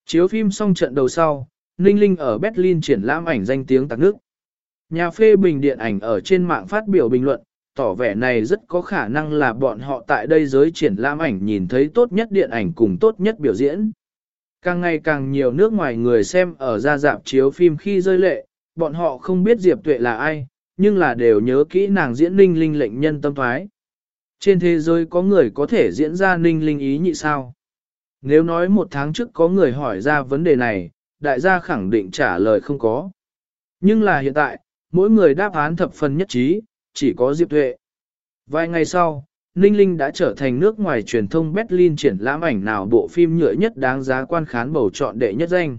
A: Chiếu phim xong trận đầu sau, Ninh Linh ở Berlin triển lãm ảnh danh tiếng tạc nước. Nhà phê bình điện ảnh ở trên mạng phát biểu bình luận, tỏ vẻ này rất có khả năng là bọn họ tại đây giới triển lãm ảnh nhìn thấy tốt nhất điện ảnh cùng tốt nhất biểu diễn. Càng ngày càng nhiều nước ngoài người xem ở ra dạp chiếu phim khi rơi lệ, bọn họ không biết Diệp Tuệ là ai, nhưng là đều nhớ kỹ nàng diễn ninh linh lệnh nhân tâm thoái. Trên thế giới có người có thể diễn ra ninh linh ý nhị sao? Nếu nói một tháng trước có người hỏi ra vấn đề này, đại gia khẳng định trả lời không có. Nhưng là hiện tại, mỗi người đáp án thập phần nhất trí, chỉ có Diệp Tuệ. Vài ngày sau, Ninh Linh đã trở thành nước ngoài truyền thông Berlin triển lãm ảnh nào bộ phim nhựa nhất đáng giá quan khán bầu chọn đệ nhất danh.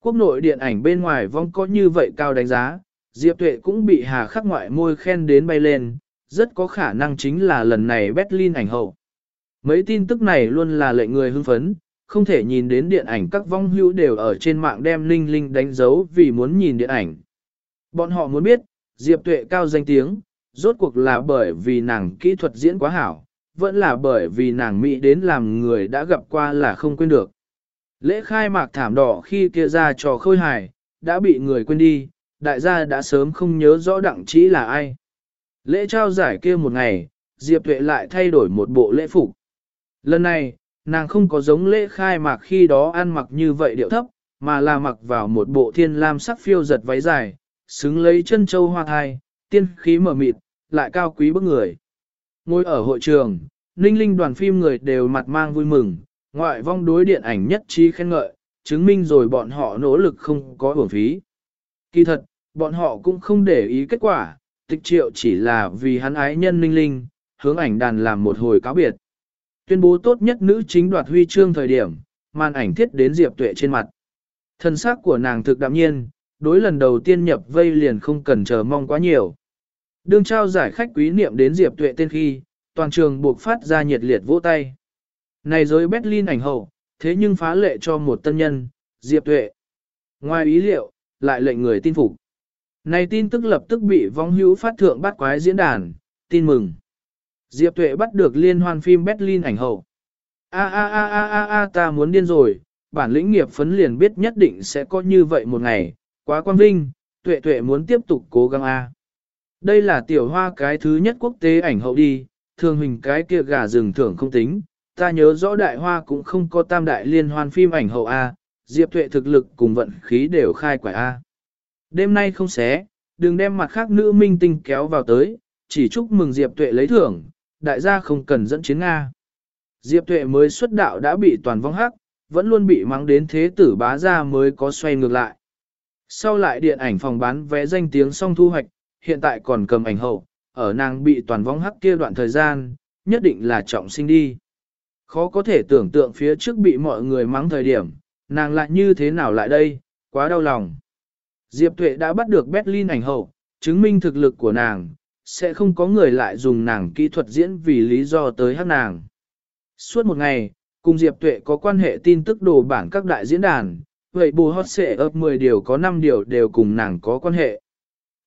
A: Quốc nội điện ảnh bên ngoài vong có như vậy cao đánh giá, Diệp Tuệ cũng bị hà khắc ngoại môi khen đến bay lên, rất có khả năng chính là lần này Berlin ảnh hậu. Mấy tin tức này luôn là lệnh người hưng phấn, không thể nhìn đến điện ảnh các vong hữu đều ở trên mạng đem Ninh Linh đánh dấu vì muốn nhìn điện ảnh. Bọn họ muốn biết, Diệp Tuệ cao danh tiếng, rốt cuộc là bởi vì nàng kỹ thuật diễn quá hảo, vẫn là bởi vì nàng Mỹ đến làm người đã gặp qua là không quên được. Lễ khai mạc thảm đỏ khi kia ra trò khôi hài, đã bị người quên đi, đại gia đã sớm không nhớ rõ đặng chỉ là ai. Lễ trao giải kia một ngày, Diệp Tuệ lại thay đổi một bộ lễ phục. Lần này, nàng không có giống lễ khai mạc khi đó ăn mặc như vậy điệu thấp, mà là mặc vào một bộ thiên lam sắc phiêu giật váy dài, xứng lấy chân châu hoa thai, tiên khí mở mịt, lại cao quý bức người. Ngồi ở hội trường, ninh linh đoàn phim người đều mặt mang vui mừng, ngoại vong đối điện ảnh nhất trí khen ngợi, chứng minh rồi bọn họ nỗ lực không có uổng phí. Kỳ thật, bọn họ cũng không để ý kết quả, tịch triệu chỉ là vì hắn ái nhân ninh linh, hướng ảnh đàn làm một hồi cáo biệt. Tuyên bố tốt nhất nữ chính đoạt huy chương thời điểm, màn ảnh thiết đến Diệp Tuệ trên mặt. Thân xác của nàng thực đạm nhiên, đối lần đầu tiên nhập vây liền không cần chờ mong quá nhiều. Đương trao giải khách quý niệm đến Diệp Tuệ tên khi, toàn trường buộc phát ra nhiệt liệt vỗ tay. Này giới Berlin ảnh hậu, thế nhưng phá lệ cho một tân nhân, Diệp Tuệ. Ngoài ý liệu, lại lệnh người tin phục. Này tin tức lập tức bị vong hữu phát thượng bắt quái diễn đàn, tin mừng. Diệp Tuệ bắt được liên hoan phim Berlin ảnh hậu. A a a a a a ta muốn điên rồi, bản lĩnh nghiệp phấn liền biết nhất định sẽ có như vậy một ngày, quá quan vinh, Tuệ Tuệ muốn tiếp tục cố gắng a. Đây là tiểu hoa cái thứ nhất quốc tế ảnh hậu đi, thường hình cái kia gà rừng thưởng không tính, ta nhớ rõ đại hoa cũng không có tam đại liên hoan phim ảnh hậu A, Diệp Tuệ thực lực cùng vận khí đều khai quả A. Đêm nay không xé, đừng đem mặt khác nữ minh tinh kéo vào tới, chỉ chúc mừng Diệp Tuệ lấy thưởng, đại gia không cần dẫn chiến Nga. Diệp Tuệ mới xuất đạo đã bị toàn vong hắc, vẫn luôn bị mắng đến thế tử bá ra mới có xoay ngược lại. Sau lại điện ảnh phòng bán vé danh tiếng song thu hoạch, hiện tại còn cầm ảnh hậu, ở nàng bị toàn vong hắc kia đoạn thời gian, nhất định là trọng sinh đi. Khó có thể tưởng tượng phía trước bị mọi người mắng thời điểm, nàng lại như thế nào lại đây, quá đau lòng. Diệp Tuệ đã bắt được Berlin ảnh hậu, chứng minh thực lực của nàng, sẽ không có người lại dùng nàng kỹ thuật diễn vì lý do tới hát nàng. Suốt một ngày, cùng Diệp Tuệ có quan hệ tin tức đồ bản các đại diễn đàn, vậy bù hot sẽ ấp 10 điều có 5 điều đều cùng nàng có quan hệ.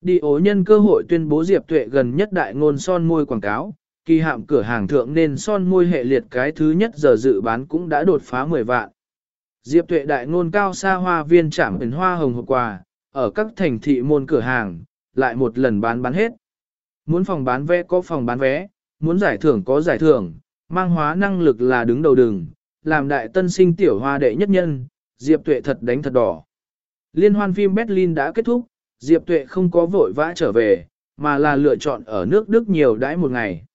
A: Đi ố nhân cơ hội tuyên bố Diệp Tuệ gần nhất đại ngôn son môi quảng cáo, kỳ hạm cửa hàng thượng nên son môi hệ liệt cái thứ nhất giờ dự bán cũng đã đột phá 10 vạn. Diệp Tuệ đại ngôn cao xa hoa viên trảm hình hoa hồng hộp quà, ở các thành thị môn cửa hàng, lại một lần bán bán hết. Muốn phòng bán vé có phòng bán vé, muốn giải thưởng có giải thưởng, mang hóa năng lực là đứng đầu đường, làm đại tân sinh tiểu hoa đệ nhất nhân, Diệp Tuệ thật đánh thật đỏ. Liên hoan phim Berlin đã kết thúc, Diệp Tuệ không có vội vã trở về, mà là lựa chọn ở nước Đức nhiều đãi một ngày.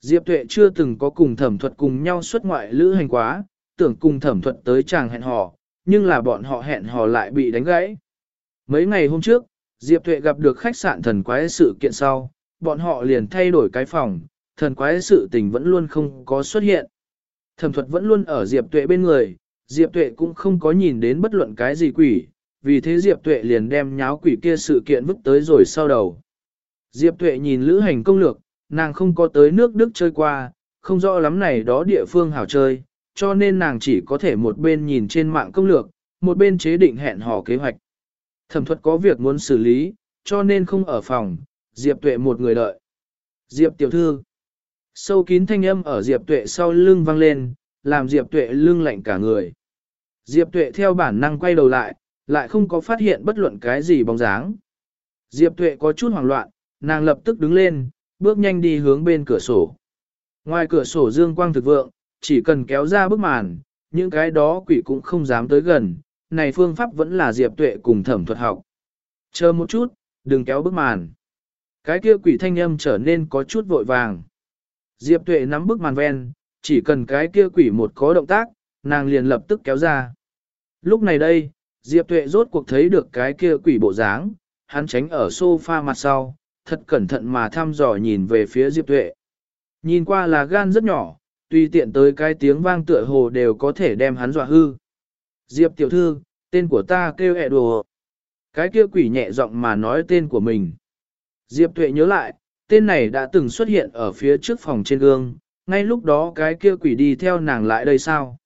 A: Diệp Tuệ chưa từng có cùng thẩm thuật cùng nhau xuất ngoại lữ hành quá, tưởng cùng thẩm thuật tới chàng hẹn hò, nhưng là bọn họ hẹn hò lại bị đánh gãy. Mấy ngày hôm trước, Diệp Tuệ gặp được khách sạn thần quái sự kiện sau, bọn họ liền thay đổi cái phòng, thần quái sự tình vẫn luôn không có xuất hiện. Thẩm thuật vẫn luôn ở Diệp Tuệ bên người, Diệp Tuệ cũng không có nhìn đến bất luận cái gì quỷ, vì thế Diệp Tuệ liền đem nháo quỷ kia sự kiện vứt tới rồi sau đầu. Diệp Tuệ nhìn lữ hành công lược, nàng không có tới nước Đức chơi qua, không rõ lắm này đó địa phương hảo chơi, cho nên nàng chỉ có thể một bên nhìn trên mạng công lược, một bên chế định hẹn hò kế hoạch. Thẩm thuật có việc muốn xử lý, cho nên không ở phòng, Diệp Tuệ một người đợi. Diệp tiểu thư. Sâu kín thanh âm ở Diệp Tuệ sau lưng vang lên, làm Diệp Tuệ lưng lạnh cả người. Diệp Tuệ theo bản năng quay đầu lại, lại không có phát hiện bất luận cái gì bóng dáng. Diệp Tuệ có chút hoảng loạn, nàng lập tức đứng lên, bước nhanh đi hướng bên cửa sổ. Ngoài cửa sổ dương quang thực vượng, chỉ cần kéo ra bức màn, những cái đó quỷ cũng không dám tới gần, này phương pháp vẫn là Diệp Tuệ cùng thẩm thuật học. Chờ một chút, đừng kéo bức màn. Cái kia quỷ thanh âm trở nên có chút vội vàng. Diệp Tuệ nắm bức màn ven, chỉ cần cái kia quỷ một có động tác, nàng liền lập tức kéo ra. Lúc này đây, Diệp Tuệ rốt cuộc thấy được cái kia quỷ bộ dáng, hắn tránh ở sofa mặt sau, thật cẩn thận mà thăm dò nhìn về phía Diệp Tuệ. Nhìn qua là gan rất nhỏ, tùy tiện tới cái tiếng vang tựa hồ đều có thể đem hắn dọa hư. Diệp tiểu thư, tên của ta kêu ẹ đồ. Cái kia quỷ nhẹ giọng mà nói tên của mình. Diệp tuệ nhớ lại, tên này đã từng xuất hiện ở phía trước phòng trên gương, ngay lúc đó cái kia quỷ đi theo nàng lại đây sao?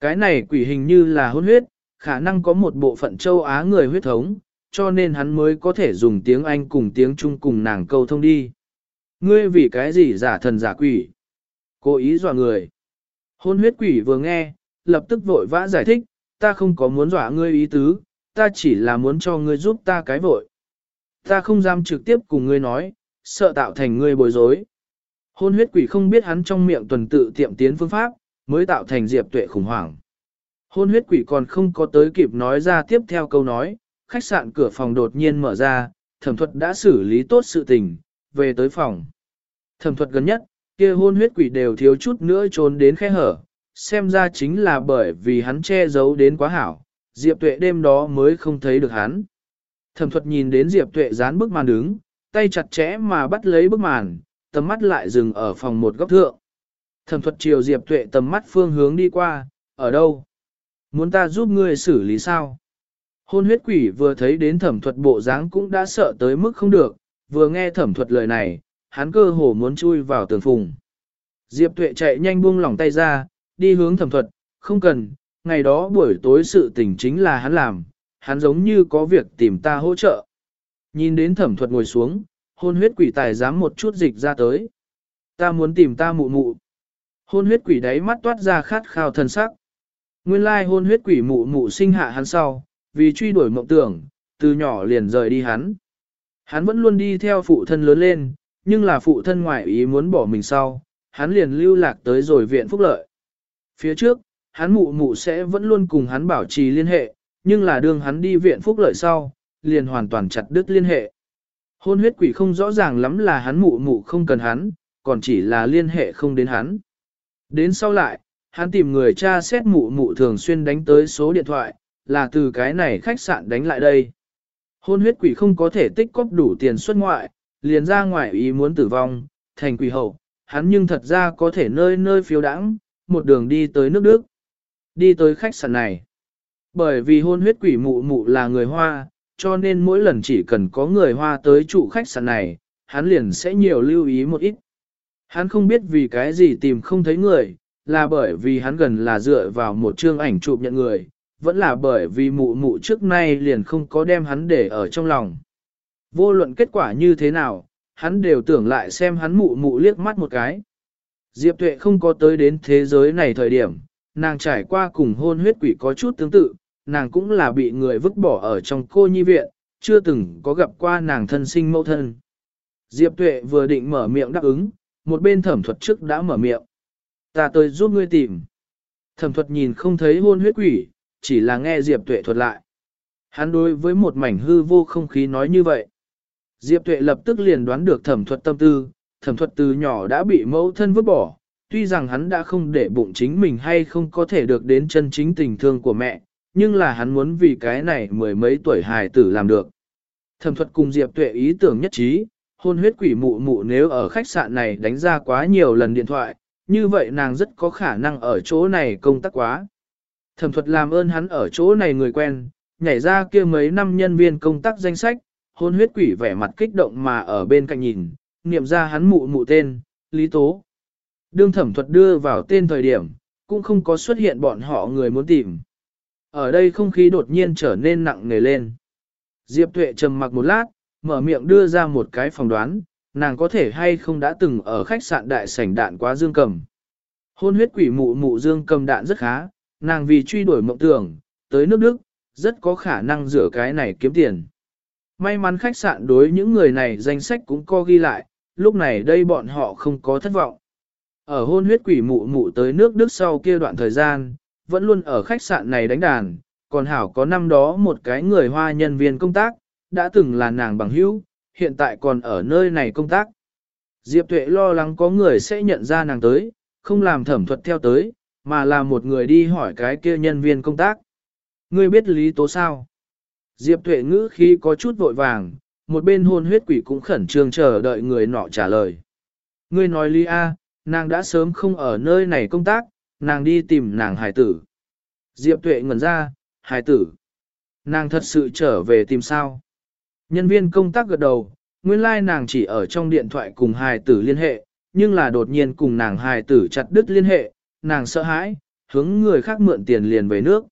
A: Cái này quỷ hình như là hôn huyết, khả năng có một bộ phận châu Á người huyết thống, cho nên hắn mới có thể dùng tiếng Anh cùng tiếng Trung cùng nàng câu thông đi. Ngươi vì cái gì giả thần giả quỷ? Cố ý dọa người. Hôn huyết quỷ vừa nghe, lập tức vội vã giải thích, ta không có muốn dọa ngươi ý tứ, ta chỉ là muốn cho ngươi giúp ta cái vội. Ta không dám trực tiếp cùng ngươi nói, sợ tạo thành ngươi bối rối. Hôn huyết quỷ không biết hắn trong miệng tuần tự tiệm tiến phương pháp, mới tạo thành diệp tuệ khủng hoảng. Hôn huyết quỷ còn không có tới kịp nói ra tiếp theo câu nói, khách sạn cửa phòng đột nhiên mở ra, thẩm thuật đã xử lý tốt sự tình, về tới phòng. Thẩm thuật gần nhất, kia hôn huyết quỷ đều thiếu chút nữa trốn đến khe hở, xem ra chính là bởi vì hắn che giấu đến quá hảo, Diệp Tuệ đêm đó mới không thấy được hắn. Thẩm thuật nhìn đến Diệp Tuệ dán bức màn đứng, tay chặt chẽ mà bắt lấy bức màn, tầm mắt lại dừng ở phòng một góc thượng. Thẩm thuật chiều Diệp Tuệ tầm mắt phương hướng đi qua, ở đâu? Muốn ta giúp ngươi xử lý sao? Hôn huyết quỷ vừa thấy đến thẩm thuật bộ dáng cũng đã sợ tới mức không được, vừa nghe thẩm thuật lời này, hắn cơ hồ muốn chui vào tường phùng. Diệp tuệ chạy nhanh buông lỏng tay ra, đi hướng thẩm thuật, không cần, ngày đó buổi tối sự tình chính là hắn làm, hắn giống như có việc tìm ta hỗ trợ. Nhìn đến thẩm thuật ngồi xuống, hôn huyết quỷ tài dám một chút dịch ra tới. Ta muốn tìm ta mụ mụ. Hôn huyết quỷ đáy mắt toát ra khát khao thần sắc. Nguyên lai hôn huyết quỷ mụ mụ sinh hạ hắn sau, vì truy đuổi mộng tưởng, từ nhỏ liền rời đi hắn. Hắn vẫn luôn đi theo phụ thân lớn lên, nhưng là phụ thân ngoại ý muốn bỏ mình sau, hắn liền lưu lạc tới rồi viện phúc lợi. Phía trước, hắn mụ mụ sẽ vẫn luôn cùng hắn bảo trì liên hệ, nhưng là đương hắn đi viện phúc lợi sau, liền hoàn toàn chặt đứt liên hệ. Hôn huyết quỷ không rõ ràng lắm là hắn mụ mụ không cần hắn, còn chỉ là liên hệ không đến hắn. Đến sau lại, hắn tìm người cha xét mụ mụ thường xuyên đánh tới số điện thoại, là từ cái này khách sạn đánh lại đây. Hôn huyết quỷ không có thể tích cóp đủ tiền xuất ngoại, liền ra ngoài ý muốn tử vong, thành quỷ hậu, hắn nhưng thật ra có thể nơi nơi phiếu đãng, một đường đi tới nước Đức, đi tới khách sạn này. Bởi vì hôn huyết quỷ mụ mụ là người Hoa, cho nên mỗi lần chỉ cần có người Hoa tới trụ khách sạn này, hắn liền sẽ nhiều lưu ý một ít. Hắn không biết vì cái gì tìm không thấy người, là bởi vì hắn gần là dựa vào một chương ảnh chụp nhận người, vẫn là bởi vì mụ mụ trước nay liền không có đem hắn để ở trong lòng. Vô luận kết quả như thế nào, hắn đều tưởng lại xem hắn mụ mụ liếc mắt một cái. Diệp Tuệ không có tới đến thế giới này thời điểm, nàng trải qua cùng hôn huyết quỷ có chút tương tự, nàng cũng là bị người vứt bỏ ở trong cô nhi viện, chưa từng có gặp qua nàng thân sinh mẫu thân. Diệp Tuệ vừa định mở miệng đáp ứng, một bên thẩm thuật trước đã mở miệng. Ta tới giúp ngươi tìm. Thẩm thuật nhìn không thấy hôn huyết quỷ, chỉ là nghe Diệp Tuệ thuật lại. Hắn đối với một mảnh hư vô không khí nói như vậy. Diệp Tuệ lập tức liền đoán được thẩm thuật tâm tư, thẩm thuật từ nhỏ đã bị mẫu thân vứt bỏ, tuy rằng hắn đã không để bụng chính mình hay không có thể được đến chân chính tình thương của mẹ, nhưng là hắn muốn vì cái này mười mấy tuổi hài tử làm được. Thẩm thuật cùng Diệp Tuệ ý tưởng nhất trí, hôn huyết quỷ mụ mụ nếu ở khách sạn này đánh ra quá nhiều lần điện thoại, như vậy nàng rất có khả năng ở chỗ này công tác quá. Thẩm thuật làm ơn hắn ở chỗ này người quen, nhảy ra kia mấy năm nhân viên công tác danh sách, hôn huyết quỷ vẻ mặt kích động mà ở bên cạnh nhìn, niệm ra hắn mụ mụ tên, Lý Tố. Đương thẩm thuật đưa vào tên thời điểm, cũng không có xuất hiện bọn họ người muốn tìm. Ở đây không khí đột nhiên trở nên nặng nề lên. Diệp Tuệ trầm mặc một lát, mở miệng đưa ra một cái phỏng đoán, nàng có thể hay không đã từng ở khách sạn đại sảnh đạn quá dương cầm. Hôn huyết quỷ mụ mụ dương cầm đạn rất khá, nàng vì truy đuổi mộng tưởng, tới nước Đức, rất có khả năng rửa cái này kiếm tiền. May mắn khách sạn đối những người này danh sách cũng có ghi lại, lúc này đây bọn họ không có thất vọng. Ở hôn huyết quỷ mụ mụ tới nước Đức sau kia đoạn thời gian, vẫn luôn ở khách sạn này đánh đàn, còn Hảo có năm đó một cái người hoa nhân viên công tác, đã từng là nàng bằng hữu, hiện tại còn ở nơi này công tác. Diệp Tuệ lo lắng có người sẽ nhận ra nàng tới, không làm thẩm thuật theo tới, mà là một người đi hỏi cái kia nhân viên công tác. Ngươi biết Lý Tố sao? Diệp Tuệ ngữ khí có chút vội vàng, một bên hôn huyết quỷ cũng khẩn trương chờ đợi người nọ trả lời. Ngươi nói Lý A, nàng đã sớm không ở nơi này công tác, nàng đi tìm nàng hải tử. Diệp Tuệ ngẩn ra, hải tử. Nàng thật sự trở về tìm sao. Nhân viên công tác gật đầu, nguyên lai like nàng chỉ ở trong điện thoại cùng hài tử liên hệ, nhưng là đột nhiên cùng nàng hài tử chặt đứt liên hệ, nàng sợ hãi, hướng người khác mượn tiền liền về nước.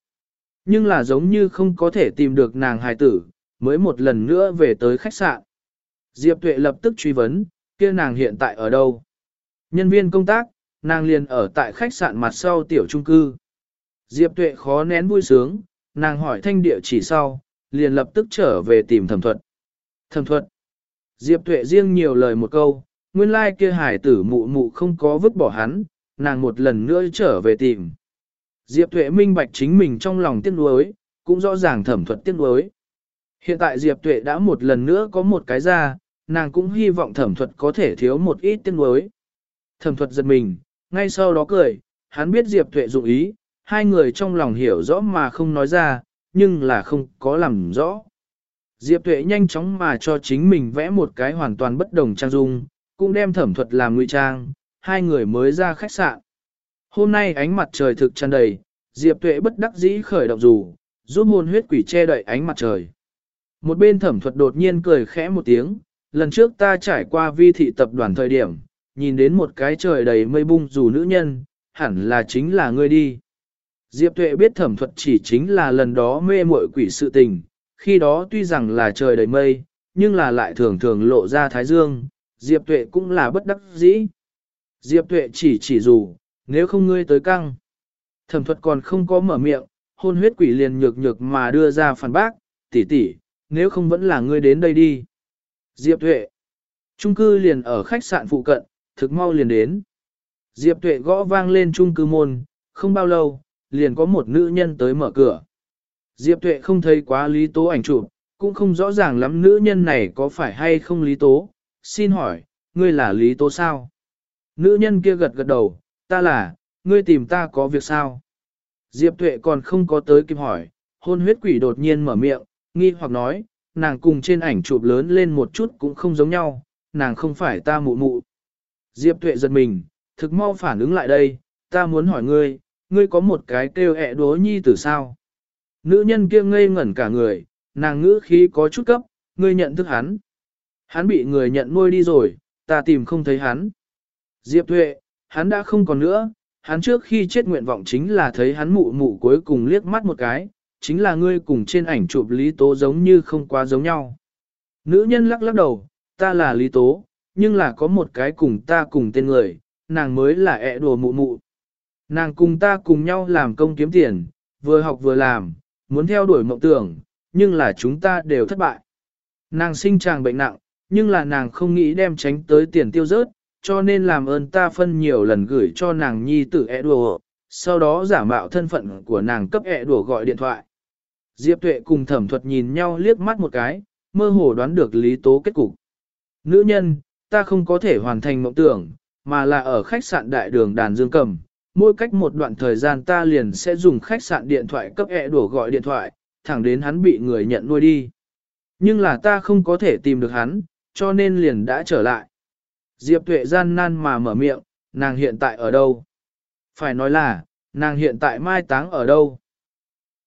A: Nhưng là giống như không có thể tìm được nàng hài tử, mới một lần nữa về tới khách sạn. Diệp Tuệ lập tức truy vấn, kia nàng hiện tại ở đâu? Nhân viên công tác, nàng liền ở tại khách sạn mặt sau tiểu trung cư. Diệp Tuệ khó nén vui sướng, nàng hỏi thanh địa chỉ sau, liền lập tức trở về tìm thẩm thuật. Thẩm thuật. Diệp Tuệ riêng nhiều lời một câu, nguyên lai kia hải tử mụ mụ không có vứt bỏ hắn, nàng một lần nữa trở về tìm. Diệp Tuệ minh bạch chính mình trong lòng tiếc nuối, cũng rõ ràng thẩm thuật tiếc nuối. Hiện tại Diệp Tuệ đã một lần nữa có một cái ra, nàng cũng hy vọng thẩm thuật có thể thiếu một ít tiếc nuối. Thẩm thuật giật mình, ngay sau đó cười, hắn biết Diệp Tuệ dụng ý, hai người trong lòng hiểu rõ mà không nói ra, nhưng là không có làm rõ. Diệp Tuệ nhanh chóng mà cho chính mình vẽ một cái hoàn toàn bất đồng trang dung, cũng đem thẩm thuật làm ngụy trang, hai người mới ra khách sạn. Hôm nay ánh mặt trời thực tràn đầy, Diệp Tuệ bất đắc dĩ khởi động dù, giúp hôn huyết quỷ che đậy ánh mặt trời. Một bên thẩm thuật đột nhiên cười khẽ một tiếng, lần trước ta trải qua vi thị tập đoàn thời điểm, nhìn đến một cái trời đầy mây bung dù nữ nhân, hẳn là chính là ngươi đi. Diệp Tuệ biết thẩm thuật chỉ chính là lần đó mê muội quỷ sự tình, khi đó tuy rằng là trời đầy mây, nhưng là lại thường thường lộ ra thái dương, Diệp Tuệ cũng là bất đắc dĩ. Diệp Tuệ chỉ chỉ dù, nếu không ngươi tới căng. Thẩm thuật còn không có mở miệng, hôn huyết quỷ liền nhược nhược mà đưa ra phản bác, tỷ tỷ, nếu không vẫn là ngươi đến đây đi. Diệp Tuệ, trung cư liền ở khách sạn phụ cận, thực mau liền đến. Diệp Tuệ gõ vang lên trung cư môn, không bao lâu, liền có một nữ nhân tới mở cửa. Diệp Tuệ không thấy quá lý tố ảnh chụp, cũng không rõ ràng lắm nữ nhân này có phải hay không lý tố. Xin hỏi, ngươi là lý tố sao? Nữ nhân kia gật gật đầu, ta là, ngươi tìm ta có việc sao? Diệp Tuệ còn không có tới kịp hỏi, hôn huyết quỷ đột nhiên mở miệng, nghi hoặc nói, nàng cùng trên ảnh chụp lớn lên một chút cũng không giống nhau, nàng không phải ta mụ mụ. Diệp Tuệ giật mình, thực mau phản ứng lại đây, ta muốn hỏi ngươi, ngươi có một cái kêu ẹ đố nhi tử sao? Nữ nhân kia ngây ngẩn cả người, nàng ngữ khí có chút cấp, ngươi nhận thức hắn. Hắn bị người nhận nuôi đi rồi, ta tìm không thấy hắn. Diệp Thuệ, hắn đã không còn nữa, hắn trước khi chết nguyện vọng chính là thấy hắn mụ mụ cuối cùng liếc mắt một cái, chính là ngươi cùng trên ảnh chụp Lý Tố giống như không quá giống nhau. Nữ nhân lắc lắc đầu, ta là Lý Tố, nhưng là có một cái cùng ta cùng tên người, nàng mới là ẹ đùa mụ mụ. Nàng cùng ta cùng nhau làm công kiếm tiền, vừa học vừa làm, muốn theo đuổi mộng tưởng, nhưng là chúng ta đều thất bại. Nàng sinh chàng bệnh nặng, nhưng là nàng không nghĩ đem tránh tới tiền tiêu rớt, cho nên làm ơn ta phân nhiều lần gửi cho nàng nhi tử ẹ đùa, sau đó giả mạo thân phận của nàng cấp ẹ đùa gọi điện thoại. Diệp Tuệ cùng thẩm thuật nhìn nhau liếc mắt một cái, mơ hồ đoán được lý tố kết cục. Nữ nhân, ta không có thể hoàn thành mộng tưởng, mà là ở khách sạn đại đường đàn dương cầm. Mỗi cách một đoạn thời gian ta liền sẽ dùng khách sạn điện thoại cấp ẹ đùa gọi điện thoại, thẳng đến hắn bị người nhận nuôi đi. Nhưng là ta không có thể tìm được hắn, cho nên liền đã trở lại. Diệp tuệ gian nan mà mở miệng, nàng hiện tại ở đâu? Phải nói là, nàng hiện tại mai táng ở đâu?